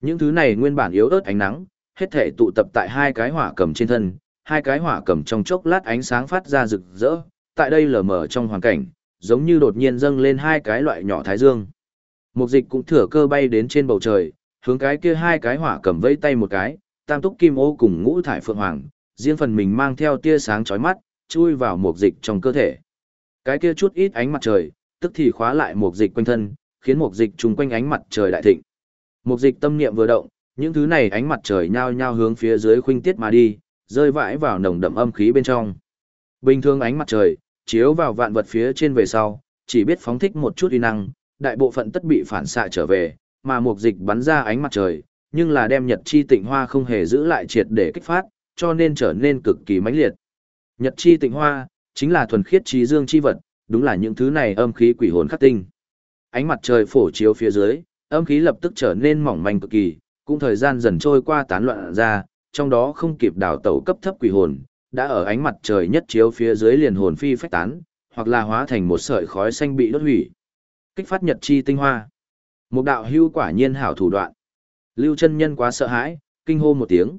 Những thứ này nguyên bản yếu ớt ánh nắng, hết thể tụ tập tại hai cái hỏa cầm trên thân, hai cái hỏa cầm trong chốc lát ánh sáng phát ra rực rỡ, tại đây lờ mờ trong hoàn cảnh, giống như đột nhiên dâng lên hai cái loại nhỏ thái dương. Mục dịch cũng thừa cơ bay đến trên bầu trời, hướng cái kia hai cái hỏa cầm vẫy tay một cái, tam túc kim ô cùng ngũ thải phượng hoàng, riêng phần mình mang theo tia sáng chói mắt, chui vào một dịch trong cơ thể. Cái kia chút ít ánh mặt trời, tức thì khóa lại một dịch quanh thân, khiến một dịch trùng quanh ánh mặt trời đại thịnh. Một dịch tâm niệm vừa động, những thứ này ánh mặt trời nhao nhao hướng phía dưới khuynh tiết mà đi, rơi vãi vào nồng đậm âm khí bên trong. Bình thường ánh mặt trời, chiếu vào vạn vật phía trên về sau, chỉ biết phóng thích một chút uy năng, đại bộ phận tất bị phản xạ trở về, mà mục dịch bắn ra ánh mặt trời, nhưng là đem nhật chi tịnh hoa không hề giữ lại triệt để kích phát, cho nên trở nên cực kỳ mãnh liệt. Nhật chi tịnh hoa, chính là thuần khiết trí dương chi vật, đúng là những thứ này âm khí quỷ hồn khắc tinh. Ánh mặt trời phổ chiếu phía dưới, âm khí lập tức trở nên mỏng manh cực kỳ, cũng thời gian dần trôi qua tán loạn ra, trong đó không kịp đào tẩu cấp thấp quỷ hồn, đã ở ánh mặt trời nhất chiếu phía dưới liền hồn phi phách tán, hoặc là hóa thành một sợi khói xanh bị đốt hủy. Kích phát nhật chi tinh hoa. Một đạo hưu quả nhiên hảo thủ đoạn. Lưu chân nhân quá sợ hãi, kinh hô một tiếng.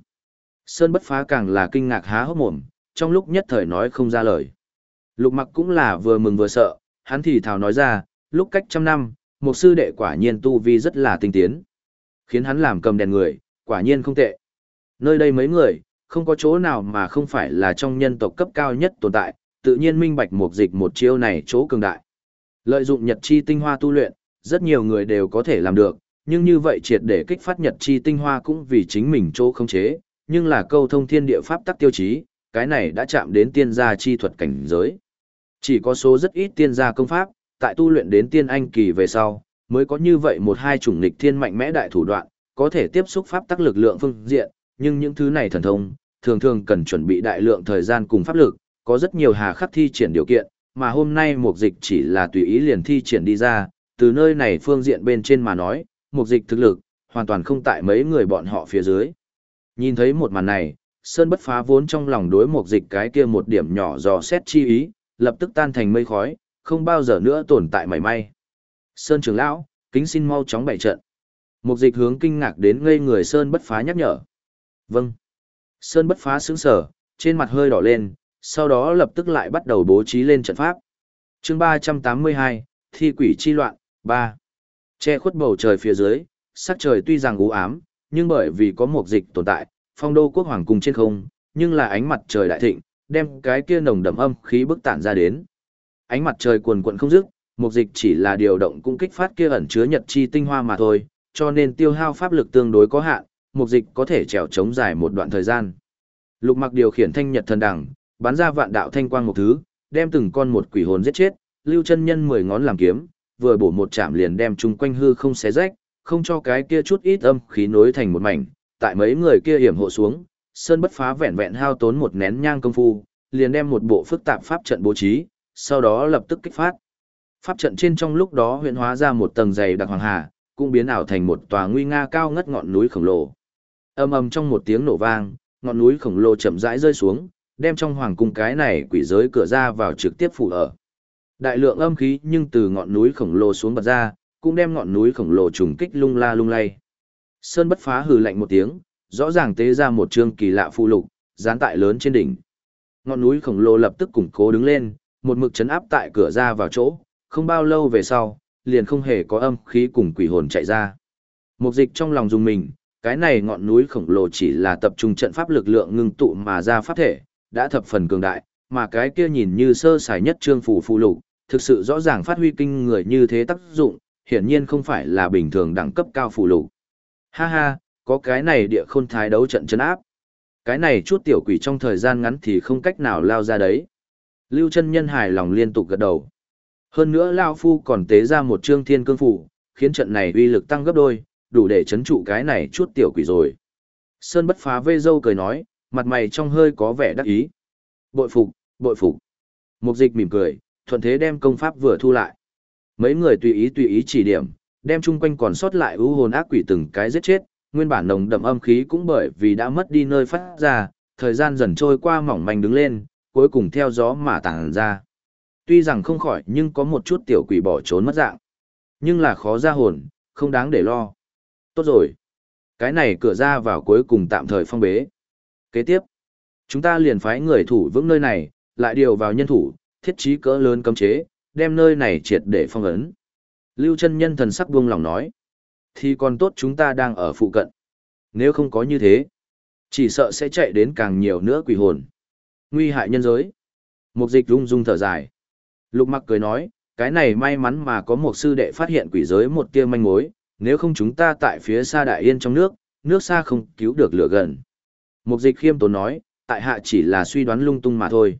Sơn bất phá càng là kinh ngạc há hốc mồm, trong lúc nhất thời nói không ra lời. Lục mặc cũng là vừa mừng vừa sợ, hắn thì thào nói ra, lúc cách trăm năm, một sư đệ quả nhiên tu vi rất là tinh tiến. Khiến hắn làm cầm đèn người, quả nhiên không tệ. Nơi đây mấy người, không có chỗ nào mà không phải là trong nhân tộc cấp cao nhất tồn tại, tự nhiên minh bạch một dịch một chiêu này chỗ cường đại. Lợi dụng nhật chi tinh hoa tu luyện, rất nhiều người đều có thể làm được, nhưng như vậy triệt để kích phát nhật chi tinh hoa cũng vì chính mình chỗ không chế, nhưng là câu thông thiên địa pháp tắc tiêu chí, cái này đã chạm đến tiên gia chi thuật cảnh giới. Chỉ có số rất ít tiên gia công pháp, tại tu luyện đến tiên anh kỳ về sau, mới có như vậy một hai chủng lịch thiên mạnh mẽ đại thủ đoạn, có thể tiếp xúc pháp tắc lực lượng phương diện, nhưng những thứ này thần thông, thường thường cần chuẩn bị đại lượng thời gian cùng pháp lực, có rất nhiều hà khắc thi triển điều kiện, mà hôm nay mục dịch chỉ là tùy ý liền thi triển đi ra, từ nơi này phương diện bên trên mà nói, mục dịch thực lực, hoàn toàn không tại mấy người bọn họ phía dưới. Nhìn thấy một màn này, Sơn bất phá vốn trong lòng đối mục dịch cái kia một điểm nhỏ dò xét chi ý, lập tức tan thành mây khói, không bao giờ nữa tồn tại mảy may. Sơn trưởng lão, kính xin mau chóng bày trận. Mục dịch hướng kinh ngạc đến ngây người Sơn bất phá nhắc nhở. Vâng. Sơn bất phá sững sở, trên mặt hơi đỏ lên, sau đó lập tức lại bắt đầu bố trí lên trận pháp. chương 382, Thi quỷ chi loạn, 3. Che khuất bầu trời phía dưới, sắc trời tuy rằng u ám, nhưng bởi vì có một dịch tồn tại, phong đô quốc hoàng cung trên không, nhưng là ánh mặt trời đại thịnh, đem cái kia nồng đậm âm khí bức tản ra đến. Ánh mặt trời cuồn cuộn không dứt, một dịch chỉ là điều động cũng kích phát kia ẩn chứa nhật chi tinh hoa mà thôi, cho nên tiêu hao pháp lực tương đối có hạn, một dịch có thể trèo chống dài một đoạn thời gian. Lục Mặc điều khiển thanh nhật thần đằng, bắn ra vạn đạo thanh quang một thứ, đem từng con một quỷ hồn giết chết, lưu chân nhân mười ngón làm kiếm, vừa bổ một chạm liền đem chung quanh hư không xé rách, không cho cái kia chút ít âm khí nối thành một mảnh, tại mấy người kia hiểm hộ xuống, sơn bất phá vẹn vẹn hao tốn một nén nhang công phu, liền đem một bộ phức tạp pháp trận bố trí, sau đó lập tức kích phát. Pháp trận trên trong lúc đó huyện hóa ra một tầng dày đặc hoàng hà, cũng biến ảo thành một tòa nguy nga cao ngất ngọn núi khổng lồ. Ầm ầm trong một tiếng nổ vang, ngọn núi khổng lồ chậm rãi rơi xuống, đem trong hoàng cung cái này quỷ giới cửa ra vào trực tiếp phủ ở. Đại lượng âm khí nhưng từ ngọn núi khổng lồ xuống bật ra, cũng đem ngọn núi khổng lồ trùng kích lung la lung lay. Sơn bất phá hừ lạnh một tiếng, rõ ràng tế ra một chương kỳ lạ phụ lục, dán tại lớn trên đỉnh. Ngọn núi khổng lồ lập tức củng cố đứng lên, một mực chấn áp tại cửa ra vào chỗ, không bao lâu về sau, liền không hề có âm khí cùng quỷ hồn chạy ra. Mục dịch trong lòng dùng mình, cái này ngọn núi khổng lồ chỉ là tập trung trận pháp lực lượng ngưng tụ mà ra pháp thể, đã thập phần cường đại, mà cái kia nhìn như sơ sài nhất trương phủ phụ lục, thực sự rõ ràng phát huy kinh người như thế tác dụng, hiển nhiên không phải là bình thường đẳng cấp cao phù lục. Ha ha, có cái này địa khôn thái đấu trận chấn áp. Cái này chút tiểu quỷ trong thời gian ngắn thì không cách nào lao ra đấy. Lưu chân nhân hài lòng liên tục gật đầu. Hơn nữa Lao Phu còn tế ra một trương thiên cương phủ, khiến trận này uy lực tăng gấp đôi, đủ để chấn trụ cái này chút tiểu quỷ rồi. Sơn bất phá vê dâu cười nói, mặt mày trong hơi có vẻ đắc ý. Bội phục, bội phục. Mục dịch mỉm cười, thuận thế đem công pháp vừa thu lại. Mấy người tùy ý tùy ý chỉ điểm, đem chung quanh còn sót lại ưu hồn ác quỷ từng cái giết chết, nguyên bản nồng đậm âm khí cũng bởi vì đã mất đi nơi phát ra, thời gian dần trôi qua mỏng manh đứng lên, cuối cùng theo gió mà tàng ra. Tuy rằng không khỏi nhưng có một chút tiểu quỷ bỏ trốn mất dạng. Nhưng là khó ra hồn, không đáng để lo. Tốt rồi. Cái này cửa ra vào cuối cùng tạm thời phong bế. Kế tiếp, chúng ta liền phái người thủ vững nơi này, lại điều vào nhân thủ, thiết trí cỡ lớn cấm chế, đem nơi này triệt để phong ấn. Lưu chân nhân thần sắc buông lòng nói. Thì còn tốt chúng ta đang ở phụ cận. Nếu không có như thế, chỉ sợ sẽ chạy đến càng nhiều nữa quỷ hồn. Nguy hại nhân giới. Mục dịch rung rung thở dài. Lục mặc cười nói, cái này may mắn mà có một sư đệ phát hiện quỷ giới một tia manh mối, nếu không chúng ta tại phía xa đại yên trong nước, nước xa không cứu được lửa gần. Mục dịch khiêm tốn nói, tại hạ chỉ là suy đoán lung tung mà thôi.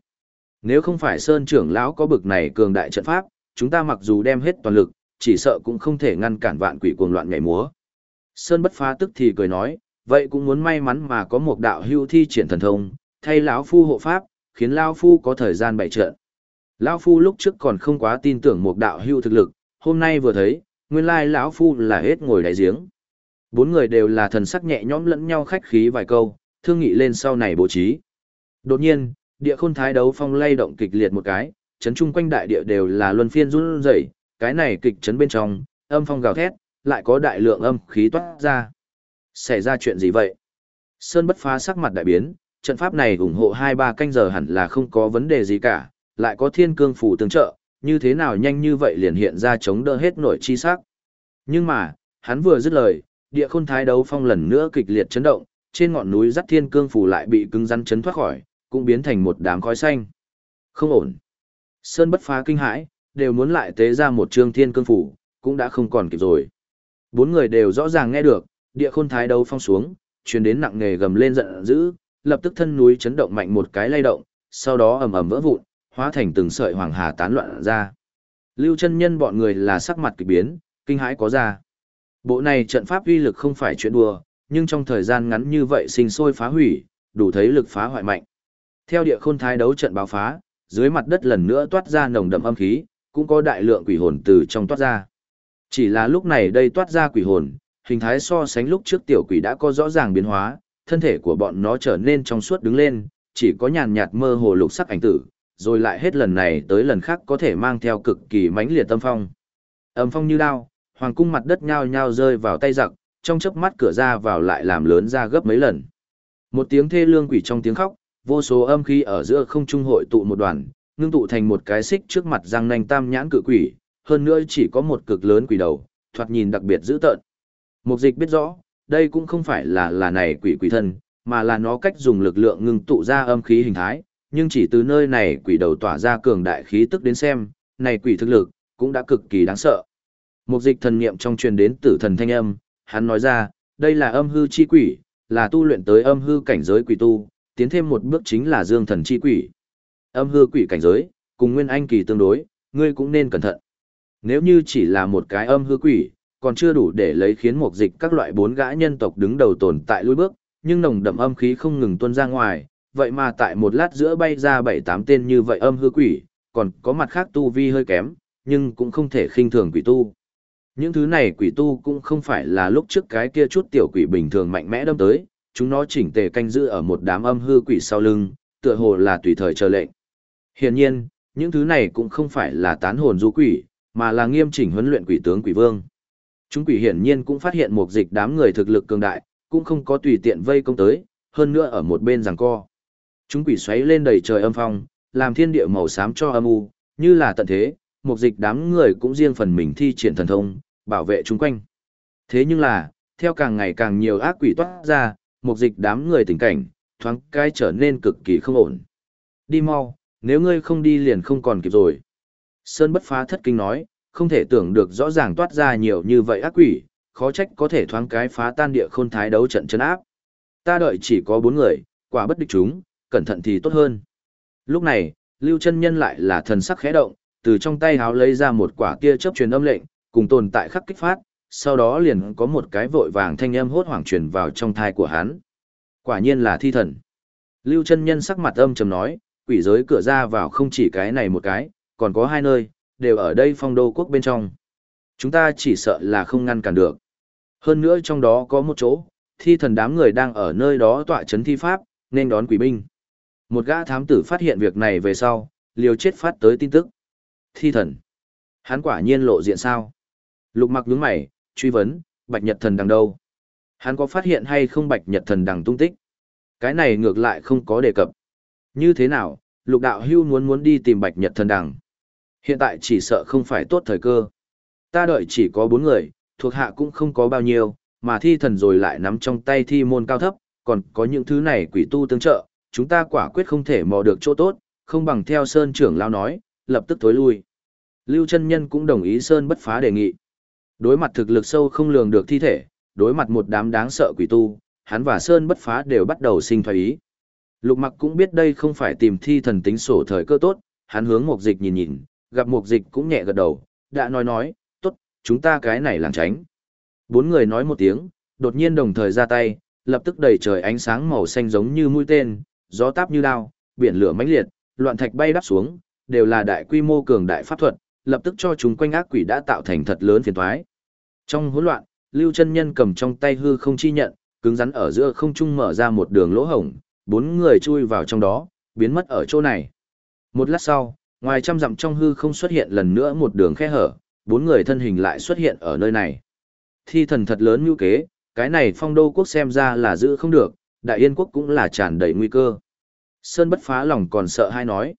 Nếu không phải Sơn trưởng lão có bực này cường đại trận pháp, chúng ta mặc dù đem hết toàn lực, chỉ sợ cũng không thể ngăn cản vạn quỷ cuồng loạn nhảy múa. Sơn bất phá tức thì cười nói, vậy cũng muốn may mắn mà có một đạo hưu thi triển thần thông, thay lão phu hộ pháp, khiến lão phu có thời gian bày trận. Lão phu lúc trước còn không quá tin tưởng một đạo hưu thực lực, hôm nay vừa thấy, nguyên lai lão phu là hết ngồi đáy giếng. Bốn người đều là thần sắc nhẹ nhõm lẫn nhau khách khí vài câu, thương nghị lên sau này bố trí. Đột nhiên, địa khôn thái đấu phong lay động kịch liệt một cái, chấn chung quanh đại địa đều là luân phiên run rẩy, cái này kịch chấn bên trong, âm phong gào thét, lại có đại lượng âm khí toát ra. Xảy ra chuyện gì vậy? Sơn bất phá sắc mặt đại biến, trận pháp này ủng hộ 2-3 canh giờ hẳn là không có vấn đề gì cả, lại có thiên cương phủ tương trợ, như thế nào nhanh như vậy liền hiện ra chống đỡ hết nổi chi sắc. Nhưng mà, hắn vừa dứt lời, địa khôn thái đấu phong lần nữa kịch liệt chấn động, trên ngọn núi dắt thiên cương phủ lại bị cứng rắn chấn thoát khỏi, cũng biến thành một đám khói xanh. Không ổn. Sơn bất phá kinh hãi, đều muốn lại tế ra một trương thiên cương phủ, cũng đã không còn kịp rồi. Bốn người đều rõ ràng nghe được, địa khôn thái đấu phong xuống, truyền đến nặng nề gầm lên giận dữ, lập tức thân núi chấn động mạnh một cái lay động, sau đó ầm ầm vỡ vụn, hóa thành từng sợi hoàng hà tán loạn ra. Lưu chân nhân bọn người là sắc mặt kỳ biến, kinh hãi có ra. Bộ này trận pháp uy lực không phải chuyện đùa, nhưng trong thời gian ngắn như vậy sinh sôi phá hủy, đủ thấy lực phá hoại mạnh. Theo địa khôn thái đấu trận báo phá, dưới mặt đất lần nữa toát ra nồng đậm âm khí, cũng có đại lượng quỷ hồn từ trong toát ra. Chỉ là lúc này đây toát ra quỷ hồn, hình thái so sánh lúc trước tiểu quỷ đã có rõ ràng biến hóa, thân thể của bọn nó trở nên trong suốt đứng lên, chỉ có nhàn nhạt mơ hồ lục sắc ảnh tử, rồi lại hết lần này tới lần khác có thể mang theo cực kỳ mãnh liệt tâm phong. Âm phong như đao, hoàng cung mặt đất nhao nhao rơi vào tay giặc, trong chớp mắt cửa ra vào lại làm lớn ra gấp mấy lần. Một tiếng thê lương quỷ trong tiếng khóc, vô số âm khí ở giữa không trung hội tụ một đoàn, ngưng tụ thành một cái xích trước mặt răng nanh tam nhãn cự quỷ, hơn nữa chỉ có một cực lớn quỷ đầu, thoạt nhìn đặc biệt dữ tợn. Mục dịch biết rõ, đây cũng không phải là là này quỷ quỷ thân, mà là nó cách dùng lực lượng ngưng tụ ra âm khí hình thái, nhưng chỉ từ nơi này quỷ đầu tỏa ra cường đại khí tức đến xem, này quỷ thực lực, cũng đã cực kỳ đáng sợ. Mục dịch thần niệm trong truyền đến tử thần thanh âm, hắn nói ra, đây là âm hư chi quỷ, là tu luyện tới âm hư cảnh giới quỷ tu, tiến thêm một bước chính là dương thần chi quỷ. Âm hư quỷ cảnh giới, cùng nguyên anh kỳ tương đối, ngươi cũng nên cẩn thận. Nếu như chỉ là một cái âm hư quỷ, còn chưa đủ để lấy khiến một dịch các loại bốn gã nhân tộc đứng đầu tồn tại lùi bước, nhưng nồng đậm âm khí không ngừng tuôn ra ngoài, vậy mà tại một lát giữa bay ra bảy tám tên như vậy âm hư quỷ, còn có mặt khác tu vi hơi kém, nhưng cũng không thể khinh thường quỷ tu. Những thứ này quỷ tu cũng không phải là lúc trước cái kia chút tiểu quỷ bình thường mạnh mẽ đâm tới, chúng nó chỉnh tề canh giữ ở một đám âm hư quỷ sau lưng, tựa hồ là tùy thời chờ lệnh. Hiển nhiên, những thứ này cũng không phải là tán hồn du quỷ, mà là nghiêm chỉnh huấn luyện quỷ tướng quỷ vương. Chúng quỷ hiển nhiên cũng phát hiện một dịch đám người thực lực cường đại, cũng không có tùy tiện vây công tới, hơn nữa ở một bên giằng co. Chúng quỷ xoáy lên đầy trời âm phong, làm thiên địa màu xám cho âm u, như là tận thế, một dịch đám người cũng riêng phần mình thi triển thần thông, bảo vệ chúng quanh. Thế nhưng là, theo càng ngày càng nhiều ác quỷ toát ra, một dịch đám người tình cảnh, thoáng cái trở nên cực kỳ không ổn. Đi mau, nếu ngươi không đi liền không còn kịp rồi. Sơn bất phá thất kinh nói, không thể tưởng được rõ ràng toát ra nhiều như vậy ác quỷ, khó trách có thể thoáng cái phá tan địa khôn thái đấu trận chân áp. Ta đợi chỉ có bốn người, quả bất địch chúng, cẩn thận thì tốt hơn. Lúc này, Lưu chân Nhân lại là thần sắc khẽ động, từ trong tay háo lấy ra một quả tia chớp truyền âm lệnh, cùng tồn tại khắc kích phát, sau đó liền có một cái vội vàng thanh âm hốt hoảng truyền vào trong thai của hắn. Quả nhiên là thi thần. Lưu chân Nhân sắc mặt âm trầm nói, quỷ giới cửa ra vào không chỉ cái này một cái, còn có hai nơi, đều ở đây phong đô quốc bên trong. Chúng ta chỉ sợ là không ngăn cản được. Hơn nữa trong đó có một chỗ, thi thần đám người đang ở nơi đó tọa chấn thi pháp, nên đón quỷ binh. Một gã thám tử phát hiện việc này về sau, liều chết phát tới tin tức. Thi thần. Hắn quả nhiên lộ diện sao? Lục mặc nhướng mày, truy vấn, bạch nhật thần đằng đâu? Hắn có phát hiện hay không bạch nhật thần đằng tung tích? Cái này ngược lại không có đề cập. Như thế nào, lục đạo hưu muốn muốn đi tìm bạch nhật thần đằng? Hiện tại chỉ sợ không phải tốt thời cơ. Ta đợi chỉ có bốn người, thuộc hạ cũng không có bao nhiêu, mà thi thần rồi lại nắm trong tay thi môn cao thấp, còn có những thứ này quỷ tu tương trợ, chúng ta quả quyết không thể mò được chỗ tốt, không bằng theo Sơn trưởng lao nói, lập tức tối lui. Lưu chân Nhân cũng đồng ý Sơn bất phá đề nghị. Đối mặt thực lực sâu không lường được thi thể, đối mặt một đám đáng sợ quỷ tu, hắn và Sơn bất phá đều bắt đầu sinh thoái ý. Lục mặc cũng biết đây không phải tìm thi thần tính sổ thời cơ tốt, hắn hướng mục dịch nhìn nhìn, gặp mục dịch cũng nhẹ gật đầu, đã nói nói, tốt, chúng ta cái này làng tránh. Bốn người nói một tiếng, đột nhiên đồng thời ra tay, lập tức đầy trời ánh sáng màu xanh giống như mũi tên, gió táp như đao, biển lửa mãnh liệt, loạn thạch bay đắp xuống, đều là đại quy mô cường đại pháp thuật, lập tức cho chúng quanh ác quỷ đã tạo thành thật lớn phiền toái. Trong hỗn loạn, Lưu chân Nhân cầm trong tay hư không chi nhận, cứng rắn ở giữa không trung mở ra một đường lỗ hổng, bốn người chui vào trong đó, biến mất ở chỗ này. Một lát sau, ngoài trăm dặm trong hư không xuất hiện lần nữa một đường khe hở, bốn người thân hình lại xuất hiện ở nơi này. Thi thần thật lớn như kế, cái này phong đô quốc xem ra là giữ không được, đại yên quốc cũng là tràn đầy nguy cơ. Sơn bất phá lòng còn sợ hay nói.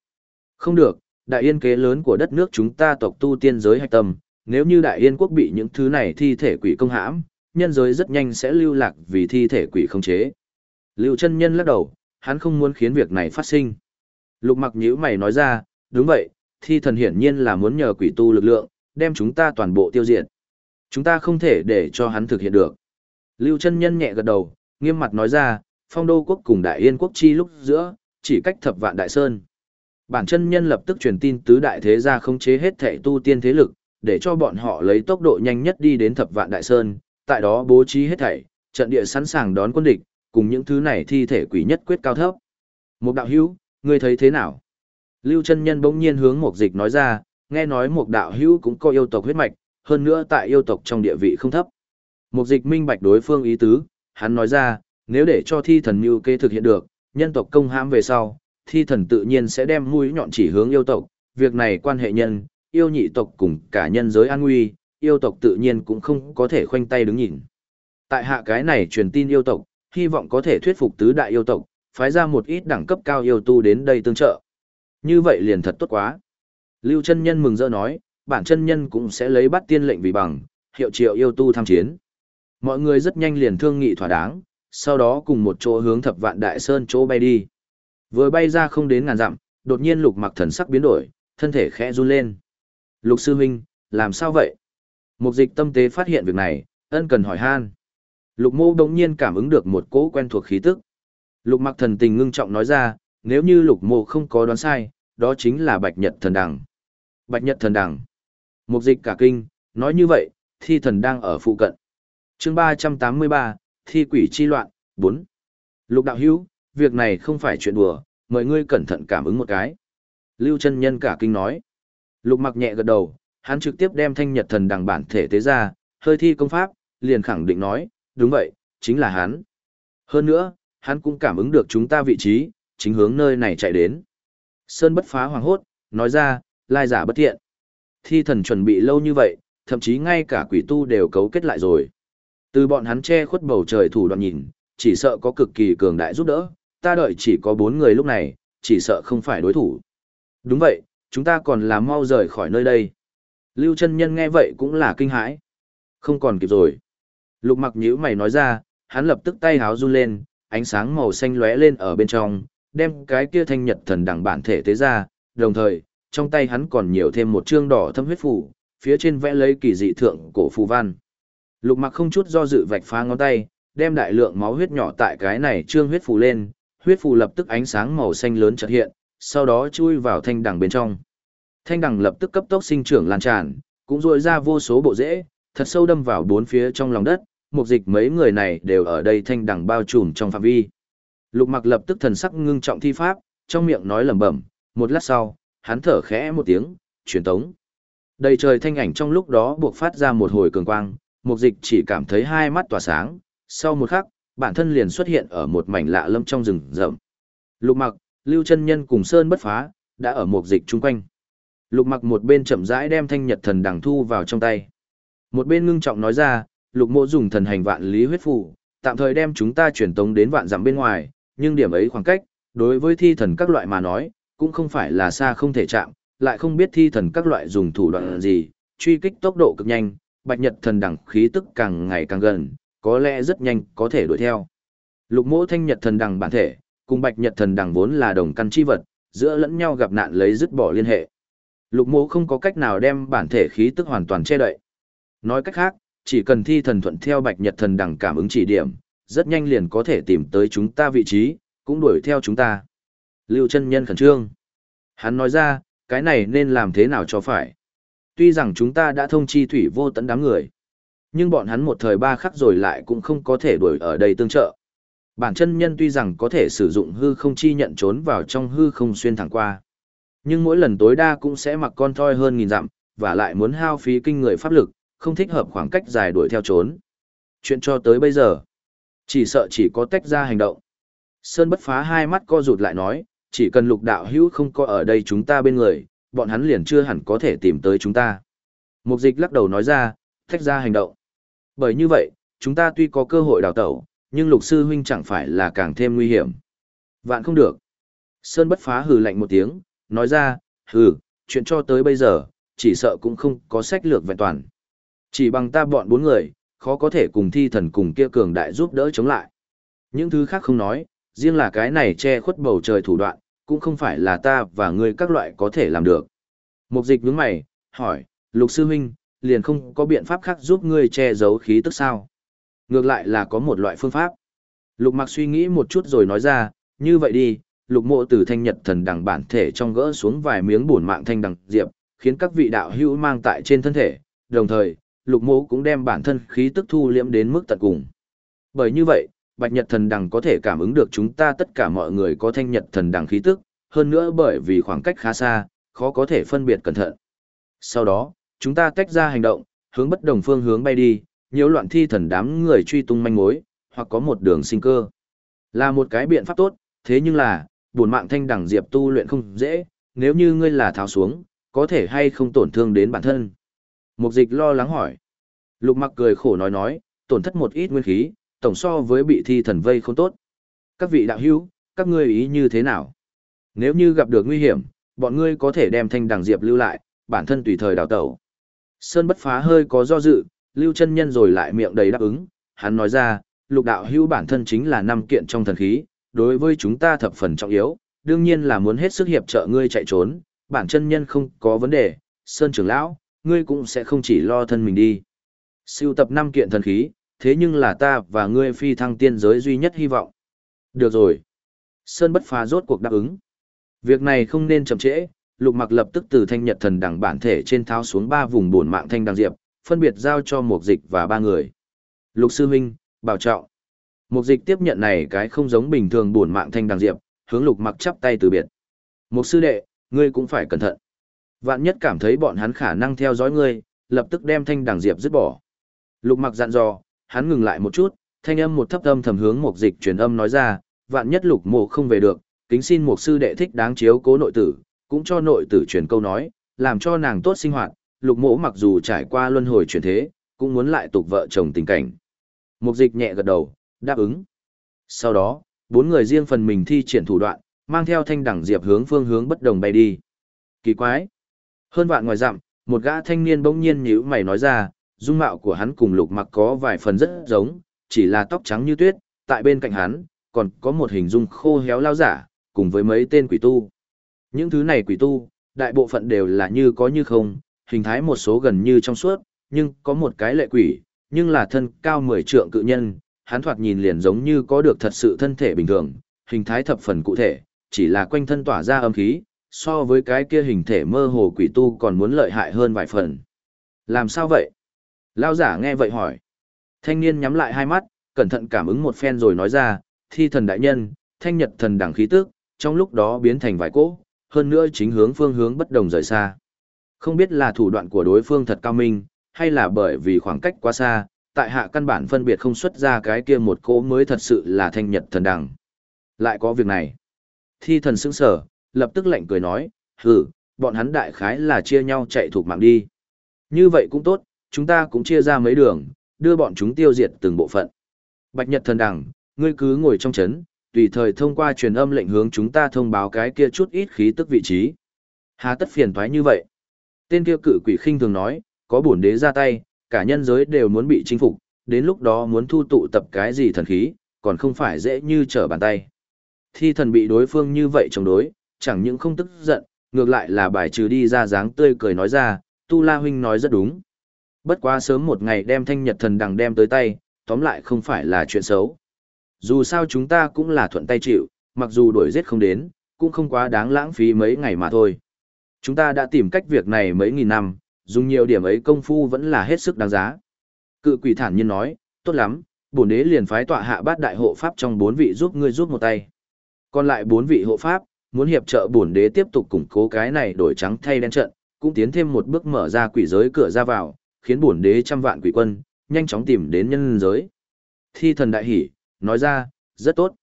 Không được, đại yên kế lớn của đất nước chúng ta tộc tu tiên giới hạch tâm, nếu như đại yên quốc bị những thứ này thi thể quỷ công hãm, nhân giới rất nhanh sẽ lưu lạc vì thi thể quỷ không chế. Lưu chân nhân lắc đầu, hắn không muốn khiến việc này phát sinh. Lục mặc nhữ mày nói ra, đúng vậy, thi thần hiển nhiên là muốn nhờ quỷ tu lực lượng, đem chúng ta toàn bộ tiêu diệt. Chúng ta không thể để cho hắn thực hiện được. Lưu chân nhân nhẹ gật đầu, nghiêm mặt nói ra, phong đô quốc cùng đại yên quốc chi lúc giữa, chỉ cách thập vạn đại sơn. Bản chân nhân lập tức truyền tin tứ đại thế gia khống chế hết thể tu tiên thế lực, để cho bọn họ lấy tốc độ nhanh nhất đi đến thập vạn đại sơn, tại đó bố trí hết thảy, trận địa sẵn sàng đón quân địch, cùng những thứ này thi thể quỷ nhất quyết cao thấp. Một đạo hữu, ngươi thấy thế nào? Lưu chân nhân bỗng nhiên hướng một dịch nói ra, nghe nói một đạo hữu cũng có yêu tộc huyết mạch, hơn nữa tại yêu tộc trong địa vị không thấp. Một dịch minh bạch đối phương ý tứ, hắn nói ra, nếu để cho thi thần mưu kế thực hiện được, nhân tộc công hãm về sau, thi thần tự nhiên sẽ đem mũi nhọn chỉ hướng yêu tộc, việc này quan hệ nhân, yêu nhị tộc cùng cả nhân giới an nguy, yêu tộc tự nhiên cũng không có thể khoanh tay đứng nhìn. Tại hạ cái này truyền tin yêu tộc, hy vọng có thể thuyết phục tứ đại yêu tộc, phái ra một ít đẳng cấp cao yêu tu đến đây tương trợ. Như vậy liền thật tốt quá. Lưu chân nhân mừng rỡ nói, bản chân nhân cũng sẽ lấy bắt tiên lệnh vì bằng, hiệu triệu yêu tu tham chiến. Mọi người rất nhanh liền thương nghị thỏa đáng, sau đó cùng một chỗ hướng thập vạn đại sơn chỗ bay đi. Vừa bay ra không đến ngàn dặm, đột nhiên lục mặc thần sắc biến đổi, thân thể khẽ run lên. Lục sư huynh, làm sao vậy? Mục dịch tâm tế phát hiện việc này, ân cần hỏi han. Lục mô đống nhiên cảm ứng được một cỗ quen thuộc khí tức. Lục mặc thần tình ngưng trọng nói ra, nếu như lục mô không có đoán sai, đó chính là bạch nhật thần đằng. Bạch nhật thần đằng. Mục dịch cả kinh, nói như vậy, thi thần đang ở phụ cận. chương ba trăm tám mươi ba, thi quỷ chi loạn, bốn. Lục đạo hữu, việc này không phải chuyện đùa, mời ngươi cẩn thận cảm ứng một cái. Lưu chân nhân cả kinh nói. Lục mặc nhẹ gật đầu, hắn trực tiếp đem thanh nhật thần đằng bản thể tế ra, hơi thi công pháp, liền khẳng định nói, đúng vậy, chính là hắn. Hơn nữa, hắn cũng cảm ứng được chúng ta vị trí, chính hướng nơi này chạy đến. Sơn bất phá hoàng hốt, nói ra, lai giả bất thiện. Thi thần chuẩn bị lâu như vậy, thậm chí ngay cả quỷ tu đều cấu kết lại rồi. Từ bọn hắn che khuất bầu trời thủ đoạn nhìn, chỉ sợ có cực kỳ cường đại giúp đỡ, ta đợi chỉ có bốn người lúc này, chỉ sợ không phải đối thủ. Đúng vậy, chúng ta còn là mau rời khỏi nơi đây. Lưu chân nhân nghe vậy cũng là kinh hãi. Không còn kịp rồi. Lục mặc nhữ mày nói ra, hắn lập tức tay háo run lên, ánh sáng màu xanh lóe lên ở bên trong, đem cái kia thanh nhật thần đẳng bản thể tế ra, đồng thời, trong tay hắn còn nhiều thêm một chương đỏ thâm huyết phủ, phía trên vẽ lấy kỳ dị thượng cổ phù văn. Lục mặc không chút do dự vạch phá ngón tay, đem đại lượng máu huyết nhỏ tại cái này trương huyết phù lên, huyết phù lập tức ánh sáng màu xanh lớn chợt hiện, sau đó chui vào thanh đằng bên trong. Thanh đằng lập tức cấp tốc sinh trưởng lan tràn, cũng rội ra vô số bộ rễ, thật sâu đâm vào bốn phía trong lòng đất, mục dịch mấy người này đều ở đây thanh đằng bao trùm trong phạm vi. Lục mặc lập tức thần sắc ngưng trọng thi pháp, trong miệng nói lẩm bẩm, một lát sau, hắn thở khẽ một tiếng, truyền tống. Đầy trời thanh ảnh trong lúc đó buộc phát ra một hồi cường quang, mục dịch chỉ cảm thấy hai mắt tỏa sáng, sau một khắc, bản thân liền xuất hiện ở một mảnh lạ lâm trong rừng rậm. Lục mặc, Lưu chân Nhân cùng Sơn bất phá, đã ở một dịch chung quanh. Lục mặc một bên chậm rãi đem thanh nhật thần đằng thu vào trong tay. Một bên ngưng trọng nói ra, lục mộ dùng thần hành vạn lý huyết phủ, tạm thời đem chúng ta chuyển tống đến vạn dặm bên ngoài, nhưng điểm ấy khoảng cách, đối với thi thần các loại mà nói, cũng không phải là xa không thể chạm, lại không biết thi thần các loại dùng thủ đoạn gì, truy kích tốc độ cực nhanh, bạch nhật thần đẳng khí tức càng ngày càng gần, có lẽ rất nhanh có thể đuổi theo. Lục mỗ thanh nhật thần đẳng bản thể, cùng bạch nhật thần Đằng vốn là đồng căn chi vật, giữa lẫn nhau gặp nạn lấy dứt bỏ liên hệ. Lục mỗ không có cách nào đem bản thể khí tức hoàn toàn che đậy. Nói cách khác, chỉ cần thi thần thuận theo bạch nhật thần Đằng cảm ứng chỉ điểm, rất nhanh liền có thể tìm tới chúng ta vị trí, cũng đuổi theo chúng ta. Lưu chân nhân khẩn trương. Hắn nói ra, cái này nên làm thế nào cho phải. Tuy rằng chúng ta đã thông chi thủy vô tận đám người, nhưng bọn hắn một thời ba khắc rồi lại cũng không có thể đuổi ở đây tương trợ. Bản chân nhân tuy rằng có thể sử dụng hư không chi nhận trốn vào trong hư không xuyên thẳng qua. Nhưng mỗi lần tối đa cũng sẽ mặc con thoi hơn nghìn dặm, và lại muốn hao phí kinh người pháp lực, không thích hợp khoảng cách dài đuổi theo trốn. Chuyện cho tới bây giờ, chỉ sợ chỉ có tách ra hành động. Sơn bất phá hai mắt co rụt lại nói, chỉ cần lục đạo hữu không có ở đây chúng ta bên người, bọn hắn liền chưa hẳn có thể tìm tới chúng ta. Mục dịch lắc đầu nói ra, tách ra hành động. Bởi như vậy, chúng ta tuy có cơ hội đào tẩu, nhưng lục sư huynh chẳng phải là càng thêm nguy hiểm. Vạn không được. Sơn bất phá hừ lạnh một tiếng, nói ra, hừ, chuyện cho tới bây giờ, chỉ sợ cũng không có sách lược vẹn toàn. Chỉ bằng ta bọn bốn người, khó có thể cùng thi thần cùng kia cường đại giúp đỡ chống lại. Những thứ khác không nói, riêng là cái này che khuất bầu trời thủ đoạn, cũng không phải là ta và ngươi các loại có thể làm được. Mục dịch nhướng mày, hỏi, lục sư huynh, liền không có biện pháp khác giúp ngươi che giấu khí tức sao? Ngược lại là có một loại phương pháp. Lục mặc suy nghĩ một chút rồi nói ra, như vậy đi, lục mộ từ thanh nhật thần đằng bản thể trong gỡ xuống vài miếng bổn mạng thanh đằng diệp, khiến các vị đạo hữu mang tại trên thân thể, đồng thời, lục mộ cũng đem bản thân khí tức thu liễm đến mức tận cùng. Bởi như vậy, Bạch Nhật Thần Đằng có thể cảm ứng được chúng ta tất cả mọi người có thanh Nhật Thần Đằng khí tức, hơn nữa bởi vì khoảng cách khá xa, khó có thể phân biệt cẩn thận. Sau đó, chúng ta tách ra hành động, hướng bất đồng phương hướng bay đi, nhiều loạn thi thần đám người truy tung manh mối, hoặc có một đường sinh cơ. Là một cái biện pháp tốt, thế nhưng là, buồn mạng thanh đẳng diệp tu luyện không dễ, nếu như ngươi là tháo xuống, có thể hay không tổn thương đến bản thân. Mục dịch lo lắng hỏi. Lục mặc cười khổ nói nói, tổn thất một ít nguyên khí, tổng so với bị thi thần vây không tốt. Các vị đạo hữu, các ngươi ý như thế nào? Nếu như gặp được nguy hiểm, bọn ngươi có thể đem thanh đằng diệp lưu lại, bản thân tùy thời đào tẩu. Sơn bất phá hơi có do dự, Lưu chân nhân rồi lại miệng đầy đáp ứng, hắn nói ra, lục đạo hưu bản thân chính là năm kiện trong thần khí, đối với chúng ta thập phần trọng yếu, đương nhiên là muốn hết sức hiệp trợ ngươi chạy trốn, bản chân nhân không có vấn đề, Sơn trưởng lão, ngươi cũng sẽ không chỉ lo thân mình đi. Siêu tập năm kiện thần khí, thế nhưng là ta và ngươi phi thăng tiên giới duy nhất hy vọng. Được rồi. Sơn bất phá rốt cuộc đáp ứng. Việc này không nên chậm trễ, lục mặc lập tức từ thanh nhật thần đẳng bản thể trên tháo xuống ba vùng bổn mạng thanh đằng diệp, phân biệt giao cho mục dịch và ba người. Lục sư huynh, bảo trọng. mục dịch tiếp nhận này cái không giống bình thường buồn mạng thanh đằng diệp, hướng lục mặc chắp tay từ biệt. mục sư đệ, ngươi cũng phải cẩn thận. Vạn nhất cảm thấy bọn hắn khả năng theo dõi ngươi, lập tức đem thanh đằng diệp dứt bỏ. Lục mặc dặn dò, hắn ngừng lại một chút, thanh âm một thấp âm thầm hướng mục dịch truyền âm nói ra, vạn nhất lục mộ không về được, kính xin mục sư đệ thích đáng chiếu cố nội tử, cũng cho nội tử truyền câu nói, làm cho nàng tốt sinh hoạt, lục Mỗ mặc dù trải qua luân hồi chuyển thế, cũng muốn lại tục vợ chồng tình cảnh. Mục dịch nhẹ gật đầu, đáp ứng. Sau đó, bốn người riêng phần mình thi triển thủ đoạn, mang theo thanh đẳng diệp hướng phương hướng bất đồng bay đi. Kỳ quái! Hơn vạn ngoài dặm, một gã thanh niên bỗng nhiên nhíu mày nói ra, dung mạo của hắn cùng lục mặc có vài phần rất giống, chỉ là tóc trắng như tuyết, tại bên cạnh hắn, còn có một hình dung khô héo lao giả, cùng với mấy tên quỷ tu. Những thứ này quỷ tu, đại bộ phận đều là như có như không, hình thái một số gần như trong suốt, nhưng có một cái lệ quỷ, nhưng là thân cao 10 trượng cự nhân, hắn thoạt nhìn liền giống như có được thật sự thân thể bình thường, hình thái thập phần cụ thể, chỉ là quanh thân tỏa ra âm khí, so với cái kia hình thể mơ hồ quỷ tu còn muốn lợi hại hơn vài phần. Làm sao vậy? Lao giả nghe vậy hỏi. Thanh niên nhắm lại hai mắt, cẩn thận cảm ứng một phen rồi nói ra, thi thần đại nhân, thanh nhật thần đẳng khí tức, trong lúc đó biến thành vài cỗ, hơn nữa chính hướng phương hướng bất đồng rời xa. Không biết là thủ đoạn của đối phương thật cao minh, hay là bởi vì khoảng cách quá xa, tại hạ căn bản phân biệt không xuất ra cái kia một cỗ mới thật sự là thanh nhật thần đẳng. Lại có việc này. Thi thần sững sở, lập tức lạnh cười nói, hừ, bọn hắn đại khái là chia nhau chạy thuộc mạng đi. Như vậy cũng tốt, chúng ta cũng chia ra mấy đường, đưa bọn chúng tiêu diệt từng bộ phận. Bạch Nhật thần đẳng, ngươi cứ ngồi trong chấn, tùy thời thông qua truyền âm lệnh hướng chúng ta thông báo cái kia chút ít khí tức vị trí. Hà tất phiền thoái như vậy. Tên kia cự quỷ khinh thường nói, có bổn đế ra tay, cả nhân giới đều muốn bị chinh phục, đến lúc đó muốn thu tụ tập cái gì thần khí, còn không phải dễ như trở bàn tay. Thi thần bị đối phương như vậy chống đối, chẳng những không tức giận, ngược lại là bài trừ đi ra dáng tươi cười nói ra, Tu La Huynh nói rất đúng. Bất quá sớm một ngày đem thanh nhật thần đằng đem tới tay, tóm lại không phải là chuyện xấu. Dù sao chúng ta cũng là thuận tay chịu, mặc dù đuổi giết không đến, cũng không quá đáng lãng phí mấy ngày mà thôi. Chúng ta đã tìm cách việc này mấy nghìn năm, dùng nhiều điểm ấy công phu vẫn là hết sức đáng giá. Cự quỷ thản nhiên nói, tốt lắm, bổn đế liền phái tọa hạ bát đại hộ pháp trong bốn vị giúp ngươi giúp một tay. Còn lại bốn vị hộ pháp, muốn hiệp trợ bổn đế tiếp tục củng cố cái này đổi trắng thay đen trận, cũng tiến thêm một bước mở ra quỷ giới cửa ra vào, khiến bổn đế trăm vạn quỷ quân nhanh chóng tìm đến nhân giới. Thi thần đại hỉ, nói ra, rất tốt.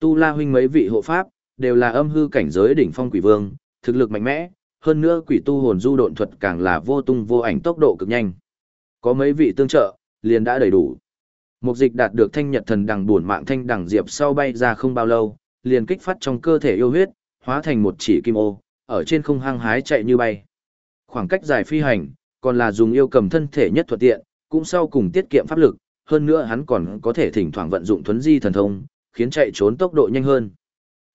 Tu La huynh mấy vị hộ pháp đều là âm hư cảnh giới đỉnh phong quỷ vương, thực lực mạnh mẽ, hơn nữa quỷ tu hồn du độn thuật càng là vô tung vô ảnh tốc độ cực nhanh. Có mấy vị tương trợ, liền đã đầy đủ. Mục dịch đạt được thanh nhật thần đằng buồn mạng thanh đằng diệp sau bay ra không bao lâu, liền kích phát trong cơ thể yêu huyết, hóa thành một chỉ kim ô, ở trên không hăng hái chạy như bay. Khoảng cách dài phi hành, còn là dùng yêu cầm thân thể nhất thuận tiện, cũng sau cùng tiết kiệm pháp lực, hơn nữa hắn còn có thể thỉnh thoảng vận dụng thuấn di thần thông, khiến chạy trốn tốc độ nhanh hơn.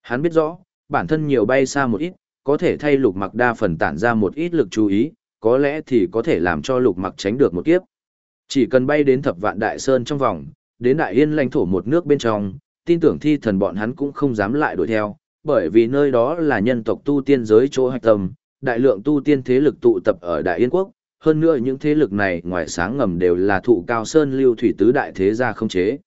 Hắn biết rõ, bản thân nhiều bay xa một ít, có thể thay lục mặc đa phần tản ra một ít lực chú ý, có lẽ thì có thể làm cho lục mặc tránh được một kiếp. Chỉ cần bay đến thập vạn đại sơn trong vòng, đến đại yên lãnh thổ một nước bên trong, tin tưởng thi thần bọn hắn cũng không dám lại đuổi theo, bởi vì nơi đó là nhân tộc tu tiên giới chỗ hạch tâm, đại lượng tu tiên thế lực tụ tập ở Đại Yên Quốc, hơn nữa những thế lực này ngoài sáng ngầm đều là thụ cao sơn lưu thủy tứ đại thế gia không chế.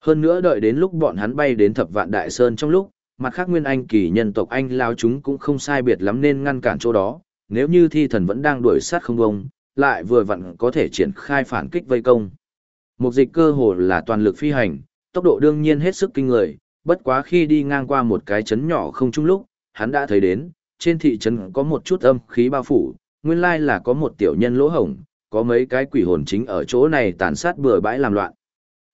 Hơn nữa đợi đến lúc bọn hắn bay đến thập vạn đại sơn trong lúc, mặt khác nguyên anh kỳ nhân tộc anh lao chúng cũng không sai biệt lắm nên ngăn cản chỗ đó, nếu như thi thần vẫn đang đuổi sát không bông, lại vừa vặn có thể triển khai phản kích vây công. Một dịch cơ hồ là toàn lực phi hành, tốc độ đương nhiên hết sức kinh người, bất quá khi đi ngang qua một cái trấn nhỏ không chung lúc, hắn đã thấy đến, trên thị trấn có một chút âm khí bao phủ, nguyên lai là có một tiểu nhân lỗ hổng, có mấy cái quỷ hồn chính ở chỗ này tàn sát bừa bãi làm loạn.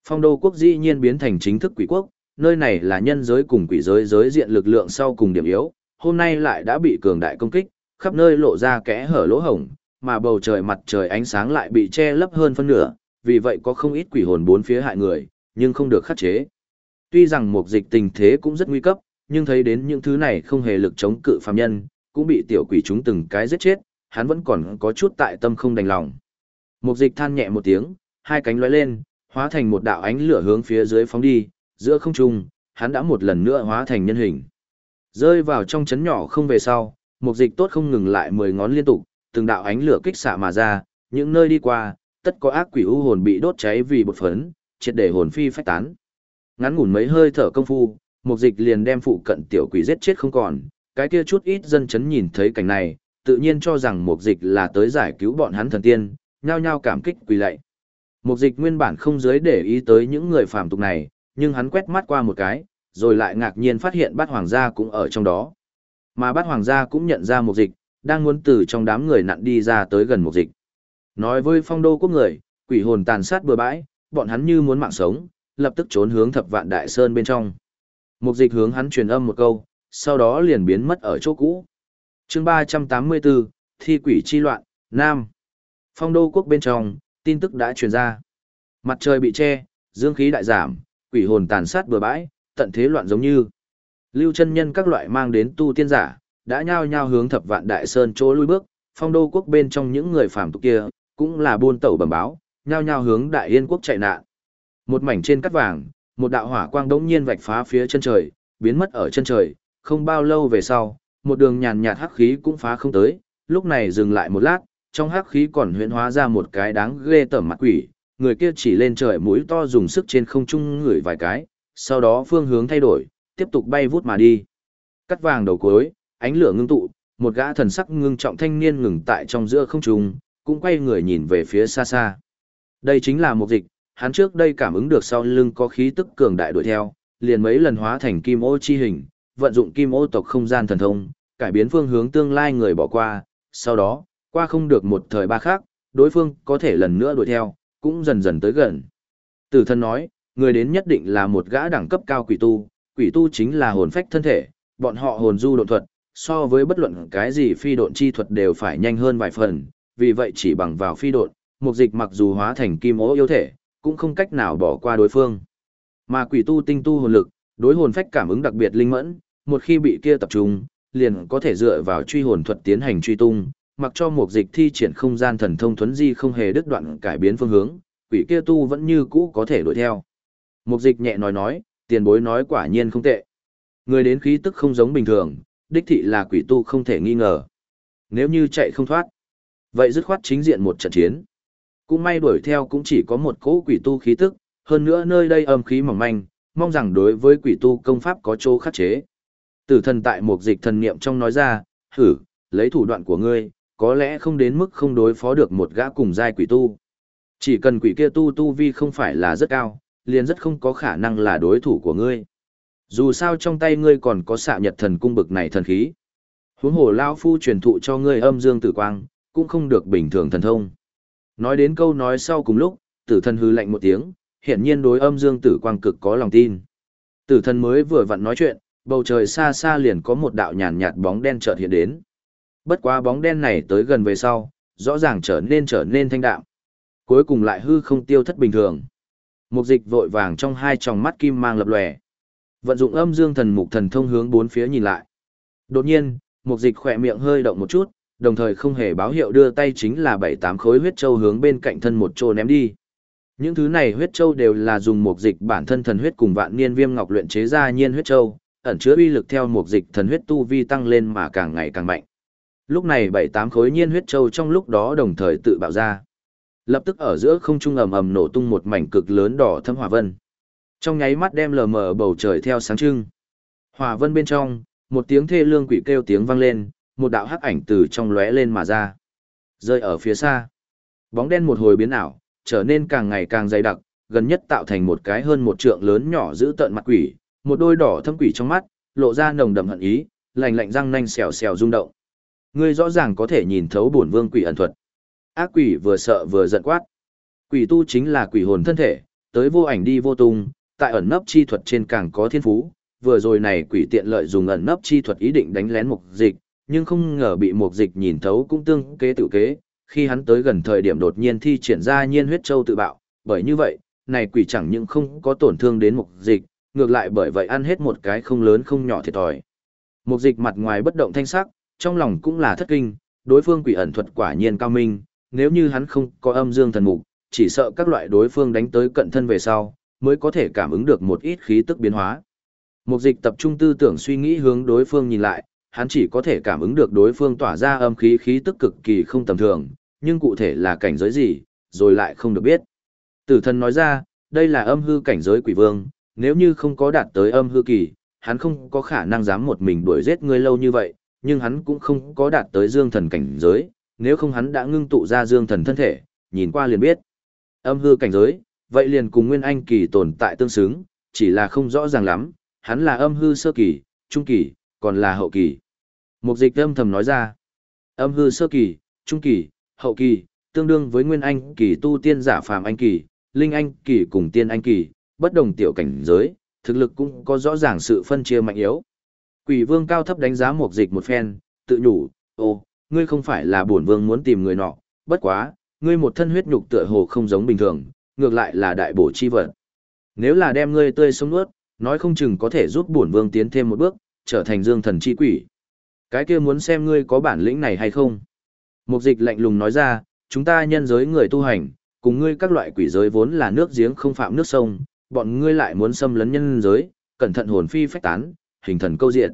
Phong đô quốc dĩ nhiên biến thành chính thức quỷ quốc, nơi này là nhân giới cùng quỷ giới giới diện lực lượng sau cùng điểm yếu, hôm nay lại đã bị cường đại công kích, khắp nơi lộ ra kẽ hở lỗ hổng, mà bầu trời mặt trời ánh sáng lại bị che lấp hơn phân nửa, vì vậy có không ít quỷ hồn bốn phía hại người, nhưng không được khắc chế. Tuy rằng một dịch tình thế cũng rất nguy cấp, nhưng thấy đến những thứ này không hề lực chống cự phàm nhân, cũng bị tiểu quỷ chúng từng cái giết chết, hắn vẫn còn có chút tại tâm không đành lòng. Một dịch than nhẹ một tiếng, hai cánh lóe lên, hóa thành một đạo ánh lửa hướng phía dưới phóng đi, giữa không trung, hắn đã một lần nữa hóa thành nhân hình. Rơi vào trong chấn nhỏ không về sau, mục dịch tốt không ngừng lại mười ngón liên tục, từng đạo ánh lửa kích xạ mà ra, những nơi đi qua, tất có ác quỷ u hồn bị đốt cháy vì bột phấn, triệt để hồn phi phách tán. Ngắn ngủn mấy hơi thở công phu, mục dịch liền đem phụ cận tiểu quỷ giết chết không còn, cái kia chút ít dân chấn nhìn thấy cảnh này, tự nhiên cho rằng mục dịch là tới giải cứu bọn hắn thần tiên, nhao nhao cảm kích quỳ lạy. Mục dịch nguyên bản không giới để ý tới những người phàm tục này, nhưng hắn quét mắt qua một cái, rồi lại ngạc nhiên phát hiện bát hoàng gia cũng ở trong đó. Mà bát hoàng gia cũng nhận ra mục dịch, đang muốn từ trong đám người nặn đi ra tới gần mục dịch. Nói với phong đô quốc người, quỷ hồn tàn sát bừa bãi, bọn hắn như muốn mạng sống, lập tức trốn hướng thập vạn đại sơn bên trong. Mục dịch hướng hắn truyền âm một câu, sau đó liền biến mất ở chỗ cũ. chương 384, Thi quỷ chi loạn, Nam. Phong đô quốc bên trong, tin tức đã truyền ra. Mặt trời bị che, dương khí đại giảm, quỷ hồn tàn sát bừa bãi, tận thế loạn giống như. Lưu chân nhân các loại mang đến tu tiên giả, đã nhao nhao hướng thập vạn đại sơn chỗ lui bước, phong đô quốc bên trong những người phàm tục kia, cũng là buôn tẩu bẩm báo, nhao nhao hướng đại yên quốc chạy nạn. Một mảnh trên cắt vàng, một đạo hỏa quang đống nhiên vạch phá phía chân trời, biến mất ở chân trời, không bao lâu về sau, một đường nhàn nhạt hắc khí cũng phá không tới, lúc này dừng lại một lát, trong hắc khí còn huyễn hóa ra một cái đáng ghê tởm mặt quỷ, người kia chỉ lên trời mũi to dùng sức trên không trung ngửi vài cái, sau đó phương hướng thay đổi, tiếp tục bay vút mà đi. Cắt vàng đầu cuối, ánh lửa ngưng tụ, một gã thần sắc ngưng trọng thanh niên ngừng tại trong giữa không trung, cũng quay người nhìn về phía xa xa. Đây chính là một dịch, hắn trước đây cảm ứng được sau lưng có khí tức cường đại đuổi theo, liền mấy lần hóa thành kim ô chi hình, vận dụng kim ô tộc không gian thần thông, cải biến phương hướng tương lai người bỏ qua, sau đó, qua không được một thời ba khác, đối phương có thể lần nữa đuổi theo, cũng dần dần tới gần. Tử thân nói, người đến nhất định là một gã đẳng cấp cao quỷ tu, quỷ tu chính là hồn phách thân thể, bọn họ hồn du độn thuật, so với bất luận cái gì phi độn chi thuật đều phải nhanh hơn vài phần, vì vậy chỉ bằng vào phi độn, mục dịch mặc dù hóa thành kim ố yêu thể, cũng không cách nào bỏ qua đối phương. Mà quỷ tu tinh tu hồn lực, đối hồn phách cảm ứng đặc biệt linh mẫn, một khi bị kia tập trung, liền có thể dựa vào truy hồn thuật tiến hành truy tung, mặc cho mục dịch thi triển không gian thần thông thuấn di không hề đứt đoạn cải biến phương hướng, quỷ kia tu vẫn như cũ có thể đuổi theo. Mục dịch nhẹ nói nói, tiền bối nói quả nhiên không tệ. Người đến khí tức không giống bình thường, đích thị là quỷ tu không thể nghi ngờ. Nếu như chạy không thoát, vậy dứt khoát chính diện một trận chiến. Cũng may đuổi theo cũng chỉ có một cỗ quỷ tu khí tức, hơn nữa nơi đây âm khí mỏng manh, mong rằng đối với quỷ tu công pháp có chỗ khắc chế. Tử thần tại một dịch thần niệm trong nói ra, thử lấy thủ đoạn của ngươi, có lẽ không đến mức không đối phó được một gã cùng giai quỷ tu. Chỉ cần quỷ kia tu tu vi không phải là rất cao, liền rất không có khả năng là đối thủ của ngươi. Dù sao trong tay ngươi còn có xạ nhật thần cung bực này thần khí. Huống hồ Lao Phu truyền thụ cho ngươi âm dương tử quang, cũng không được bình thường thần thông. Nói đến câu nói sau cùng lúc, tử thần hư lạnh một tiếng, hiển nhiên đối âm dương tử quang cực có lòng tin. Tử thần mới vừa vặn nói chuyện, bầu trời xa xa liền có một đạo nhàn nhạt bóng đen chợt hiện đến. Bất quá bóng đen này tới gần về sau, rõ ràng trở nên trở nên thanh đạm. Cuối cùng lại hư không tiêu thất bình thường. Mục dịch vội vàng trong hai tròng mắt kim mang lập lòe. Vận dụng âm dương thần mục thần thông hướng bốn phía nhìn lại. Đột nhiên, mục dịch khỏe miệng hơi động một chút, đồng thời không hề báo hiệu đưa tay chính là bảy tám khối huyết châu hướng bên cạnh thân một chỗ ném đi. Những thứ này huyết châu đều là dùng mục dịch bản thân thần huyết cùng vạn niên viêm ngọc luyện chế ra nhiên huyết châu, ẩn chứa uy lực theo mục dịch thần huyết tu vi tăng lên mà càng ngày càng mạnh. Lúc này bảy tám khối nhiên huyết châu trong lúc đó đồng thời tự bạo ra. Lập tức ở giữa không trung ầm ầm nổ tung một mảnh cực lớn đỏ thâm hỏa vân. Trong nháy mắt đem lờ mờ bầu trời theo sáng trưng. Hỏa vân bên trong, một tiếng thê lương quỷ kêu tiếng vang lên, một đạo hắc ảnh từ trong lóe lên mà ra. Rơi ở phía xa. Bóng đen một hồi biến ảo, trở nên càng ngày càng dày đặc, gần nhất tạo thành một cái hơn một trượng lớn nhỏ giữ tợn mặt quỷ, một đôi đỏ thâm quỷ trong mắt, lộ ra nồng đậm hận ý, lạnh lạnh răng nanh xèo xèo rung động. Ngươi rõ ràng có thể nhìn thấu bổn vương quỷ ẩn thuật. Ác quỷ vừa sợ vừa giận quát. Quỷ tu chính là quỷ hồn thân thể, tới vô ảnh đi vô tung, tại ẩn nấp chi thuật trên càng có thiên phú. Vừa rồi này quỷ tiện lợi dùng ẩn nấp chi thuật ý định đánh lén mục dịch, nhưng không ngờ bị mục dịch nhìn thấu cũng tương kế tự kế, khi hắn tới gần thời điểm đột nhiên thi triển ra nhiên huyết châu tự bạo, bởi như vậy, này quỷ chẳng những không có tổn thương đến mục dịch, ngược lại bởi vậy ăn hết một cái không lớn không nhỏ thiệt thòi. Mục dịch mặt ngoài bất động thanh sắc, trong lòng cũng là thất kinh, đối phương quỷ ẩn thuật quả nhiên cao minh, nếu như hắn không có âm dương thần mục, chỉ sợ các loại đối phương đánh tới cận thân về sau, mới có thể cảm ứng được một ít khí tức biến hóa. Mục dịch tập trung tư tưởng suy nghĩ hướng đối phương nhìn lại, hắn chỉ có thể cảm ứng được đối phương tỏa ra âm khí khí tức cực kỳ không tầm thường, nhưng cụ thể là cảnh giới gì, rồi lại không được biết. Tử thần nói ra, đây là âm hư cảnh giới quỷ vương, nếu như không có đạt tới âm hư kỳ, hắn không có khả năng dám một mình đuổi giết ngươi lâu như vậy, nhưng hắn cũng không có đạt tới dương thần cảnh giới, nếu không hắn đã ngưng tụ ra dương thần thân thể, nhìn qua liền biết. Âm hư cảnh giới, vậy liền cùng nguyên anh kỳ tồn tại tương xứng, chỉ là không rõ ràng lắm, hắn là âm hư sơ kỳ, trung kỳ, còn là hậu kỳ. Mục dịch âm thầm nói ra, âm hư sơ kỳ, trung kỳ, hậu kỳ, tương đương với nguyên anh kỳ tu tiên giả phàm anh kỳ, linh anh kỳ cùng tiên anh kỳ, bất đồng tiểu cảnh giới, thực lực cũng có rõ ràng sự phân chia mạnh yếu. Quỷ vương cao thấp đánh giá mục dịch một phen, tự nhủ, ô, ngươi không phải là bổn vương muốn tìm người nọ, bất quá, ngươi một thân huyết nhục tựa hồ không giống bình thường, ngược lại là đại bổ chi vật. Nếu là đem ngươi tươi sống nuốt, nói không chừng có thể giúp bổn vương tiến thêm một bước, trở thành dương thần chi quỷ. Cái kia muốn xem ngươi có bản lĩnh này hay không. Mục dịch lạnh lùng nói ra, chúng ta nhân giới người tu hành, cùng ngươi các loại quỷ giới vốn là nước giếng không phạm nước sông, bọn ngươi lại muốn xâm lấn nhân giới, cẩn thận hồn phi phách tán, hình thần câu diện.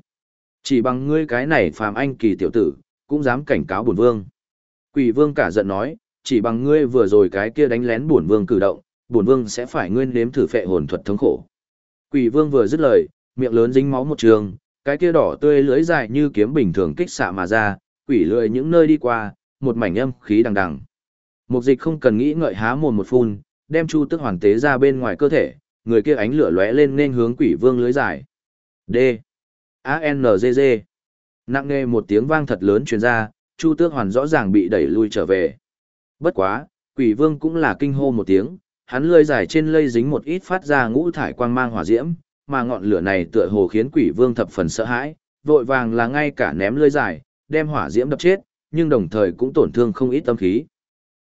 Chỉ bằng ngươi cái này phàm anh kỳ tiểu tử, cũng dám cảnh cáo bổn vương. Quỷ vương cả giận nói, chỉ bằng ngươi vừa rồi cái kia đánh lén bổn vương cử động, bổn vương sẽ phải ngươi nếm thử phệ hồn thuật thống khổ. Quỷ vương vừa dứt lời, miệng lớn dính máu một trường, cái kia đỏ tươi lưới dài như kiếm bình thường kích xạ mà ra, quỷ lưỡi những nơi đi qua, một mảnh âm khí đằng đằng. Mục dịch không cần nghĩ ngợi há mồm một phun, đem chu tức hoàn tế ra bên ngoài cơ thể, người kia ánh lửa lóe lên nên hướng quỷ vương lưới dài. D. A-N-G-G. Nặng nghe một tiếng vang thật lớn truyền ra, chu tước hoàn rõ ràng bị đẩy lui trở về. Bất quá, quỷ vương cũng là kinh hô một tiếng, hắn lươi dài trên lây dính một ít phát ra ngũ thải quang mang hỏa diễm, mà ngọn lửa này tựa hồ khiến quỷ vương thập phần sợ hãi, vội vàng là ngay cả ném lưới dài, đem hỏa diễm đập chết, nhưng đồng thời cũng tổn thương không ít tâm khí.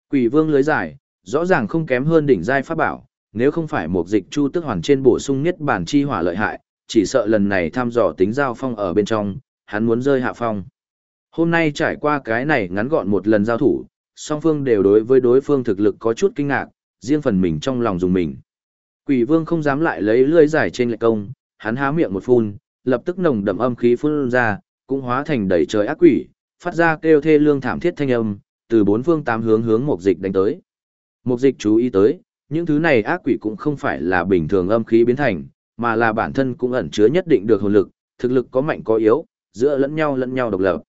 Quỷ vương lưới dài, rõ ràng không kém hơn đỉnh giai pháp bảo, nếu không phải một dịch chu tức hoàn trên bổ sung nhất bản chi hỏa lợi hại, chỉ sợ lần này thăm dò tính giao phong ở bên trong, hắn muốn rơi hạ phong. Hôm nay trải qua cái này ngắn gọn một lần giao thủ, song phương đều đối với đối phương thực lực có chút kinh ngạc, riêng phần mình trong lòng dùng mình. Quỷ vương không dám lại lấy lưỡi giải trên lệ công, hắn há miệng một phun, lập tức nồng đậm âm khí phun ra, cũng hóa thành đầy trời ác quỷ, phát ra kêu thê lương thảm thiết thanh âm, từ bốn phương tám hướng hướng một dịch đánh tới. Một dịch chú ý tới, những thứ này ác quỷ cũng không phải là bình thường âm khí biến thành, mà là bản thân cũng ẩn chứa nhất định được hồn lực, thực lực có mạnh có yếu, giữa lẫn nhau lẫn nhau độc lập.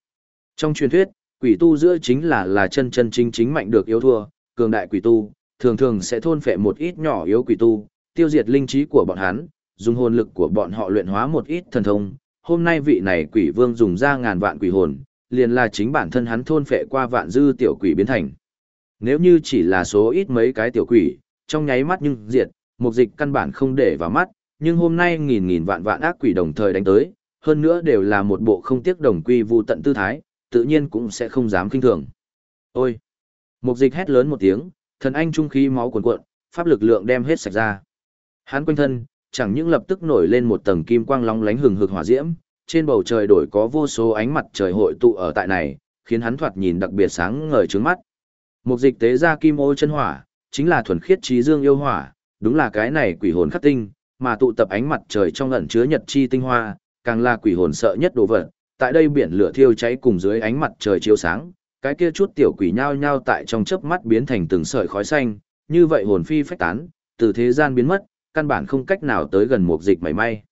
Trong truyền thuyết, quỷ tu giữa chính là là chân chân chính chính mạnh được yếu thua, cường đại quỷ tu, thường thường sẽ thôn phệ một ít nhỏ yếu quỷ tu, tiêu diệt linh trí của bọn hắn, dùng hồn lực của bọn họ luyện hóa một ít thần thông. Hôm nay vị này quỷ vương dùng ra ngàn vạn quỷ hồn, liền là chính bản thân hắn thôn phệ qua vạn dư tiểu quỷ biến thành. Nếu như chỉ là số ít mấy cái tiểu quỷ, trong nháy mắt nhưng diệt, một dịch căn bản không để vào mắt, nhưng hôm nay nghìn nghìn vạn vạn ác quỷ đồng thời đánh tới, hơn nữa đều là một bộ không tiếc đồng quy vu tận tư thái, tự nhiên cũng sẽ không dám kinh thường. Ôi! Một dịch hét lớn một tiếng, thần anh trung khí máu cuồn cuộn, pháp lực lượng đem hết sạch ra. Hắn quanh thân, chẳng những lập tức nổi lên một tầng kim quang long lánh hừng hực hỏa diễm, trên bầu trời đổi có vô số ánh mặt trời hội tụ ở tại này, khiến hắn thoạt nhìn đặc biệt sáng ngời trướng mắt. Một dịch tế ra kim ô chân hỏa, chính là thuần khiết trí dương yêu hỏa, đúng là cái này quỷ hồn khắc tinh, mà tụ tập ánh mặt trời trong ẩn chứa nhật chi tinh hoa, càng là quỷ hồn sợ nhất đồ vật. Tại đây biển lửa thiêu cháy cùng dưới ánh mặt trời chiếu sáng, cái kia chút tiểu quỷ nhao nhao tại trong chớp mắt biến thành từng sợi khói xanh, như vậy hồn phi phách tán, từ thế gian biến mất, căn bản không cách nào tới gần một dịch mảy may.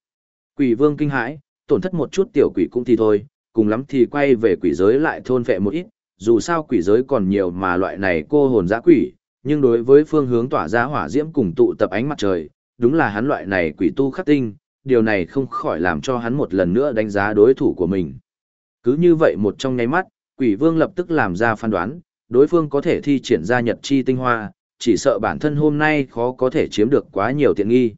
Quỷ vương kinh hãi, tổn thất một chút tiểu quỷ cũng thì thôi, cùng lắm thì quay về quỷ giới lại thôn phệ một ít, dù sao quỷ giới còn nhiều mà loại này cô hồn dã quỷ, nhưng đối với phương hướng tỏa ra hỏa diễm cùng tụ tập ánh mặt trời, đúng là hắn loại này quỷ tu khắc tinh, điều này không khỏi làm cho hắn một lần nữa đánh giá đối thủ của mình. Cứ như vậy một trong nháy mắt, quỷ vương lập tức làm ra phán đoán, đối phương có thể thi triển ra nhật chi tinh hoa, chỉ sợ bản thân hôm nay khó có thể chiếm được quá nhiều tiện nghi.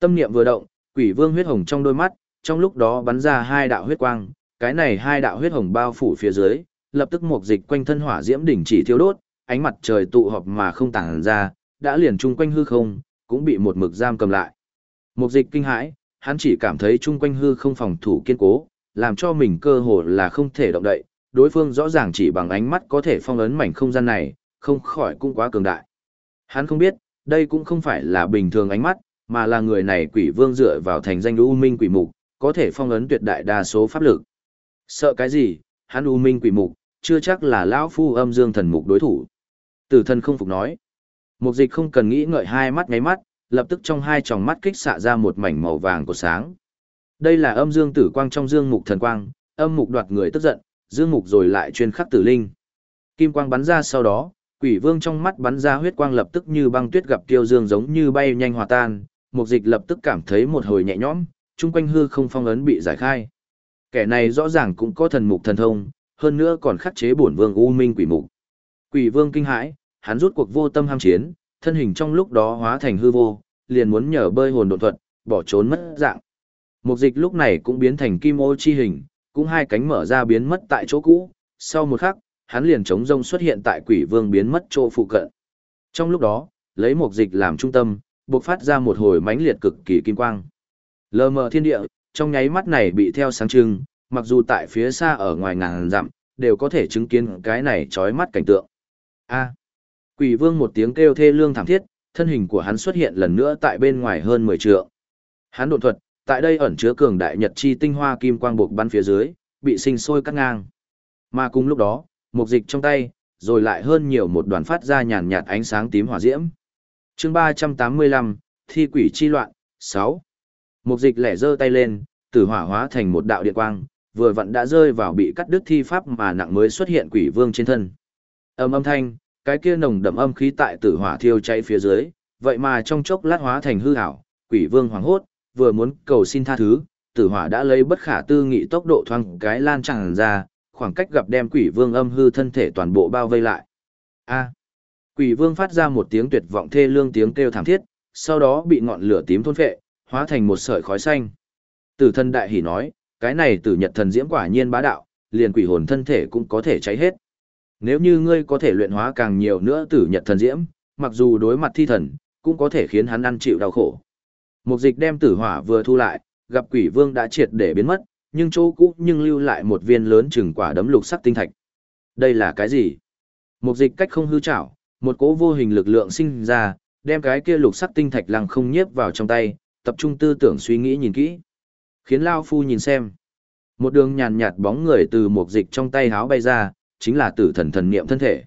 Tâm niệm vừa động, quỷ vương huyết hồng trong đôi mắt, trong lúc đó bắn ra hai đạo huyết quang, cái này hai đạo huyết hồng bao phủ phía dưới, lập tức một dịch quanh thân hỏa diễm đỉnh chỉ thiêu đốt, ánh mặt trời tụ họp mà không tản ra, đã liền chung quanh hư không, cũng bị một mực giam cầm lại. Mục dịch kinh hãi, hắn chỉ cảm thấy chung quanh hư không phòng thủ kiên cố, làm cho mình cơ hồ là không thể động đậy, đối phương rõ ràng chỉ bằng ánh mắt có thể phong ấn mảnh không gian này, không khỏi cũng quá cường đại. Hắn không biết, đây cũng không phải là bình thường ánh mắt, mà là người này quỷ vương dựa vào thành danh U Minh quỷ mục, có thể phong ấn tuyệt đại đa số pháp lực. Sợ cái gì, hắn U Minh quỷ mục, chưa chắc là lão phu âm dương thần mục đối thủ. Tử thần không phục nói. Mục dịch không cần nghĩ ngợi hai mắt ngáy mắt, lập tức trong hai tròng mắt kích xạ ra một mảnh màu vàng của sáng. Đây là âm dương tử quang trong dương mục thần quang, âm mục đoạt người tức giận, dương mục rồi lại chuyên khắc tử linh. Kim quang bắn ra sau đó, quỷ vương trong mắt bắn ra huyết quang lập tức như băng tuyết gặp tiêu dương giống như bay nhanh hòa tan, mục dịch lập tức cảm thấy một hồi nhẹ nhõm, chung quanh hư không phong ấn bị giải khai. Kẻ này rõ ràng cũng có thần mục thần thông, hơn nữa còn khắc chế bổn vương u minh quỷ mục. Quỷ vương kinh hãi, hắn rút cuộc vô tâm ham chiến, thân hình trong lúc đó hóa thành hư vô, liền muốn nhờ bơi hồn độn thuật, bỏ trốn mất dạng. Mục dịch lúc này cũng biến thành kim ô chi hình, cũng hai cánh mở ra biến mất tại chỗ cũ, sau một khắc, hắn liền chống rông xuất hiện tại quỷ vương biến mất chỗ phụ cận. Trong lúc đó, lấy mục dịch làm trung tâm, bộc phát ra một hồi mãnh liệt cực kỳ kim quang. Lờ mờ thiên địa, trong nháy mắt này bị theo sáng trưng, mặc dù tại phía xa ở ngoài ngàn dặm, đều có thể chứng kiến cái này chói mắt cảnh tượng. A quỷ vương một tiếng kêu thê lương thảm thiết, thân hình của hắn xuất hiện lần nữa tại bên ngoài hơn 10 trượng. Hắn độn thuật, tại đây ẩn chứa cường đại nhật chi tinh hoa kim quang buộc bắn phía dưới, bị sinh sôi cắt ngang. Mà cùng lúc đó, một dịch trong tay, rồi lại hơn nhiều một đoàn phát ra nhàn nhạt ánh sáng tím hỏa diễm. Chương 385, Thi quỷ chi loạn, 6. Một dịch lẻ giơ tay lên, tử hỏa hóa thành một đạo điện quang, vừa vặn đã rơi vào bị cắt đứt thi pháp mà nặng mới xuất hiện quỷ vương trên thân. Âm âm thanh, cái kia nồng đậm âm khí tại tử hỏa thiêu cháy phía dưới, vậy mà trong chốc lát hóa thành hư ảo, quỷ vương hoảng hốt, vừa muốn cầu xin tha thứ, tử hỏa đã lấy bất khả tư nghị tốc độ thoang cái lan tràn ra, khoảng cách gặp đem quỷ vương âm hư thân thể toàn bộ bao vây lại. A. quỷ vương phát ra một tiếng tuyệt vọng thê lương tiếng kêu thảm thiết, sau đó bị ngọn lửa tím thôn phệ, hóa thành một sợi khói xanh. Tử thân đại hỉ nói, cái này tử nhật thần diễm quả nhiên bá đạo, liền quỷ hồn thân thể cũng có thể cháy hết. Nếu như ngươi có thể luyện hóa càng nhiều nữa tử nhật thần diễm, mặc dù đối mặt thi thần, cũng có thể khiến hắn ăn chịu đau khổ. Mục dịch đem tử hỏa vừa thu lại, gặp quỷ vương đã triệt để biến mất, nhưng chỗ cũ nhưng lưu lại một viên lớn chừng quả đấm lục sắc tinh thạch. Đây là cái gì? Mục dịch cách không hư chảo, một cỗ vô hình lực lượng sinh ra, đem cái kia lục sắc tinh thạch lăng không nhiếp vào trong tay, tập trung tư tưởng suy nghĩ nhìn kỹ. Khiến Lao Phu nhìn xem. Một đường nhàn nhạt bóng người từ mục dịch trong tay háo bay ra, chính là tử thần thần niệm thân thể.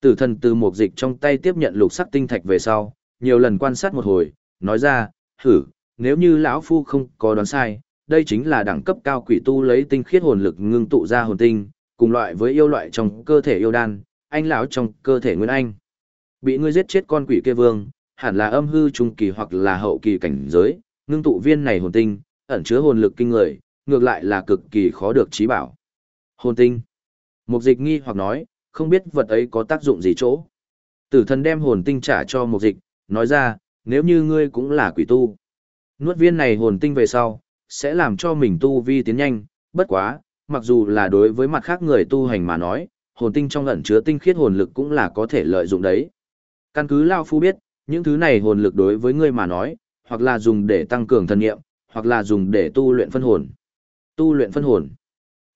Tử thần từ mục dịch trong tay tiếp nhận lục sắc tinh thạch về sau, nhiều lần quan sát một hồi, nói ra, thử nếu như lão Phu không có đoán sai, đây chính là đẳng cấp cao quỷ tu lấy tinh khiết hồn lực ngưng tụ ra hồn tinh, cùng loại với yêu loại trong cơ thể yêu đan, anh lão trong cơ thể nguyên anh. Bị ngươi giết chết con quỷ kia vương, hẳn là âm hư trung kỳ hoặc là hậu kỳ cảnh giới, ngưng tụ viên này hồn tinh, ẩn chứa hồn lực kinh người, ngược lại là cực kỳ khó được trí bảo. Hồn tinh. Mục dịch nghi hoặc nói, không biết vật ấy có tác dụng gì chỗ. Tử thần đem hồn tinh trả cho mục dịch, nói ra, nếu như ngươi cũng là quỷ tu. Nuốt viên này hồn tinh về sau, sẽ làm cho mình tu vi tiến nhanh, bất quá, mặc dù là đối với mặt khác người tu hành mà nói, hồn tinh trong ẩn chứa tinh khiết hồn lực cũng là có thể lợi dụng đấy. Căn cứ Lao Phu biết, những thứ này hồn lực đối với ngươi mà nói, hoặc là dùng để tăng cường thần nghiệm, hoặc là dùng để tu luyện phân hồn. Tu luyện phân hồn.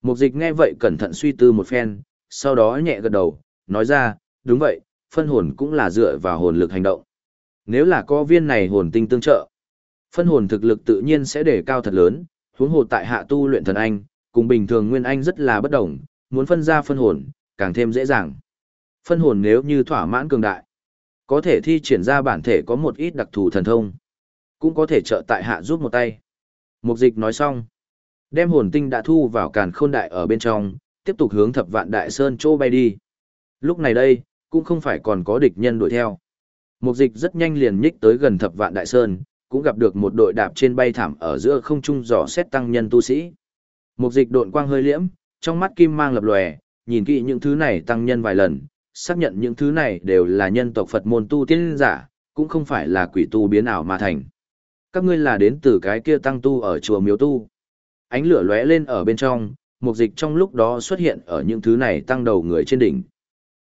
Mục dịch nghe vậy cẩn thận suy tư một phen, sau đó nhẹ gật đầu, nói ra, đúng vậy, phân hồn cũng là dựa vào hồn lực hành động. Nếu là có viên này hồn tinh tương trợ, phân hồn thực lực tự nhiên sẽ đề cao thật lớn, huống hồ tại hạ tu luyện thần anh, cùng bình thường nguyên anh rất là bất đồng, muốn phân ra phân hồn, càng thêm dễ dàng. Phân hồn nếu như thỏa mãn cường đại, có thể thi triển ra bản thể có một ít đặc thù thần thông, cũng có thể trợ tại hạ giúp một tay. Mục dịch nói xong, đem hồn tinh đã thu vào càn khôn đại ở bên trong, tiếp tục hướng thập vạn đại sơn chỗ bay đi. Lúc này đây, cũng không phải còn có địch nhân đuổi theo. Mục dịch rất nhanh liền nhích tới gần thập vạn đại sơn, cũng gặp được một đội đạp trên bay thảm ở giữa không trung dò xét tăng nhân tu sĩ. Mục dịch độn quang hơi liễm, trong mắt kim mang lập lòe, nhìn kỹ những thứ này tăng nhân vài lần, xác nhận những thứ này đều là nhân tộc Phật môn tu tiên giả, cũng không phải là quỷ tu biến ảo mà thành. Các ngươi là đến từ cái kia tăng tu ở chùa miếu tu. Ánh lửa lóe lên ở bên trong, mục dịch trong lúc đó xuất hiện ở những thứ này tăng đầu người trên đỉnh.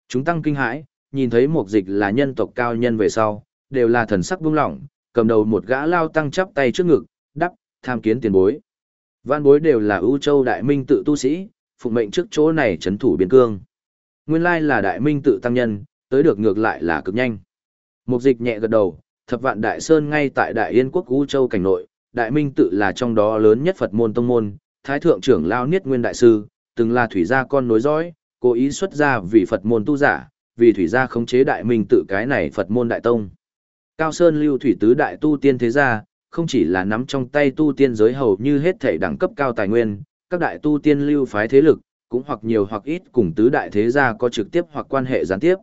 Chúng tăng kinh hãi, nhìn thấy Mục dịch là nhân tộc cao nhân về sau, đều là thần sắc buông lỏng, cầm đầu một gã lao tăng chắp tay trước ngực, đắp, tham kiến tiền bối. Văn bối đều là ưu châu đại minh tự tu sĩ, phụng mệnh trước chỗ này chấn thủ biên cương. Nguyên lai là đại minh tự tăng nhân, tới được ngược lại là cực nhanh. Mục dịch nhẹ gật đầu, thập vạn đại sơn ngay tại đại yên quốc ưu châu cảnh nội, đại minh tự là trong đó lớn nhất Phật môn tông môn, thái thượng trưởng lao niết nguyên đại sư, từng là thủy gia con nối dõi, cố ý xuất ra vì Phật môn tu giả, vì thủy gia khống chế đại minh tự cái này Phật môn đại tông. Cao Sơn lưu thủy tứ đại tu tiên thế gia, không chỉ là nắm trong tay tu tiên giới hầu như hết thể đẳng cấp cao tài nguyên, các đại tu tiên lưu phái thế lực, cũng hoặc nhiều hoặc ít cùng tứ đại thế gia có trực tiếp hoặc quan hệ gián tiếp.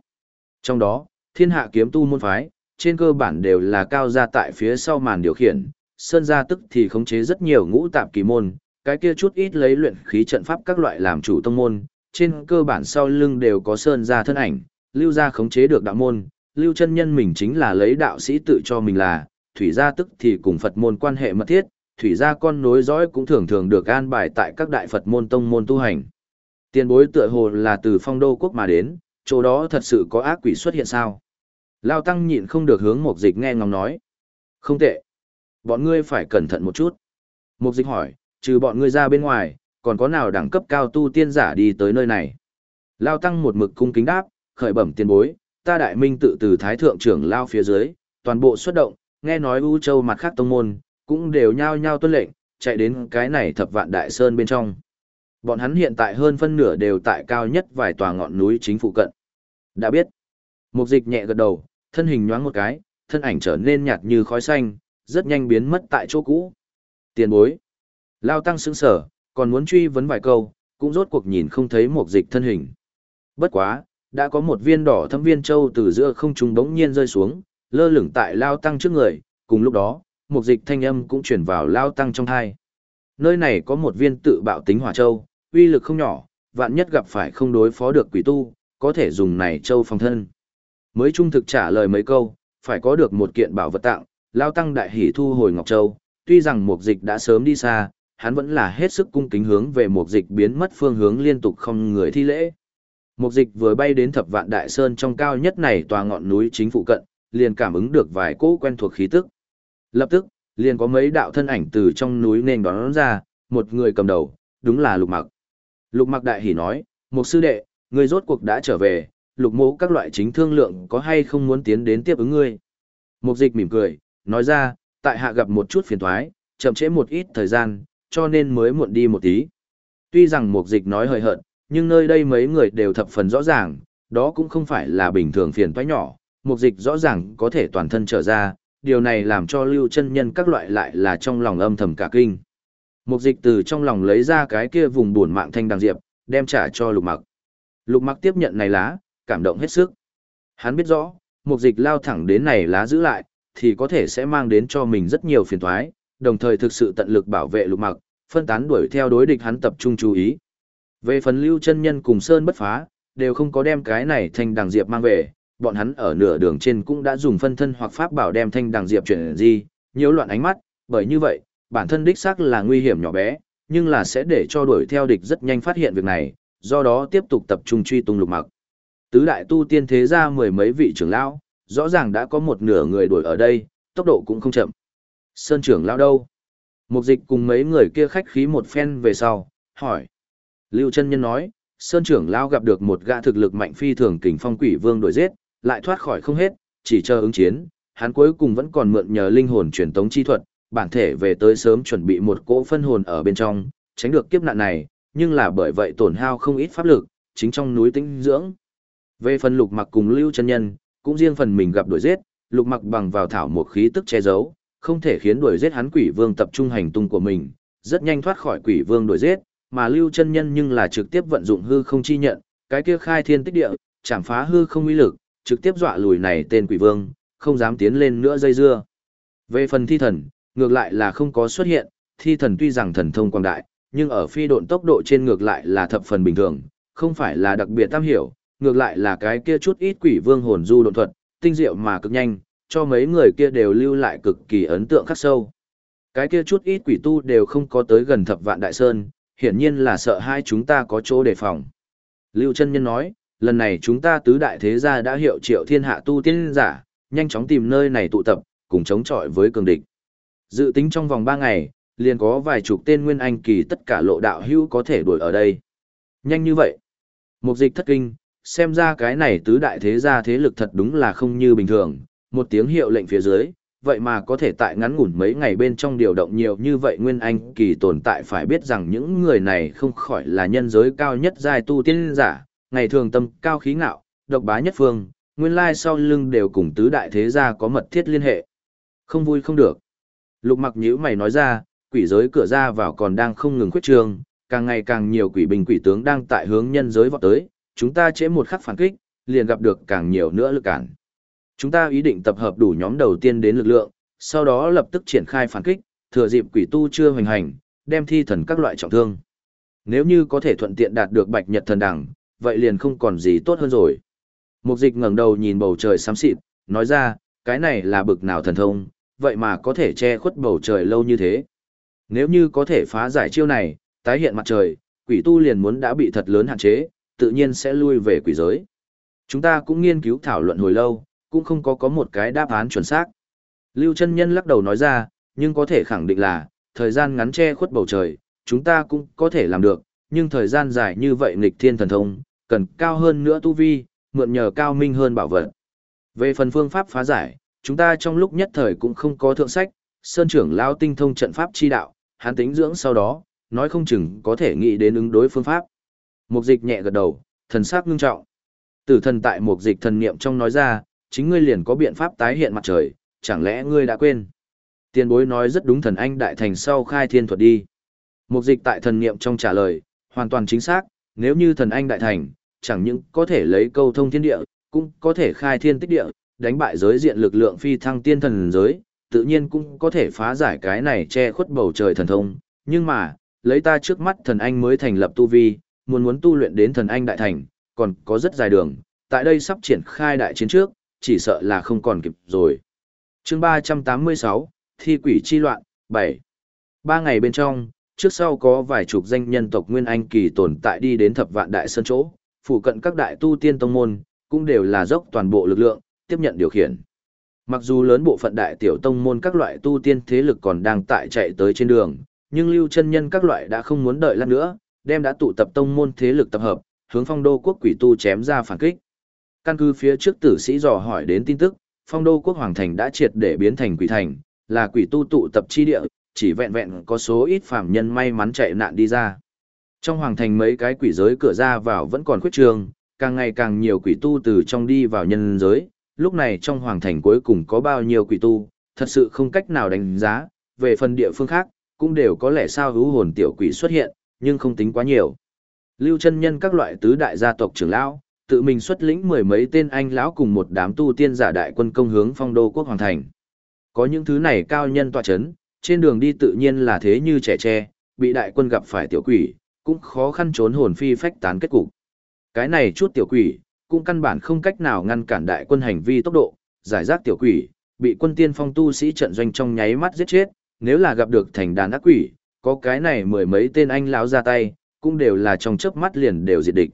Trong đó, thiên hạ kiếm tu môn phái, trên cơ bản đều là cao gia tại phía sau màn điều khiển, sơn gia tức thì khống chế rất nhiều ngũ tạp kỳ môn, cái kia chút ít lấy luyện khí trận pháp các loại làm chủ tông môn, trên cơ bản sau lưng đều có sơn gia thân ảnh, lưu gia khống chế được đạo môn, lưu chân nhân mình chính là lấy đạo sĩ tự cho mình là, thủy gia tức thì cùng Phật môn quan hệ mật thiết, thủy gia con nối dõi cũng thường thường được an bài tại các đại Phật môn tông môn tu hành. Tiền bối tựa hồ là từ phong đô quốc mà đến, chỗ đó thật sự có ác quỷ xuất hiện sao? Lao Tăng nhịn không được hướng một dịch nghe ngóng nói. Không tệ. Bọn ngươi phải cẩn thận một chút. Mục dịch hỏi, trừ bọn ngươi ra bên ngoài, còn có nào đẳng cấp cao tu tiên giả đi tới nơi này? Lao Tăng một mực cung kính đáp, khởi bẩm tiền bối, ta đại minh tự từ thái thượng trưởng Lao phía dưới, toàn bộ xuất động, nghe nói U Châu mặt khác tông môn, cũng đều nhao nhao tuân lệnh, chạy đến cái này thập vạn đại sơn bên trong. Bọn hắn hiện tại hơn phân nửa đều tại cao nhất vài tòa ngọn núi chính phụ cận. Đã biết. Mục dịch nhẹ gật đầu, thân hình nhoáng một cái, thân ảnh trở nên nhạt như khói xanh, rất nhanh biến mất tại chỗ cũ. Tiền bối. Lao tăng sững sở, còn muốn truy vấn vài câu, cũng rốt cuộc nhìn không thấy một dịch thân hình. Bất quá, đã có một viên đỏ thâm viên châu từ giữa không trung bỗng nhiên rơi xuống, lơ lửng tại Lao tăng trước người, cùng lúc đó, một dịch thanh âm cũng chuyển vào Lao tăng trong thai. Nơi này có một viên tự bạo tính hỏa châu, uy lực không nhỏ, vạn nhất gặp phải không đối phó được quỷ tu, có thể dùng này châu phòng thân. Mới trung thực trả lời mấy câu, phải có được một kiện bảo vật tặng, lao tăng đại hỷ thu hồi Ngọc Châu, tuy rằng mục dịch đã sớm đi xa, hắn vẫn là hết sức cung kính hướng về mục dịch biến mất phương hướng liên tục không người thi lễ. Mục dịch vừa bay đến thập vạn đại sơn trong cao nhất này tòa ngọn núi chính phụ cận, liền cảm ứng được vài cỗ quen thuộc khí tức. Lập tức, liền có mấy đạo thân ảnh từ trong núi nên đón ra, một người cầm đầu, đúng là Lục Mặc. Lục Mặc đại hỉ nói, một sư đệ, người rốt cuộc đã trở về, lục mộ các loại chính thương lượng có hay không muốn tiến đến tiếp ứng ngươi. Mục dịch mỉm cười, nói ra, tại hạ gặp một chút phiền thoái, chậm trễ một ít thời gian, cho nên mới muộn đi một tí. Tuy rằng mục dịch nói hời hợt, nhưng nơi đây mấy người đều thập phần rõ ràng, đó cũng không phải là bình thường phiền toái nhỏ, mục dịch rõ ràng có thể toàn thân trở ra, điều này làm cho lưu chân nhân các loại lại là trong lòng âm thầm cả kinh. Mục dịch từ trong lòng lấy ra cái kia vùng buồn mạng thanh đằng diệp, đem trả cho lục mặc. Lục mặc tiếp nhận này lá, cảm động hết sức. Hắn biết rõ, mục dịch lao thẳng đến này lá giữ lại, thì có thể sẽ mang đến cho mình rất nhiều phiền toái, đồng thời thực sự tận lực bảo vệ lục mặc, phân tán đuổi theo đối địch hắn tập trung chú ý. Về phần lưu chân nhân cùng Sơn bất phá, đều không có đem cái này thanh đằng diệp mang về, bọn hắn ở nửa đường trên cũng đã dùng phân thân hoặc pháp bảo đem thanh đằng diệp chuyển di, nhiễu loạn ánh mắt, bởi như vậy, bản thân đích xác là nguy hiểm nhỏ bé, nhưng là sẽ để cho đuổi theo địch rất nhanh phát hiện việc này, do đó tiếp tục tập trung truy tung lục mặc. Tứ đại tu tiên thế gia mười mấy vị trưởng lão, rõ ràng đã có một nửa người đuổi ở đây, tốc độ cũng không chậm. Sơn trưởng lão đâu? Mục dịch cùng mấy người kia khách khí một phen về sau, hỏi. Lưu chân nhân nói, Sơn trưởng lão gặp được một gã thực lực mạnh phi thường kình phong quỷ vương đuổi giết, lại thoát khỏi không hết, chỉ chờ ứng chiến, hắn cuối cùng vẫn còn mượn nhờ linh hồn truyền tống chi thuật, bản thể về tới sớm chuẩn bị một cỗ phân hồn ở bên trong, tránh được kiếp nạn này, nhưng là bởi vậy tổn hao không ít pháp lực, chính trong núi tĩnh dưỡng. Về phần lục mặc cùng lưu chân nhân, cũng riêng phần mình gặp đuổi giết, lục mặc bằng vào thảo một khí tức che giấu, không thể khiến đuổi giết hắn quỷ vương tập trung hành tung của mình, rất nhanh thoát khỏi quỷ vương đuổi giết, mà lưu chân nhân nhưng là trực tiếp vận dụng hư không chi nhận, cái kia khai thiên tích địa, chảm phá hư không uy lực, trực tiếp dọa lùi này tên quỷ vương, không dám tiến lên nữa dây dưa. Về phần thi thần, ngược lại là không có xuất hiện, thi thần tuy rằng thần thông quang đại, nhưng ở phi độn tốc độ trên ngược lại là thập phần bình thường, không phải là đặc biệt tam hiểu, ngược lại là cái kia chút ít quỷ vương hồn du độn thuật, tinh diệu mà cực nhanh, cho mấy người kia đều lưu lại cực kỳ ấn tượng khắc sâu. Cái kia chút ít quỷ tu đều không có tới gần thập vạn đại sơn, hiển nhiên là sợ hai chúng ta có chỗ đề phòng. Lưu chân nhân nói, lần này chúng ta tứ đại thế gia đã hiệu triệu thiên hạ tu tiên giả, nhanh chóng tìm nơi này tụ tập, cùng chống chọi với cường địch. Dự tính trong vòng 3 ngày, liền có vài chục tên nguyên anh kỳ tất cả lộ đạo hữu có thể đuổi ở đây. Nhanh như vậy. Mục dịch thất kinh, xem ra cái này tứ đại thế gia thế lực thật đúng là không như bình thường, một tiếng hiệu lệnh phía dưới, vậy mà có thể tại ngắn ngủn mấy ngày bên trong điều động nhiều như vậy nguyên anh kỳ tồn tại phải biết rằng những người này không khỏi là nhân giới cao nhất giai tu tiên giả, ngày thường tâm cao khí ngạo, độc bá nhất phương, nguyên lai sau lưng đều cùng tứ đại thế gia có mật thiết liên hệ. Không vui không được. Lục mặc nhữ mày nói ra, quỷ giới cửa ra vào còn đang không ngừng khuyết trường, càng ngày càng nhiều quỷ bình quỷ tướng đang tại hướng nhân giới vọt tới, chúng ta chế một khắc phản kích, liền gặp được càng nhiều nữa lực cản. Chúng ta ý định tập hợp đủ nhóm đầu tiên đến lực lượng, sau đó lập tức triển khai phản kích, thừa dịp quỷ tu chưa hoành hành, đem thi thần các loại trọng thương. Nếu như có thể thuận tiện đạt được bạch nhật thần đẳng, vậy liền không còn gì tốt hơn rồi. Mục dịch ngẩng đầu nhìn bầu trời xám xịt, nói ra, cái này là bực nào thần thông, vậy mà có thể che khuất bầu trời lâu như thế. Nếu như có thể phá giải chiêu này, tái hiện mặt trời, quỷ tu liền muốn đã bị thật lớn hạn chế, tự nhiên sẽ lui về quỷ giới. Chúng ta cũng nghiên cứu thảo luận hồi lâu, cũng không có có một cái đáp án chuẩn xác. Lưu chân nhân lắc đầu nói ra, nhưng có thể khẳng định là, thời gian ngắn che khuất bầu trời, chúng ta cũng có thể làm được, nhưng thời gian dài như vậy nghịch thiên thần thông, cần cao hơn nữa tu vi, mượn nhờ cao minh hơn bảo vật. Về phần phương pháp phá giải, chúng ta trong lúc nhất thời cũng không có thượng sách, Sơn trưởng lao tinh thông trận pháp chi đạo, hắn tính dưỡng sau đó, nói không chừng có thể nghĩ đến ứng đối phương pháp. Mục dịch nhẹ gật đầu, thần sắc ngưng trọng. Tử thần tại mục dịch thần niệm trong nói ra, chính ngươi liền có biện pháp tái hiện mặt trời, chẳng lẽ ngươi đã quên? Tiền bối nói rất đúng thần anh đại thành sau khai thiên thuật đi. Mục dịch tại thần niệm trong trả lời, hoàn toàn chính xác, nếu như thần anh đại thành, chẳng những có thể lấy câu thông thiên địa, cũng có thể khai thiên tích địa, đánh bại giới diện lực lượng phi thăng tiên thần giới, tự nhiên cũng có thể phá giải cái này che khuất bầu trời thần thông, nhưng mà, lấy ta trước mắt thần anh mới thành lập tu vi, muốn muốn tu luyện đến thần anh đại thành, còn có rất dài đường, tại đây sắp triển khai đại chiến trước, chỉ sợ là không còn kịp rồi. chương 386, Thi quỷ chi loạn, 7. Ba ngày bên trong, trước sau có vài chục danh nhân tộc Nguyên Anh kỳ tồn tại đi đến thập vạn đại sơn chỗ, phụ cận các đại tu tiên tông môn, cũng đều là dốc toàn bộ lực lượng, tiếp nhận điều khiển. Mặc dù lớn bộ phận đại tiểu tông môn các loại tu tiên thế lực còn đang tại chạy tới trên đường, nhưng lưu chân nhân các loại đã không muốn đợi lát nữa, đem đã tụ tập tông môn thế lực tập hợp, hướng phong đô quốc quỷ tu chém ra phản kích. Căn cứ phía trước tử sĩ dò hỏi đến tin tức, phong đô quốc hoàng thành đã triệt để biến thành quỷ thành, là quỷ tu tụ tập chi địa, chỉ vẹn vẹn có số ít phạm nhân may mắn chạy nạn đi ra. Trong hoàng thành mấy cái quỷ giới cửa ra vào vẫn còn khuyết trường, càng ngày càng nhiều quỷ tu từ trong đi vào nhân giới, lúc này trong hoàng thành cuối cùng có bao nhiêu quỷ tu, thật sự không cách nào đánh giá, về phần địa phương khác, cũng đều có lẽ sao hữu hồn tiểu quỷ xuất hiện, nhưng không tính quá nhiều. Lưu chân nhân các loại tứ đại gia tộc trưởng lão, tự mình xuất lĩnh mười mấy tên anh lão cùng một đám tu tiên giả đại quân công hướng phong đô quốc hoàng thành. Có những thứ này cao nhân tọa chấn, trên đường đi tự nhiên là thế như trẻ tre, bị đại quân gặp phải tiểu quỷ, cũng khó khăn trốn hồn phi phách tán kết cục. Cái này chút tiểu quỷ, cũng căn bản không cách nào ngăn cản đại quân hành vi tốc độ, giải rác tiểu quỷ, bị quân tiên phong tu sĩ trận doanh trong nháy mắt giết chết, nếu là gặp được thành đàn ác quỷ, có cái này mười mấy tên anh lão ra tay, cũng đều là trong chớp mắt liền đều diệt địch.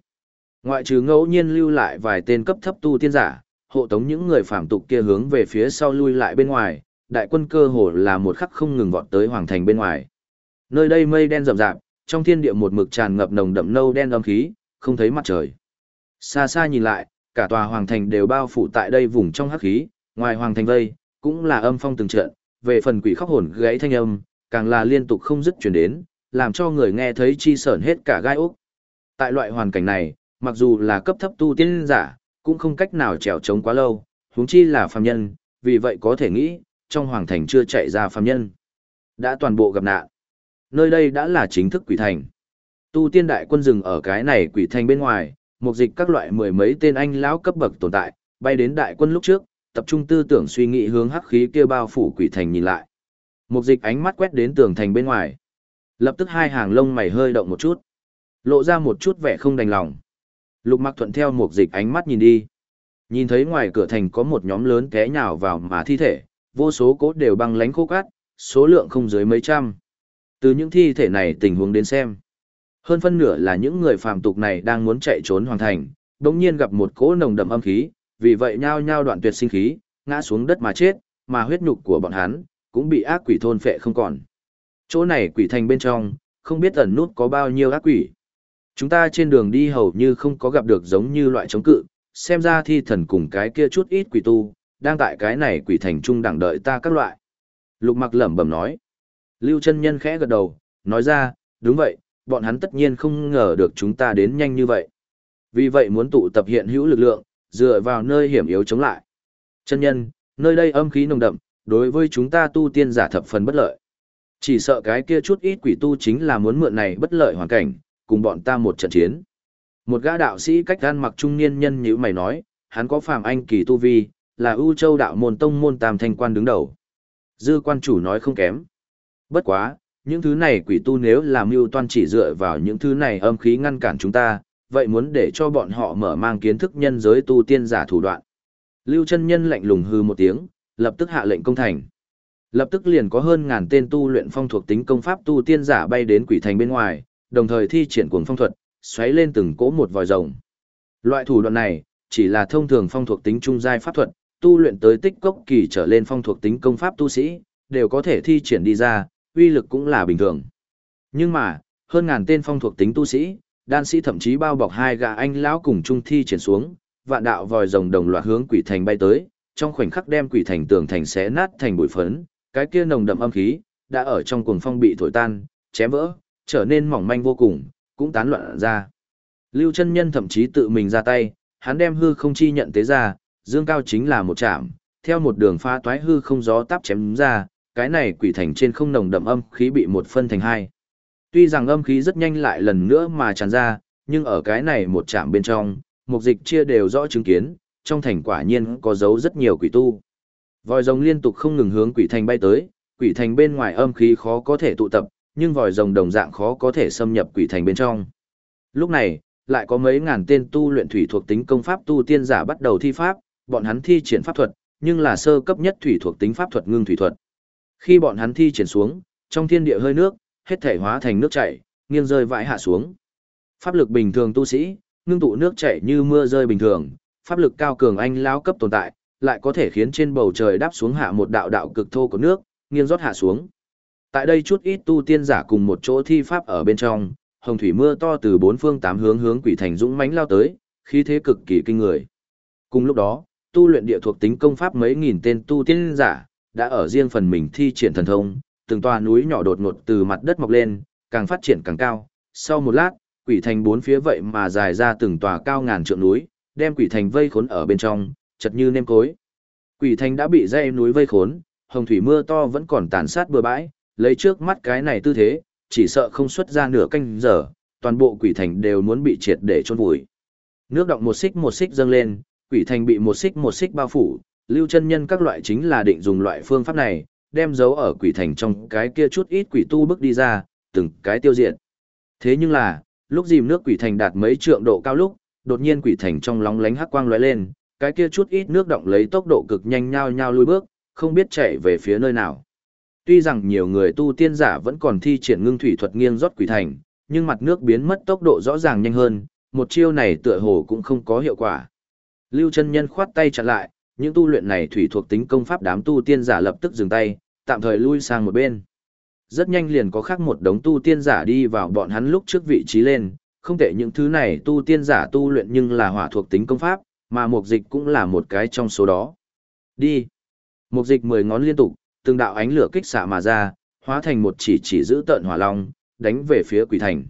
Ngoại trừ ngẫu nhiên lưu lại vài tên cấp thấp tu tiên giả, hộ tống những người phạm tục kia hướng về phía sau lui lại bên ngoài, đại quân cơ hồ là một khắc không ngừng vọt tới hoàng thành bên ngoài. Nơi đây mây đen rậm rạp, trong thiên địa một mực tràn ngập nồng đậm nâu đen âm khí, không thấy mặt trời. Xa xa nhìn lại, cả tòa hoàng thành đều bao phủ tại đây vùng trong hắc khí, ngoài hoàng thành vây, cũng là âm phong từng trận, về phần quỷ khóc hồn gãy thanh âm, càng là liên tục không dứt truyền đến, làm cho người nghe thấy chi sởn hết cả gai ốc. Tại loại hoàn cảnh này, mặc dù là cấp thấp tu tiên giả, cũng không cách nào trèo trống quá lâu, huống chi là phàm nhân, vì vậy có thể nghĩ, trong hoàng thành chưa chạy ra phàm nhân. Đã toàn bộ gặp nạn. Nơi đây đã là chính thức quỷ thành. Tu tiên đại quân rừng ở cái này quỷ thành bên ngoài, mục dịch các loại mười mấy tên anh lão cấp bậc tồn tại, bay đến đại quân lúc trước, tập trung tư tưởng suy nghĩ hướng hắc khí kia bao phủ quỷ thành nhìn lại. Một dịch ánh mắt quét đến tường thành bên ngoài. Lập tức hai hàng lông mày hơi động một chút. Lộ ra một chút vẻ không đành lòng. Lục mặc thuận theo một dịch ánh mắt nhìn đi. Nhìn thấy ngoài cửa thành có một nhóm lớn té nhào vào mà thi thể, vô số cốt đều băng lánh khô cát, số lượng không dưới mấy trăm. Từ những thi thể này tình huống đến xem. Hơn phân nửa là những người phàm tục này đang muốn chạy trốn hoàn thành, đồng nhiên gặp một cỗ nồng đậm âm khí, vì vậy nhao nhao đoạn tuyệt sinh khí, ngã xuống đất mà chết, mà huyết nhục của bọn hắn cũng bị ác quỷ thôn phệ không còn. Chỗ này quỷ thành bên trong, không biết ẩn nút có bao nhiêu ác quỷ. Chúng ta trên đường đi hầu như không có gặp được giống như loại chống cự, xem ra thi thần cùng cái kia chút ít quỷ tu, đang tại cái này quỷ thành trung đẳng đợi ta các loại. Lục mặc lẩm bẩm nói. Lưu chân nhân khẽ gật đầu, nói ra, đúng vậy, bọn hắn tất nhiên không ngờ được chúng ta đến nhanh như vậy. Vì vậy muốn tụ tập hiện hữu lực lượng, dựa vào nơi hiểm yếu chống lại. Chân nhân, nơi đây âm khí nồng đậm, đối với chúng ta tu tiên giả thập phần bất lợi. Chỉ sợ cái kia chút ít quỷ tu chính là muốn mượn này bất lợi hoàn cảnh, cùng bọn ta một trận chiến. Một gã đạo sĩ cách gan mặc trung niên nhân như mày nói, hắn có phàm anh kỳ tu vi, là ưu châu đạo môn tông môn tam thanh quan đứng đầu. Dư quan chủ nói không kém. Bất quá, những thứ này quỷ tu nếu làm mưu toan chỉ dựa vào những thứ này âm khí ngăn cản chúng ta, vậy muốn để cho bọn họ mở mang kiến thức nhân giới tu tiên giả thủ đoạn. Lưu chân nhân lạnh lùng hư một tiếng, lập tức hạ lệnh công thành. Lập tức liền có hơn ngàn tên tu luyện phong thuộc tính công pháp tu tiên giả bay đến quỷ thành bên ngoài, đồng thời thi triển cuồng phong thuật, xoáy lên từng cỗ một vòi rồng. Loại thủ đoạn này, chỉ là thông thường phong thuộc tính trung giai pháp thuật, tu luyện tới tích cốc kỳ trở lên phong thuộc tính công pháp tu sĩ, đều có thể thi triển đi ra, uy lực cũng là bình thường. Nhưng mà, hơn ngàn tên phong thuộc tính tu sĩ, đan sĩ thậm chí bao bọc hai gã anh lão cùng trung thi triển xuống, vạn đạo vòi rồng đồng loạt hướng quỷ thành bay tới, trong khoảnh khắc đem quỷ thành tường thành xé nát thành bụi phấn, cái kia nồng đậm âm khí đã ở trong cuồng phong bị thổi tan, chém vỡ, trở nên mỏng manh vô cùng, cũng tán loạn ra. Lưu chân nhân thậm chí tự mình ra tay, hắn đem hư không chi nhận tế ra, dương cao chính là một chạm, theo một đường pha toái hư không gió táp chém ra, cái này quỷ thành trên không nồng đậm âm khí bị một phân thành hai. Tuy rằng âm khí rất nhanh lại lần nữa mà tràn ra, nhưng ở cái này một chạm bên trong, mục dịch chia đều rõ chứng kiến, trong thành quả nhiên có dấu rất nhiều quỷ tu. Vòi rồng liên tục không ngừng hướng quỷ thành bay tới, quỷ thành bên ngoài âm khí khó có thể tụ tập, nhưng vòi rồng đồng dạng khó có thể xâm nhập quỷ thành bên trong. Lúc này, lại có mấy ngàn tên tu luyện thủy thuộc tính công pháp tu tiên giả bắt đầu thi pháp, bọn hắn thi triển pháp thuật, nhưng là sơ cấp nhất thủy thuộc tính pháp thuật ngưng thủy thuật. Khi bọn hắn thi triển xuống, trong thiên địa hơi nước, hết thể hóa thành nước chảy, nghiêng rơi vãi hạ xuống. Pháp lực bình thường tu sĩ, ngưng tụ nước chảy như mưa rơi bình thường, pháp lực cao cường anh lao cấp tồn tại, lại có thể khiến trên bầu trời đáp xuống hạ một đạo đạo cực thô của nước, nghiêng rót hạ xuống. Tại đây chút ít tu tiên giả cùng một chỗ thi pháp ở bên trong, hồng thủy mưa to từ bốn phương tám hướng hướng quỷ thành dũng mãnh lao tới, khí thế cực kỳ kinh người. Cùng lúc đó, tu luyện địa thuộc tính công pháp mấy nghìn tên tu tiên giả, đã ở riêng phần mình thi triển thần thông, từng tòa núi nhỏ đột ngột từ mặt đất mọc lên, càng phát triển càng cao. Sau một lát, quỷ thành bốn phía vậy mà dài ra từng tòa cao ngàn trượng núi, đem quỷ thành vây khốn ở bên trong, chật như nêm cối. Quỷ thành đã bị dây núi vây khốn, hồng thủy mưa to vẫn còn tàn sát bừa bãi, lấy trước mắt cái này tư thế, chỉ sợ không xuất ra nửa canh giờ, toàn bộ quỷ thành đều muốn bị triệt để chôn vùi. Nước động một xích một xích dâng lên, quỷ thành bị một xích một xích bao phủ, lưu chân nhân các loại chính là định dùng loại phương pháp này, đem dấu ở quỷ thành trong cái kia chút ít quỷ tu bước đi ra, từng cái tiêu diệt. Thế nhưng là, lúc dìm nước quỷ thành đạt mấy trượng độ cao lúc, đột nhiên quỷ thành trong lóng lánh hắc quang lóe lên, cái kia chút ít nước động lấy tốc độ cực nhanh nhao nhao lùi bước, không biết chạy về phía nơi nào. Tuy rằng nhiều người tu tiên giả vẫn còn thi triển ngưng thủy thuật nghiêng rót quỷ thành, nhưng mặt nước biến mất tốc độ rõ ràng nhanh hơn, một chiêu này tựa hồ cũng không có hiệu quả. Lưu chân nhân khoát tay chặn lại, những tu luyện này thủy thuộc tính công pháp đám tu tiên giả lập tức dừng tay, tạm thời lui sang một bên. Rất nhanh liền có khác một đống tu tiên giả đi vào bọn hắn lúc trước vị trí lên, không tệ những thứ này tu tiên giả tu luyện nhưng là hỏa thuộc tính công pháp, mà mục dịch cũng là một cái trong số đó. Đi. Mục dịch mười ngón liên tục, từng đạo ánh lửa kích xạ mà ra, hóa thành một chỉ chỉ giữ tợn hỏa long, đánh về phía quỷ thành.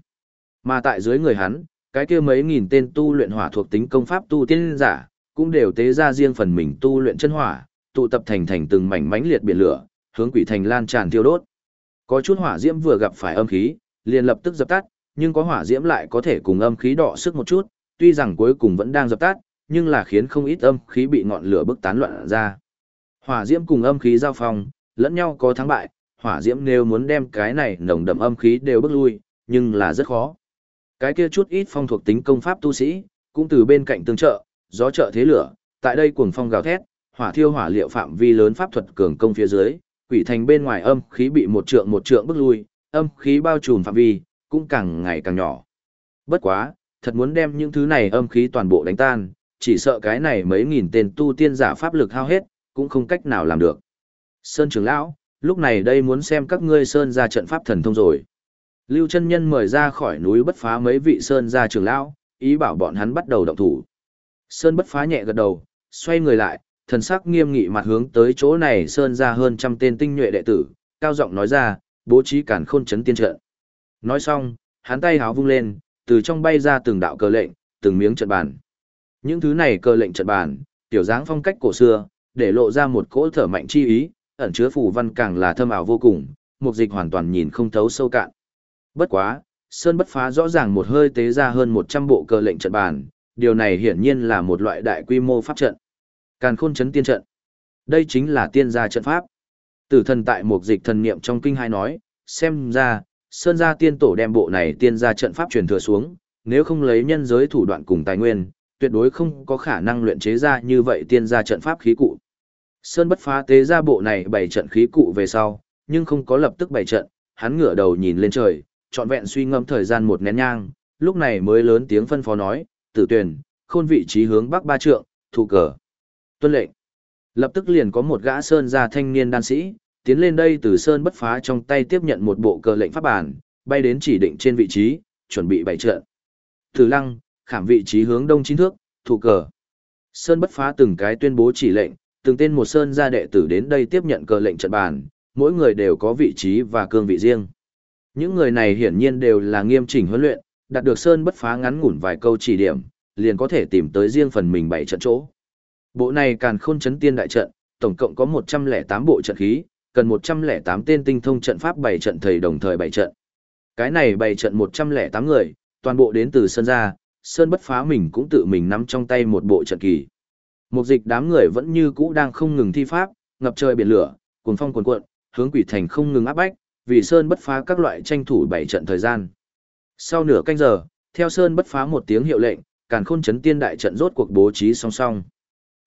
Mà tại dưới người hắn, cái kia mấy nghìn tên tu luyện hỏa thuộc tính công pháp tu tiên giả, cũng đều tế ra riêng phần mình tu luyện chân hỏa, tụ tập thành thành từng mảnh mãnh liệt biển lửa, hướng quỷ thành lan tràn thiêu đốt. Có chút hỏa diễm vừa gặp phải âm khí, liền lập tức dập tắt, nhưng có hỏa diễm lại có thể cùng âm khí đỏ sức một chút, tuy rằng cuối cùng vẫn đang dập tắt, nhưng là khiến không ít âm khí bị ngọn lửa bức tán loạn ra. Hỏa diễm cùng âm khí giao phong, lẫn nhau có thắng bại, hỏa diễm nếu muốn đem cái này nồng đậm âm khí đều bức lui, nhưng là rất khó. Cái kia chút ít phong thuộc tính công pháp tu sĩ, cũng từ bên cạnh tương trợ, gió trợ thế lửa, tại đây cuồng phong gào thét, hỏa thiêu hỏa liệu phạm vi lớn pháp thuật cường công phía dưới, quỷ thành bên ngoài âm khí bị một trượng một trượng bức lui, âm khí bao trùm phạm vi, cũng càng ngày càng nhỏ. Bất quá, thật muốn đem những thứ này âm khí toàn bộ đánh tan, chỉ sợ cái này mấy nghìn tên tu tiên giả pháp lực hao hết, cũng không cách nào làm được. Sơn trưởng lão, lúc này đây muốn xem các ngươi Sơn ra trận pháp thần thông rồi. Lưu chân nhân mời ra khỏi núi bất phá mấy vị Sơn ra trưởng lão, ý bảo bọn hắn bắt đầu động thủ. Sơn bất phá nhẹ gật đầu, xoay người lại, thần sắc nghiêm nghị mặt hướng tới chỗ này Sơn ra hơn trăm tên tinh nhuệ đệ tử, cao giọng nói ra, bố trí cản khôn chấn tiên trận. Nói xong, hắn tay háo vung lên, từ trong bay ra từng đạo cờ lệnh, từng miếng trận bàn. Những thứ này cờ lệnh trận bàn, tiểu dáng phong cách cổ xưa, để lộ ra một cỗ thở mạnh chi ý, ẩn chứa phù văn càng là thâm ảo vô cùng, mục dịch hoàn toàn nhìn không thấu sâu cạn. Bất quá, Sơn bất phá rõ ràng một hơi tế ra hơn 100 bộ cờ lệnh trận bàn, điều này hiển nhiên là một loại đại quy mô pháp trận. Càn khôn chấn tiên trận. Đây chính là tiên gia trận pháp. Tử thần tại mục dịch thần niệm trong kinh hai nói, xem ra, Sơn gia tiên tổ đem bộ này tiên gia trận pháp truyền thừa xuống, nếu không lấy nhân giới thủ đoạn cùng tài nguyên, tuyệt đối không có khả năng luyện chế ra như vậy tiên gia trận pháp khí cụ. Sơn bất phá tế ra bộ này bảy trận khí cụ về sau, nhưng không có lập tức bảy trận, hắn ngửa đầu nhìn lên trời, trọn vẹn suy ngẫm thời gian một nén nhang, lúc này mới lớn tiếng phân phó nói, tử tuyển, khôn vị trí hướng bắc ba trượng, thủ cờ. Tuân lệnh. Lập tức liền có một gã sơn gia thanh niên đan sĩ, tiến lên đây từ sơn bất phá trong tay tiếp nhận một bộ cờ lệnh pháp bản, bay đến chỉ định trên vị trí, chuẩn bị bày trận. từ lăng, khảm vị trí hướng đông chín thước, thủ cờ. Sơn bất phá từng cái tuyên bố chỉ lệnh, từng tên một sơn gia đệ tử đến đây tiếp nhận cờ lệnh trận bàn, mỗi người đều có vị trí và cương vị riêng. Những người này hiển nhiên đều là nghiêm chỉnh huấn luyện, đạt được sơn bất phá ngắn ngủn vài câu chỉ điểm, liền có thể tìm tới riêng phần mình bảy trận chỗ. Bộ này càn khôn chấn tiên đại trận, tổng cộng có 108 bộ trận khí, cần 108 tên tinh thông trận pháp bảy trận thầy đồng thời bảy trận. Cái này bảy trận 108 người, toàn bộ đến từ sơn gia, sơn bất phá mình cũng tự mình nắm trong tay một bộ trận kỳ. Một dịch đám người vẫn như cũ đang không ngừng thi pháp, ngập trời biển lửa, cuồng phong cuồn cuộn, hướng quỷ thành không ngừng áp bách, vì Sơn bất phá các loại tranh thủ bảy trận thời gian. Sau nửa canh giờ, theo Sơn bất phá một tiếng hiệu lệnh, càn khôn chấn tiên đại trận rốt cuộc bố trí song song.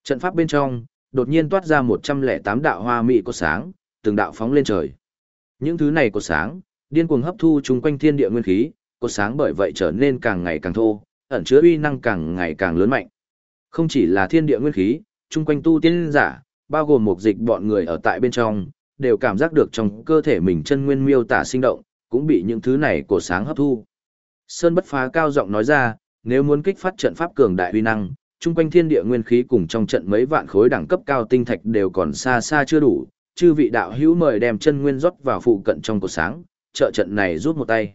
Trận pháp bên trong, đột nhiên toát ra 108 đạo hoa mỹ có sáng, từng đạo phóng lên trời. Những thứ này cột sáng, điên cuồng hấp thu chung quanh thiên địa nguyên khí, cột sáng bởi vậy trở nên càng ngày càng thô, ẩn chứa uy năng càng ngày càng lớn mạnh. Không chỉ là thiên địa nguyên khí, chung quanh tu tiên giả, bao gồm một dịch bọn người ở tại bên trong, đều cảm giác được trong cơ thể mình chân nguyên miêu tả sinh động, cũng bị những thứ này cột sáng hấp thu. Sơn bất phá cao giọng nói ra, nếu muốn kích phát trận pháp cường đại uy năng, chung quanh thiên địa nguyên khí cùng trong trận mấy vạn khối đẳng cấp cao tinh thạch đều còn xa xa chưa đủ, chư vị đạo hữu mời đem chân nguyên rót vào phụ cận trong cột sáng, trợ trận này rút một tay.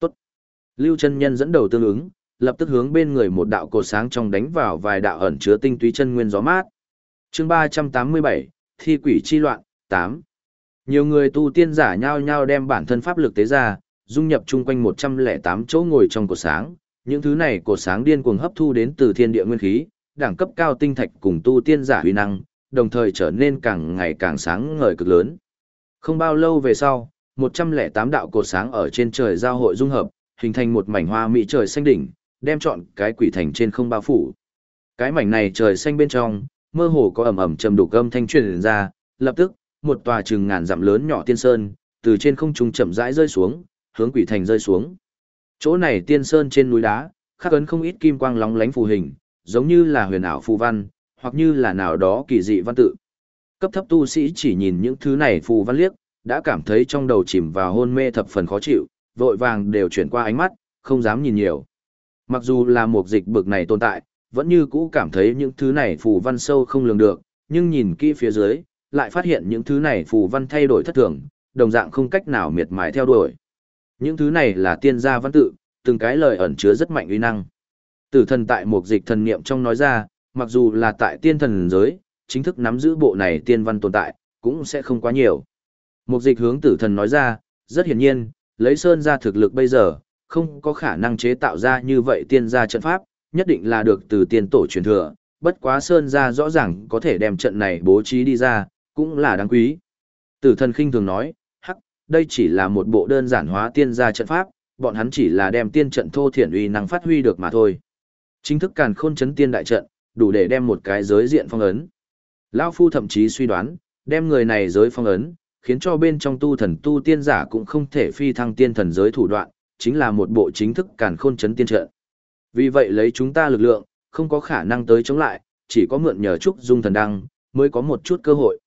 Tốt. Lưu chân nhân dẫn đầu tương ứng, lập tức hướng bên người một đạo cột sáng trong đánh vào vài đạo ẩn chứa tinh túy chân nguyên gió mát. Chương 387, Thi quỷ chi loạn, 8. Nhiều người tu tiên giả nhao nhao đem bản thân pháp lực tế ra, dung nhập chung quanh 108 chỗ ngồi trong cột sáng, những thứ này cột sáng điên cuồng hấp thu đến từ thiên địa nguyên khí, đẳng cấp cao tinh thạch cùng tu tiên giả huy năng, đồng thời trở nên càng ngày càng sáng ngời cực lớn. Không bao lâu về sau, 108 đạo cột sáng ở trên trời giao hội dung hợp, hình thành một mảnh hoa mỹ trời xanh đỉnh, đem chọn cái quỷ thành trên không bao phủ. Cái mảnh này trời xanh bên trong, mơ hồ có ầm ầm trầm đục âm thanh truyền ra, lập tức, một tòa chừng ngàn dặm lớn nhỏ tiên sơn, từ trên không trung chậm rãi rơi xuống, hướng quỷ thành rơi xuống. Chỗ này tiên sơn trên núi đá, khắc ấn không ít kim quang lóng lánh phù hình, giống như là huyền ảo phù văn, hoặc như là nào đó kỳ dị văn tự. Cấp thấp tu sĩ chỉ nhìn những thứ này phù văn liếc, đã cảm thấy trong đầu chìm vào hôn mê thập phần khó chịu, vội vàng đều chuyển qua ánh mắt, không dám nhìn nhiều. Mặc dù là một dịch bực này tồn tại, vẫn như cũ cảm thấy những thứ này phù văn sâu không lường được, nhưng nhìn kỹ phía dưới, lại phát hiện những thứ này phù văn thay đổi thất thường, đồng dạng không cách nào miệt mài theo đuổi. Những thứ này là tiên gia văn tự, từng cái lời ẩn chứa rất mạnh uy năng. Tử thần tại một dịch thần niệm trong nói ra, mặc dù là tại tiên thần giới, chính thức nắm giữ bộ này tiên văn tồn tại, cũng sẽ không quá nhiều. Một dịch hướng tử thần nói ra, rất hiển nhiên, lấy sơn ra thực lực bây giờ, không có khả năng chế tạo ra như vậy tiên gia trận pháp, nhất định là được từ tiên tổ truyền thừa, bất quá sơn gia rõ ràng có thể đem trận này bố trí đi ra, cũng là đáng quý. Tử thần khinh thường nói, hắc, đây chỉ là một bộ đơn giản hóa tiên gia trận pháp, bọn hắn chỉ là đem tiên trận thô thiển uy năng phát huy được mà thôi. Chính thức càn khôn chấn tiên đại trận, đủ để đem một cái giới diện phong ấn. Lão Phu thậm chí suy đoán, đem người này giới phong ấn, khiến cho bên trong tu thần tu tiên giả cũng không thể phi thăng tiên thần giới thủ đoạn, chính là một bộ chính thức càn khôn chấn tiên trận. Vì vậy lấy chúng ta lực lượng, không có khả năng tới chống lại, chỉ có mượn nhờ trúc dung thần đăng, mới có một chút cơ hội.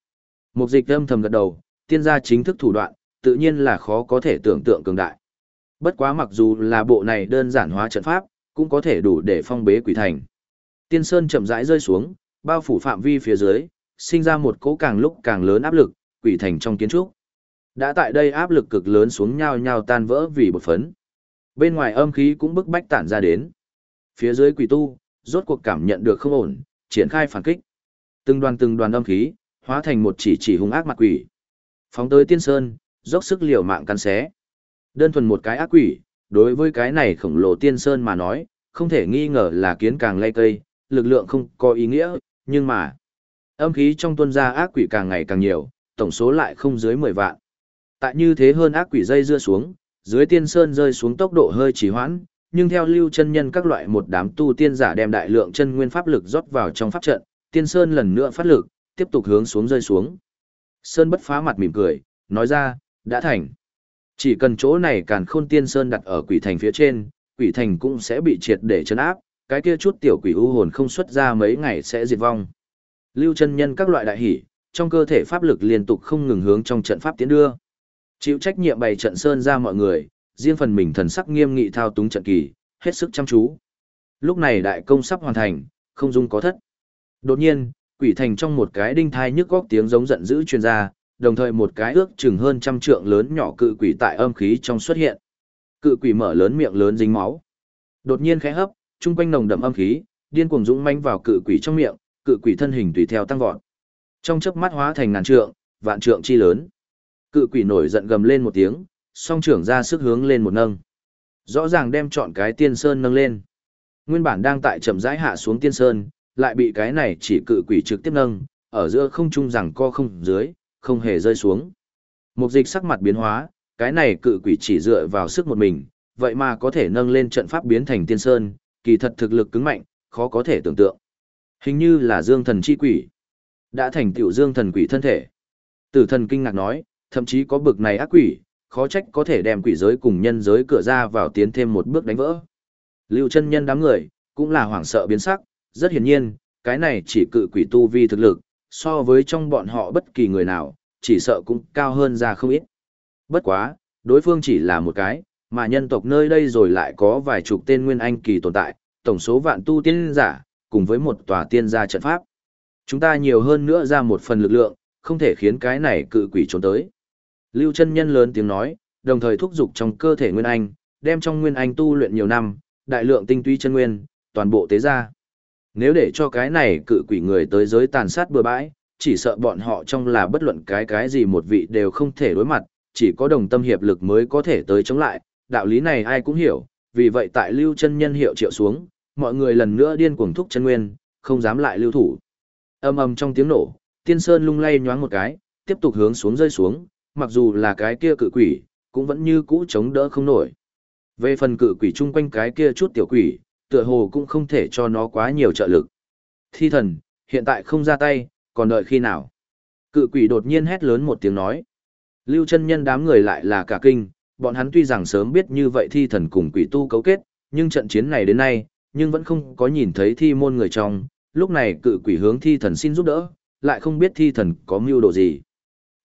Mục dịch âm thầm gật đầu, tiên gia chính thức thủ đoạn, tự nhiên là khó có thể tưởng tượng cường đại. Bất quá mặc dù là bộ này đơn giản hóa trận pháp, cũng có thể đủ để phong bế quỷ thành. Tiên sơn chậm rãi rơi xuống, bao phủ phạm vi phía dưới, sinh ra một cỗ càng lúc càng lớn áp lực, quỷ thành trong kiến trúc. Đã tại đây áp lực cực lớn xuống nhau nhau tan vỡ vì bột phấn. Bên ngoài âm khí cũng bức bách tản ra đến. Phía dưới quỷ tu, rốt cuộc cảm nhận được không ổn, triển khai phản kích. Từng đoàn từng đoàn âm khí, hóa thành một chỉ chỉ hung ác mặt quỷ. Phóng tới tiên sơn, dốc sức liều mạng cắn xé. Đơn thuần một cái ác quỷ, đối với cái này khổng lồ tiên sơn mà nói, không thể nghi ngờ là kiến càng lay cây, lực lượng không có ý nghĩa, nhưng mà, âm khí trong tuân gia ác quỷ càng ngày càng nhiều, tổng số lại không dưới 10 vạn. Tại như thế hơn ác quỷ dây dưa xuống, dưới tiên sơn rơi xuống tốc độ hơi trì hoãn, nhưng theo lưu chân nhân các loại một đám tu tiên giả đem đại lượng chân nguyên pháp lực rót vào trong pháp trận, tiên sơn lần nữa phát lực, tiếp tục hướng xuống rơi xuống. Sơn bất phá mặt mỉm cười, nói ra, đã thành. Chỉ cần chỗ này càn khôn tiên sơn đặt ở quỷ thành phía trên, quỷ thành cũng sẽ bị triệt để chấn áp, cái kia chút tiểu quỷ u hồn không xuất ra mấy ngày sẽ diệt vong. Lưu chân nhân các loại đại hỷ, trong cơ thể pháp lực liên tục không ngừng hướng trong trận pháp tiến đưa. Chịu trách nhiệm bày trận sơn ra mọi người, riêng phần mình thần sắc nghiêm nghị thao túng trận kỳ, hết sức chăm chú. Lúc này đại công sắp hoàn thành, không dung có thất. Đột nhiên, quỷ thành trong một cái đinh thai nhức góc tiếng giống giận dữ truyền ra, đồng thời một cái ước chừng hơn trăm trượng lớn nhỏ cự quỷ tại âm khí trong xuất hiện. Cự quỷ mở lớn miệng lớn dính máu. Đột nhiên khẽ hấp, trung quanh nồng đậm âm khí, điên cuồng dũng manh vào cự quỷ trong miệng, cự quỷ thân hình tùy theo tăng vọt. Trong chớp mắt hóa thành ngàn trượng, vạn trượng chi lớn. Cự quỷ nổi giận gầm lên một tiếng, song trưởng ra sức hướng lên một nâng. Rõ ràng đem chọn cái tiên sơn nâng lên. Nguyên bản đang tại chậm rãi hạ xuống tiên sơn, lại bị cái này chỉ cự quỷ trực tiếp nâng, ở giữa không trung rằng co không dưới, không hề rơi xuống. Mục dịch sắc mặt biến hóa, cái này cự quỷ chỉ dựa vào sức một mình, vậy mà có thể nâng lên trận pháp biến thành tiên sơn, kỳ thật thực lực cứng mạnh, khó có thể tưởng tượng. Hình như là dương thần chi quỷ. Đã thành tiểu dương thần quỷ thân thể. Tử thần kinh ngạc nói, thậm chí có bực này ác quỷ, khó trách có thể đem quỷ giới cùng nhân giới cửa ra vào tiến thêm một bước đánh vỡ. Lưu chân nhân đám người, cũng là hoảng sợ biến sắc, rất hiển nhiên, cái này chỉ cự quỷ tu vi thực lực, so với trong bọn họ bất kỳ người nào, chỉ sợ cũng cao hơn ra không ít. Bất quá, đối phương chỉ là một cái, mà nhân tộc nơi đây rồi lại có vài chục tên nguyên anh kỳ tồn tại, tổng số vạn tu tiên giả, cùng với một tòa tiên gia trận pháp. Chúng ta nhiều hơn nữa ra một phần lực lượng, không thể khiến cái này cự quỷ trốn tới. Lưu chân nhân lớn tiếng nói, đồng thời thúc giục trong cơ thể nguyên anh, đem trong nguyên anh tu luyện nhiều năm, đại lượng tinh túy chân nguyên, toàn bộ tế ra. Nếu để cho cái này cự quỷ người tới giới tàn sát bừa bãi, chỉ sợ bọn họ trong là bất luận cái cái gì một vị đều không thể đối mặt, chỉ có đồng tâm hiệp lực mới có thể tới chống lại, đạo lý này ai cũng hiểu, vì vậy tại lưu chân nhân hiệu triệu xuống, mọi người lần nữa điên cuồng thúc chân nguyên, không dám lại lưu thủ. Âm ầm trong tiếng nổ, tiên sơn lung lay nhoáng một cái, tiếp tục hướng xuống rơi xuống, mặc dù là cái kia cự quỷ, cũng vẫn như cũ chống đỡ không nổi. Về phần cự quỷ chung quanh cái kia chút tiểu quỷ, tựa hồ cũng không thể cho nó quá nhiều trợ lực. Thi thần, hiện tại không ra tay, còn đợi khi nào? Cự quỷ đột nhiên hét lớn một tiếng nói. Lưu chân nhân đám người lại là cả kinh, bọn hắn tuy rằng sớm biết như vậy thi thần cùng quỷ tu cấu kết, nhưng trận chiến này đến nay, nhưng vẫn không có nhìn thấy thi môn người trong, lúc này cự quỷ hướng thi thần xin giúp đỡ, lại không biết thi thần có mưu đồ gì.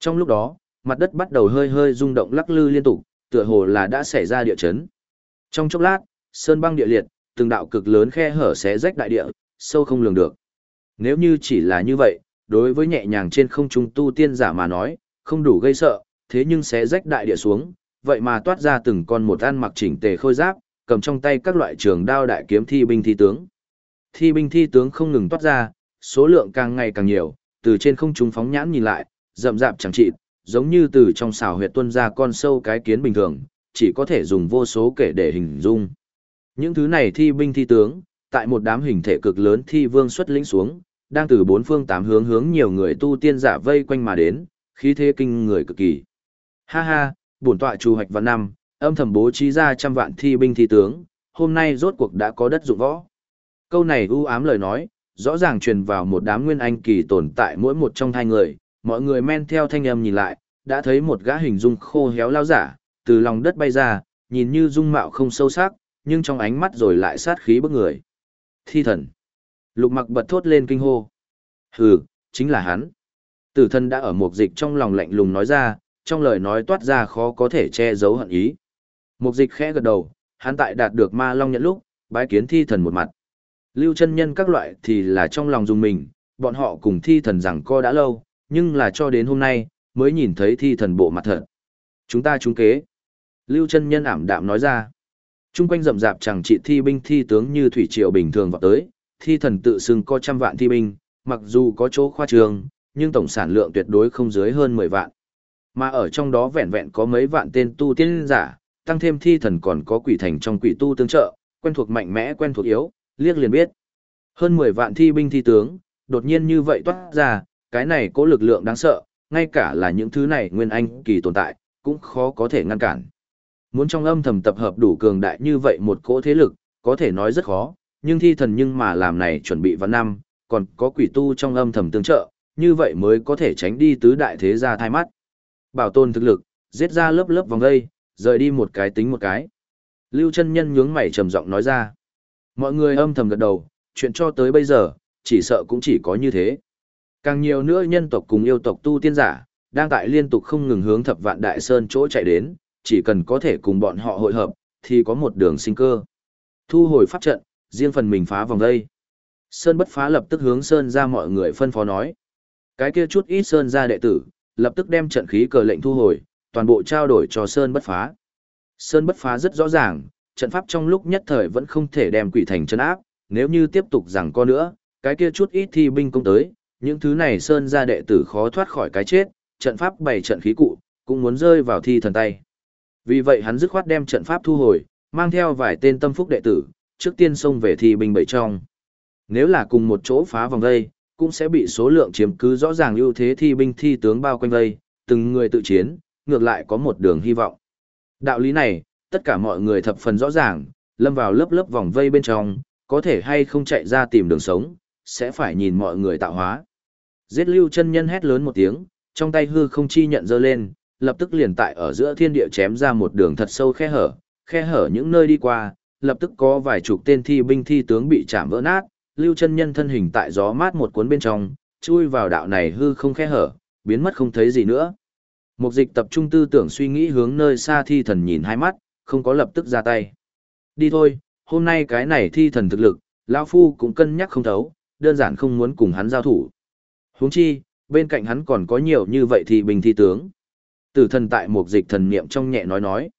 Trong lúc đó, mặt đất bắt đầu hơi hơi rung động lắc lư liên tục, tựa hồ là đã xảy ra địa chấn. Trong chốc lát, sơn băng địa liệt, từng đạo cực lớn khe hở xé rách đại địa, sâu không lường được. Nếu như chỉ là như vậy, đối với nhẹ nhàng trên không trung tu tiên giả mà nói, không đủ gây sợ, thế nhưng xé rách đại địa xuống, vậy mà toát ra từng con một ăn mặc chỉnh tề khôi giáp, cầm trong tay các loại trường đao đại kiếm thi binh thi tướng. Thi binh thi tướng không ngừng toát ra, số lượng càng ngày càng nhiều, từ trên không trung phóng nhãn nhìn lại, rậm rạp chẳng trị, giống như từ trong xào huyệt tuân ra con sâu cái kiến bình thường, chỉ có thể dùng vô số kể để hình dung. Những thứ này thi binh thi tướng, tại một đám hình thể cực lớn thi vương xuất lĩnh xuống, đang từ bốn phương tám hướng hướng nhiều người tu tiên giả vây quanh mà đến, khí thế kinh người cực kỳ. Ha ha, bổn tọa chủ hoạch văn năm, âm thầm bố trí ra trăm vạn thi binh thi tướng, hôm nay rốt cuộc đã có đất dụng võ. Câu này u ám lời nói, rõ ràng truyền vào một đám nguyên anh kỳ tồn tại mỗi một trong hai người, mọi người men theo thanh âm nhìn lại, đã thấy một gã hình dung khô héo lao giả, từ lòng đất bay ra, nhìn như dung mạo không sâu sắc, nhưng trong ánh mắt rồi lại sát khí bức người. Thi thần. Lục mặc bật thốt lên kinh hô. Hừ, chính là hắn. Tử thần đã ở một dịch trong lòng lạnh lùng nói ra, trong lời nói toát ra khó có thể che giấu hận ý. mục dịch khẽ gật đầu, hắn tại đạt được ma long nhận lúc, bái kiến thi thần một mặt. Lưu chân nhân các loại thì là trong lòng dùng mình, bọn họ cùng thi thần rằng co đã lâu, nhưng là cho đến hôm nay, mới nhìn thấy thi thần bộ mặt thật. Chúng ta trúng kế. Lưu chân nhân ảm đạm nói ra. Trung quanh rậm rạp chẳng trị thi binh thi tướng như thủy triều bình thường vào tới, thi thần tự xưng có trăm vạn thi binh, mặc dù có chỗ khoa trường, nhưng tổng sản lượng tuyệt đối không dưới hơn 10 vạn. Mà ở trong đó vẹn vẹn có mấy vạn tên tu tiên giả, tăng thêm thi thần còn có quỷ thành trong quỷ tu tương trợ, quen thuộc mạnh mẽ quen thuộc yếu, liếc liền biết. Hơn 10 vạn thi binh thi tướng, đột nhiên như vậy toát ra, cái này có lực lượng đáng sợ, ngay cả là những thứ này nguyên anh kỳ tồn tại, cũng khó có thể ngăn cản. Muốn trong âm thầm tập hợp đủ cường đại như vậy một cỗ thế lực, có thể nói rất khó, nhưng thi thần nhưng mà làm này chuẩn bị vào năm, còn có quỷ tu trong âm thầm tương trợ, như vậy mới có thể tránh đi tứ đại thế gia thai mắt. Bảo tồn thực lực, giết ra lớp lớp vòng dây, rời đi một cái tính một cái. Lưu chân nhân nhướng mày trầm giọng nói ra. Mọi người âm thầm gật đầu, chuyện cho tới bây giờ, chỉ sợ cũng chỉ có như thế. Càng nhiều nữa nhân tộc cùng yêu tộc tu tiên giả, đang tại liên tục không ngừng hướng thập vạn đại sơn chỗ chạy đến, chỉ cần có thể cùng bọn họ hội hợp, thì có một đường sinh cơ. Thu hồi pháp trận, riêng phần mình phá vòng đây. Sơn bất phá lập tức hướng Sơn ra mọi người phân phó nói. Cái kia chút ít Sơn ra đệ tử, lập tức đem trận khí cờ lệnh thu hồi, toàn bộ trao đổi cho Sơn bất phá. Sơn bất phá rất rõ ràng, trận pháp trong lúc nhất thời vẫn không thể đem quỷ thành chân áp, nếu như tiếp tục rằng co nữa, cái kia chút ít thi binh công tới, những thứ này Sơn gia đệ tử khó thoát khỏi cái chết, trận pháp bày trận khí cụ, cũng muốn rơi vào thi thần tay. Vì vậy hắn dứt khoát đem trận pháp thu hồi, mang theo vài tên tâm phúc đệ tử, trước tiên xông về thi binh bảy trong. Nếu là cùng một chỗ phá vòng vây, cũng sẽ bị số lượng chiếm cứ rõ ràng ưu thế thi binh thi tướng bao quanh vây, từng người tự chiến, ngược lại có một đường hy vọng. Đạo lý này, tất cả mọi người thập phần rõ ràng, lâm vào lớp lớp vòng vây bên trong, có thể hay không chạy ra tìm đường sống, sẽ phải nhìn mọi người tạo hóa. Giết lưu chân nhân hét lớn một tiếng, trong tay hư không chi nhận dơ lên, lập tức liền tại ở giữa thiên địa chém ra một đường thật sâu khe hở, khe hở những nơi đi qua, lập tức có vài chục tên thi binh thi tướng bị chạm vỡ nát, lưu chân nhân thân hình tại gió mát một cuốn bên trong, chui vào đạo này hư không khe hở, biến mất không thấy gì nữa. Mục dịch tập trung tư tưởng suy nghĩ hướng nơi xa thi thần nhìn hai mắt, không có lập tức ra tay. Đi thôi, hôm nay cái này thi thần thực lực, lão Phu cũng cân nhắc không thấu, đơn giản không muốn cùng hắn giao thủ. huống chi, bên cạnh hắn còn có nhiều như vậy thì bình thi tướng. Tử thần tại mục dịch thần niệm trong nhẹ nói nói.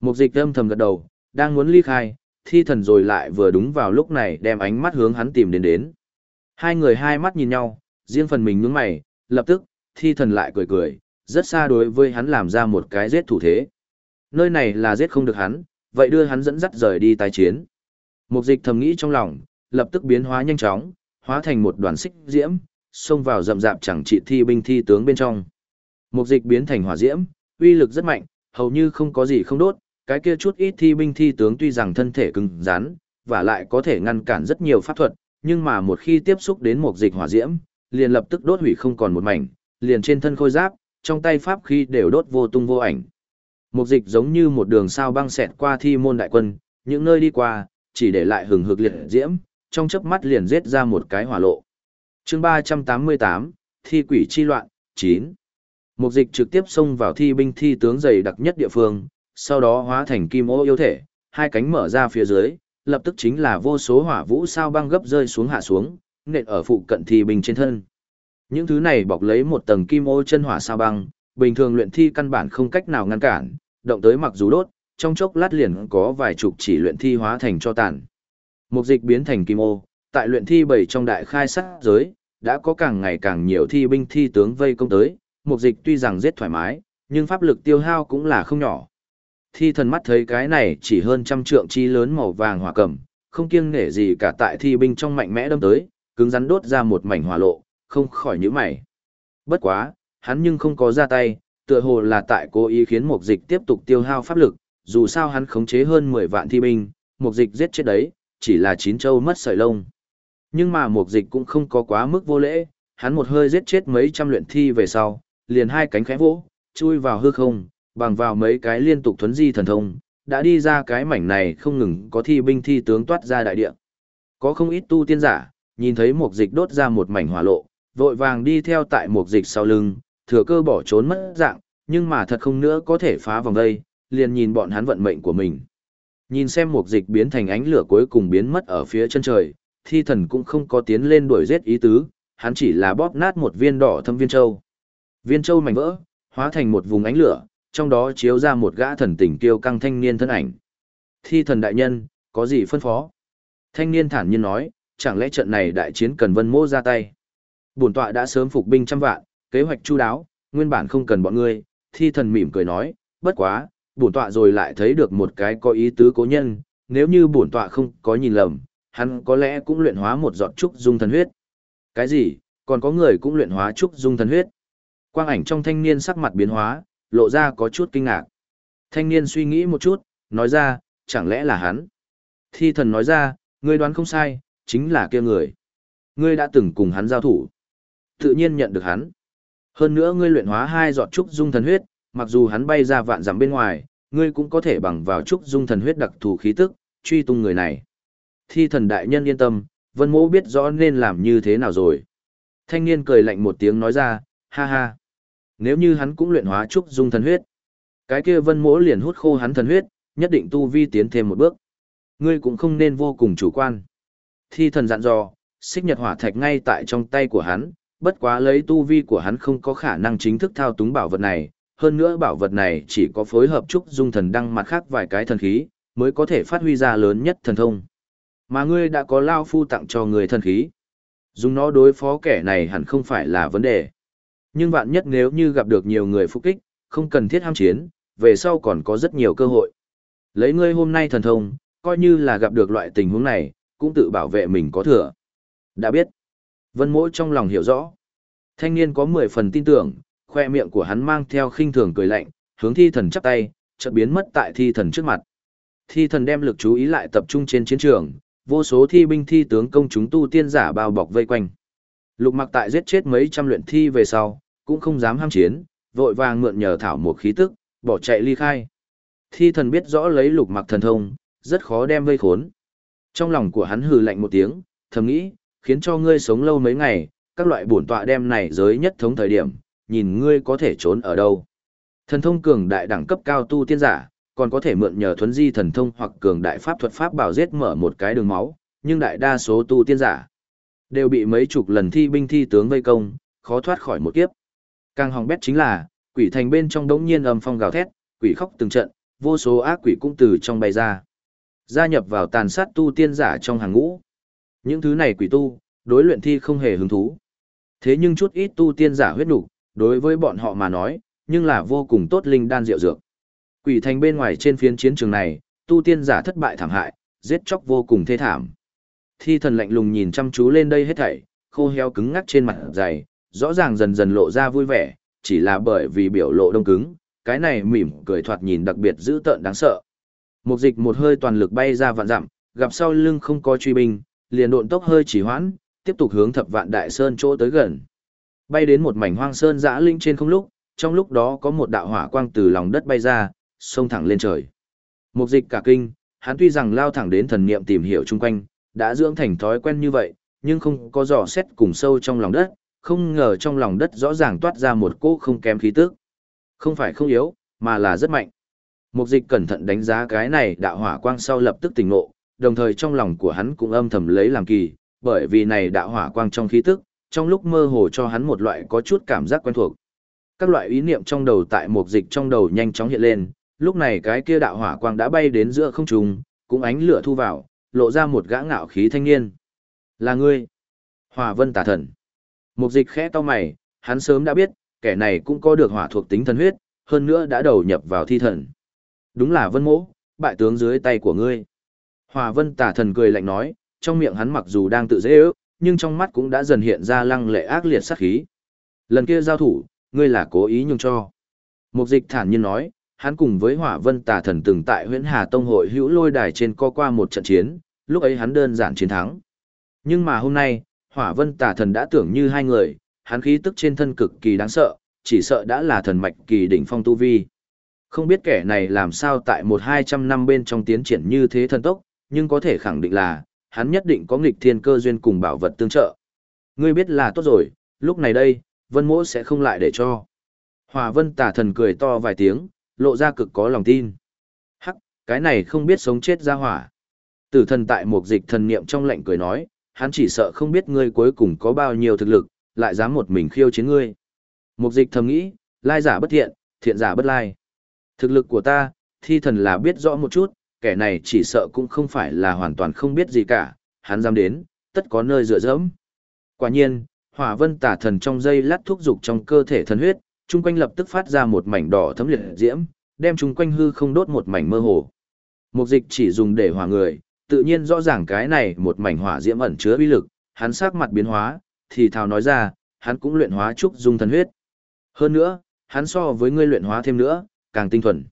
Mục dịch âm thầm gật đầu, đang muốn ly khai, thi thần rồi lại vừa đúng vào lúc này đem ánh mắt hướng hắn tìm đến đến. Hai người hai mắt nhìn nhau, riêng phần mình nhướng mày, lập tức, thi thần lại cười cười, rất xa đối với hắn làm ra một cái giết thủ thế. Nơi này là giết không được hắn, vậy đưa hắn dẫn dắt rời đi tái chiến. Mục dịch thầm nghĩ trong lòng, lập tức biến hóa nhanh chóng, hóa thành một đoàn xích diễm, xông vào rậm rạp chẳng trị thi binh thi tướng bên trong. Mục dịch biến thành hỏa diễm, uy lực rất mạnh, hầu như không có gì không đốt, cái kia chút ít thi binh thi tướng tuy rằng thân thể cứng rắn, và lại có thể ngăn cản rất nhiều pháp thuật, nhưng mà một khi tiếp xúc đến một dịch hỏa diễm, liền lập tức đốt hủy không còn một mảnh, liền trên thân khôi giáp, trong tay pháp khí đều đốt vô tung vô ảnh. Một dịch giống như một đường sao băng xẹt qua thi môn đại quân, những nơi đi qua, chỉ để lại hừng hực liệt diễm, trong chớp mắt liền giết ra một cái hỏa lộ. Chương 388, Thi quỷ chi loạn, 9. Một dịch trực tiếp xông vào thi binh thi tướng dày đặc nhất địa phương, sau đó hóa thành kim ô yêu thể, hai cánh mở ra phía dưới, lập tức chính là vô số hỏa vũ sao băng gấp rơi xuống hạ xuống, nện ở phụ cận thi bình trên thân. Những thứ này bọc lấy một tầng kim ô chân hỏa sao băng, bình thường luyện thi căn bản không cách nào ngăn cản, động tới mặc dù đốt, trong chốc lát liền có vài chục chỉ luyện thi hóa thành cho tàn. Mục dịch biến thành kim ô, tại luyện thi bảy trong đại khai sát giới, đã có càng ngày càng nhiều thi binh thi tướng vây công tới, mục dịch tuy rằng giết thoải mái, nhưng pháp lực tiêu hao cũng là không nhỏ. Thi thần mắt thấy cái này chỉ hơn trăm trượng chi lớn màu vàng hỏa cầm, không kiêng nể gì cả tại thi binh trong mạnh mẽ đâm tới, cứng rắn đốt ra một mảnh hỏa lộ, không khỏi nhíu mày. Bất quá, hắn nhưng không có ra tay, tựa hồ là tại cố ý khiến mục dịch tiếp tục tiêu hao pháp lực, dù sao hắn khống chế hơn 10 vạn thi binh, mục dịch giết chết đấy, chỉ là chín châu mất sợi lông. Nhưng mà mục dịch cũng không có quá mức vô lễ, hắn một hơi giết chết mấy trăm luyện thi về sau, liền hai cánh khẽ vỗ, chui vào hư không, bằng vào mấy cái liên tục thuấn di thần thông, đã đi ra cái mảnh này không ngừng có thi binh thi tướng toát ra đại địa. Có không ít tu tiên giả, nhìn thấy một dịch đốt ra một mảnh hỏa lộ, vội vàng đi theo tại một dịch sau lưng, thừa cơ bỏ trốn mất dạng, nhưng mà thật không nữa có thể phá vòng đây, liền nhìn bọn hắn vận mệnh của mình. Nhìn xem một dịch biến thành ánh lửa cuối cùng biến mất ở phía chân trời, thi thần cũng không có tiến lên đuổi giết ý tứ, hắn chỉ là bóp nát một viên đỏ thâm viên châu. Viên châu mảnh vỡ, hóa thành một vùng ánh lửa, trong đó chiếu ra một gã thần tình kiêu căng thanh niên thân ảnh. Thi thần đại nhân, có gì phân phó? Thanh niên thản nhiên nói, chẳng lẽ trận này đại chiến cần vân mô ra tay? Bổn tọa đã sớm phục binh trăm vạn, kế hoạch chu đáo, nguyên bản không cần bọn ngươi, thi thần mỉm cười nói, bất quá, bổn tọa rồi lại thấy được một cái có ý tứ cố nhân, nếu như bổn tọa không có nhìn lầm, hắn có lẽ cũng luyện hóa một giọt trúc dung thần huyết. Cái gì, còn có người cũng luyện hóa trúc dung thần huyết? Quang ảnh trong thanh niên sắc mặt biến hóa, lộ ra có chút kinh ngạc. Thanh niên suy nghĩ một chút, nói ra, chẳng lẽ là hắn? Thi thần nói ra, ngươi đoán không sai, chính là kia người. Ngươi đã từng cùng hắn giao thủ. Tự nhiên nhận được hắn. Hơn nữa ngươi luyện hóa hai giọt trúc dung thần huyết, mặc dù hắn bay ra vạn dặm bên ngoài, ngươi cũng có thể bằng vào trúc dung thần huyết đặc thù khí tức, truy tung người này. Thi thần đại nhân yên tâm, vân mẫu biết rõ nên làm như thế nào rồi. Thanh niên cười lạnh một tiếng nói ra, ha ha. Nếu như hắn cũng luyện hóa trúc dung thần huyết, cái kia vân mỗ liền hút khô hắn thần huyết, nhất định tu vi tiến thêm một bước. Ngươi cũng không nên vô cùng chủ quan. Thi thần dặn dò, xích nhật hỏa thạch ngay tại trong tay của hắn, bất quá lấy tu vi của hắn không có khả năng chính thức thao túng bảo vật này, hơn nữa bảo vật này chỉ có phối hợp trúc dung thần đăng mặt khác vài cái thần khí, mới có thể phát huy ra lớn nhất thần thông. Mà ngươi đã có lao phu tặng cho người thần khí. Dùng nó đối phó kẻ này hẳn không phải là vấn đề. Nhưng vạn nhất nếu như gặp được nhiều người phục kích, không cần thiết ham chiến, về sau còn có rất nhiều cơ hội. Lấy ngươi hôm nay thần thông, coi như là gặp được loại tình huống này, cũng tự bảo vệ mình có thừa. Đã biết. Vân mỗi trong lòng hiểu rõ. Thanh niên có 10 phần tin tưởng, khoe miệng của hắn mang theo khinh thường cười lạnh, hướng thi thần chắp tay, chợt biến mất tại thi thần trước mặt. Thi thần đem lực chú ý lại tập trung trên chiến trường, vô số thi binh thi tướng công chúng tu tiên giả bao bọc vây quanh. Lục mặc tại giết chết mấy trăm luyện thi về sau, cũng không dám ham chiến, vội vàng mượn nhờ thảo một khí tức, bỏ chạy ly khai. Thi thần biết rõ lấy lục mặc thần thông, rất khó đem vây khốn. Trong lòng của hắn hừ lạnh một tiếng, thầm nghĩ, khiến cho ngươi sống lâu mấy ngày, các loại bổn tọa đem này giới nhất thống thời điểm, nhìn ngươi có thể trốn ở đâu. Thần thông cường đại đẳng cấp cao tu tiên giả, còn có thể mượn nhờ thuấn di thần thông hoặc cường đại pháp thuật pháp bảo giết mở một cái đường máu, nhưng đại đa số tu tiên giả đều bị mấy chục lần thi binh thi tướng vây công, khó thoát khỏi một kiếp. Càng hỏng bét chính là, quỷ thành bên trong đống nhiên âm phong gào thét, quỷ khóc từng trận, vô số ác quỷ cũng từ trong bay ra. Gia nhập vào tàn sát tu tiên giả trong hàng ngũ. Những thứ này quỷ tu, đối luyện thi không hề hứng thú. Thế nhưng chút ít tu tiên giả huyết nục, đối với bọn họ mà nói, nhưng là vô cùng tốt linh đan rượu dược. Quỷ thành bên ngoài trên phiến chiến trường này, tu tiên giả thất bại thảm hại, giết chóc vô cùng thê thảm. Thi thần lạnh lùng nhìn chăm chú lên đây hết thảy, khô heo cứng ngắc trên mặt dày, rõ ràng dần dần lộ ra vui vẻ, chỉ là bởi vì biểu lộ đông cứng, cái này mỉm cười thoạt nhìn đặc biệt dữ tợn đáng sợ. Một dịch một hơi toàn lực bay ra vạn dặm, gặp sau lưng không có truy binh, liền độn tốc hơi chỉ hoãn, tiếp tục hướng thập vạn đại sơn chỗ tới gần. Bay đến một mảnh hoang sơn dã linh trên không lúc, trong lúc đó có một đạo hỏa quang từ lòng đất bay ra, xông thẳng lên trời. Một dịch cả kinh, hắn tuy rằng lao thẳng đến thần niệm tìm hiểu chung quanh, đã dưỡng thành thói quen như vậy, nhưng không có dò xét cùng sâu trong lòng đất, không ngờ trong lòng đất rõ ràng toát ra một cỗ không kém khí tức. Không phải không yếu, mà là rất mạnh. Mục dịch cẩn thận đánh giá cái này đạo hỏa quang sau lập tức tỉnh ngộ, đồng thời trong lòng của hắn cũng âm thầm lấy làm kỳ, bởi vì này đạo hỏa quang trong khí tức, trong lúc mơ hồ cho hắn một loại có chút cảm giác quen thuộc. Các loại ý niệm trong đầu tại mục dịch trong đầu nhanh chóng hiện lên, lúc này cái kia đạo hỏa quang đã bay đến giữa không trung, cũng ánh lửa thu vào, lộ ra một gã ngạo khí thanh niên. Là ngươi. Hỏa vân tà thần. Mục dịch khẽ to mày, hắn sớm đã biết, kẻ này cũng có được hỏa thuộc tính thần huyết, hơn nữa đã đầu nhập vào thi thần. Đúng là vân mỗ, bại tướng dưới tay của ngươi. Hỏa vân tà thần cười lạnh nói, trong miệng hắn mặc dù đang tự dễ ước, nhưng trong mắt cũng đã dần hiện ra lăng lệ ác liệt sát khí. Lần kia giao thủ, ngươi là cố ý nhung cho. Mục dịch thản nhiên nói, hắn cùng với hỏa vân tà thần từng tại huyện Hà Tông hội hữu lôi đài trên co qua một trận chiến, lúc ấy hắn đơn giản chiến thắng. Nhưng mà hôm nay, hỏa vân tà thần đã tưởng như hai người, hắn khí tức trên thân cực kỳ đáng sợ, chỉ sợ đã là thần mạch kỳ đỉnh phong tu vi. Không biết kẻ này làm sao tại một hai trăm năm bên trong tiến triển như thế thần tốc, nhưng có thể khẳng định là, hắn nhất định có nghịch thiên cơ duyên cùng bảo vật tương trợ. Ngươi biết là tốt rồi, lúc này đây, vân mỗ sẽ không lại để cho. Hòa vân tả thần cười to vài tiếng, lộ ra cực có lòng tin. Hắc, cái này không biết sống chết ra hỏa. Tử thần tại một dịch thần niệm trong lệnh cười nói, hắn chỉ sợ không biết ngươi cuối cùng có bao nhiêu thực lực, lại dám một mình khiêu chiến ngươi. Một dịch thầm nghĩ, lai giả bất thiện, thiện giả bất lai. Thực lực của ta, thi thần là biết rõ một chút, kẻ này chỉ sợ cũng không phải là hoàn toàn không biết gì cả, hắn dám đến, tất có nơi dựa dẫm. Quả nhiên, hỏa vân tả thần trong dây lát thúc dục trong cơ thể thần huyết, chung quanh lập tức phát ra một mảnh đỏ thấm liệt diễm, đem chung quanh hư không đốt một mảnh mơ hồ. Mục dịch chỉ dùng để hỏa người, tự nhiên rõ ràng cái này một mảnh hỏa diễm ẩn chứa uy lực, hắn sắc mặt biến hóa, thì thào nói ra, hắn cũng luyện hóa trúc dung thần huyết. Hơn nữa, hắn so với ngươi luyện hóa thêm nữa, càng tinh thuần.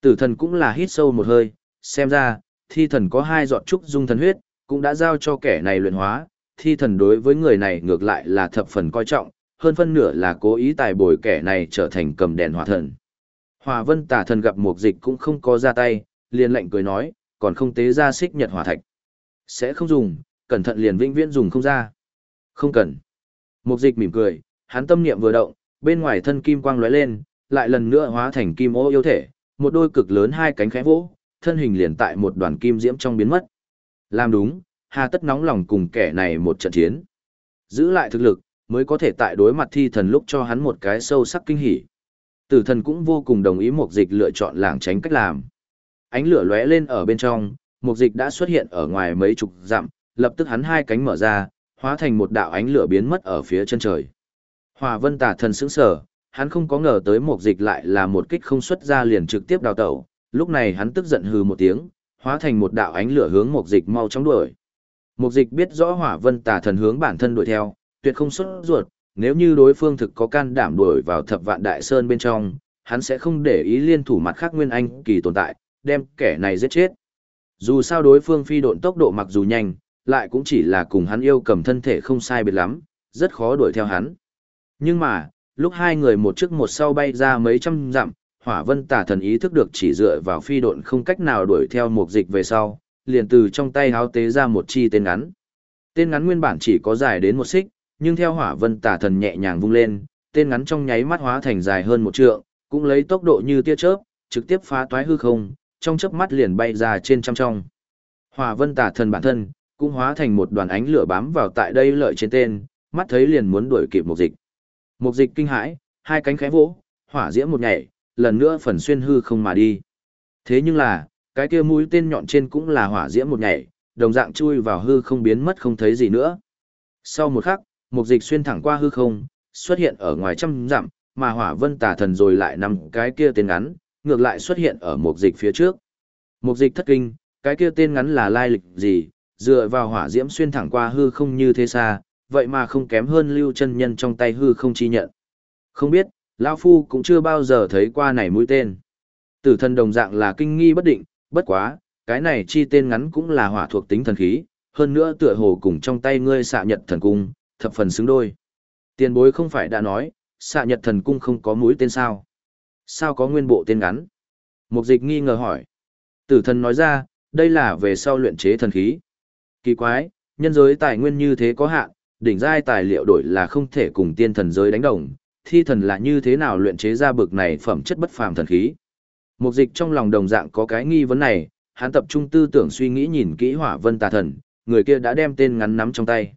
Tử thần cũng là hít sâu một hơi, xem ra, thi thần có hai giọt trúc dung thần huyết, cũng đã giao cho kẻ này luyện hóa, thi thần đối với người này ngược lại là thập phần coi trọng, hơn phân nửa là cố ý tài bồi kẻ này trở thành cầm đèn hỏa thần. Hòa vân tả thần gặp một dịch cũng không có ra tay, liền lệnh cười nói, còn không tế ra xích nhật hỏa thạch. Sẽ không dùng, cẩn thận liền vĩnh viễn dùng không ra. Không cần. Một dịch mỉm cười, hắn tâm niệm vừa động, bên ngoài thân kim quang lóe lên, lại lần nữa hóa thành kim ô yêu thể, một đôi cực lớn hai cánh khẽ vỗ, thân hình liền tại một đoàn kim diễm trong biến mất. Làm đúng, hà tất nóng lòng cùng kẻ này một trận chiến. Giữ lại thực lực, mới có thể tại đối mặt thi thần lúc cho hắn một cái sâu sắc kinh hỉ. Tử thần cũng vô cùng đồng ý một dịch lựa chọn làng tránh cách làm. Ánh lửa lóe lên ở bên trong, mục dịch đã xuất hiện ở ngoài mấy chục dặm, lập tức hắn hai cánh mở ra, hóa thành một đạo ánh lửa biến mất ở phía chân trời. Hòa vân tả thần sững sở, hắn không có ngờ tới mục dịch lại là một kích không xuất ra liền trực tiếp đào tẩu, lúc này hắn tức giận hừ một tiếng, hóa thành một đạo ánh lửa hướng mục dịch mau chóng đuổi. Mục dịch biết rõ hỏa vân tà thần hướng bản thân đuổi theo, tuyệt không xuất ruột, nếu như đối phương thực có can đảm đuổi vào thập vạn đại sơn bên trong, hắn sẽ không để ý liên thủ mặt khác nguyên anh kỳ tồn tại, đem kẻ này giết chết. Dù sao đối phương phi độn tốc độ mặc dù nhanh, lại cũng chỉ là cùng hắn yêu cầm thân thể không sai biệt lắm, rất khó đuổi theo hắn. Nhưng mà, lúc hai người một trước một sau bay ra mấy trăm dặm, hỏa vân tả thần ý thức được chỉ dựa vào phi độn không cách nào đuổi theo một dịch về sau, liền từ trong tay háo tế ra một chi tên ngắn. Tên ngắn nguyên bản chỉ có dài đến một xích, nhưng theo hỏa vân tả thần nhẹ nhàng vung lên, tên ngắn trong nháy mắt hóa thành dài hơn một trượng, cũng lấy tốc độ như tia chớp, trực tiếp phá toái hư không, trong chớp mắt liền bay ra trên trăm trong. Hỏa vân tả thần bản thân, cũng hóa thành một đoàn ánh lửa bám vào tại đây lợi trên tên, mắt thấy liền muốn đuổi kịp một dịch. Một dịch kinh hãi, hai cánh khẽ vỗ, hỏa diễm một nhảy, lần nữa phần xuyên hư không mà đi. Thế nhưng là, cái kia mũi tên nhọn trên cũng là hỏa diễm một nhảy, đồng dạng chui vào hư không biến mất không thấy gì nữa. Sau một khắc, một dịch xuyên thẳng qua hư không, xuất hiện ở ngoài trăm dặm, mà hỏa vân tà thần rồi lại nằm cái kia tên ngắn, ngược lại xuất hiện ở một dịch phía trước. Một dịch thất kinh, cái kia tên ngắn là lai lịch gì, dựa vào hỏa diễm xuyên thẳng qua hư không như thế xa, vậy mà không kém hơn lưu chân nhân trong tay hư không chi nhận. Không biết, lão Phu cũng chưa bao giờ thấy qua này mũi tên. Tử thần đồng dạng là kinh nghi bất định, bất quá, cái này chi tên ngắn cũng là hỏa thuộc tính thần khí, hơn nữa tựa hồ cùng trong tay ngươi xạ nhật thần cung, thập phần xứng đôi. Tiền bối không phải đã nói, xạ nhật thần cung không có mũi tên sao? Sao có nguyên bộ tên ngắn? Mục dịch nghi ngờ hỏi. Tử thần nói ra, đây là về sau luyện chế thần khí. Kỳ quái, nhân giới tài nguyên như thế có hạn, đỉnh giai tài liệu đổi là không thể cùng tiên thần giới đánh đồng, thi thần là như thế nào luyện chế ra bực này phẩm chất bất phàm thần khí. Mục dịch trong lòng đồng dạng có cái nghi vấn này, hắn tập trung tư tưởng suy nghĩ nhìn kỹ hỏa vân tà thần, người kia đã đem tên ngắn nắm trong tay.